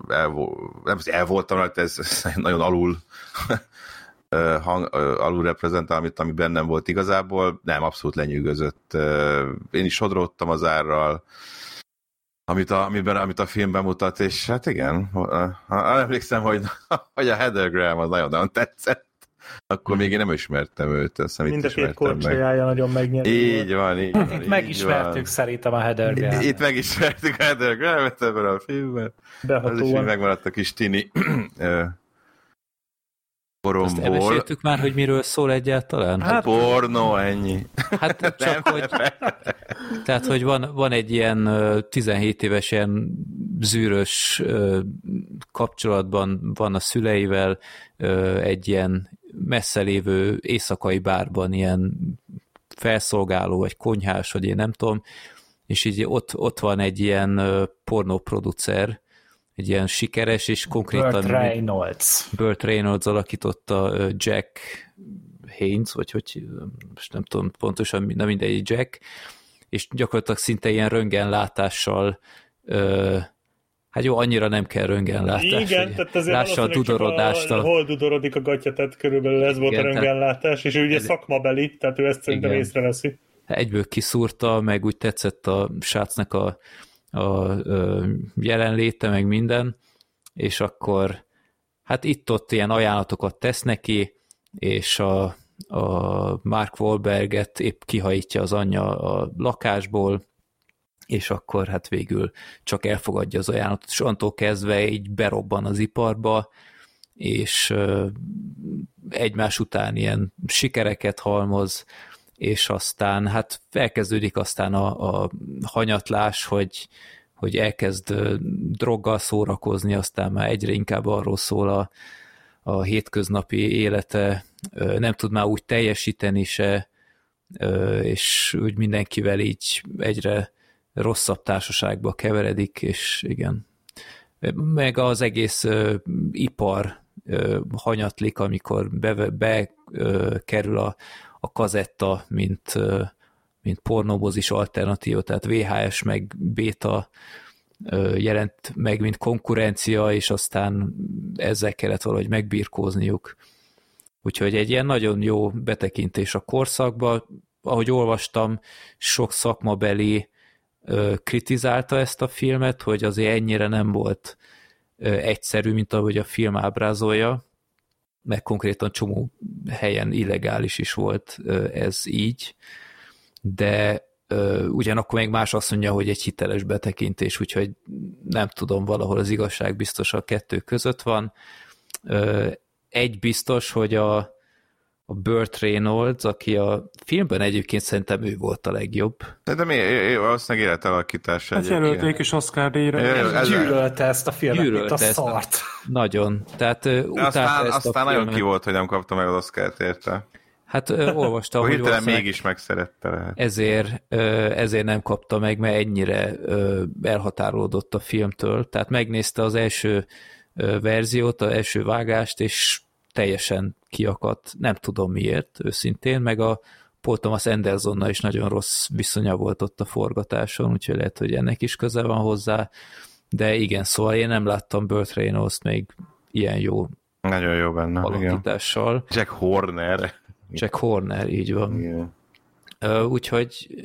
el, nem el voltam rajta, ez nagyon alul [laughs] hang, alul reprezentál, amit, ami bennem volt igazából. Nem, abszolút lenyűgözött. Én is sodródtam az árral, amit a, amiben, amit a filmben mutat, és hát igen, emlékszem, hogy, [laughs] hogy a Heather Graham az nagyon-nagyon tetszett, akkor még én nem ismertem őt, azt hiszem,
Mind a két korcsolyája nagyon megnyert.
Így van, így van.
Itt megismertük van. szerintem a Heather graham
Itt megismertük a Heather graham ebben a filmben. Behatóan. Az is megmaradt a kis tini [clears throat]
koromból. Azt elmeséltük már, hogy miről szól egyáltalán?
Hát, hát porno, ennyi.
Hát csak, hogy... Tehát, hogy van, van egy ilyen 17 éves ilyen zűrös kapcsolatban van a szüleivel, egy ilyen messze lévő éjszakai bárban ilyen felszolgáló, vagy konyhás, vagy én nem tudom, és így ott, ott van egy ilyen pornóproducer, egy ilyen sikeres, és konkrétan...
Burt Reynolds.
Burt Reynolds alakította Jack Haynes, vagy hogy, most nem tudom pontosan, nem mindegy, Jack, és gyakorlatilag szinte ilyen röntgenlátással Hát jó, annyira nem kell röntgenlátás.
Igen, tehát azért
lássa a dudorodást.
A, hol dudorodik a gatya, tehát körülbelül ez Igen, volt a röntgenlátás, és ő ugye ez, szakmabeli, tehát ő ezt szerintem észreveszi.
Egyből kiszúrta, meg úgy tetszett a srácnak a, a, a jelenléte, meg minden, és akkor hát itt-ott ilyen ajánlatokat tesz neki, és a, a Mark Wahlberget épp kihajítja az anyja a lakásból, és akkor hát végül csak elfogadja az ajánlatot, és onnantól kezdve így berobban az iparba, és egymás után ilyen sikereket halmoz, és aztán hát elkezdődik aztán a, a hanyatlás, hogy, hogy elkezd droggal szórakozni, aztán már egyre inkább arról szól a, a hétköznapi élete, nem tud már úgy teljesíteni se, és úgy mindenkivel így egyre rosszabb társaságba keveredik, és igen. Meg az egész ipar hanyatlik, amikor be, ö, kerül a, a kazetta, mint, mint pornóbozis alternatíva, tehát VHS meg beta jelent meg, mint konkurencia, és aztán ezzel kellett valahogy megbírkózniuk. Úgyhogy egy ilyen nagyon jó betekintés a korszakba. Ahogy olvastam, sok szakmabeli kritizálta ezt a filmet, hogy azért ennyire nem volt egyszerű, mint ahogy a film ábrázolja, meg konkrétan csomó helyen illegális is volt ez így, de ugyanakkor még más azt mondja, hogy egy hiteles betekintés, úgyhogy nem tudom, valahol az igazság biztos a kettő között van. Egy biztos, hogy a, a Burt Reynolds, aki a filmben egyébként szerintem ő volt a legjobb.
De mi, valószínűleg életalakítása.
Hát jelölték is Oscar díjra.
Gyűlölte ezt a filmet, mint a szart.
Nagyon. Tehát
aztán, ezt aztán nagyon ki volt, hogy nem kapta meg az Oscar-t érte.
Hát ö, olvastam,
hogy hirtelen mégis megszerette lehet.
Ezért, ö, ezért nem kapta meg, mert ennyire ö, elhatárolódott a filmtől. Tehát megnézte az első verziót, az első vágást, és teljesen kiakadt, nem tudom miért, őszintén, meg a Paul Thomas Andersonnal is nagyon rossz viszonya volt ott a forgatáson, úgyhogy lehet, hogy ennek is köze van hozzá, de igen, szóval én nem láttam Burt reynolds még ilyen jó
nagyon jó benne,
alakítással. Igen.
Jack Horner.
Jack Horner, így van. Igen. Úgyhogy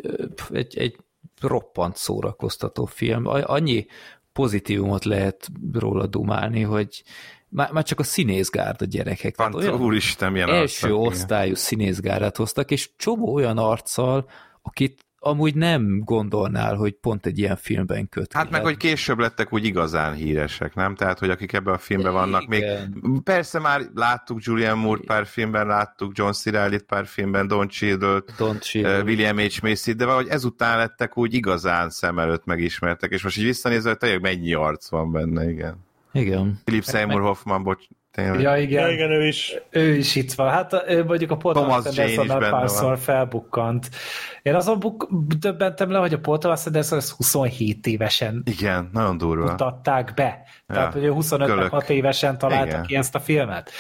egy, egy roppant szórakoztató film. Annyi pozitívumot lehet róla dumálni, hogy már, már csak a színészgárd a gyerekek.
Pant, olyan úristen, milyen
első arcak, osztályú színészgárdát hoztak, és csomó olyan arccal, akit amúgy nem gondolnál, hogy pont egy ilyen filmben köt.
Hát meg, hogy később lettek úgy igazán híresek, nem? Tehát, hogy akik ebben a filmben vannak, Igen. még persze már láttuk Julian Moore pár filmben, láttuk John C. Reilly pár filmben, Don Cheadle-t, Don Cheadle. William H. Macy, de valahogy ezután lettek úgy igazán szem előtt megismertek, és most így visszanézve, hogy mennyi arc van benne, igen.
Igen.
Philip Seymour Hoffman, bocs,
tényleg. Ja, igen.
Ja, igen, ő is.
Ő is itt van. Hát mondjuk a Paul Thomas Anderson párszor felbukkant. Én azon buk- döbbentem le, hogy a Paul Thomas Anderson 27 évesen
igen, nagyon durva.
mutatták be. Ja, Tehát, hogy 25-6 évesen találtak igen. ki ezt a filmet.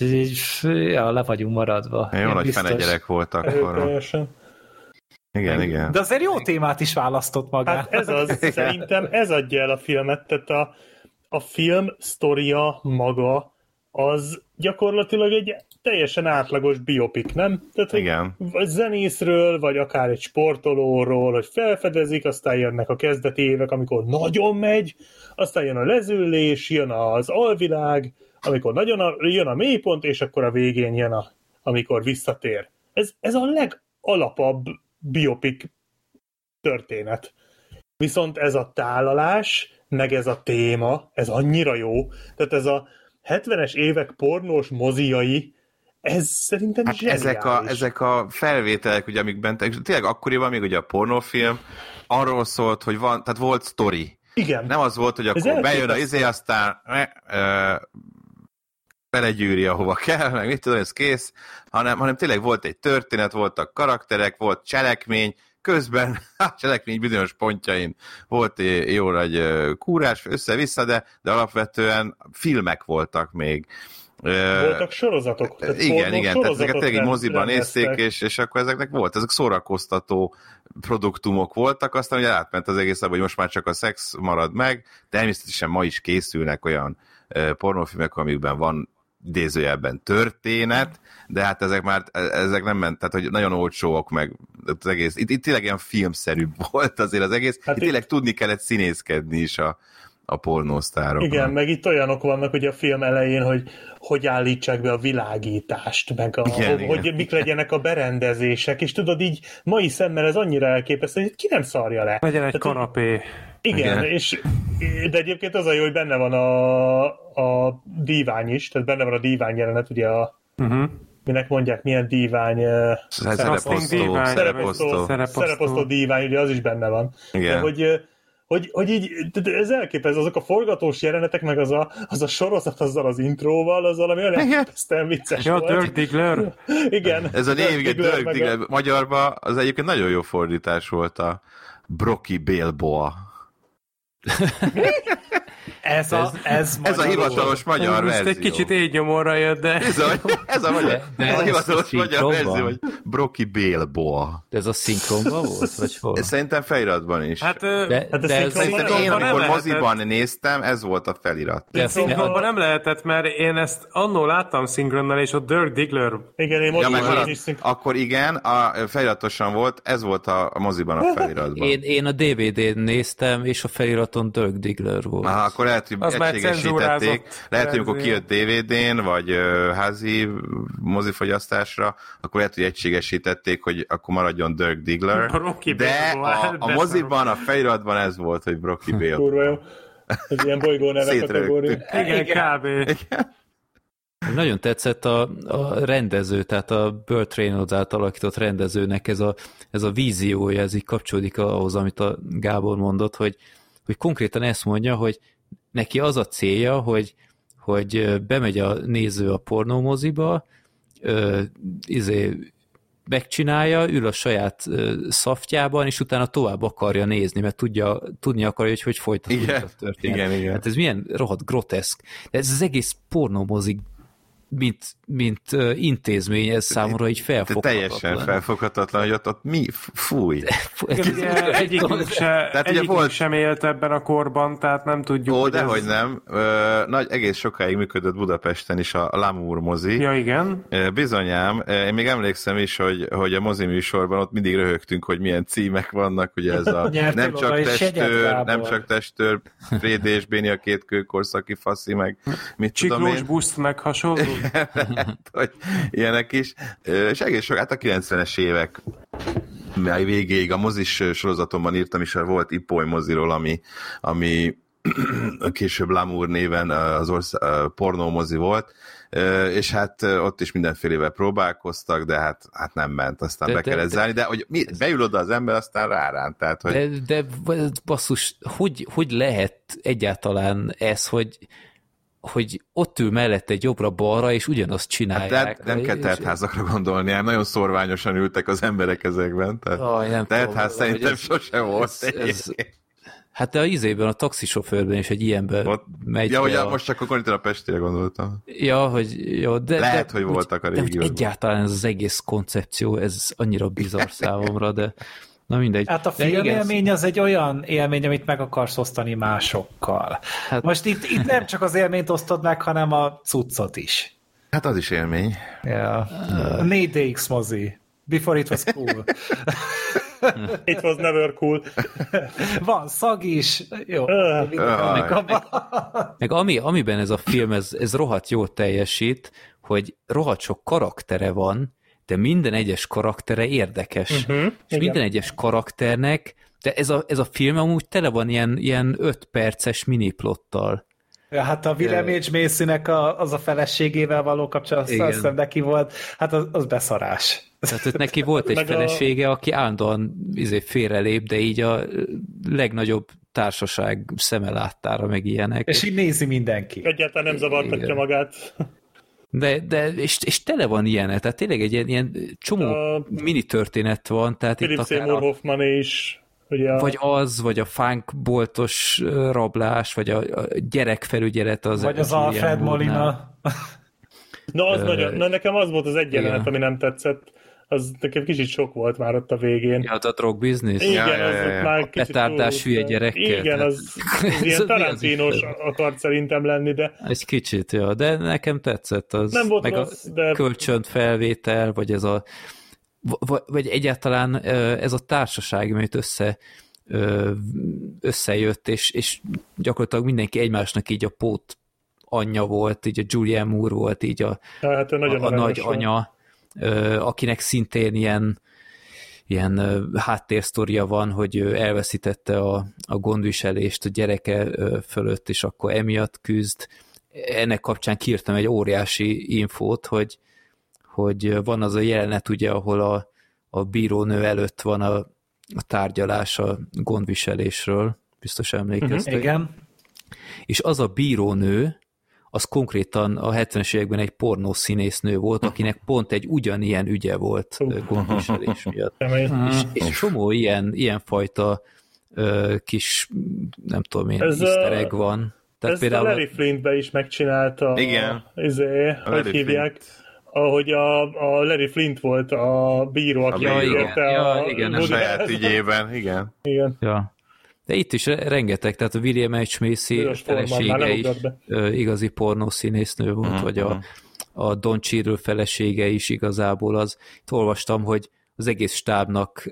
Úgyhogy ja, le vagyunk maradva.
Jó nagy fene gyerek volt akkor. Igen, igen.
De azért jó témát is választott magának.
Hát ez az, szerintem ez adja el a filmet, tehát a, a film sztoria maga az gyakorlatilag egy teljesen átlagos biopik, nem?
Tehát, Igen.
Vagy zenészről, vagy akár egy sportolóról, hogy felfedezik, aztán jönnek a kezdeti évek, amikor nagyon megy, aztán jön a lezüllés, jön az alvilág, amikor nagyon a, jön a mélypont, és akkor a végén jön a, amikor visszatér. Ez, ez a legalapabb biopik történet. Viszont ez a tálalás, meg ez a téma, ez annyira jó. Tehát ez a 70-es évek pornós moziai, ez szerintem hát
ezek a, ezek a felvételek, ugye, amik bent, tényleg akkoriban még ugye a pornófilm arról szólt, hogy van, tehát volt sztori.
Igen.
Nem az volt, hogy akkor bejön a izé, aztán e, belegyűri, ahova kell, meg mit tudom, ez kész, hanem, hanem tényleg volt egy történet, voltak karakterek, volt cselekmény, közben a [laughs] cselekmény bizonyos pontjain volt jó nagy kúrás össze-vissza, de, de alapvetően filmek voltak még.
Voltak sorozatok.
Tehát igen, igen, tehát ezeket tényleg moziban nézték, és, és akkor ezeknek volt, ezek szórakoztató produktumok voltak, aztán ugye átment az egész, hogy most már csak a szex marad meg, természetesen ma is készülnek olyan pornófilmek, amikben van idézőjelben történet, de hát ezek már, ezek nem ment, tehát hogy nagyon olcsóak meg az egész, itt, itt tényleg ilyen filmszerűbb [laughs] volt azért az egész, hát itt, itt tényleg tudni kellett színészkedni is a, a pornósztárok.
Igen, meg itt olyanok vannak hogy a film elején, hogy hogy állítsák be a világítást, meg a, igen, hogy igen. mik legyenek a berendezések, és tudod így mai szemmel ez annyira elképesztő, hogy ki nem szarja le.
Legyen egy Tehát, kanapé.
Igen, igen, és de egyébként az a jó, hogy benne van a, a dívány is, tehát benne van a dívány jelenet, ugye a uh-huh minek mondják, milyen dívány.
Szereposztó, szereposztó,
szereposztó, szereposztó dívány, ugye az is benne van.
Igen.
De hogy hogy, hogy így, ez elképesztő, azok a forgatós jelenetek, meg az a, az a sorozat azzal az intróval, az valami olyan elképesztően vicces
ja, volt. Dirk Diggler.
Igen.
Ez a név, igen, Dirk Diggler. Magyarban az egyébként nagyon jó fordítás volt a Brocky Balboa.
Ez a, ez,
ez a hivatalos magyar
Most
verzió.
egy kicsit így nyomorra jött, de...
Bizony, ez a, magyar,
De- de
ez a
ez
hivatalos
a
magyar
szinkronban?
verzió, hogy Brocky Bélboa.
De ez a szinkronban volt, vagy hol?
Ez szerintem feliratban is.
Hát,
De,
Hát ez
de ez,
szinkronban
Szerintem én, amikor
lehetett.
moziban néztem, ez volt a felirat.
de,
szinkronban nem lehetett, mert én ezt annól láttam szinkronnal, és ott Dirk Diggler
Igen, én
meg
ja, is
Akkor igen, a feliratosan volt, ez volt a, a moziban a feliratban.
én, én a DVD-n néztem, és a feliraton Dirk Diggler volt.
Aha, akkor lehet, hogy
Az
egységesítették. Lehet, hogy amikor kijött DVD-n, vagy házi mozifogyasztásra, akkor lehet, hogy egységesítették, hogy akkor maradjon Dirk Diggler.
Brocky
de a, a
beszarok.
moziban, a feliratban ez volt, hogy Brocky Bale.
Kurva jó. Ez ilyen bolygó neve kategória.
Igen, kb.
Nagyon tetszett a, a rendező, tehát a Burt Reynolds által alakított rendezőnek ez a, ez a víziója, ez így kapcsolódik ahhoz, amit a Gábor mondott, hogy, hogy konkrétan ezt mondja, hogy neki az a célja, hogy, hogy bemegy a néző a pornómoziba, ö, izé, megcsinálja, ül a saját ö, szaftjában, és utána tovább akarja nézni, mert tudja, tudni akarja, hogy hogy folytatódik a történet.
igen, igen.
Hát ez milyen rohadt groteszk. De ez az egész pornómozik, mint, mint intézmény, ez számomra így
Te
felfoghatatlan.
teljesen felfoghatatlan, hogy ott, ott mi? Fúj.
Ez-
Ugye egyikünk, [laughs] se,
Tehát
egyikünk
volt-
sem élt ebben a korban, tehát nem tudjuk.
Ó,
hogy
dehogy
ez...
nem. Ö, nagy, egész sokáig működött Budapesten is a Lamour mozi.
Ja, igen.
Bizonyám, én még emlékszem is, hogy, hogy a mozi műsorban ott mindig röhögtünk, hogy milyen címek vannak, ugye ez a [laughs] nem csak
egy
testőr, nem csak testőr, Frédé és Béni a két kőkorszaki faszi, meg mit tudom
Csiklós
én,
buszt meg hasonló. [laughs]
hogy ilyenek is. És egész sok, hát a 90-es évek mely végéig a mozis sorozatomban írtam is, volt Ipoly moziról, ami, ami [clears throat] később Lamour néven az ország, pornó mozi volt, és hát ott is mindenfélevel próbálkoztak, de hát, hát nem ment, aztán
De-
be
de-
kellett
de-
zárni, de hogy mi, beül oda az ember, aztán ráránt, tehát hogy
De, de basszus, hogy, hogy lehet egyáltalán ez, hogy hogy ott ül mellette egy jobbra-balra, és ugyanazt csinálják.
tehát nem kell teltházakra gondolni, hát nagyon szorványosan ültek az emberek ezekben, tehát
Aj, nem
teltház
tudom,
szerintem
ez-
sose volt.
ez- ez- Hát de a izében, a taxisofőrben is egy ilyenben
Ott,
megy
ja, hogy a, most csak a Konitán a Pestére gondoltam.
Ja, hogy jó, de...
Lehet,
de,
hogy voltak a régióban.
egyáltalán ez az egész koncepció, ez annyira bizarr [laughs] számomra, de na mindegy.
Hát a filmélmény az egy olyan élmény, amit meg akarsz osztani másokkal.
Hát-
Most itt, itt nem csak az élményt osztod meg, hanem a cuccot is.
Hát az is élmény.
A 4DX mozi. Before it was cool. [laughs]
It was never cool.
Van szag is. Jó. Abba.
Meg ami, amiben ez a film, ez, ez rohadt jól teljesít, hogy rohadt sok karaktere van, de minden egyes karaktere érdekes. Uh-huh, és
igen.
minden egyes karakternek, de ez a, ez a film amúgy tele van ilyen, ilyen öt perces miniplottal.
Ja, hát a Willem H. Macy-nek a, az a feleségével való kapcsolat, azt hiszem neki volt, hát az, az beszarás.
Tehát ott neki volt egy [laughs] felesége, aki állandóan izé, félrelép, de így a legnagyobb társaság szeme láttára, meg ilyenek.
És így nézi mindenki.
Egyáltalán nem zavartatja
Igen.
magát.
De, de és, és tele van ilyen, tehát tényleg egy ilyen, ilyen csomó
A-
mini történet van, tehát
Philip
itt
Seymour
a,
Hoffman is. Ugye a,
vagy az, vagy a fánkboltos rablás, vagy a, a gyerekfelügyelet az
Vagy az
Julian
Alfred. Molina.
na, az
Ö,
nagyon, na, nekem az volt az egy jelenet, ami nem tetszett. Az nekem kicsit sok volt már ott a végén.
Ja, a drog business.
Igen,
Ja, ja,
az
ja,
ott
ja.
már
A
kicsit
petárdás hülye gyerekkel,
Igen, az, [laughs] az ilyen Tarantinos akart szerintem lenni, de
Egy kicsit, ja, de nekem tetszett az.
Nem volt
meg
rossz,
a
de-
kölcsönt felvétel, vagy ez a vagy egyáltalán ez a társaság, amit össze összejött, és, és gyakorlatilag mindenki egymásnak így a pót anyja volt, így a Julian Moore volt, így a,
hát
a, a nagy anya, akinek szintén ilyen ilyen háttérsztoria van, hogy elveszítette a, a gondviselést a gyereke fölött, és akkor emiatt küzd. Ennek kapcsán kiírtam egy óriási infót, hogy, hogy van az a jelenet, ugye, ahol a, a bírónő előtt van a, a tárgyalás a gondviselésről, biztos emlékeztek.
Igen.
És az a bírónő, az konkrétan a 70-es években egy pornószínésznő volt, akinek pont egy ugyanilyen ügye volt gondviselés miatt. És, és csomó ilyen, ilyen fajta ö, kis, nem tudom én,
Ez
easter
a-
egg van.
Tehát Ezt például... a Larry Flintbe is megcsinálta.
Igen.
Izé, a hogy hívják? Flint. Ahogy a, a Larry Flint volt a bíró, aki
a
bíró.
Igen. Ja, igen, a saját ügyében, igen.
Igen.
Ja. De itt is rengeteg, tehát a William H. Macy felesége is igazi pornószínésznő volt, uh-huh. vagy a, mhm. a Don Cheadle felesége is igazából az. Itt olvastam, hogy az egész stábnak,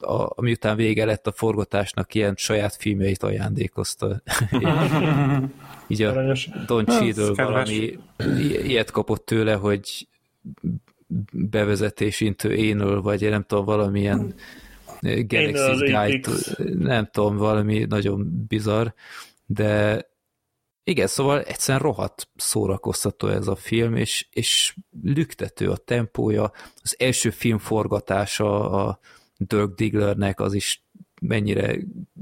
a, miután vége lett a forgatásnak, ilyen saját filmjeit ajándékozta. [laughs] Így a Don Cheadle valami ilyet kapott tőle, hogy bevezetés into anal, vagy nem tudom, valamilyen Galaxy Guide, nem tudom, valami nagyon bizarr, de igen, szóval egyszerűen rohadt szórakoztató ez a film, és, és lüktető a tempója. Az első film forgatása a Dirk Digglernek az is mennyire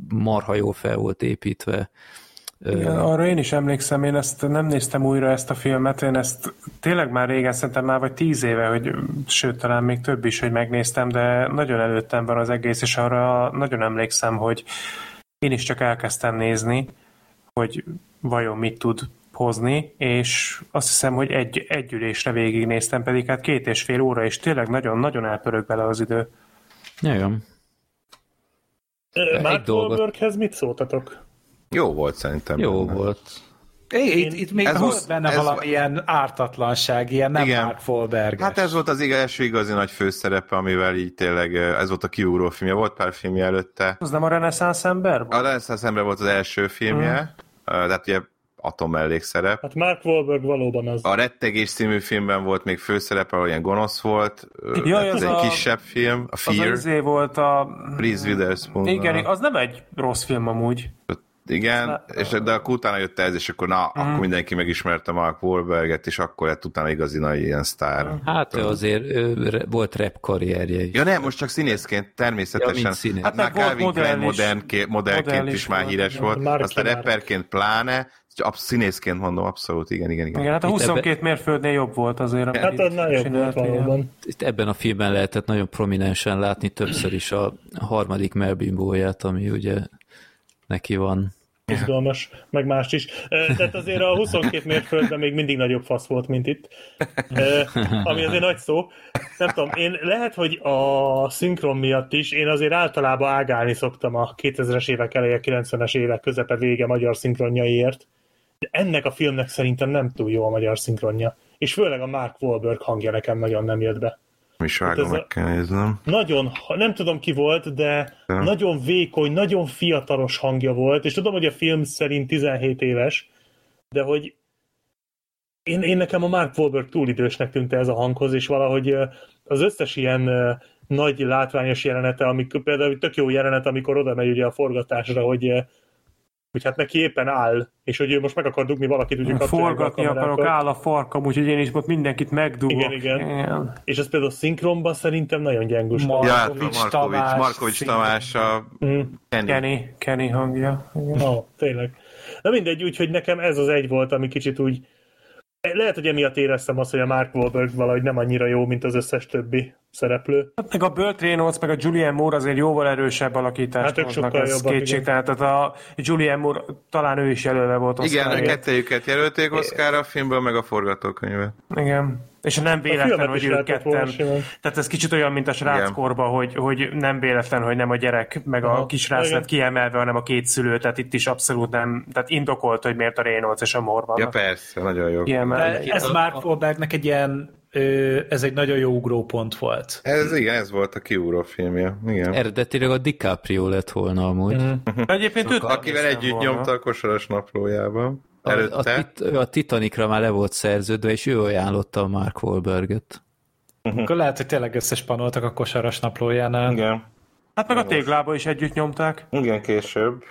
marha jó fel volt építve.
Igen, arra én is emlékszem, én ezt nem néztem újra ezt a filmet, én ezt tényleg már régen, szerintem már vagy tíz éve, hogy sőt, talán még több is, hogy megnéztem, de nagyon előttem van az egész, és arra nagyon emlékszem, hogy én is csak elkezdtem nézni, hogy vajon mit tud hozni, és azt hiszem, hogy egy, egy ülésre végignéztem, pedig hát két és fél óra, és tényleg nagyon-nagyon elpörög bele az idő.
Jajam.
Mark Wahlberghez mit szóltatok?
Jó volt szerintem.
Jó benne. volt.
É, itt, itt még ez volt benne ez valamilyen ártatlanság, ilyen nem Igen. Mark Wahlberg.
Hát ez volt az első igazi nagy főszerepe, amivel így tényleg, ez volt a kiúró filmje, volt pár filmje előtte.
Az nem a Renaissance ember
volt? A Renaissance ember volt az első filmje, mm. tehát ugye atom mellékszerep.
Hát Mark Wahlberg valóban az.
A Rettegés című filmben volt még főszerepe, ahol ilyen gonosz volt. Ja, ez egy a, kisebb film, a Fear.
Az az volt a...
Reese Witherspoon.
Igen, az nem egy rossz film amúgy.
Igen, és de akkor utána jött ez, és akkor na, uh-huh. akkor mindenki megismerte Mark Wahlberget, és akkor lett utána igazi nagy ilyen sztár.
Hát ő azért ő, volt rap karrierje is.
Ja nem, most csak színészként, természetesen. Ja, színész. Hát már Calvin Klein modern, modellként is már híres volt, volt. aztán rapperként pláne, Absz- színészként mondom, abszolút, igen, igen, igen.
Igen, hát a 22 ebbe... mérföldnél jobb volt azért.
Hát az nagyon jobb volt valóban.
Itt ebben a filmben lehetett nagyon prominensen látni többször is a harmadik melbimbóját, ami ugye neki van
izgalmas, meg más is. Tehát azért a 22 mérföldben még mindig nagyobb fasz volt, mint itt. Ami azért nagy szó. Nem tudom, én lehet, hogy a szinkron miatt is, én azért általában ágálni szoktam a 2000-es évek eleje, 90-es évek közepe vége magyar szinkronjaiért. De ennek a filmnek szerintem nem túl jó a magyar szinkronja. És főleg a Mark Wahlberg hangja nekem nagyon nem jött be.
Mi hát meg kell néznem.
Nagyon, nem tudom ki volt, de ja. nagyon vékony, nagyon fiatalos hangja volt, és tudom, hogy a film szerint 17 éves, de hogy én, én nekem a Mark Wahlberg túl idősnek tűnt ez a hanghoz, és valahogy az összes ilyen nagy látványos jelenete, amikor például tök jó jelenet, amikor oda megy ugye a forgatásra, hogy hogy hát neki éppen áll, és hogy ő most meg akar dugni valakit, ugye
Forgatni akarok, áll a farkam, úgyhogy én is ott mindenkit megdugok.
Igen, igen. igen. És ez például szinkronban szerintem nagyon gyengus.
Markovics, ja, Tamás. Markovics Tamás, a
mm. Kenny. Kenny. Kenny hangja.
Igen. Oh, tényleg. Na mindegy, úgyhogy nekem ez az egy volt, ami kicsit úgy lehet, hogy emiatt éreztem azt, hogy a Mark Wahlberg valahogy nem annyira jó, mint az összes többi szereplő.
Hát meg a Burt Reynolds, meg a Julian Moore azért jóval erősebb alakítást hát ők sokkal ez kétség. Tehát a Julian Moore, talán ő is jelölve volt
Igen, a kettőjüket jelölték Oscarra a filmből, meg a forgatókönyvet.
Igen. És nem véletlen, hogy ők ketten. Tehát ez kicsit olyan, mint a sráckorba, hogy, hogy nem véletlen, hogy nem a gyerek meg a Aha. kisrác lett kiemelve, hanem a két szülő, tehát itt is abszolút nem, tehát indokolt, hogy miért a Reynolds és a Moore van.
Ja persze, nagyon jó.
ez Mark Wahlbergnek egy ilyen ez egy nagyon jó ugrópont volt.
Ez igen, ez volt a kiúró filmje. Igen.
Eredetileg a DiCaprio lett volna amúgy. Mm.
Egyébként őt
Akivel együtt volna. nyomta a kosaras naplójában.
A, a, tit, a Titanicra már le volt szerződve, és ő ajánlotta a Mark Wahlberget.
Uh-huh. [laughs] Akkor lehet, hogy tényleg összespanoltak a kosaras naplójánál.
Igen.
Hát meg a téglába is együtt nyomták.
Igen, később.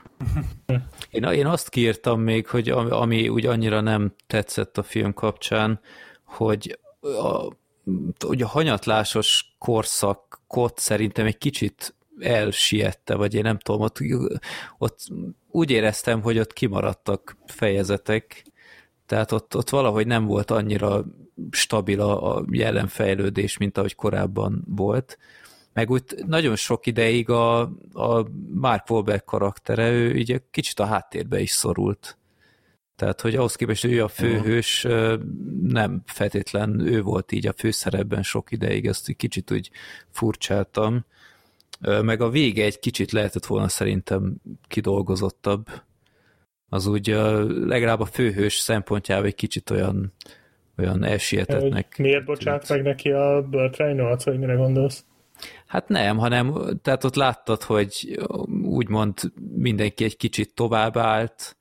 én, én azt kiírtam még, hogy ami, ami úgy annyira nem tetszett a film kapcsán, hogy a, hogy a hanyatlásos korszakot szerintem egy kicsit elsiette, vagy én nem tudom, ott, ott úgy éreztem, hogy ott kimaradtak fejezetek, tehát ott, ott valahogy nem volt annyira stabil a, a jelenfejlődés, mint ahogy korábban volt, meg úgy nagyon sok ideig a, a Mark Wahlberg karaktere, ő ugye kicsit a háttérbe is szorult. Tehát, hogy ahhoz képest, ő a főhős, nem feltétlen ő volt így a főszerepben sok ideig, ezt egy kicsit úgy furcsáltam. Meg a vége egy kicsit lehetett volna szerintem kidolgozottabb. Az úgy legalább a főhős szempontjában egy kicsit olyan, olyan elsietetnek.
Miért bocsát meg neki a Burt Reynolds, vagy mire gondolsz?
Hát nem, hanem tehát ott láttad, hogy úgymond mindenki egy kicsit tovább állt,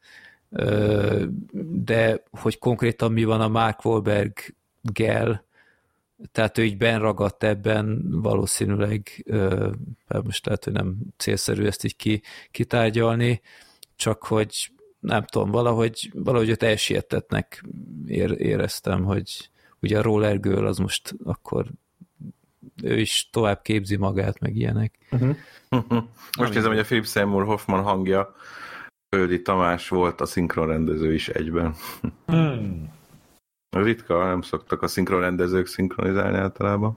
de hogy konkrétan mi van a Mark Wahlberg gel, tehát ő így benragadt ebben, valószínűleg, most lehet, hogy nem célszerű ezt így ki, kitárgyalni, csak hogy nem tudom, valahogy, valahogy őt elsietetnek ér, éreztem, hogy ugye a Roller Girl az most akkor ő is tovább képzi magát, meg ilyenek. Uh-huh.
Most nézem, hogy a Philip Seymour Hoffman hangja Földi Tamás volt a szinkronrendező is egyben. Hmm. Ritka, nem szoktak a szinkronrendezők szinkronizálni általában.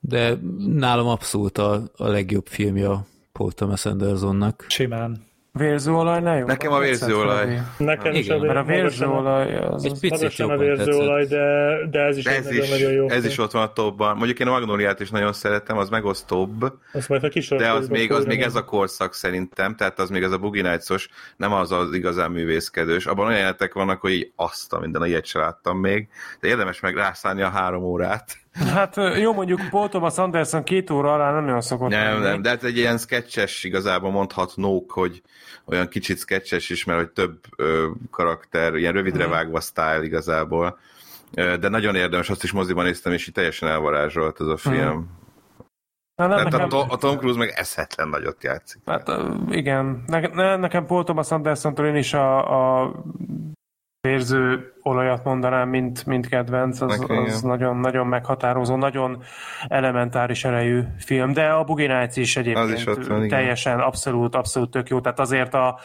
De nálam abszolút a, a legjobb filmje Paul Thomas Andersonnak.
Simán.
Vérzőolaj ne jó?
Nekem a vérzőolaj.
Nekem is a,
mert a vérzőolaj az...
Egy picit
a vérzőolaj, de, de ez is
ez
nagyon,
is,
nagyon jó.
Ez is ott van a topban. Mondjuk én a Magnóliát is nagyon szeretem, az megosztóbb.
Azt majd a kis
de az még, az még ez a korszak szerintem, tehát az még ez a Boogie nem az az igazán művészkedős. Abban olyan jelentek vannak, hogy így azt a minden, ilyet se láttam még, de érdemes meg rászállni a három órát.
Hát jó, mondjuk Paul Thomas Anderson két óra alá nem olyan szokott
Nem, lenni. nem, de hát egy ilyen sketches igazából mondhatnók, hogy olyan kicsit sketches is, mert hogy több ö, karakter, ilyen rövidre hmm. vágva style igazából. De nagyon érdemes, azt is moziban néztem, és így teljesen elvarázsolt ez a film. Hmm. Na, nem, Tehát nekem... a, Tom Cruise meg eszetlen nagyot játszik.
Hát igen, ne, ne, nekem Paul Thomas Anderson-tól én is a, a vérző olajat mondanám, mint, mint kedvenc, az, az nagyon, nagyon meghatározó, nagyon elementáris erejű film, de a Boogie Nights is egyébként is van, teljesen igen. abszolút, abszolút tök jó, tehát azért a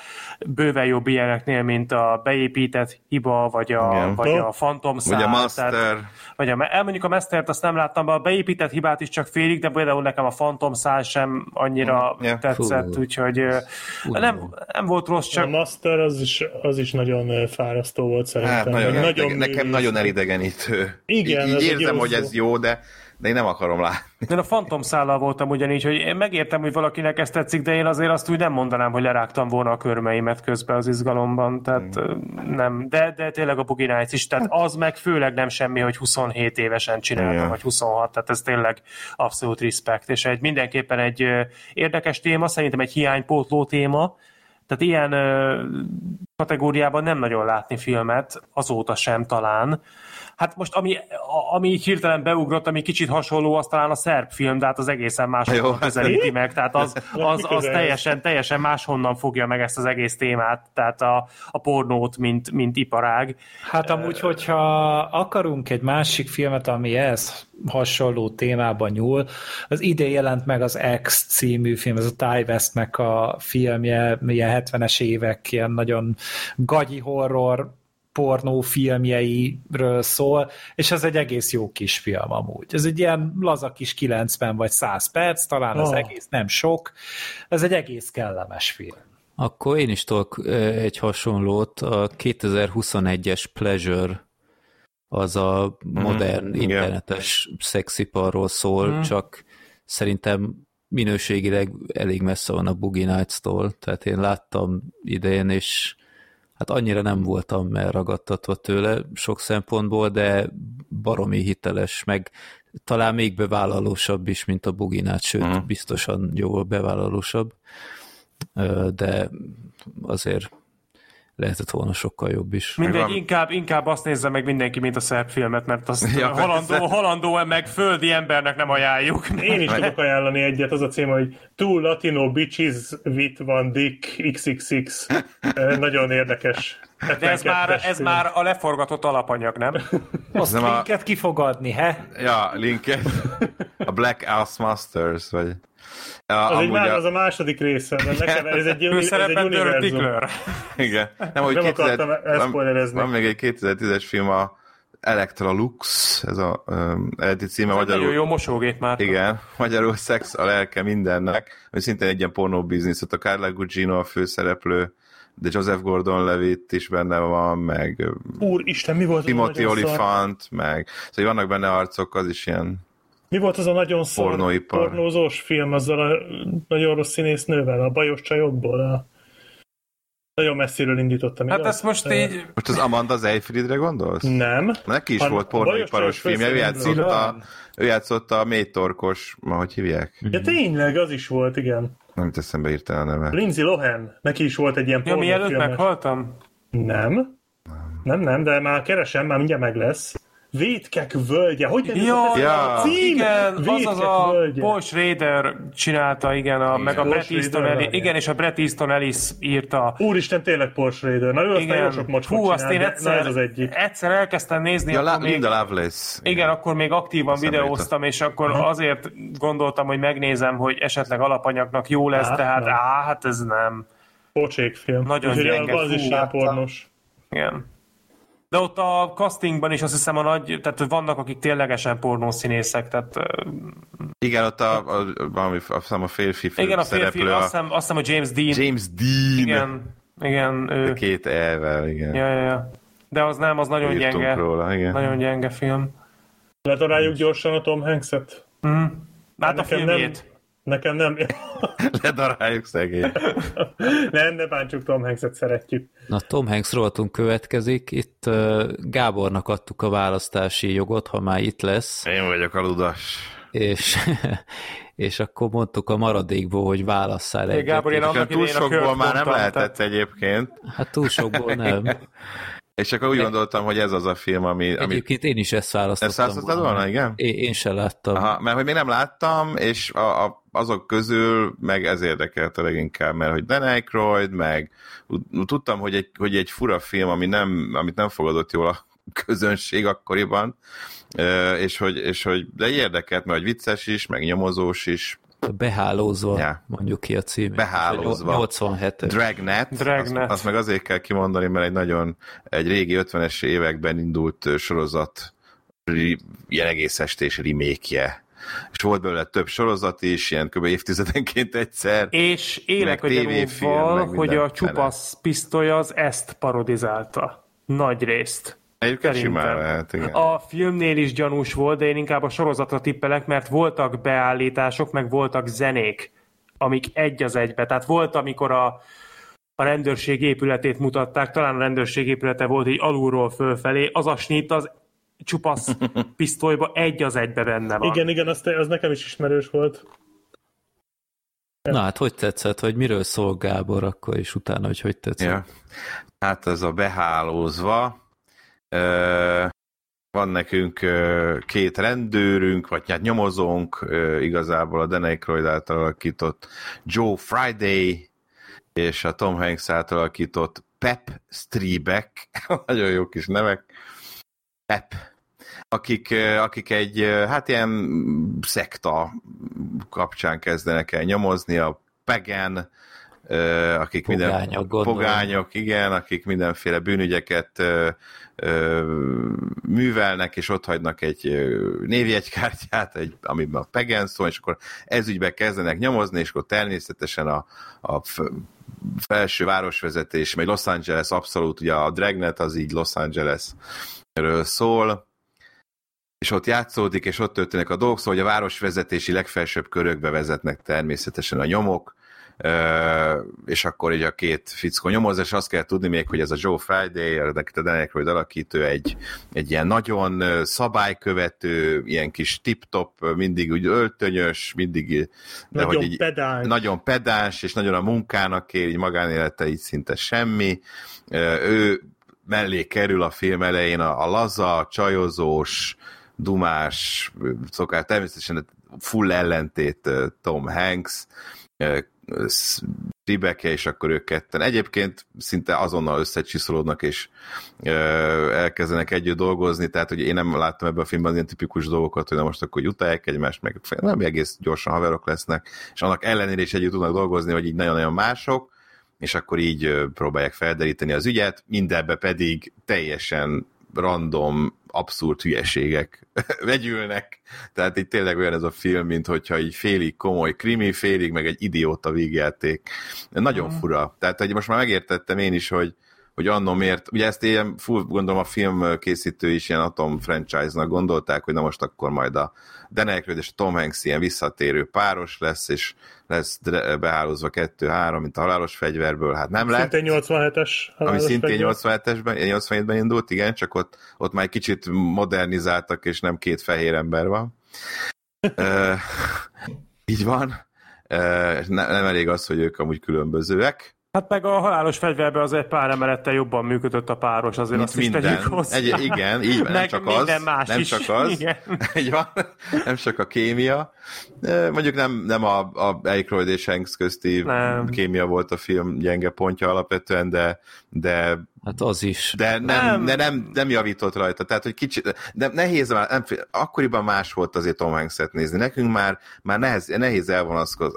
bőven jobb ilyeneknél, mint a beépített hiba, vagy a, vagy a Phantom szál,
vagy a Master. Tehát,
vagy a, mondjuk a Mastert azt nem láttam, a beépített hibát is csak félig, de például nekem a Phantom szál sem annyira yeah. tetszett, Fú. úgyhogy Fú. nem, nem volt rossz, csak...
A Master az is, az is nagyon fárasztó volt szerintem. Hát,
nagyon, nagyon nekem nagyon elidegenítő.
Igen,
így, így érzem, hogy ez jó, de de én nem akarom látni.
Én a Phantom szállal voltam ugyanígy, hogy én megértem, hogy valakinek ezt tetszik, de én azért azt úgy nem mondanám, hogy lerágtam volna a körmeimet közben az izgalomban, tehát mm. nem. De, de tényleg a Boogie Nights is, tehát az meg főleg nem semmi, hogy 27 évesen csináltam, Igen. vagy 26, tehát ez tényleg abszolút respekt, és egy mindenképpen egy érdekes téma, szerintem egy hiánypótló téma, tehát ilyen ö, kategóriában nem nagyon látni filmet, azóta sem talán. Hát most ami, ami hirtelen beugrott, ami kicsit hasonló, az talán a szerb film, de hát az egészen máshonnan közelíti meg, tehát az, az, az teljesen, teljesen máshonnan fogja meg ezt az egész témát, tehát a, a pornót, mint, mint iparág.
Hát amúgy, hogyha akarunk egy másik filmet, ami ez hasonló témában nyúl, az idén jelent meg az X című film, ez a Ty Westnek a filmje, ilyen 70-es évek, ilyen nagyon gagyi horror pornófilmjeiről szól, és ez egy egész jó kis film amúgy. Ez egy ilyen laza kis 90 vagy 100 perc, talán az oh. egész nem sok, ez egy egész kellemes film.
Akkor én is tudok egy hasonlót, a 2021-es Pleasure az a mhm. modern mm, internetes yeah. szexiparról szól, mm. csak szerintem minőségileg elég messze van a Boogie Nights-tól, tehát én láttam idején, és hát annyira nem voltam ragadtatva tőle sok szempontból, de baromi hiteles, meg talán még bevállalósabb is, mint a Buginát, sőt, uh-huh. biztosan jóval bevállalósabb, de azért lehetett volna sokkal jobb is.
Mindegy, inkább, inkább azt nézze meg mindenki, mint a szerb filmet, mert azt ja, halandó, halandó meg földi embernek nem ajánljuk.
Én is [laughs] tudok ajánlani egyet, az a cím, hogy Two Latino Bitches with One Dick XXX. Nagyon érdekes.
De ez már, ez már a leforgatott alapanyag, nem? [laughs]
Azt nem linket a... kifogadni, he?
Ja, linket. A Black House Masters, vagy...
Ja, az, egy már, a... az a második része, mert nekem ez egy, ez egy univerzum.
Igen. Nem, hogy nem 2000, akartam van, van még egy 2010-es film, a Electra Lux, ez a um, eredeti címe. Ez
magyarul, nagyon jó mosógép már.
Igen, magyarul szex a lelke mindennek, hogy szintén egy ilyen pornó biznisz, ott a Carla Gugino a főszereplő, de Joseph Gordon-Levitt is benne van, meg
Úristen, mi volt
Timothy Olyphant, meg szóval vannak benne arcok, az is ilyen
mi volt az a nagyon szar pornózós film azzal a nagyon rossz színésznővel, a bajos csajokból? A... Nagyon messziről indítottam.
Hát ezt most így...
Most az Amanda Seyfriedre gondolsz?
Nem.
Neki is Han, volt pornóiparos filmje, ő játszott, a, ő játszott a mélytorkos, ma hogy hívják?
Ja tényleg, az is volt, igen.
Nem teszem be írtál a neve.
Lindsay Lohan, neki is volt egy ilyen
ja, mielőtt meghaltam?
Nem. Nem, nem, de már keresem, már mindjárt meg lesz. Vétkek völgye. Hogy nem
ja, ja. a cím? Igen, Vétkek az az a völgye. Paul Schrader csinálta, igen, a, igen. meg a Brett Easton Ellis, igen, és a Brett Easton Ellis írta.
Úristen, tényleg Paul Schrader. Na ő igen. aztán jó sok Hú, azt én egyszer, ez az egyik.
egyszer elkezdtem nézni.
Ja, akkor még, Linda Lovelace.
Igen, igen, akkor még aktívan videóztam, és akkor Aha. azért gondoltam, hogy megnézem, hogy esetleg alapanyagnak jó lesz, hát, tehát á, hát ez nem.
Pocsék film.
Nagyon gyenge.
Az is pornos.
Igen. De ott a castingban is azt hiszem a nagy, tehát vannak, akik ténylegesen pornószínészek, tehát...
Igen, ott a, a, valami, azt hiszem a férfi
Igen, a férfi, a... azt, hiszem, azt hiszem a James Dean.
James Dean.
Igen, igen. Ő...
Két elvel, igen.
Ja, ja, ja. De az nem, az nagyon Írtunk gyenge. Róla, igen. Nagyon gyenge film.
Ledaráljuk gyorsan a Tom Hanks-et?
Mm. Hát a filmjét. Nem
Nekem nem. [laughs]
Ledaráljuk szegény.
nem, ne bántsuk Tom Hanks-et, szeretjük.
Na, Tom Hanks rovatunk következik. Itt uh, Gábornak adtuk a választási jogot, ha már itt lesz.
Én vagyok a ludas.
És, [laughs] és akkor mondtuk a maradékból, hogy válasszál
egyet. Gábor, én annak
túl sokból már nem lehetett egyébként.
Hát túl sokból nem. [laughs]
És akkor úgy gondoltam, hogy ez az a film, ami...
Egyébként ami... én is ezt választottam.
Ezt választottad volna, igen?
Én, én sem láttam.
Aha, mert hogy még nem láttam, és a, a, azok közül meg ez érdekelte leginkább, mert hogy Dan Aykroyd, meg tudtam, hogy egy, hogy egy fura film, ami nem, amit nem fogadott jól a [laughs] közönség akkoriban, és hogy, és hogy de érdekelt, mert hogy vicces is, meg nyomozós is,
Behálózva, ja. mondjuk ki a címét.
Behálózva.
87
Dragnet. Dragnet. Azt, azt meg azért kell kimondani, mert egy nagyon, egy régi 50-es években indult sorozat, ilyen egész estés remake és volt belőle több sorozat is, ilyen kb. évtizedenként egyszer.
És élek a gyanúval, hogy a csupasz pisztoly az ezt parodizálta. Nagy részt.
Egyébként simán lehet, igen.
A filmnél is gyanús volt, de én inkább a sorozatra tippelek, mert voltak beállítások, meg voltak zenék, amik egy az egybe. Tehát volt, amikor a, a rendőrség épületét mutatták, talán a rendőrség épülete volt így alulról fölfelé, az a snit az csupasz [laughs] pisztolyba egy az egybe benne van.
Igen, igen, az, az nekem is ismerős volt.
Na hát, hogy tetszett, hogy miről szól Gábor akkor, és utána, hogy hogy tetszett? Ja.
Hát ez a behálózva, van nekünk két rendőrünk, vagy hát nyomozónk, igazából a Dan Aykroyd által alakított Joe Friday, és a Tom Hanks által alakított Pep Strebeck, [laughs] nagyon jó kis nevek, Pep, akik, akik egy, hát ilyen szekta kapcsán kezdenek el nyomozni, a Pagan, akik pogányok, minden, pogányok, igen, akik mindenféle bűnügyeket művelnek, és ott hagynak egy névjegykártyát, egy, amiben a Pagan szó, és akkor ezügybe kezdenek nyomozni, és akkor természetesen a, a felső városvezetés, meg Los Angeles abszolút, ugye a Dragnet az így Los Angeles erről szól, és ott játszódik, és ott történnek a dolgok, szóval hogy a városvezetési legfelsőbb körökbe vezetnek természetesen a nyomok, és akkor így a két fickó nyomoz, és azt kell tudni még, hogy ez a Joe Friday, a Dan Aykroyd alakító egy, egy ilyen nagyon szabálykövető, ilyen kis tip-top, mindig úgy öltönyös, mindig de
nagyon hogy így, pedáns.
Nagyon pedáns, és nagyon a munkának kér, így magánélete így szinte semmi. Ő mellé kerül a film elején a, a laza, csajozós, dumás, szokás, természetesen full ellentét Tom Hanks, Rebecca, és akkor ők ketten. Egyébként szinte azonnal összecsiszolódnak, és elkezdenek együtt dolgozni, tehát hogy én nem láttam ebben a filmben ilyen tipikus dolgokat, hogy na most akkor utálják egymást, meg nem egész gyorsan haverok lesznek, és annak ellenére is együtt tudnak dolgozni, hogy így nagyon-nagyon mások, és akkor így próbálják felderíteni az ügyet, mindebbe pedig teljesen random, abszurd hülyeségek [laughs] vegyülnek. Tehát itt tényleg olyan ez a film, mint hogyha így félig komoly krimi, félig meg egy idióta vígjáték. Nagyon mm. fura. Tehát hogy most már megértettem én is, hogy, hogy annó miért, ugye ezt ilyen, full, gondolom a film készítő is ilyen Atom franchise-nak gondolták, hogy na most akkor majd a Dan Aykroyd és a Tom Hanks ilyen visszatérő páros lesz, és lesz behálózva kettő-három, mint a halálos fegyverből, hát nem lett.
Szintén 87-es
Ami szintén 87-esben, 87-ben indult, igen, csak ott, ott már egy kicsit modernizáltak, és nem két fehér ember van. [laughs] uh, így van. Uh, ne, nem elég az, hogy ők amúgy különbözőek.
Hát meg a halálos fegyverben az egy pár emelettel jobban működött a páros, azért Mint azt minden. is tegyük hozzá.
Egy, igen, így van, nem csak az. Más nem is. csak az. Igen. [laughs] Így van, nem csak a kémia. Mondjuk nem, nem a, a Aykroyd és Hanks közti nem. kémia volt a film gyenge pontja alapvetően, de, de
Hát az is.
De nem, nem. De nem, nem javított rajta, tehát hogy kicsit, de nehéz már, nem, akkoriban más volt azért Tom Hanks-et nézni. Nekünk már, már nehez, nehéz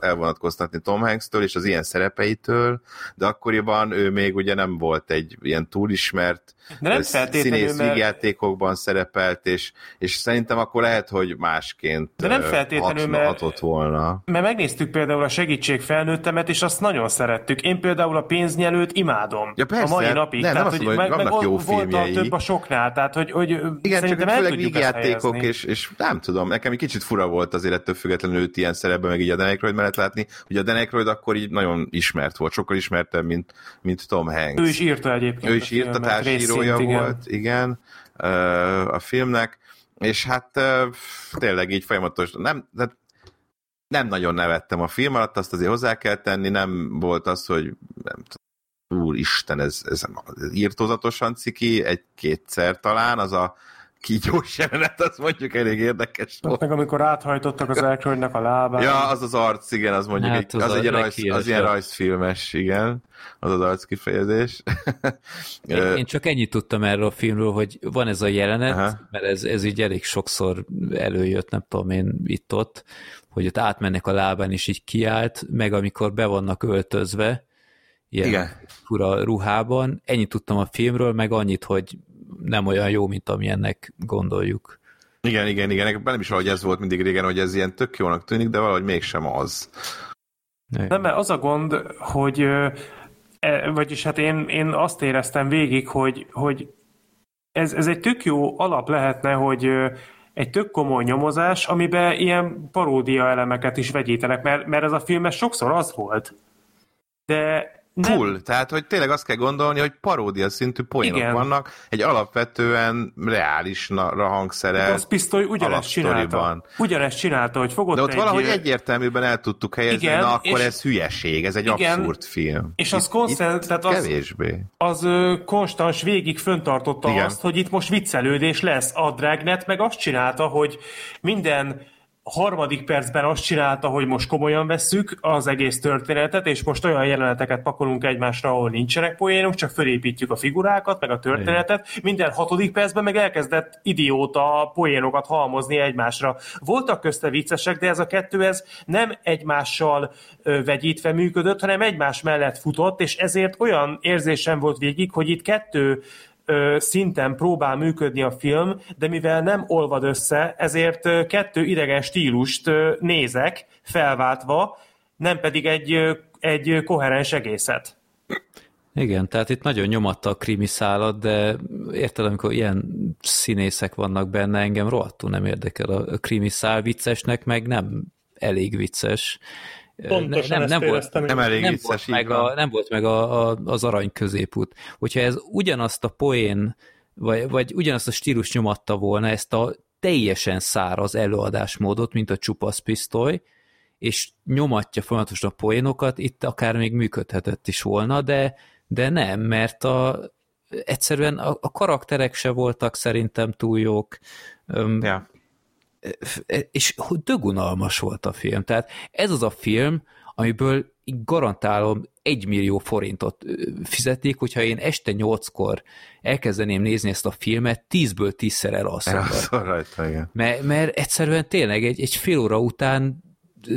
elvonatkoztatni Tom Hanks-től és az ilyen szerepeitől, de akkoriban ő még ugye nem volt egy ilyen túlismert de nem színész mert... játékokban szerepelt, és, és szerintem akkor lehet, hogy másként
De nem feltétlenül,
hat, mert, hatott volna.
Mert megnéztük például a segítség felnőttemet, és azt nagyon szerettük. Én például a pénznyelőt imádom.
Ja persze,
a mai napig.
Nem, tehát, nem hogy, meg, vannak meg jó
a több a soknál, tehát hogy, hogy
Igen, csak főleg vígjátékok, és, és nem tudom, nekem egy kicsit fura volt azért ettől függetlenül őt ilyen szerepben, meg így a Dan Aykroyd mellett látni. Ugye a Dan Aykroyd akkor így nagyon ismert volt, sokkal ismertebb, mint, mint Tom Hanks.
Ő is írta egyébként.
Ő is írta, társírója volt, igen, a filmnek, és hát tényleg így folyamatos, nem, de nem nagyon nevettem a film alatt, azt azért hozzá kell tenni, nem volt az, hogy nem tudom, úristen, ez, ez, ez írtózatosan ciki, egy-kétszer talán, az a kígyós jelenet, az mondjuk elég érdekes
volt. Meg amikor áthajtottak az Aykroydnak a lábát.
Ja, az az arc, igen, az mondjuk hát, egy, az, az, egy rajz, az ilyen rajzfilmes, igen, az az arc kifejezés. [laughs]
én, én csak ennyit tudtam erről a filmről, hogy van ez a jelenet, Aha. mert ez, ez így elég sokszor előjött, nem tudom én itt-ott, hogy ott átmennek a lábán, és így kiállt, meg amikor be vannak öltözve, ilyen Igen. fura ruhában. Ennyit tudtam a filmről, meg annyit, hogy nem olyan jó, mint amilyennek gondoljuk.
Igen, igen, igen. Nem is valahogy ez volt mindig régen, hogy ez ilyen tök jónak tűnik, de valahogy mégsem az.
Nem, mert az a gond, hogy e, vagyis hát én, én azt éreztem végig, hogy, hogy ez, ez egy tök jó alap lehetne, hogy egy tök komoly nyomozás, amiben ilyen paródia elemeket is vegyítenek, mert, mert ez a film ez sokszor az volt. De
Full, nem. tehát hogy tényleg azt kell gondolni, hogy paródia szintű poénok Igen. vannak, egy alapvetően reálisra hangszerel
Az pisztoly ugyanezt csinálta. Ugyanezt csinálta, hogy fogott
De ott
egy...
valahogy egyértelműben el tudtuk helyezni, Igen, na akkor ez hülyeség, ez egy Igen, abszurd film.
És az konszent, tehát az, kevésbé. az ö, konstans végig föntartotta Igen. azt, hogy itt most viccelődés lesz. A Dragnet meg azt csinálta, hogy minden harmadik percben azt csinálta, hogy most komolyan vesszük az egész történetet, és most olyan jeleneteket pakolunk egymásra, ahol nincsenek poénok, csak fölépítjük a figurákat, meg a történetet. Minden hatodik percben meg elkezdett idióta poénokat halmozni egymásra. Voltak közte viccesek, de ez a kettő ez nem egymással vegyítve működött, hanem egymás mellett futott, és ezért olyan érzésem volt végig, hogy itt kettő szinten próbál működni a film, de mivel nem olvad össze, ezért kettő idegen stílust nézek felváltva, nem pedig egy, egy koherens egészet.
Igen, tehát itt nagyon nyomatta a krimi szállat, de érted, amikor ilyen színészek vannak benne, engem rohadtul nem érdekel a krimi szál, viccesnek meg nem elég vicces.
Pontosan nem, nem, nem volt,
nem elég
nem volt meg, a, nem volt meg a, a, az arany középút. Hogyha ez ugyanazt a poén, vagy, vagy ugyanazt a stílus nyomatta volna, ezt a teljesen száraz előadásmódot, mint a csupasz pisztoly, és nyomatja folyamatosan a poénokat, itt akár még működhetett is volna, de, de nem, mert a, egyszerűen a, a karakterek se voltak szerintem túl jók. Ja és dögunalmas volt a film. Tehát ez az a film, amiből garantálom egy millió forintot fizetik, hogyha én este nyolckor elkezdeném nézni ezt a filmet, tízből tízszer elalszom.
rajta, igen.
Mert, mert egyszerűen tényleg egy, egy fél óra után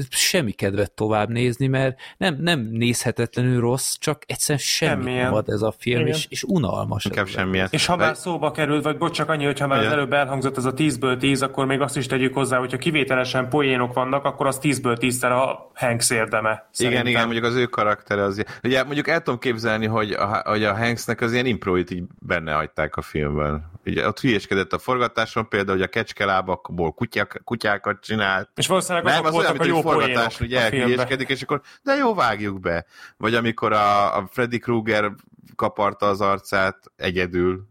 semmi kedvet tovább nézni, mert nem, nem nézhetetlenül rossz, csak egyszerűen semmi nem ad ez a film, és, és unalmas.
Inkább semmilyen.
És ha már szóba került, vagy bocs, csak annyi, hogyha már az előbb elhangzott ez a 10-ből 10, akkor még azt is tegyük hozzá, hogyha kivételesen poénok vannak, akkor az 10-ből 10 a Hanks érdeme.
Szerintem. Igen, igen, mondjuk az ő karaktere az. Ugye mondjuk el tudom képzelni, hogy a, hogy a Hanksnek az ilyen improit így benne hagyták a filmben. Ugye ott hülyeskedett a forgatáson, például, hogy a kecskelábakból kutyák, kutyákat csinált.
És valószínűleg nem, az olyan, mint a jó forgatás,
hogy elhülyeskedik, és akkor de jó, vágjuk be. Vagy amikor a, a Freddy Krueger kaparta az arcát egyedül,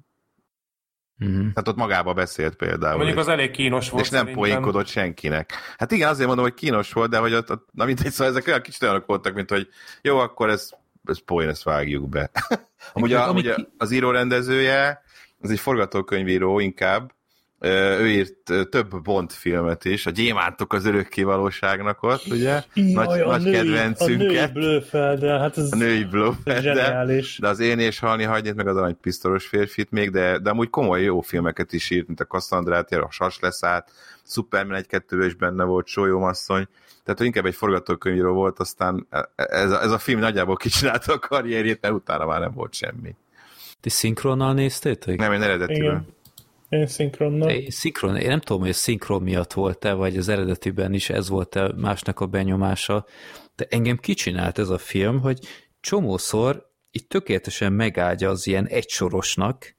Mm-hmm. Tehát ott magába beszélt például.
Mondjuk az elég kínos volt.
És nem szerintem. poénkodott senkinek. Hát igen, azért mondom, hogy kínos volt, de hogy ott, ott na mindegy, szóval ezek olyan kicsit olyanok voltak, mint hogy jó, akkor ez, ez poén, ezt vágjuk be. [laughs] Amúgy a, amúgy az író rendezője, az egy forgatókönyvíró inkább, ő írt több Bond filmet is, a Gyémántok az örökké valóságnak ott, ugye?
Jaj, nagy, a nagy női, kedvencünket. A női Blöfelddel, hát ez,
a női de az Én és Halni hagyni, meg az Arany Pisztoros férfit még, de, de amúgy komoly jó filmeket is írt, mint a Kasszandrát, a Sas leszállt, Superman egy 2 is benne volt, Sólyómasszony, tehát hogy inkább egy forgatókönyvíró volt, aztán ez a, ez a film nagyjából kicsinálta a karrierjét, mert utána már nem volt semmi.
Ti szinkronnal néztétek?
Nem, én eredetiben. Igen.
Én szinkronnal.
Én, szinkron, én nem tudom, hogy a szinkron miatt volt-e, vagy az eredetiben is ez volt-e másnak a benyomása, de engem kicsinált ez a film, hogy csomószor itt tökéletesen megáldja az ilyen egysorosnak,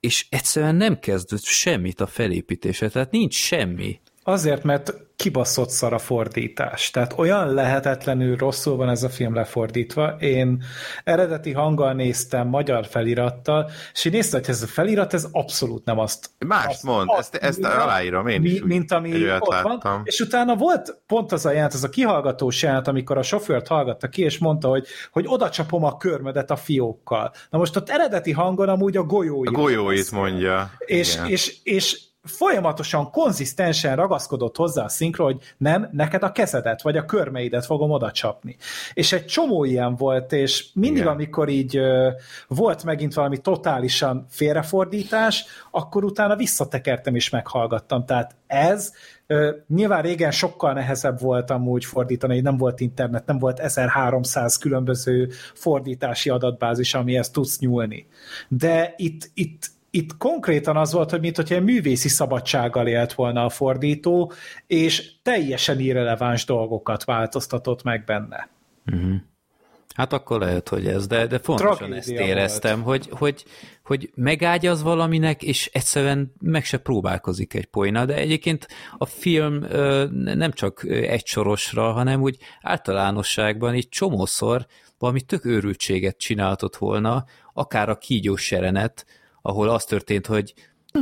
és egyszerűen nem kezdődött semmit a felépítése, tehát nincs semmi.
Azért, mert kibaszott szar a fordítás. Tehát olyan lehetetlenül rosszul van ez a film lefordítva. Én eredeti hanggal néztem, magyar felirattal, és én néztem, hogy ez a felirat, ez abszolút nem azt...
Mást
azt,
mond, azt, ezt, ezt aláírom én
is. Mint ami ott láttam. van. És utána volt pont az a jelent, ez a kihallgatós jelent, amikor a sofőrt hallgatta ki, és mondta, hogy, hogy oda csapom a körmödet a fiókkal. Na most ott eredeti hangon amúgy a golyóit.
A golyóit mondja.
És, és, és, folyamatosan, konzisztensen ragaszkodott hozzá a szinkro, hogy nem, neked a kezedet, vagy a körmeidet fogom oda csapni. És egy csomó ilyen volt, és mindig, Igen. amikor így ö, volt megint valami totálisan félrefordítás, akkor utána visszatekertem és meghallgattam. Tehát ez ö, nyilván régen sokkal nehezebb volt amúgy fordítani, hogy nem volt internet, nem volt 1300 különböző fordítási adatbázis, amihez tudsz nyúlni. De itt, itt itt konkrétan az volt, hogy mint hogyha művészi szabadsággal élt volna a fordító, és teljesen irreleváns dolgokat változtatott meg benne.
Uh-huh. Hát akkor lehet, hogy ez, de, de fontosan Tragédia ezt éreztem, hogy, hogy, hogy megágyaz valaminek, és egyszerűen meg se próbálkozik egy poéna, de egyébként a film nem csak egy sorosra, hanem úgy általánosságban így csomószor valami tök őrültséget csináltott volna, akár a kígyós jelenet, ahol az történt, hogy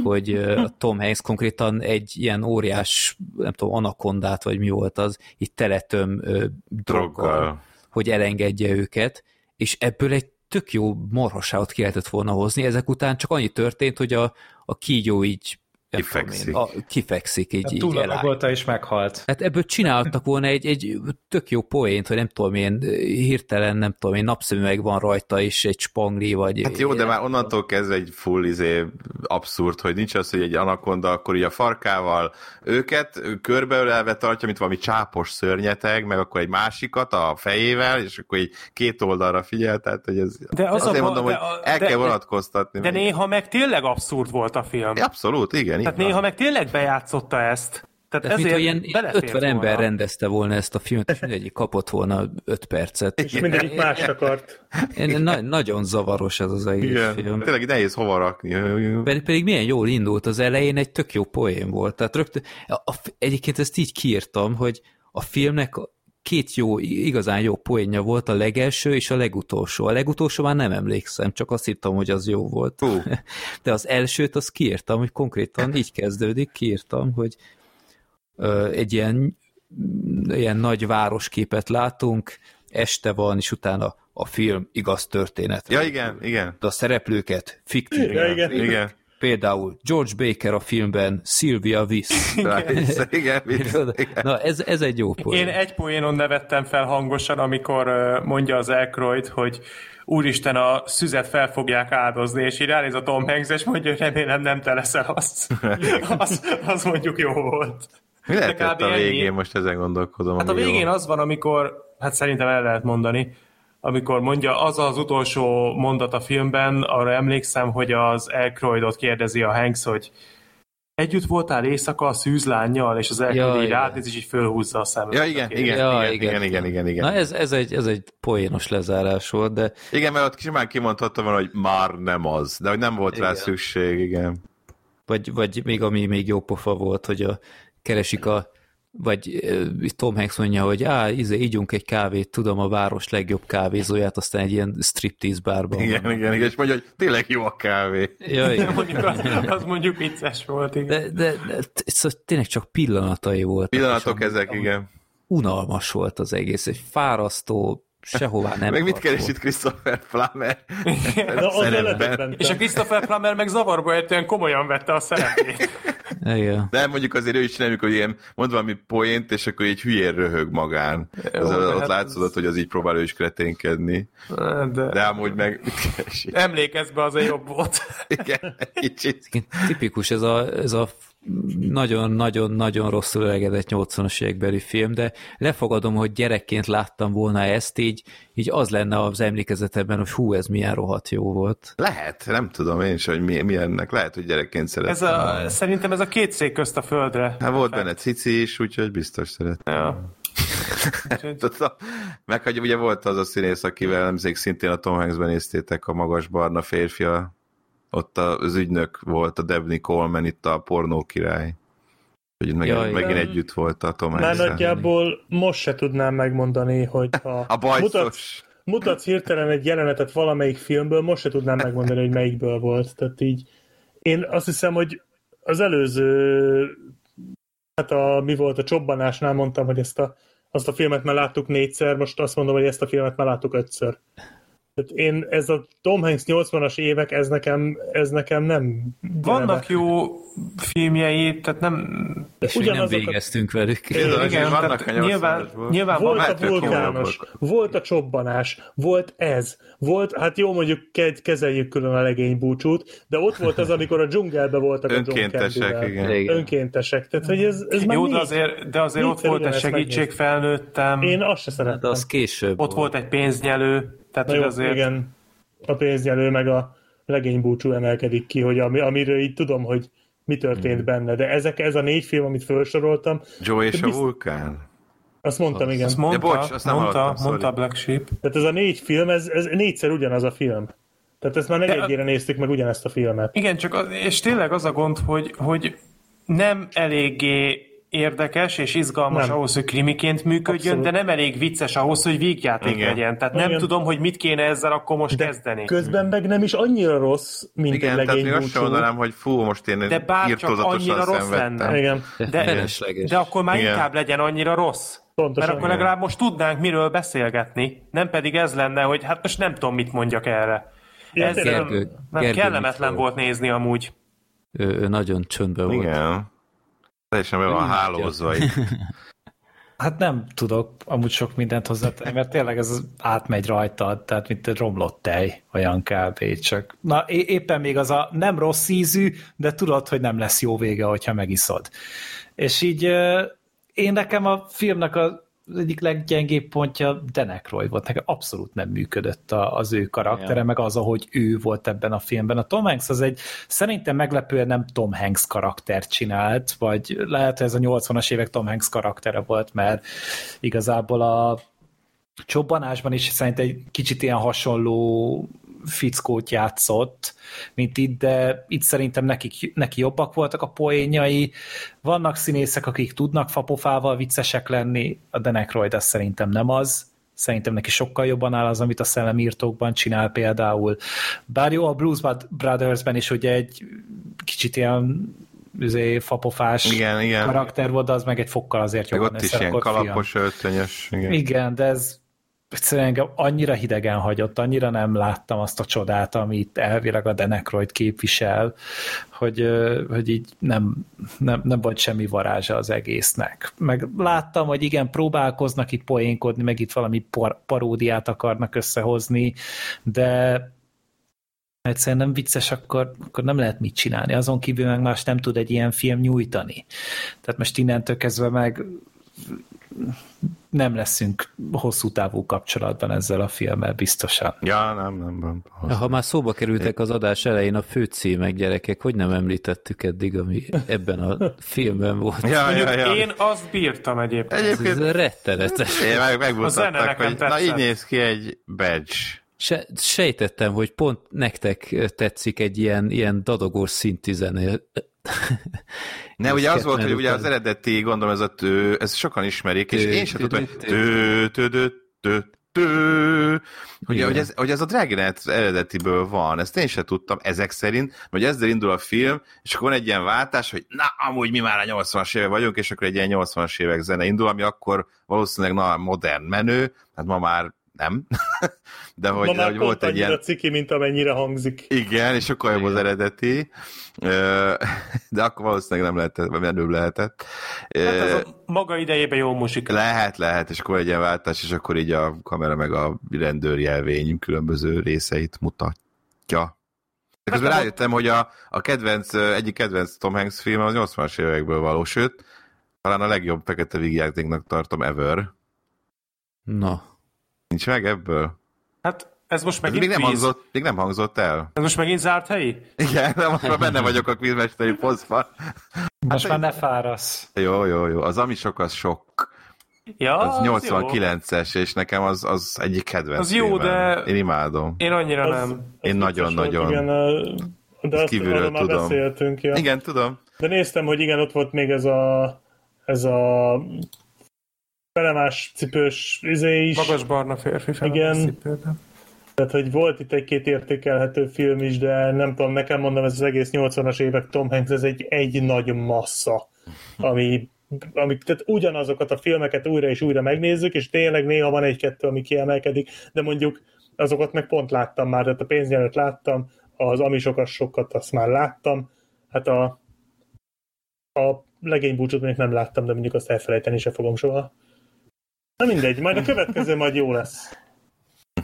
hogy a Tom Hanks konkrétan egy ilyen óriás, nem tudom, anakondát, vagy mi volt az, itt teletöm droggal, hogy elengedje őket, és ebből egy tök jó marhaságot ki lehetett volna hozni. Ezek után csak annyi történt, hogy a, a kígyó így
Kifekszik. Én,
a, kifekszik, így, hát
így eláll. és meghalt.
Hát ebből csináltak volna egy, egy tök jó poént, hogy nem tudom én, hirtelen nem tudom én, napszemüveg van rajta, és egy spangli, vagy...
Hát jó, de már onnantól kezdve egy full izé abszurd, hogy nincs az, hogy egy anakonda akkor így a farkával őket körbeölelve tartja, mint valami csápos szörnyeteg, meg akkor egy másikat a fejével, és akkor egy két oldalra figyel, tehát hogy ez... De az azért a, mondom, de, hogy el de, kell vonatkoztatni.
De, de néha meg tényleg abszurd volt a film.
Abszolút, igen.
Tehát néha meg tényleg bejátszotta ezt. Tehát
Tehát ezért mint, ilyen 50 volna. ember rendezte volna ezt a filmet, és mindegyik kapott volna 5 percet.
És mindegyik más akart.
Én, na, nagyon zavaros ez az egész Igen, film.
Tényleg nehéz hova rakni.
Pedig, pedig milyen jól indult az elején, egy tök jó poén volt. Tehát rögtön, a, a, egyébként ezt így kiírtam, hogy a filmnek két jó, igazán jó poénja volt, a legelső és a legutolsó. A legutolsó már nem emlékszem, csak azt hittem, hogy az jó volt. Uh. [laughs] De az elsőt azt kiírtam, hogy konkrétan így kezdődik, kiírtam, hogy ö, egy ilyen, ilyen nagy városképet látunk, este van, és utána a film igaz történet.
Ja, igen, igen.
De a szereplőket fiktív.
Ja, igen, igen.
Például George Baker a filmben Sylvia Viss. [laughs]
igen, igen,
Na, ez, ez egy jó poén.
Én egy poénon nevettem fel hangosan, amikor mondja az Aykroyd, hogy úristen, a szüzet fel fogják áldozni, és így ránéz a Tom Hanks, és mondja, hogy remélem nem te leszel azt. [laughs] az, az mondjuk jó volt.
Mi lehet a végén, ennyi. most ezen gondolkodom.
Hát a végén jó. az van, amikor, hát szerintem el lehet mondani, amikor mondja, az az utolsó mondat a filmben, arra emlékszem, hogy az Elkroydot kérdezi a Hanks, hogy együtt voltál éjszaka a szűzlányjal, és az elküldi ja, ránéz, és így fölhúzza a szemet.
Ja, igen, igen, ja, igen, igen, igen, igen, igen,
Na ez, ez, egy, ez egy poénos lezárás volt, de...
Igen, mert ott simán kimondhatta volna, hogy már nem az, de hogy nem volt igen. rá szükség, igen.
Vagy, vagy még ami még jó pofa volt, hogy a, keresik a vagy Tom Hanks mondja, hogy á, izé, ígyunk egy kávét, tudom a város legjobb kávézóját, aztán egy ilyen striptease bárban.
Igen, van. igen, igen, és mondja, hogy tényleg jó a kávé.
Ja, igen. [laughs] mondjuk az, az mondjuk vicces volt, igen.
De, de, de szóval tényleg csak pillanatai voltak.
Pillanatok ezek, igen.
Unalmas volt az egész, egy fárasztó, sehová nem [laughs]
Meg mit keres itt Christopher Plummer? [laughs]
és a Christopher Plummer meg zavarba ejtően komolyan vette a szerepét.
Igen.
De mondjuk azért ő is csináljuk, hogy ilyen mond valami poént, és akkor egy hülyén röhög magán. Jó, az, ott hát látszódott, ez... hogy az így próbál ő is kreténkedni. De, de amúgy meg... [laughs]
Emlékezz be, az a jobb volt.
Igen, kicsit.
Tipikus ez a, ez a nagyon-nagyon-nagyon rosszul öregedett 80-as évekbeli film, de lefogadom, hogy gyerekként láttam volna ezt, így, így az lenne az emlékezetemben, hogy hú, ez milyen rohadt jó volt.
Lehet, nem tudom én is, hogy mi, mi ennek. Lehet, hogy gyerekként szerettem.
Ez a, szerintem ez a két szék közt a földre.
Hát volt benne cici is, úgyhogy biztos szerettem.
Ja. [laughs]
Meg hogy ugye volt az a színész, akivel nemzék szintén a Tom Hanks-ben néztétek a magas barna férfia, ott az ügynök volt a Debney Coleman, itt a pornó király. Hogy meg, Jaj, megint együtt volt a Tom
Már nagyjából most se tudnám megmondani, hogy ha [laughs]
a
mutatsz, mutatsz hirtelen egy jelenetet valamelyik filmből, most se tudnám megmondani, hogy melyikből volt. Tehát így én azt hiszem, hogy az előző hát a, mi volt a csobbanásnál mondtam, hogy ezt a, azt a filmet már láttuk négyszer, most azt mondom, hogy ezt a filmet már láttuk ötször. Tehát én, ez a Tom Hanks 80-as évek, ez nekem, ez nekem nem...
Vannak jó filmjei, tehát nem...
És nem végeztünk velük.
Igen, igen vannak nyilván, nyilván
volt a vulkános, volt a csobbanás, volt ez, volt, hát jó mondjuk kezeljük külön a legény búcsút, de ott volt az, amikor a dzsungelbe voltak
Önkéntesek, a
igen. igen. Önkéntesek, tehát hogy ez, ez
Jó, de azért, de azért ott volt egy segítség felnőttem.
Én azt se szerettem. De
az később
Ott volt egy pénznyelő, tehát
jó, azért... Igen, a pénznyelő meg a legénybúcsú emelkedik ki, hogy ami, amiről így tudom, hogy mi történt mm. benne, de ezek, ez a négy film, amit felsoroltam...
Joe és a vulkán?
Azt mondtam, igen.
Azt mondta, ja, bocs, azt nem mondta, hallottam, mondta Black Sheep.
Tehát ez a négy film, ez, ez négyszer ugyanaz a film. Tehát ezt már negyedjére néztük meg ugyanezt a filmet.
Igen, csak az, és tényleg az a gond, hogy, hogy nem eléggé érdekes és izgalmas nem. ahhoz, hogy krimiként működjön, Abszolút. de nem elég vicces ahhoz, hogy vígjáték Igen. legyen. Tehát Igen. nem tudom, hogy mit kéne ezzel akkor most de kezdeni.
közben meg nem is annyira rossz, mint
Igen,
egy legény
tehát azt sem mondanám, hogy fú, most én
De bár csak annyira rossz lenne.
Igen.
De, de akkor már Igen. inkább legyen annyira rossz. Pontosan, Mert akkor igen. legalább most tudnánk miről beszélgetni, nem pedig ez lenne, hogy hát most nem tudom, mit mondjak erre. ez Gergő, nem, nem Gergő kellemetlen volt nézni amúgy.
Ő, ő nagyon csöndbe volt.
Igen. Teljesen be van hálózva itt. [laughs]
Hát nem tudok amúgy sok mindent hozzátenni, mert tényleg ez átmegy rajtad, tehát mint egy romlott tej, olyan kb. Csak, na éppen még az a nem rossz ízű, de tudod, hogy nem lesz jó vége, hogyha megiszod. És így én nekem a filmnek a az egyik leggyengébb pontja Denek Roy volt. Nekem abszolút nem működött az ő karaktere, ja. meg az, ahogy ő volt ebben a filmben. A Tom Hanks az egy szerintem meglepően nem Tom Hanks karakter csinált, vagy lehet, hogy ez a 80-as évek Tom Hanks karaktere volt, mert igazából a csobbanásban is szerintem egy kicsit ilyen hasonló fickót játszott, mint itt, de itt szerintem neki, neki jobbak voltak a poénjai. Vannak színészek, akik tudnak fapofával viccesek lenni, a Denekroyd az szerintem nem az. Szerintem neki sokkal jobban áll az, amit a szellemírtókban csinál például. Bár jó, a Blues Brothersben is ugye egy kicsit ilyen üzé, fapofás
igen, igen.
karakter volt, de az meg egy fokkal azért jobban
ott is ilyen kalapos, öltönyös.
Igen. igen, de ez egyszerűen engem annyira hidegen hagyott, annyira nem láttam azt a csodát, amit elvileg a Denekroyd képvisel, hogy, hogy így nem, nem, nem volt semmi varázsa az egésznek. Meg láttam, hogy igen, próbálkoznak itt poénkodni, meg itt valami par- paródiát akarnak összehozni, de egyszerűen nem vicces, akkor, akkor nem lehet mit csinálni. Azon kívül meg más nem tud egy ilyen film nyújtani. Tehát most innentől kezdve meg nem leszünk hosszú távú kapcsolatban ezzel a filmmel biztosan.
Ja, nem, nem. nem.
Ha már szóba kerültek az adás elején a főcímek, gyerekek, hogy nem említettük eddig, ami ebben a filmben volt.
Ja, ja, ja. Én azt bírtam egyébként.
Egyébként ez rettenetes.
Én meg, megmutatták, hogy na így néz ki egy badge.
Se, sejtettem, hogy pont nektek tetszik egy ilyen, ilyen dadogós szintű zene. [laughs]
Ne, ugye az volt, hogy ugye az eredeti, gondolom ez a tő, ezt sokan ismerik, és én sem tudom, hogy tő, tő, tő, tő, tő, hogy, hogy, ez, hogy ez a Dragonet eredetiből van, ezt én sem tudtam ezek szerint, hogy ezzel indul a film, és akkor van egy ilyen váltás, hogy na, amúgy mi már a 80-as évek vagyunk, és akkor egy ilyen 80-as évek zene indul, ami akkor valószínűleg na, modern menő, hát ma már nem. [laughs]
De hogy, Ma hogy volt egy ilyen... ciki, mint amennyire hangzik.
Igen, és sokkal jobb az eredeti. De akkor valószínűleg nem lehetett, vagy menőbb lehetett.
Hát ez a maga idejében jó musika.
Lehet, lehet, és akkor egy ilyen váltás, és akkor így a kamera meg a rendőrjelvény különböző részeit mutatja. De közben hát, rájöttem, hogy a, a kedvenc, egyik kedvenc Tom Hanks film az 80-as évekből való, sőt, talán a legjobb fekete vígjátéknak tartom ever.
Na.
Nincs meg ebből?
Hát ez most megint
ez még nem, hangzott, még nem hangzott el.
Ez most megint zárt helyi?
Igen, de most már benne vagyok a kvízmesteri posztban.
Most hát, már ne fárasz.
Jó, jó, jó. Az ami sok, az sok.
Ja,
az 89-es, és nekem az, az egyik kedvenc
Az jó, de...
Én imádom.
Én annyira az, nem.
Én nagyon-nagyon.
Igen, de azt kívülről már tudom. beszéltünk, ja.
Igen, tudom.
De néztem, hogy igen, ott volt még ez a ez a felemás cipős izé is.
Magas barna férfi
Igen. Cipőben. Tehát, hogy volt itt egy-két értékelhető film is, de nem tudom, nekem mondom, ez az egész 80-as évek Tom Hanks, ez egy, egy nagy massza, ami, ami tehát ugyanazokat a filmeket újra és újra megnézzük, és tényleg néha van egy-kettő, ami kiemelkedik, de mondjuk azokat meg pont láttam már, tehát a pénznyelőt láttam, az amisokat sokat azt már láttam, hát a, a legénybúcsút még nem láttam, de mondjuk azt elfelejteni se fogom soha. Na mindegy, majd a következő majd jó lesz.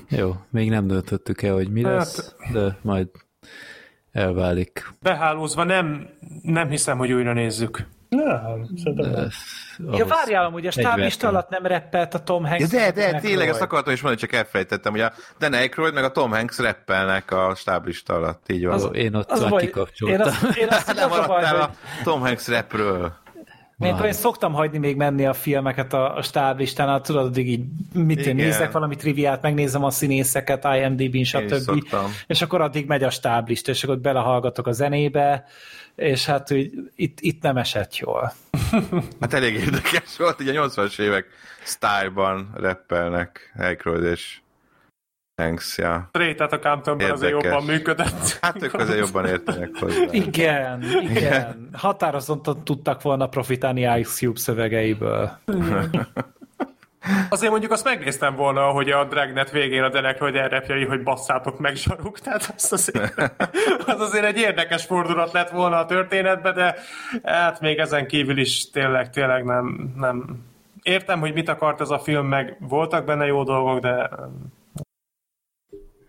Jó, még nem döntöttük el, hogy mi hát, lesz, de majd elválik.
Behálózva nem, nem hiszem, hogy újra nézzük.
Nem, szerintem
Ja, várjál, hogy a stáblista alatt nem reppelt a Tom Hanks.
Ja, de, de, tényleg ezt akartam is mondani, csak elfelejtettem, hogy a Dan Aykroyd meg a Tom Hanks reppelnek a stáblista alatt, így van. Az,
én ott az kikapcsoltam. Én azt, én azt [laughs]
nem maradtál a Tom Hanks repről.
Én, én szoktam hagyni még menni a filmeket a, a stáblistán, tudod, addig így mit én nézek valami triviát, megnézem a színészeket, IMDb-n, stb. És akkor addig megy a stáblista, és akkor belehallgatok a zenébe, és hát úgy, itt, itt nem esett jól. [laughs]
Hát elég érdekes volt, ugye a 80-as évek sztájban reppelnek Aykroyd és Thanks, ja.
Straight a Comptonban azért jobban működött.
Hát ők azért jobban értenek hozzá.
Igen, igen. Határozottan tudtak volna profitálni Ice Cube szövegeiből.
Azért mondjuk azt megnéztem volna, hogy a Dragnet végén a Denek, hogy elrepjeli, hogy basszátok meg zsaruk, tehát az azért, az azért egy érdekes fordulat lett volna a történetbe, de hát még ezen kívül is tényleg, tényleg nem, nem. Értem, hogy mit akart ez a film, meg voltak benne jó dolgok, de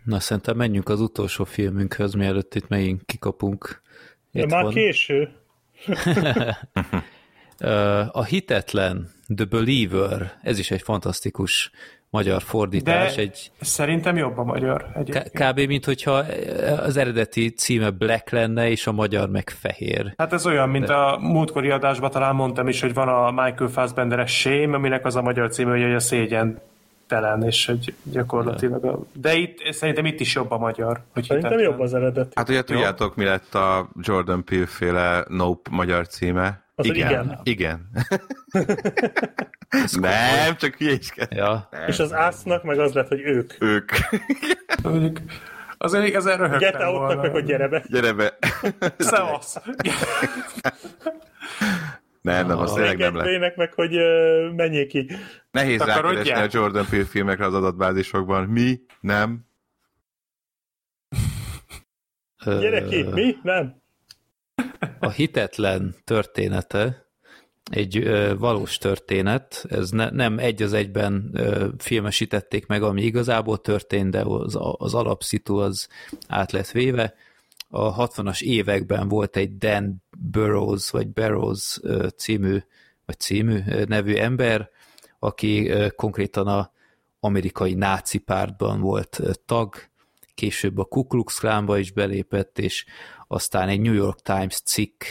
Na, szerintem menjünk az utolsó filmünkhöz, mielőtt itt megint kikapunk.
De már van. késő. [laughs]
a Hitetlen, The Believer, ez is egy fantasztikus magyar fordítás.
De
egy,
szerintem jobb a magyar.
Kb. mint hogyha az eredeti címe Black lenne, és a magyar meg fehér.
Hát ez olyan, mint De... a múltkori adásban talán mondtam is, hogy van a Michael Fassbenderes Shame, aminek az a magyar címe, hogy a szégyen telen, és hogy gyakorlatilag... A... De itt, szerintem itt is jobb a magyar.
Hogy szerintem jobb az eredet.
Hát ugye tudjátok, mi lett a Jordan Peele féle Nope magyar címe?
Az igen. Igen.
igen. [laughs] nem, csak hülyéskedj.
Ja.
És az ásznak meg az lett, hogy ők.
Ők. [laughs]
Azért ezen röhögtem Get
out meg, hogy gyere be.
Gyere be.
Szevasz. [laughs]
Nem, nem, azt tényleg nem
lehet. meg, hogy uh, menjék ki.
Nehéz rákeresni a Jordan Peele filmekre az adatbázisokban. Mi? Nem?
Gyere ki, mi? Nem?
A hitetlen története egy ö, valós történet, ez ne, nem egy az egyben ö, filmesítették meg, ami igazából történt, de az, az alapszitu az át lett véve. A 60-as években volt egy Dan Burrows, vagy Barrows című, vagy című nevű ember, aki konkrétan a amerikai náci pártban volt tag, később a Ku Klux Klánba is belépett, és aztán egy New York Times cikk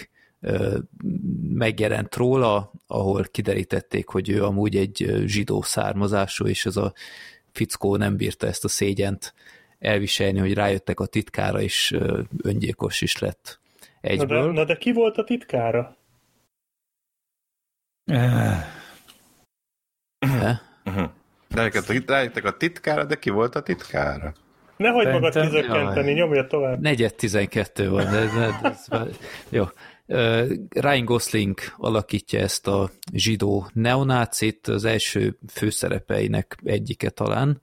megjelent róla, ahol kiderítették, hogy ő amúgy egy zsidó származású, és ez a fickó nem bírta ezt a szégyent elviselni, hogy rájöttek a titkára, és öngyilkos is lett egyből.
Na de, na de ki volt a titkára?
De? Uh-huh. Rájöttek a titkára, de ki volt a titkára?
Nehogy magad kizökkenteni, nyomja tovább.
Negyed 12 van, de, de, de ez, jó. Ryan Gosling alakítja ezt a zsidó neonácit, az első főszerepeinek egyike talán,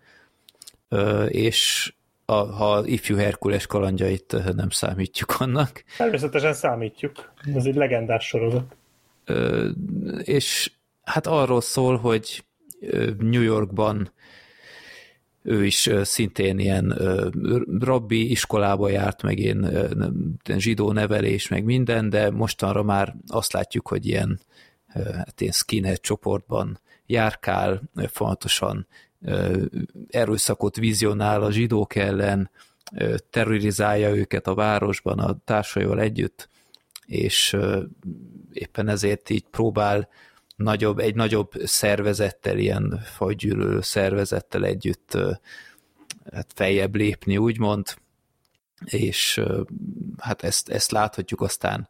és a, ha ifjú Herkules kalandjait nem számítjuk annak.
Természetesen számítjuk. Ez egy legendás sorozat.
És hát arról szól, hogy New Yorkban ő is szintén ilyen rabbi iskolába járt, meg ilyen zsidó nevelés, meg minden, de mostanra már azt látjuk, hogy ilyen, hát ilyen skinhead csoportban járkál, fontosan erőszakot vizionál a zsidók ellen, terrorizálja őket a városban a társaival együtt, és éppen ezért így próbál nagyobb, egy nagyobb szervezettel, ilyen fajgyűlölő szervezettel együtt hát feljebb lépni, úgymond, és hát ezt, ezt láthatjuk aztán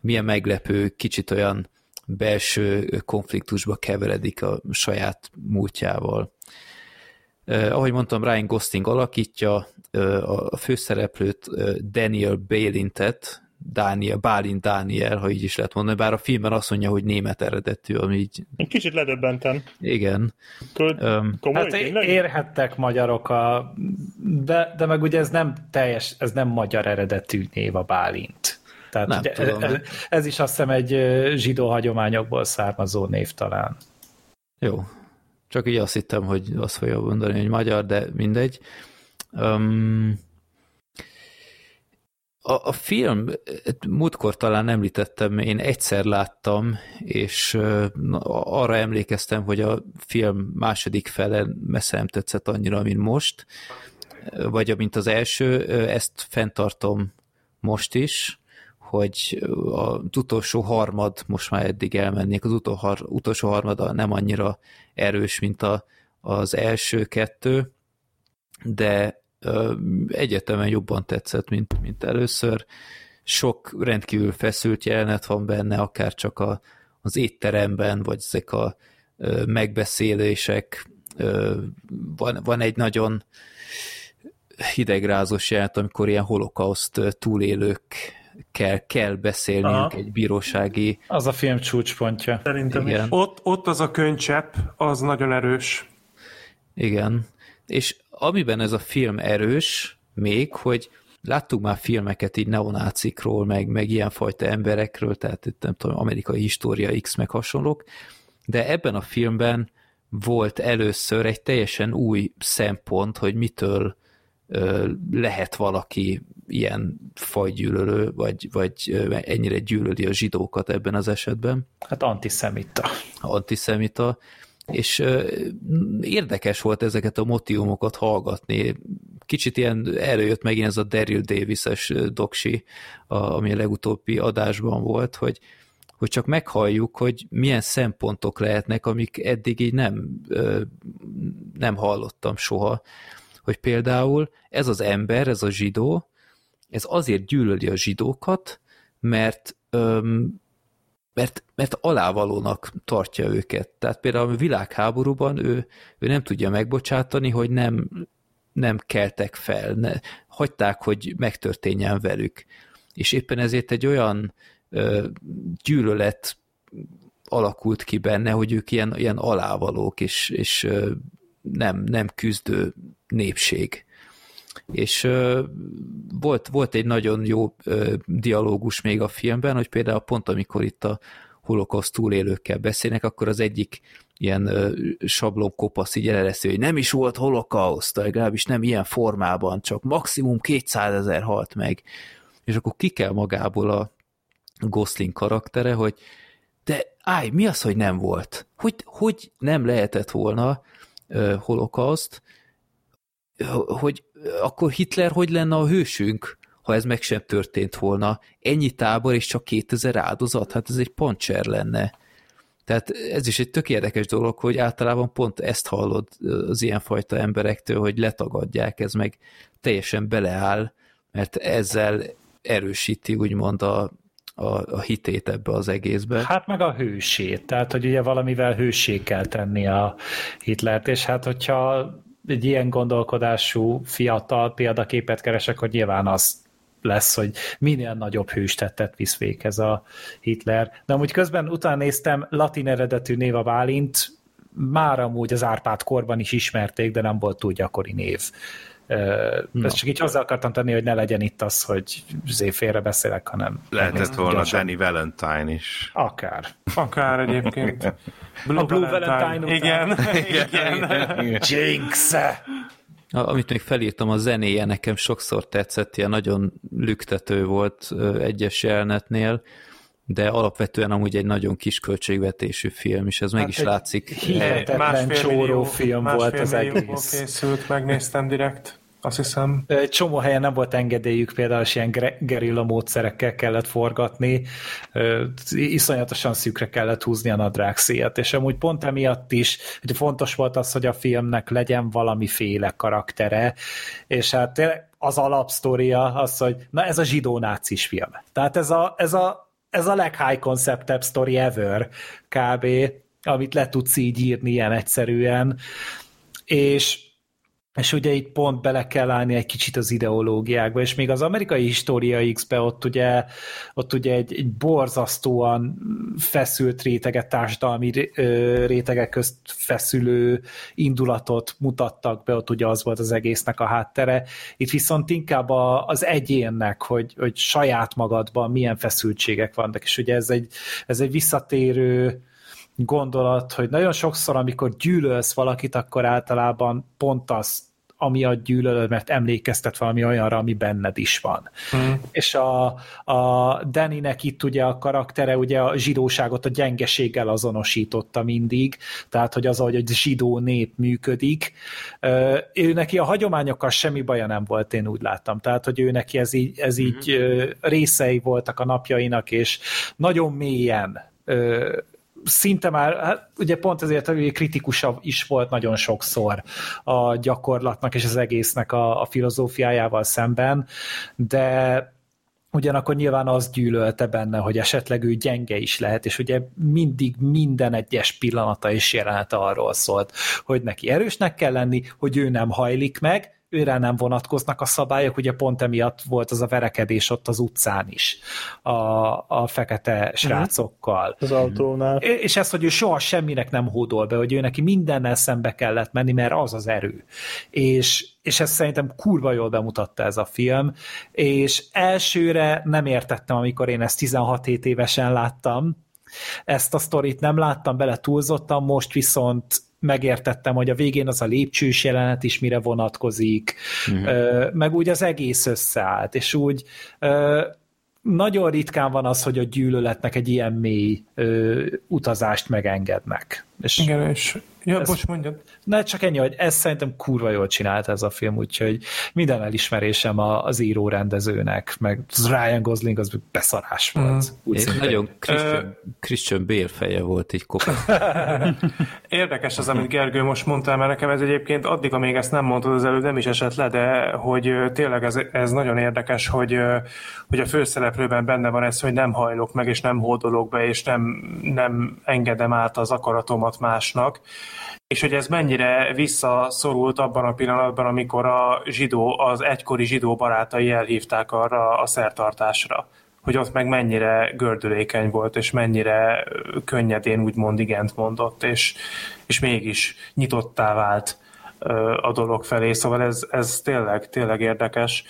milyen meglepő, kicsit olyan belső konfliktusba keveredik a saját múltjával. Eh, ahogy mondtam, Ryan Gosling alakítja eh, a főszereplőt, eh, Daniel Balintet, Dániel, Bálint Dániel, ha így is lehet mondani, bár a filmben azt mondja, hogy német eredetű, ami így...
Egy kicsit ledöbbentem.
Igen.
um, komoly, hát tényleg? érhettek magyarok, a, de, de meg ugye ez nem teljes, ez nem magyar eredetű név a Bálint. Tehát nem ugye, tudom. Ez, ez is azt hiszem egy zsidó hagyományokból származó név talán.
Jó. Csak így azt hittem, hogy azt fogja mondani, hogy magyar, de mindegy. Um, a, a film, múltkor talán említettem, én egyszer láttam, és arra emlékeztem, hogy a film második fele messze nem tetszett annyira, mint most, vagy mint az első, ezt fenntartom most is, hogy az utolsó harmad, most már eddig elmennék, az utolsó harmad nem annyira erős, mint a, az első kettő, de egyetemen jobban tetszett, mint, mint először. Sok rendkívül feszült jelenet van benne, akár csak a, az étteremben, vagy ezek a megbeszélések. Van, van egy nagyon hidegrázós jelent, amikor ilyen holokauszt túlélők kell, kell beszélniük Aha. egy bírósági...
Az a film csúcspontja.
Szerintem Igen. Ott, ott az a könycsepp, az nagyon erős.
Igen. És amiben ez a film erős még, hogy láttuk már filmeket így neonácikról, meg, meg ilyenfajta emberekről, tehát itt nem tudom, amerikai história X meg hasonlók, de ebben a filmben volt először egy teljesen új szempont, hogy mitől lehet valaki ilyen fajgyűlölő, vagy, vagy ennyire gyűlöli a zsidókat ebben az esetben.
Hát antiszemita.
Antiszemita, és érdekes volt ezeket a motivumokat hallgatni. Kicsit ilyen előjött megint ez a Daryl Davis-es doksi, ami a legutóbbi adásban volt, hogy, hogy csak meghalljuk, hogy milyen szempontok lehetnek, amik eddig így nem, nem hallottam soha. Hogy például ez az ember, ez a zsidó, ez azért gyűlöli a zsidókat, mert mert, mert alávalónak tartja őket. Tehát például a világháborúban ő, ő nem tudja megbocsátani, hogy nem, nem keltek fel, ne, hagyták, hogy megtörténjen velük. És éppen ezért egy olyan ö, gyűlölet alakult ki benne, hogy ők ilyen, ilyen alávalók, és, és nem, nem küzdő népség. És ö, volt, volt egy nagyon jó ö, dialógus még a filmben, hogy például pont amikor itt a holokauszt túlélőkkel beszélnek, akkor az egyik ilyen sablon kopasz így eleleszi, hogy nem is volt holokauszt, legalábbis nem ilyen formában, csak maximum 200 ezer halt meg. És akkor ki kell magából a Gosling karaktere, hogy de állj, mi az, hogy nem volt? Hogy, hogy nem lehetett volna holokauszt, hogy akkor Hitler hogy lenne a hősünk, ha ez meg sem történt volna? Ennyi tábor és csak 2000 áldozat? Hát ez egy pancser lenne. Tehát ez is egy tök érdekes dolog, hogy általában pont ezt hallod az ilyenfajta emberektől, hogy letagadják, ez meg teljesen beleáll, mert ezzel erősíti úgymond a, a, a hitét ebbe az egészbe.
Hát meg a hősét, tehát hogy ugye valamivel hősé kell tenni a Hitlert, és hát hogyha egy ilyen gondolkodású fiatal példaképet keresek, hogy nyilván az lesz, hogy minél nagyobb hőstettet visz véghez a Hitler. De amúgy közben utána néztem, latin eredetű név a Bálint, már amúgy az Árpád korban is ismerték, de nem volt túl gyakori név. No. Ezt csak így hozzá akartam tenni, hogy ne legyen itt az, hogy zé félre beszélek, hanem...
Lehetett volna gyorsan. Danny Valentine is.
Akár.
Akár egyébként. [laughs]
Blue a Blue Valentine, Valentine [laughs]
igen. igen. igen. igen.
Jinx!
Amit még felírtam, a zenéje nekem sokszor tetszett, ilyen nagyon lüktető volt egyes jelenetnél, de alapvetően amúgy egy nagyon kis költségvetésű film, és ez hát meg is látszik.
Hihetetlen csóró film volt az egész.
készült, megnéztem direkt azt hiszem.
Egy csomó helyen nem volt engedélyük, például is ilyen gerilla módszerekkel kellett forgatni, iszonyatosan szűkre kellett húzni a nadrágszíjat, és amúgy pont emiatt is, hogy fontos volt az, hogy a filmnek legyen valamiféle karaktere, és hát az alapsztoria az, hogy na ez a zsidó nácis film. Tehát ez a, ez a, ez a leghigh concept story ever kb., amit le tudsz így írni ilyen egyszerűen, és és ugye itt pont bele kell állni egy kicsit az ideológiákba, és még az amerikai História X-be ott ugye, ott ugye egy, egy borzasztóan feszült réteget, társadalmi rétegek közt feszülő indulatot mutattak be, ott ugye az volt az egésznek a háttere. Itt viszont inkább a, az egyénnek, hogy, hogy saját magadban milyen feszültségek vannak, és ugye ez egy, ez egy visszatérő gondolat, hogy nagyon sokszor, amikor gyűlölsz valakit, akkor általában pont azt amiatt gyűlölöd, mert emlékeztet valami olyanra, ami benned is van. Mm. És a, a Danny-nek itt ugye a karaktere ugye a zsidóságot a gyengeséggel azonosította mindig, tehát hogy az, hogy egy zsidó nép működik. Ő neki a hagyományokkal semmi baja nem volt, én úgy láttam. Tehát, hogy ő neki ez így, ez így mm. részei voltak a napjainak, és nagyon mélyen szinte már, hát ugye pont ezért hogy kritikusabb is volt nagyon sokszor a gyakorlatnak és az egésznek a, a filozófiájával szemben, de ugyanakkor nyilván az gyűlölte benne, hogy esetleg ő gyenge is lehet, és ugye mindig minden egyes pillanata és jelenete arról szólt, hogy neki erősnek kell lenni, hogy ő nem hajlik meg, őre nem vonatkoznak a szabályok, ugye pont emiatt volt az a verekedés ott az utcán is a, a fekete mhm. srácokkal.
Az autónál.
És ez, hogy ő soha semminek nem hódol be, hogy ő neki mindennel szembe kellett menni, mert az az erő. És, és ezt szerintem kurva jól bemutatta ez a film, és elsőre nem értettem, amikor én ezt 16 évesen láttam, ezt a sztorit nem láttam bele túlzottan, most viszont megértettem, hogy a végén az a lépcsős jelenet is mire vonatkozik, uh-huh. meg úgy az egész összeállt, és úgy nagyon ritkán van az, hogy a gyűlöletnek egy ilyen mély utazást megengednek.
És Igen, és Ja, ez, bocs, mondjad.
Ne, csak ennyi, hogy ez szerintem kurva jól csinált ez a film, úgyhogy minden elismerésem az író rendezőnek, meg Ryan Gosling az beszarás volt. Mm.
Úgy nagyon Christian, uh, Christian Bale feje volt így kopa. [laughs]
Érdekes az, amit Gergő most mondta, mert nekem ez egyébként addig, amíg ezt nem mondtad az előbb, nem is esett le, de hogy tényleg ez, ez nagyon érdekes, hogy, hogy a főszereplőben benne van ez, hogy nem hajlok meg, és nem hódolok be, és nem, nem engedem át az akaratomat másnak és hogy ez mennyire visszaszorult abban a pillanatban, amikor a zsidó, az egykori zsidó barátai elhívták arra a szertartásra hogy ott meg mennyire gördülékeny volt, és mennyire könnyedén úgymond igent mondott, és, és mégis nyitottá vált a dolog felé, szóval ez, ez tényleg, tényleg érdekes.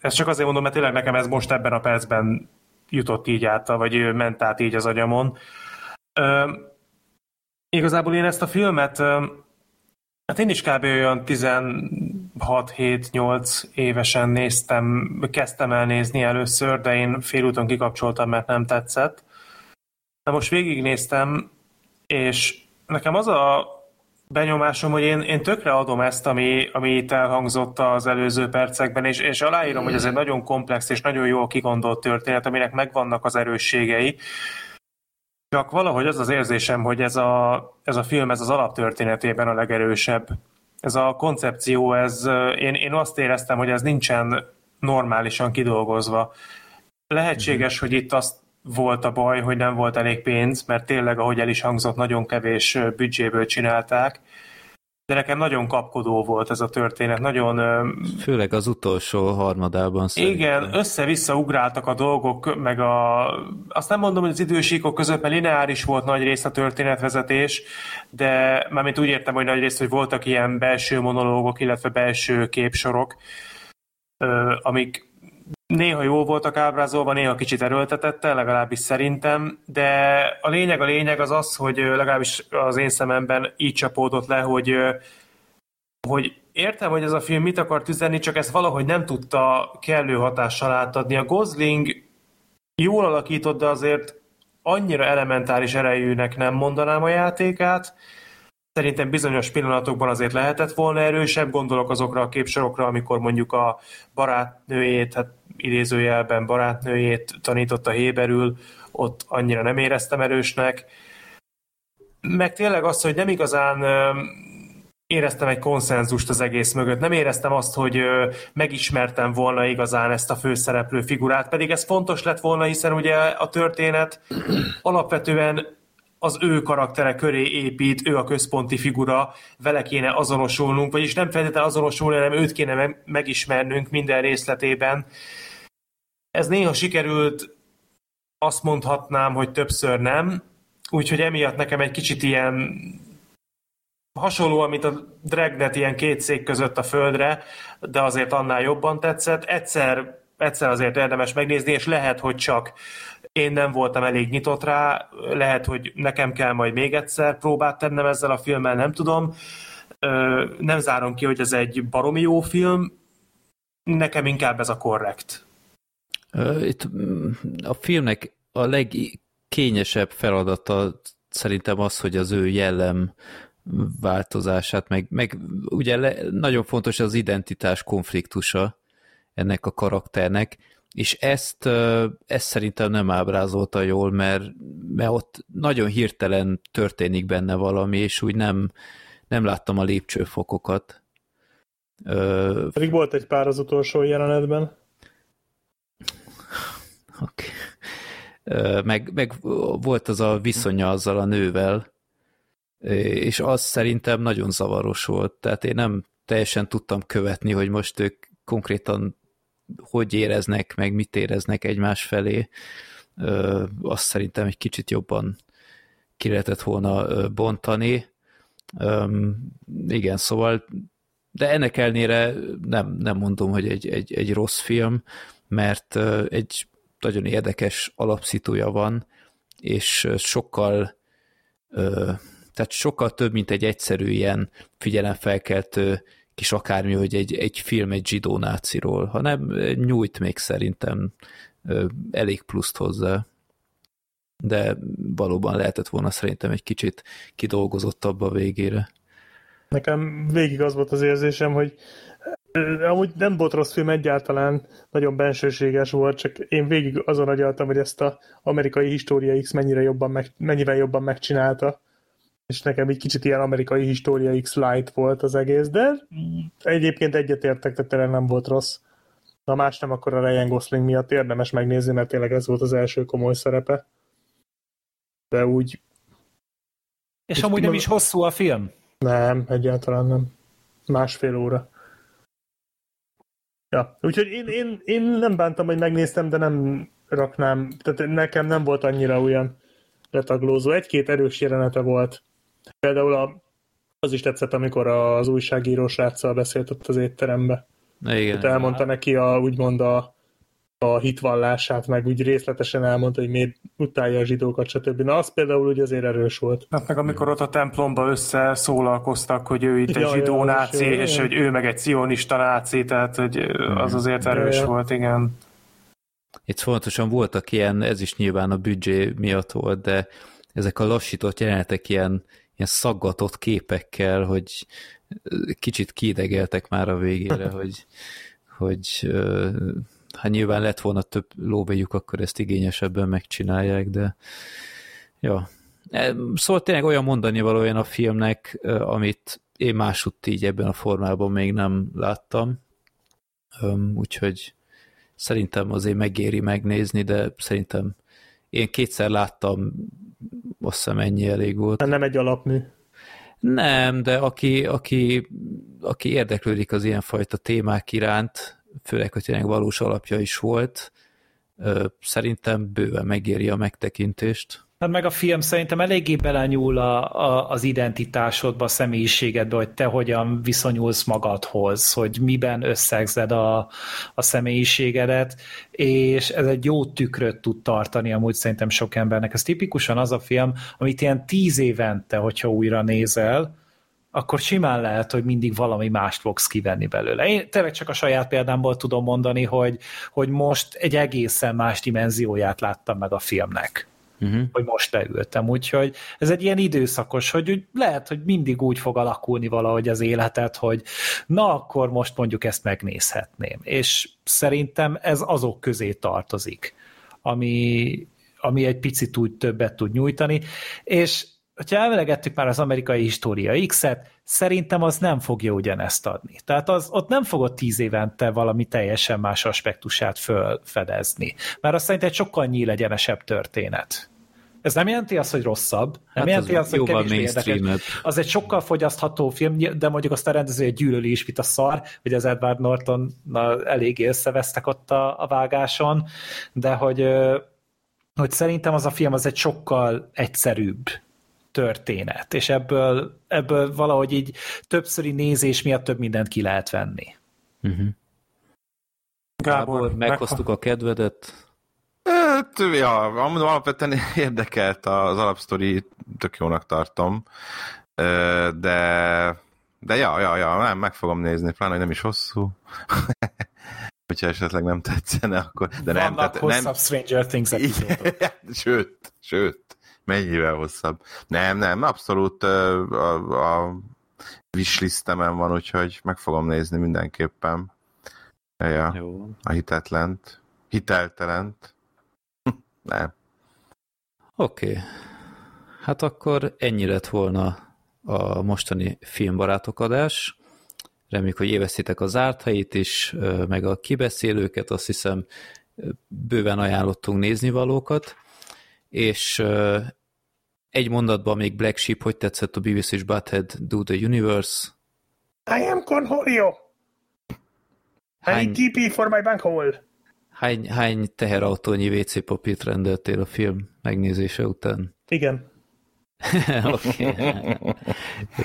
Ezt csak azért mondom, mert tényleg nekem ez most ebben a percben jutott így át, vagy ment át így az agyamon. Igazából én ezt a filmet, hát én is kb. olyan 16-7-8 évesen néztem, kezdtem el nézni először, de én félúton kikapcsoltam, mert nem tetszett. De most végignéztem, és nekem az a benyomásom, hogy én, én tökre adom ezt, ami, ami itt elhangzott az előző percekben, és, és aláírom, hogy ez egy nagyon komplex és nagyon jól kigondolt történet, aminek megvannak az erősségei. Csak valahogy az az érzésem, hogy ez a, ez a film ez az alaptörténetében a legerősebb. Ez a koncepció, ez, én, én azt éreztem, hogy ez nincsen normálisan kidolgozva. Lehetséges, mm-hmm. hogy itt azt volt a baj, hogy nem volt elég pénz, mert tényleg, ahogy el is hangzott, nagyon kevés büdzséből csinálták, de nekem nagyon kapkodó volt ez a történet, nagyon...
Főleg az utolsó harmadában
szerintem. Igen, össze-vissza ugráltak a dolgok, meg a... Azt nem mondom, hogy az idősíkok között, mert lineáris volt nagy rész a történetvezetés, de mármint úgy értem, hogy nagy rész, hogy voltak ilyen belső monológok, illetve belső képsorok, amik néha jól voltak ábrázolva, néha kicsit erőltetette, legalábbis szerintem, de a lényeg a lényeg az az, hogy legalábbis az én szememben így csapódott le, hogy, hogy értem, hogy ez a film mit akart üzenni, csak ezt valahogy nem tudta kellő hatással átadni. A Gosling jól alakított, de azért annyira elementáris erejűnek nem mondanám a játékát, Szerintem bizonyos pillanatokban azért lehetett volna erősebb, gondolok azokra a képsorokra, amikor mondjuk a barátnőjét, hát idézőjelben barátnőjét tanította Héberül, ott annyira nem éreztem erősnek. Meg tényleg azt, hogy nem igazán éreztem egy konszenzust az egész mögött. Nem éreztem azt, hogy megismertem volna igazán ezt a főszereplő figurát, pedig ez fontos lett volna, hiszen ugye a történet alapvetően az ő karaktere köré épít, ő a központi figura, vele kéne azonosulnunk, vagyis nem feltétlenül azonosulni, hanem őt kéne megismernünk minden részletében. Ez néha sikerült, azt mondhatnám, hogy többször nem, úgyhogy emiatt nekem egy kicsit ilyen hasonló, mint a Dragnet ilyen két szék között a földre, de azért annál jobban tetszett. Egyszer, egyszer azért érdemes megnézni, és lehet, hogy csak én nem voltam elég nyitott rá, lehet, hogy nekem kell majd még egyszer próbát tennem ezzel a filmmel, nem tudom. Nem zárom ki, hogy ez egy baromi jó film, nekem inkább ez a korrekt.
Itt mm, a filmnek a legkényesebb feladata szerintem az, hogy az ő jellem változását, meg, meg ugye le, nagyon fontos az identitás konfliktusa ennek a karakternek, és ezt, ezt szerintem nem ábrázolta jól, mert, mert ott nagyon hirtelen történik benne valami, és úgy nem, nem láttam a lépcsőfokokat.
Pedig volt egy pár az utolsó jelenetben.
Okay. Meg, meg volt az a viszonya azzal a nővel, és az szerintem nagyon zavaros volt. Tehát én nem teljesen tudtam követni, hogy most ők konkrétan hogy éreznek, meg mit éreznek egymás felé, azt szerintem egy kicsit jobban ki lehetett volna bontani. Igen, szóval de ennek ellenére nem, nem mondom, hogy egy, egy, egy rossz film, mert egy nagyon érdekes alapszítója van, és sokkal tehát sokkal több, mint egy egyszerű ilyen figyelemfelkeltő kis akármi, hogy egy, egy film egy zsidó náciról, hanem nyújt még szerintem elég pluszt hozzá. De valóban lehetett volna szerintem egy kicsit kidolgozottabb a végére.
Nekem végig az volt az érzésem, hogy amúgy nem volt rossz film egyáltalán, nagyon bensőséges volt, csak én végig azon agyaltam, hogy ezt a amerikai História X mennyire jobban meg, mennyivel jobban megcsinálta és nekem egy kicsit ilyen amerikai história X light volt az egész, de egyébként egyetértek, tehát tényleg nem volt rossz. Ha más nem, akkor a Ryan Gosling miatt érdemes megnézni, mert tényleg ez volt az első komoly szerepe. De úgy...
És, és amúgy nem is hosszú a film?
Nem, egyáltalán nem. Másfél óra. Ja, úgyhogy én, én, én nem bántam, hogy megnéztem, de nem raknám, tehát nekem nem volt annyira olyan letaglózó. Egy-két erős jelenete volt, Például a, az is tetszett, amikor az újságíró sráccal beszélt ott az étterembe. Igen. Ott elmondta neki a, úgymond a a hitvallását, meg úgy részletesen elmondta, hogy miért utálja a zsidókat, stb. Na, az például úgy azért erős volt.
Hát meg amikor ott a templomba összeszólalkoztak, hogy ő itt egy ja, zsidó ja, náci, és, és hogy ő meg egy cionista náci, tehát hogy az azért erős ja, ja. volt, igen.
Itt fontosan voltak ilyen, ez is nyilván a büdzsé miatt volt, de ezek a lassított jelenetek ilyen, ilyen szaggatott képekkel, hogy kicsit kidegeltek már a végére, [laughs] hogy, hogy ha nyilván lett volna több lóvegyük, akkor ezt igényesebben megcsinálják, de ja. E, szóval tényleg olyan mondani valójában a filmnek, amit én másutt így ebben a formában még nem láttam, úgyhogy szerintem azért megéri megnézni, de szerintem én kétszer láttam, azt hiszem ennyi elég volt.
Nem egy alapmű.
Nem, de aki, aki, aki érdeklődik az ilyenfajta témák iránt, főleg, hogy tényleg valós alapja is volt, szerintem bőven megéri a megtekintést.
Hát meg a film szerintem eléggé belenyúl a, a, az identitásodba, a személyiségedbe, hogy te hogyan viszonyulsz magadhoz, hogy miben összegzed a, a személyiségedet, és ez egy jó tükröt tud tartani amúgy szerintem sok embernek. Ez tipikusan az a film, amit ilyen tíz évente, hogyha újra nézel, akkor simán lehet, hogy mindig valami mást fogsz kivenni belőle. Én tényleg csak a saját példámból tudom mondani, hogy, hogy most egy egészen más dimenzióját láttam meg a filmnek uh-huh. hogy most leültem. Úgyhogy ez egy ilyen időszakos, hogy úgy lehet, hogy mindig úgy fog alakulni valahogy az életet, hogy na akkor most mondjuk ezt megnézhetném. És szerintem ez azok közé tartozik, ami, ami egy picit úgy többet tud nyújtani, és hogyha elvelegettük már az amerikai história X-et, szerintem az nem fogja ugyanezt adni. Tehát az, ott nem fogod tíz évente valami teljesen más aspektusát fölfedezni. Mert azt szerint egy sokkal nyílegyenesebb történet. Ez nem jelenti azt, hogy rosszabb, nem hát jelenti azt, hogy kevésbé érdekes. Az egy sokkal fogyasztható film, de mondjuk azt a rendezője gyűlöli is, mint a szar, hogy az Edward Norton na, eléggé összevesztek ott a, a vágáson, de hogy, hogy szerintem az a film az egy sokkal egyszerűbb történet, és ebből, ebből valahogy így többszöri nézés miatt több mindent ki lehet venni. Uh-huh.
Gábor, meghoztuk a kedvedet.
Hát, ja, alapvetően [laughs] érdekelt az alapsztori, tök jónak tartom, de de ja, ja, ja, nem, meg fogom nézni, pláne, hogy nem is hosszú. [laughs] Hogyha esetleg nem tetszene, akkor...
De nem, Vannak tehát, hosszabb nem... Stranger Things [laughs]
Sőt, sőt, mennyivel hosszabb. Nem, nem, abszolút a, a wishlistemen van, úgyhogy meg fogom nézni mindenképpen. Ja, Jó. a hitetlent. Hiteltelent. [laughs] Nem.
Oké. Okay. Hát akkor ennyi lett volna a mostani filmbarátok adás. Reméljük, hogy évesztitek a zárt helyét is, meg a kibeszélőket, azt hiszem bőven ajánlottunk nézni valókat, és egy mondatban még Black Sheep, hogy tetszett a Beavis és Butthead Do the Universe?
I am Cornholio. I need TP for my bank hole.
Hány, hány teherautónyi WC papírt rendeltél a film megnézése után?
Igen. [laughs]
Oké.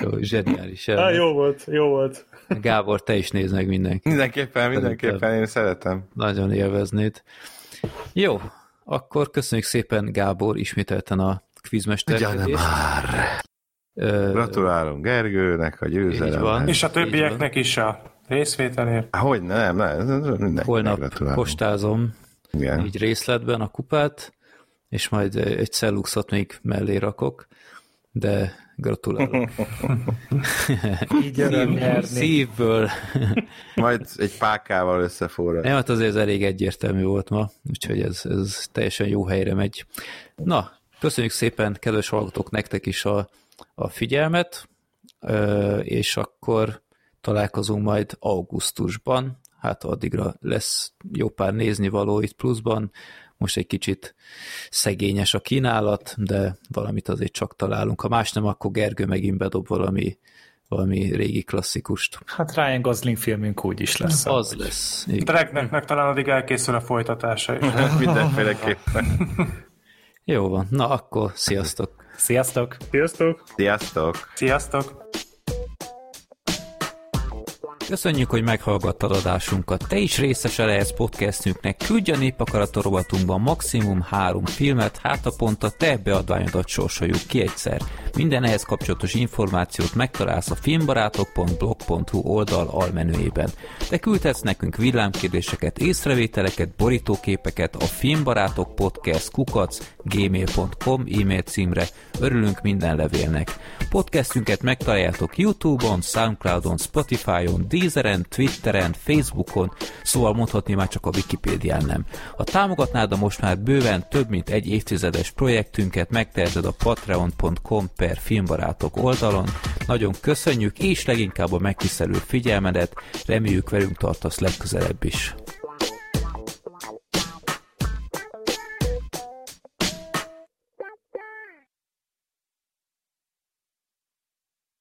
jó, zseniális.
Ah, jó volt, jó volt.
Gábor, te is nézd meg mindenki.
Mindenképpen, mindenképpen, én szeretem.
Nagyon élveznéd. Jó, akkor köszönjük szépen Gábor ismételten a quizmesterkedést.
már. Gratulálunk Gergőnek a győzelem.
És a többieknek is a Részvételért?
Hogy nem, nem.
Holnap postázom Igen. így részletben a kupát, és majd egy celluxot még mellé rakok, de gratulálok. így Szív, szívből.
majd egy pákával összeforrad.
Nem, hát azért ez elég egyértelmű volt ma, úgyhogy ez, ez teljesen jó helyre megy. Na, köszönjük szépen, kedves hallgatók, nektek is a, a figyelmet, és akkor találkozunk majd augusztusban, hát addigra lesz jó pár nézni való itt pluszban, most egy kicsit szegényes a kínálat, de valamit azért csak találunk. Ha más nem, akkor Gergő megint bedob valami, valami régi klasszikust.
Hát Ryan Gosling filmünk úgy is lesz.
Az ahogy. lesz.
Dragneknek talán addig elkészül a folytatása is. [laughs]
Mindenféleképpen.
Jó van, na akkor sziasztok!
Sziasztok!
Sziasztok!
Sziasztok!
Sziasztok!
Köszönjük, hogy meghallgattad adásunkat. Te is részese lehetsz podcastünknek. Küldj a népakarator rovatunkban maximum három filmet, hát a pont a te beadványodat sorsoljuk ki egyszer. Minden ehhez kapcsolatos információt megtalálsz a filmbarátok.blog.hu oldal almenüjében. Te küldhetsz nekünk villámkérdéseket, észrevételeket, borítóképeket a filmbarátok podcast kukac gmail.com e-mail címre. Örülünk minden levélnek. Podcastünket megtaláljátok Youtube-on, Soundcloud-on, Spotify-on, Deezeren, Twitteren, Facebookon, szóval mondhatni már csak a Wikipédián nem. Ha támogatnád a most már bőven több mint egy évtizedes projektünket, megteheted a patreon.com per filmbarátok oldalon. Nagyon köszönjük, és leginkább a megtisztelő figyelmedet, reméljük velünk tartasz legközelebb is.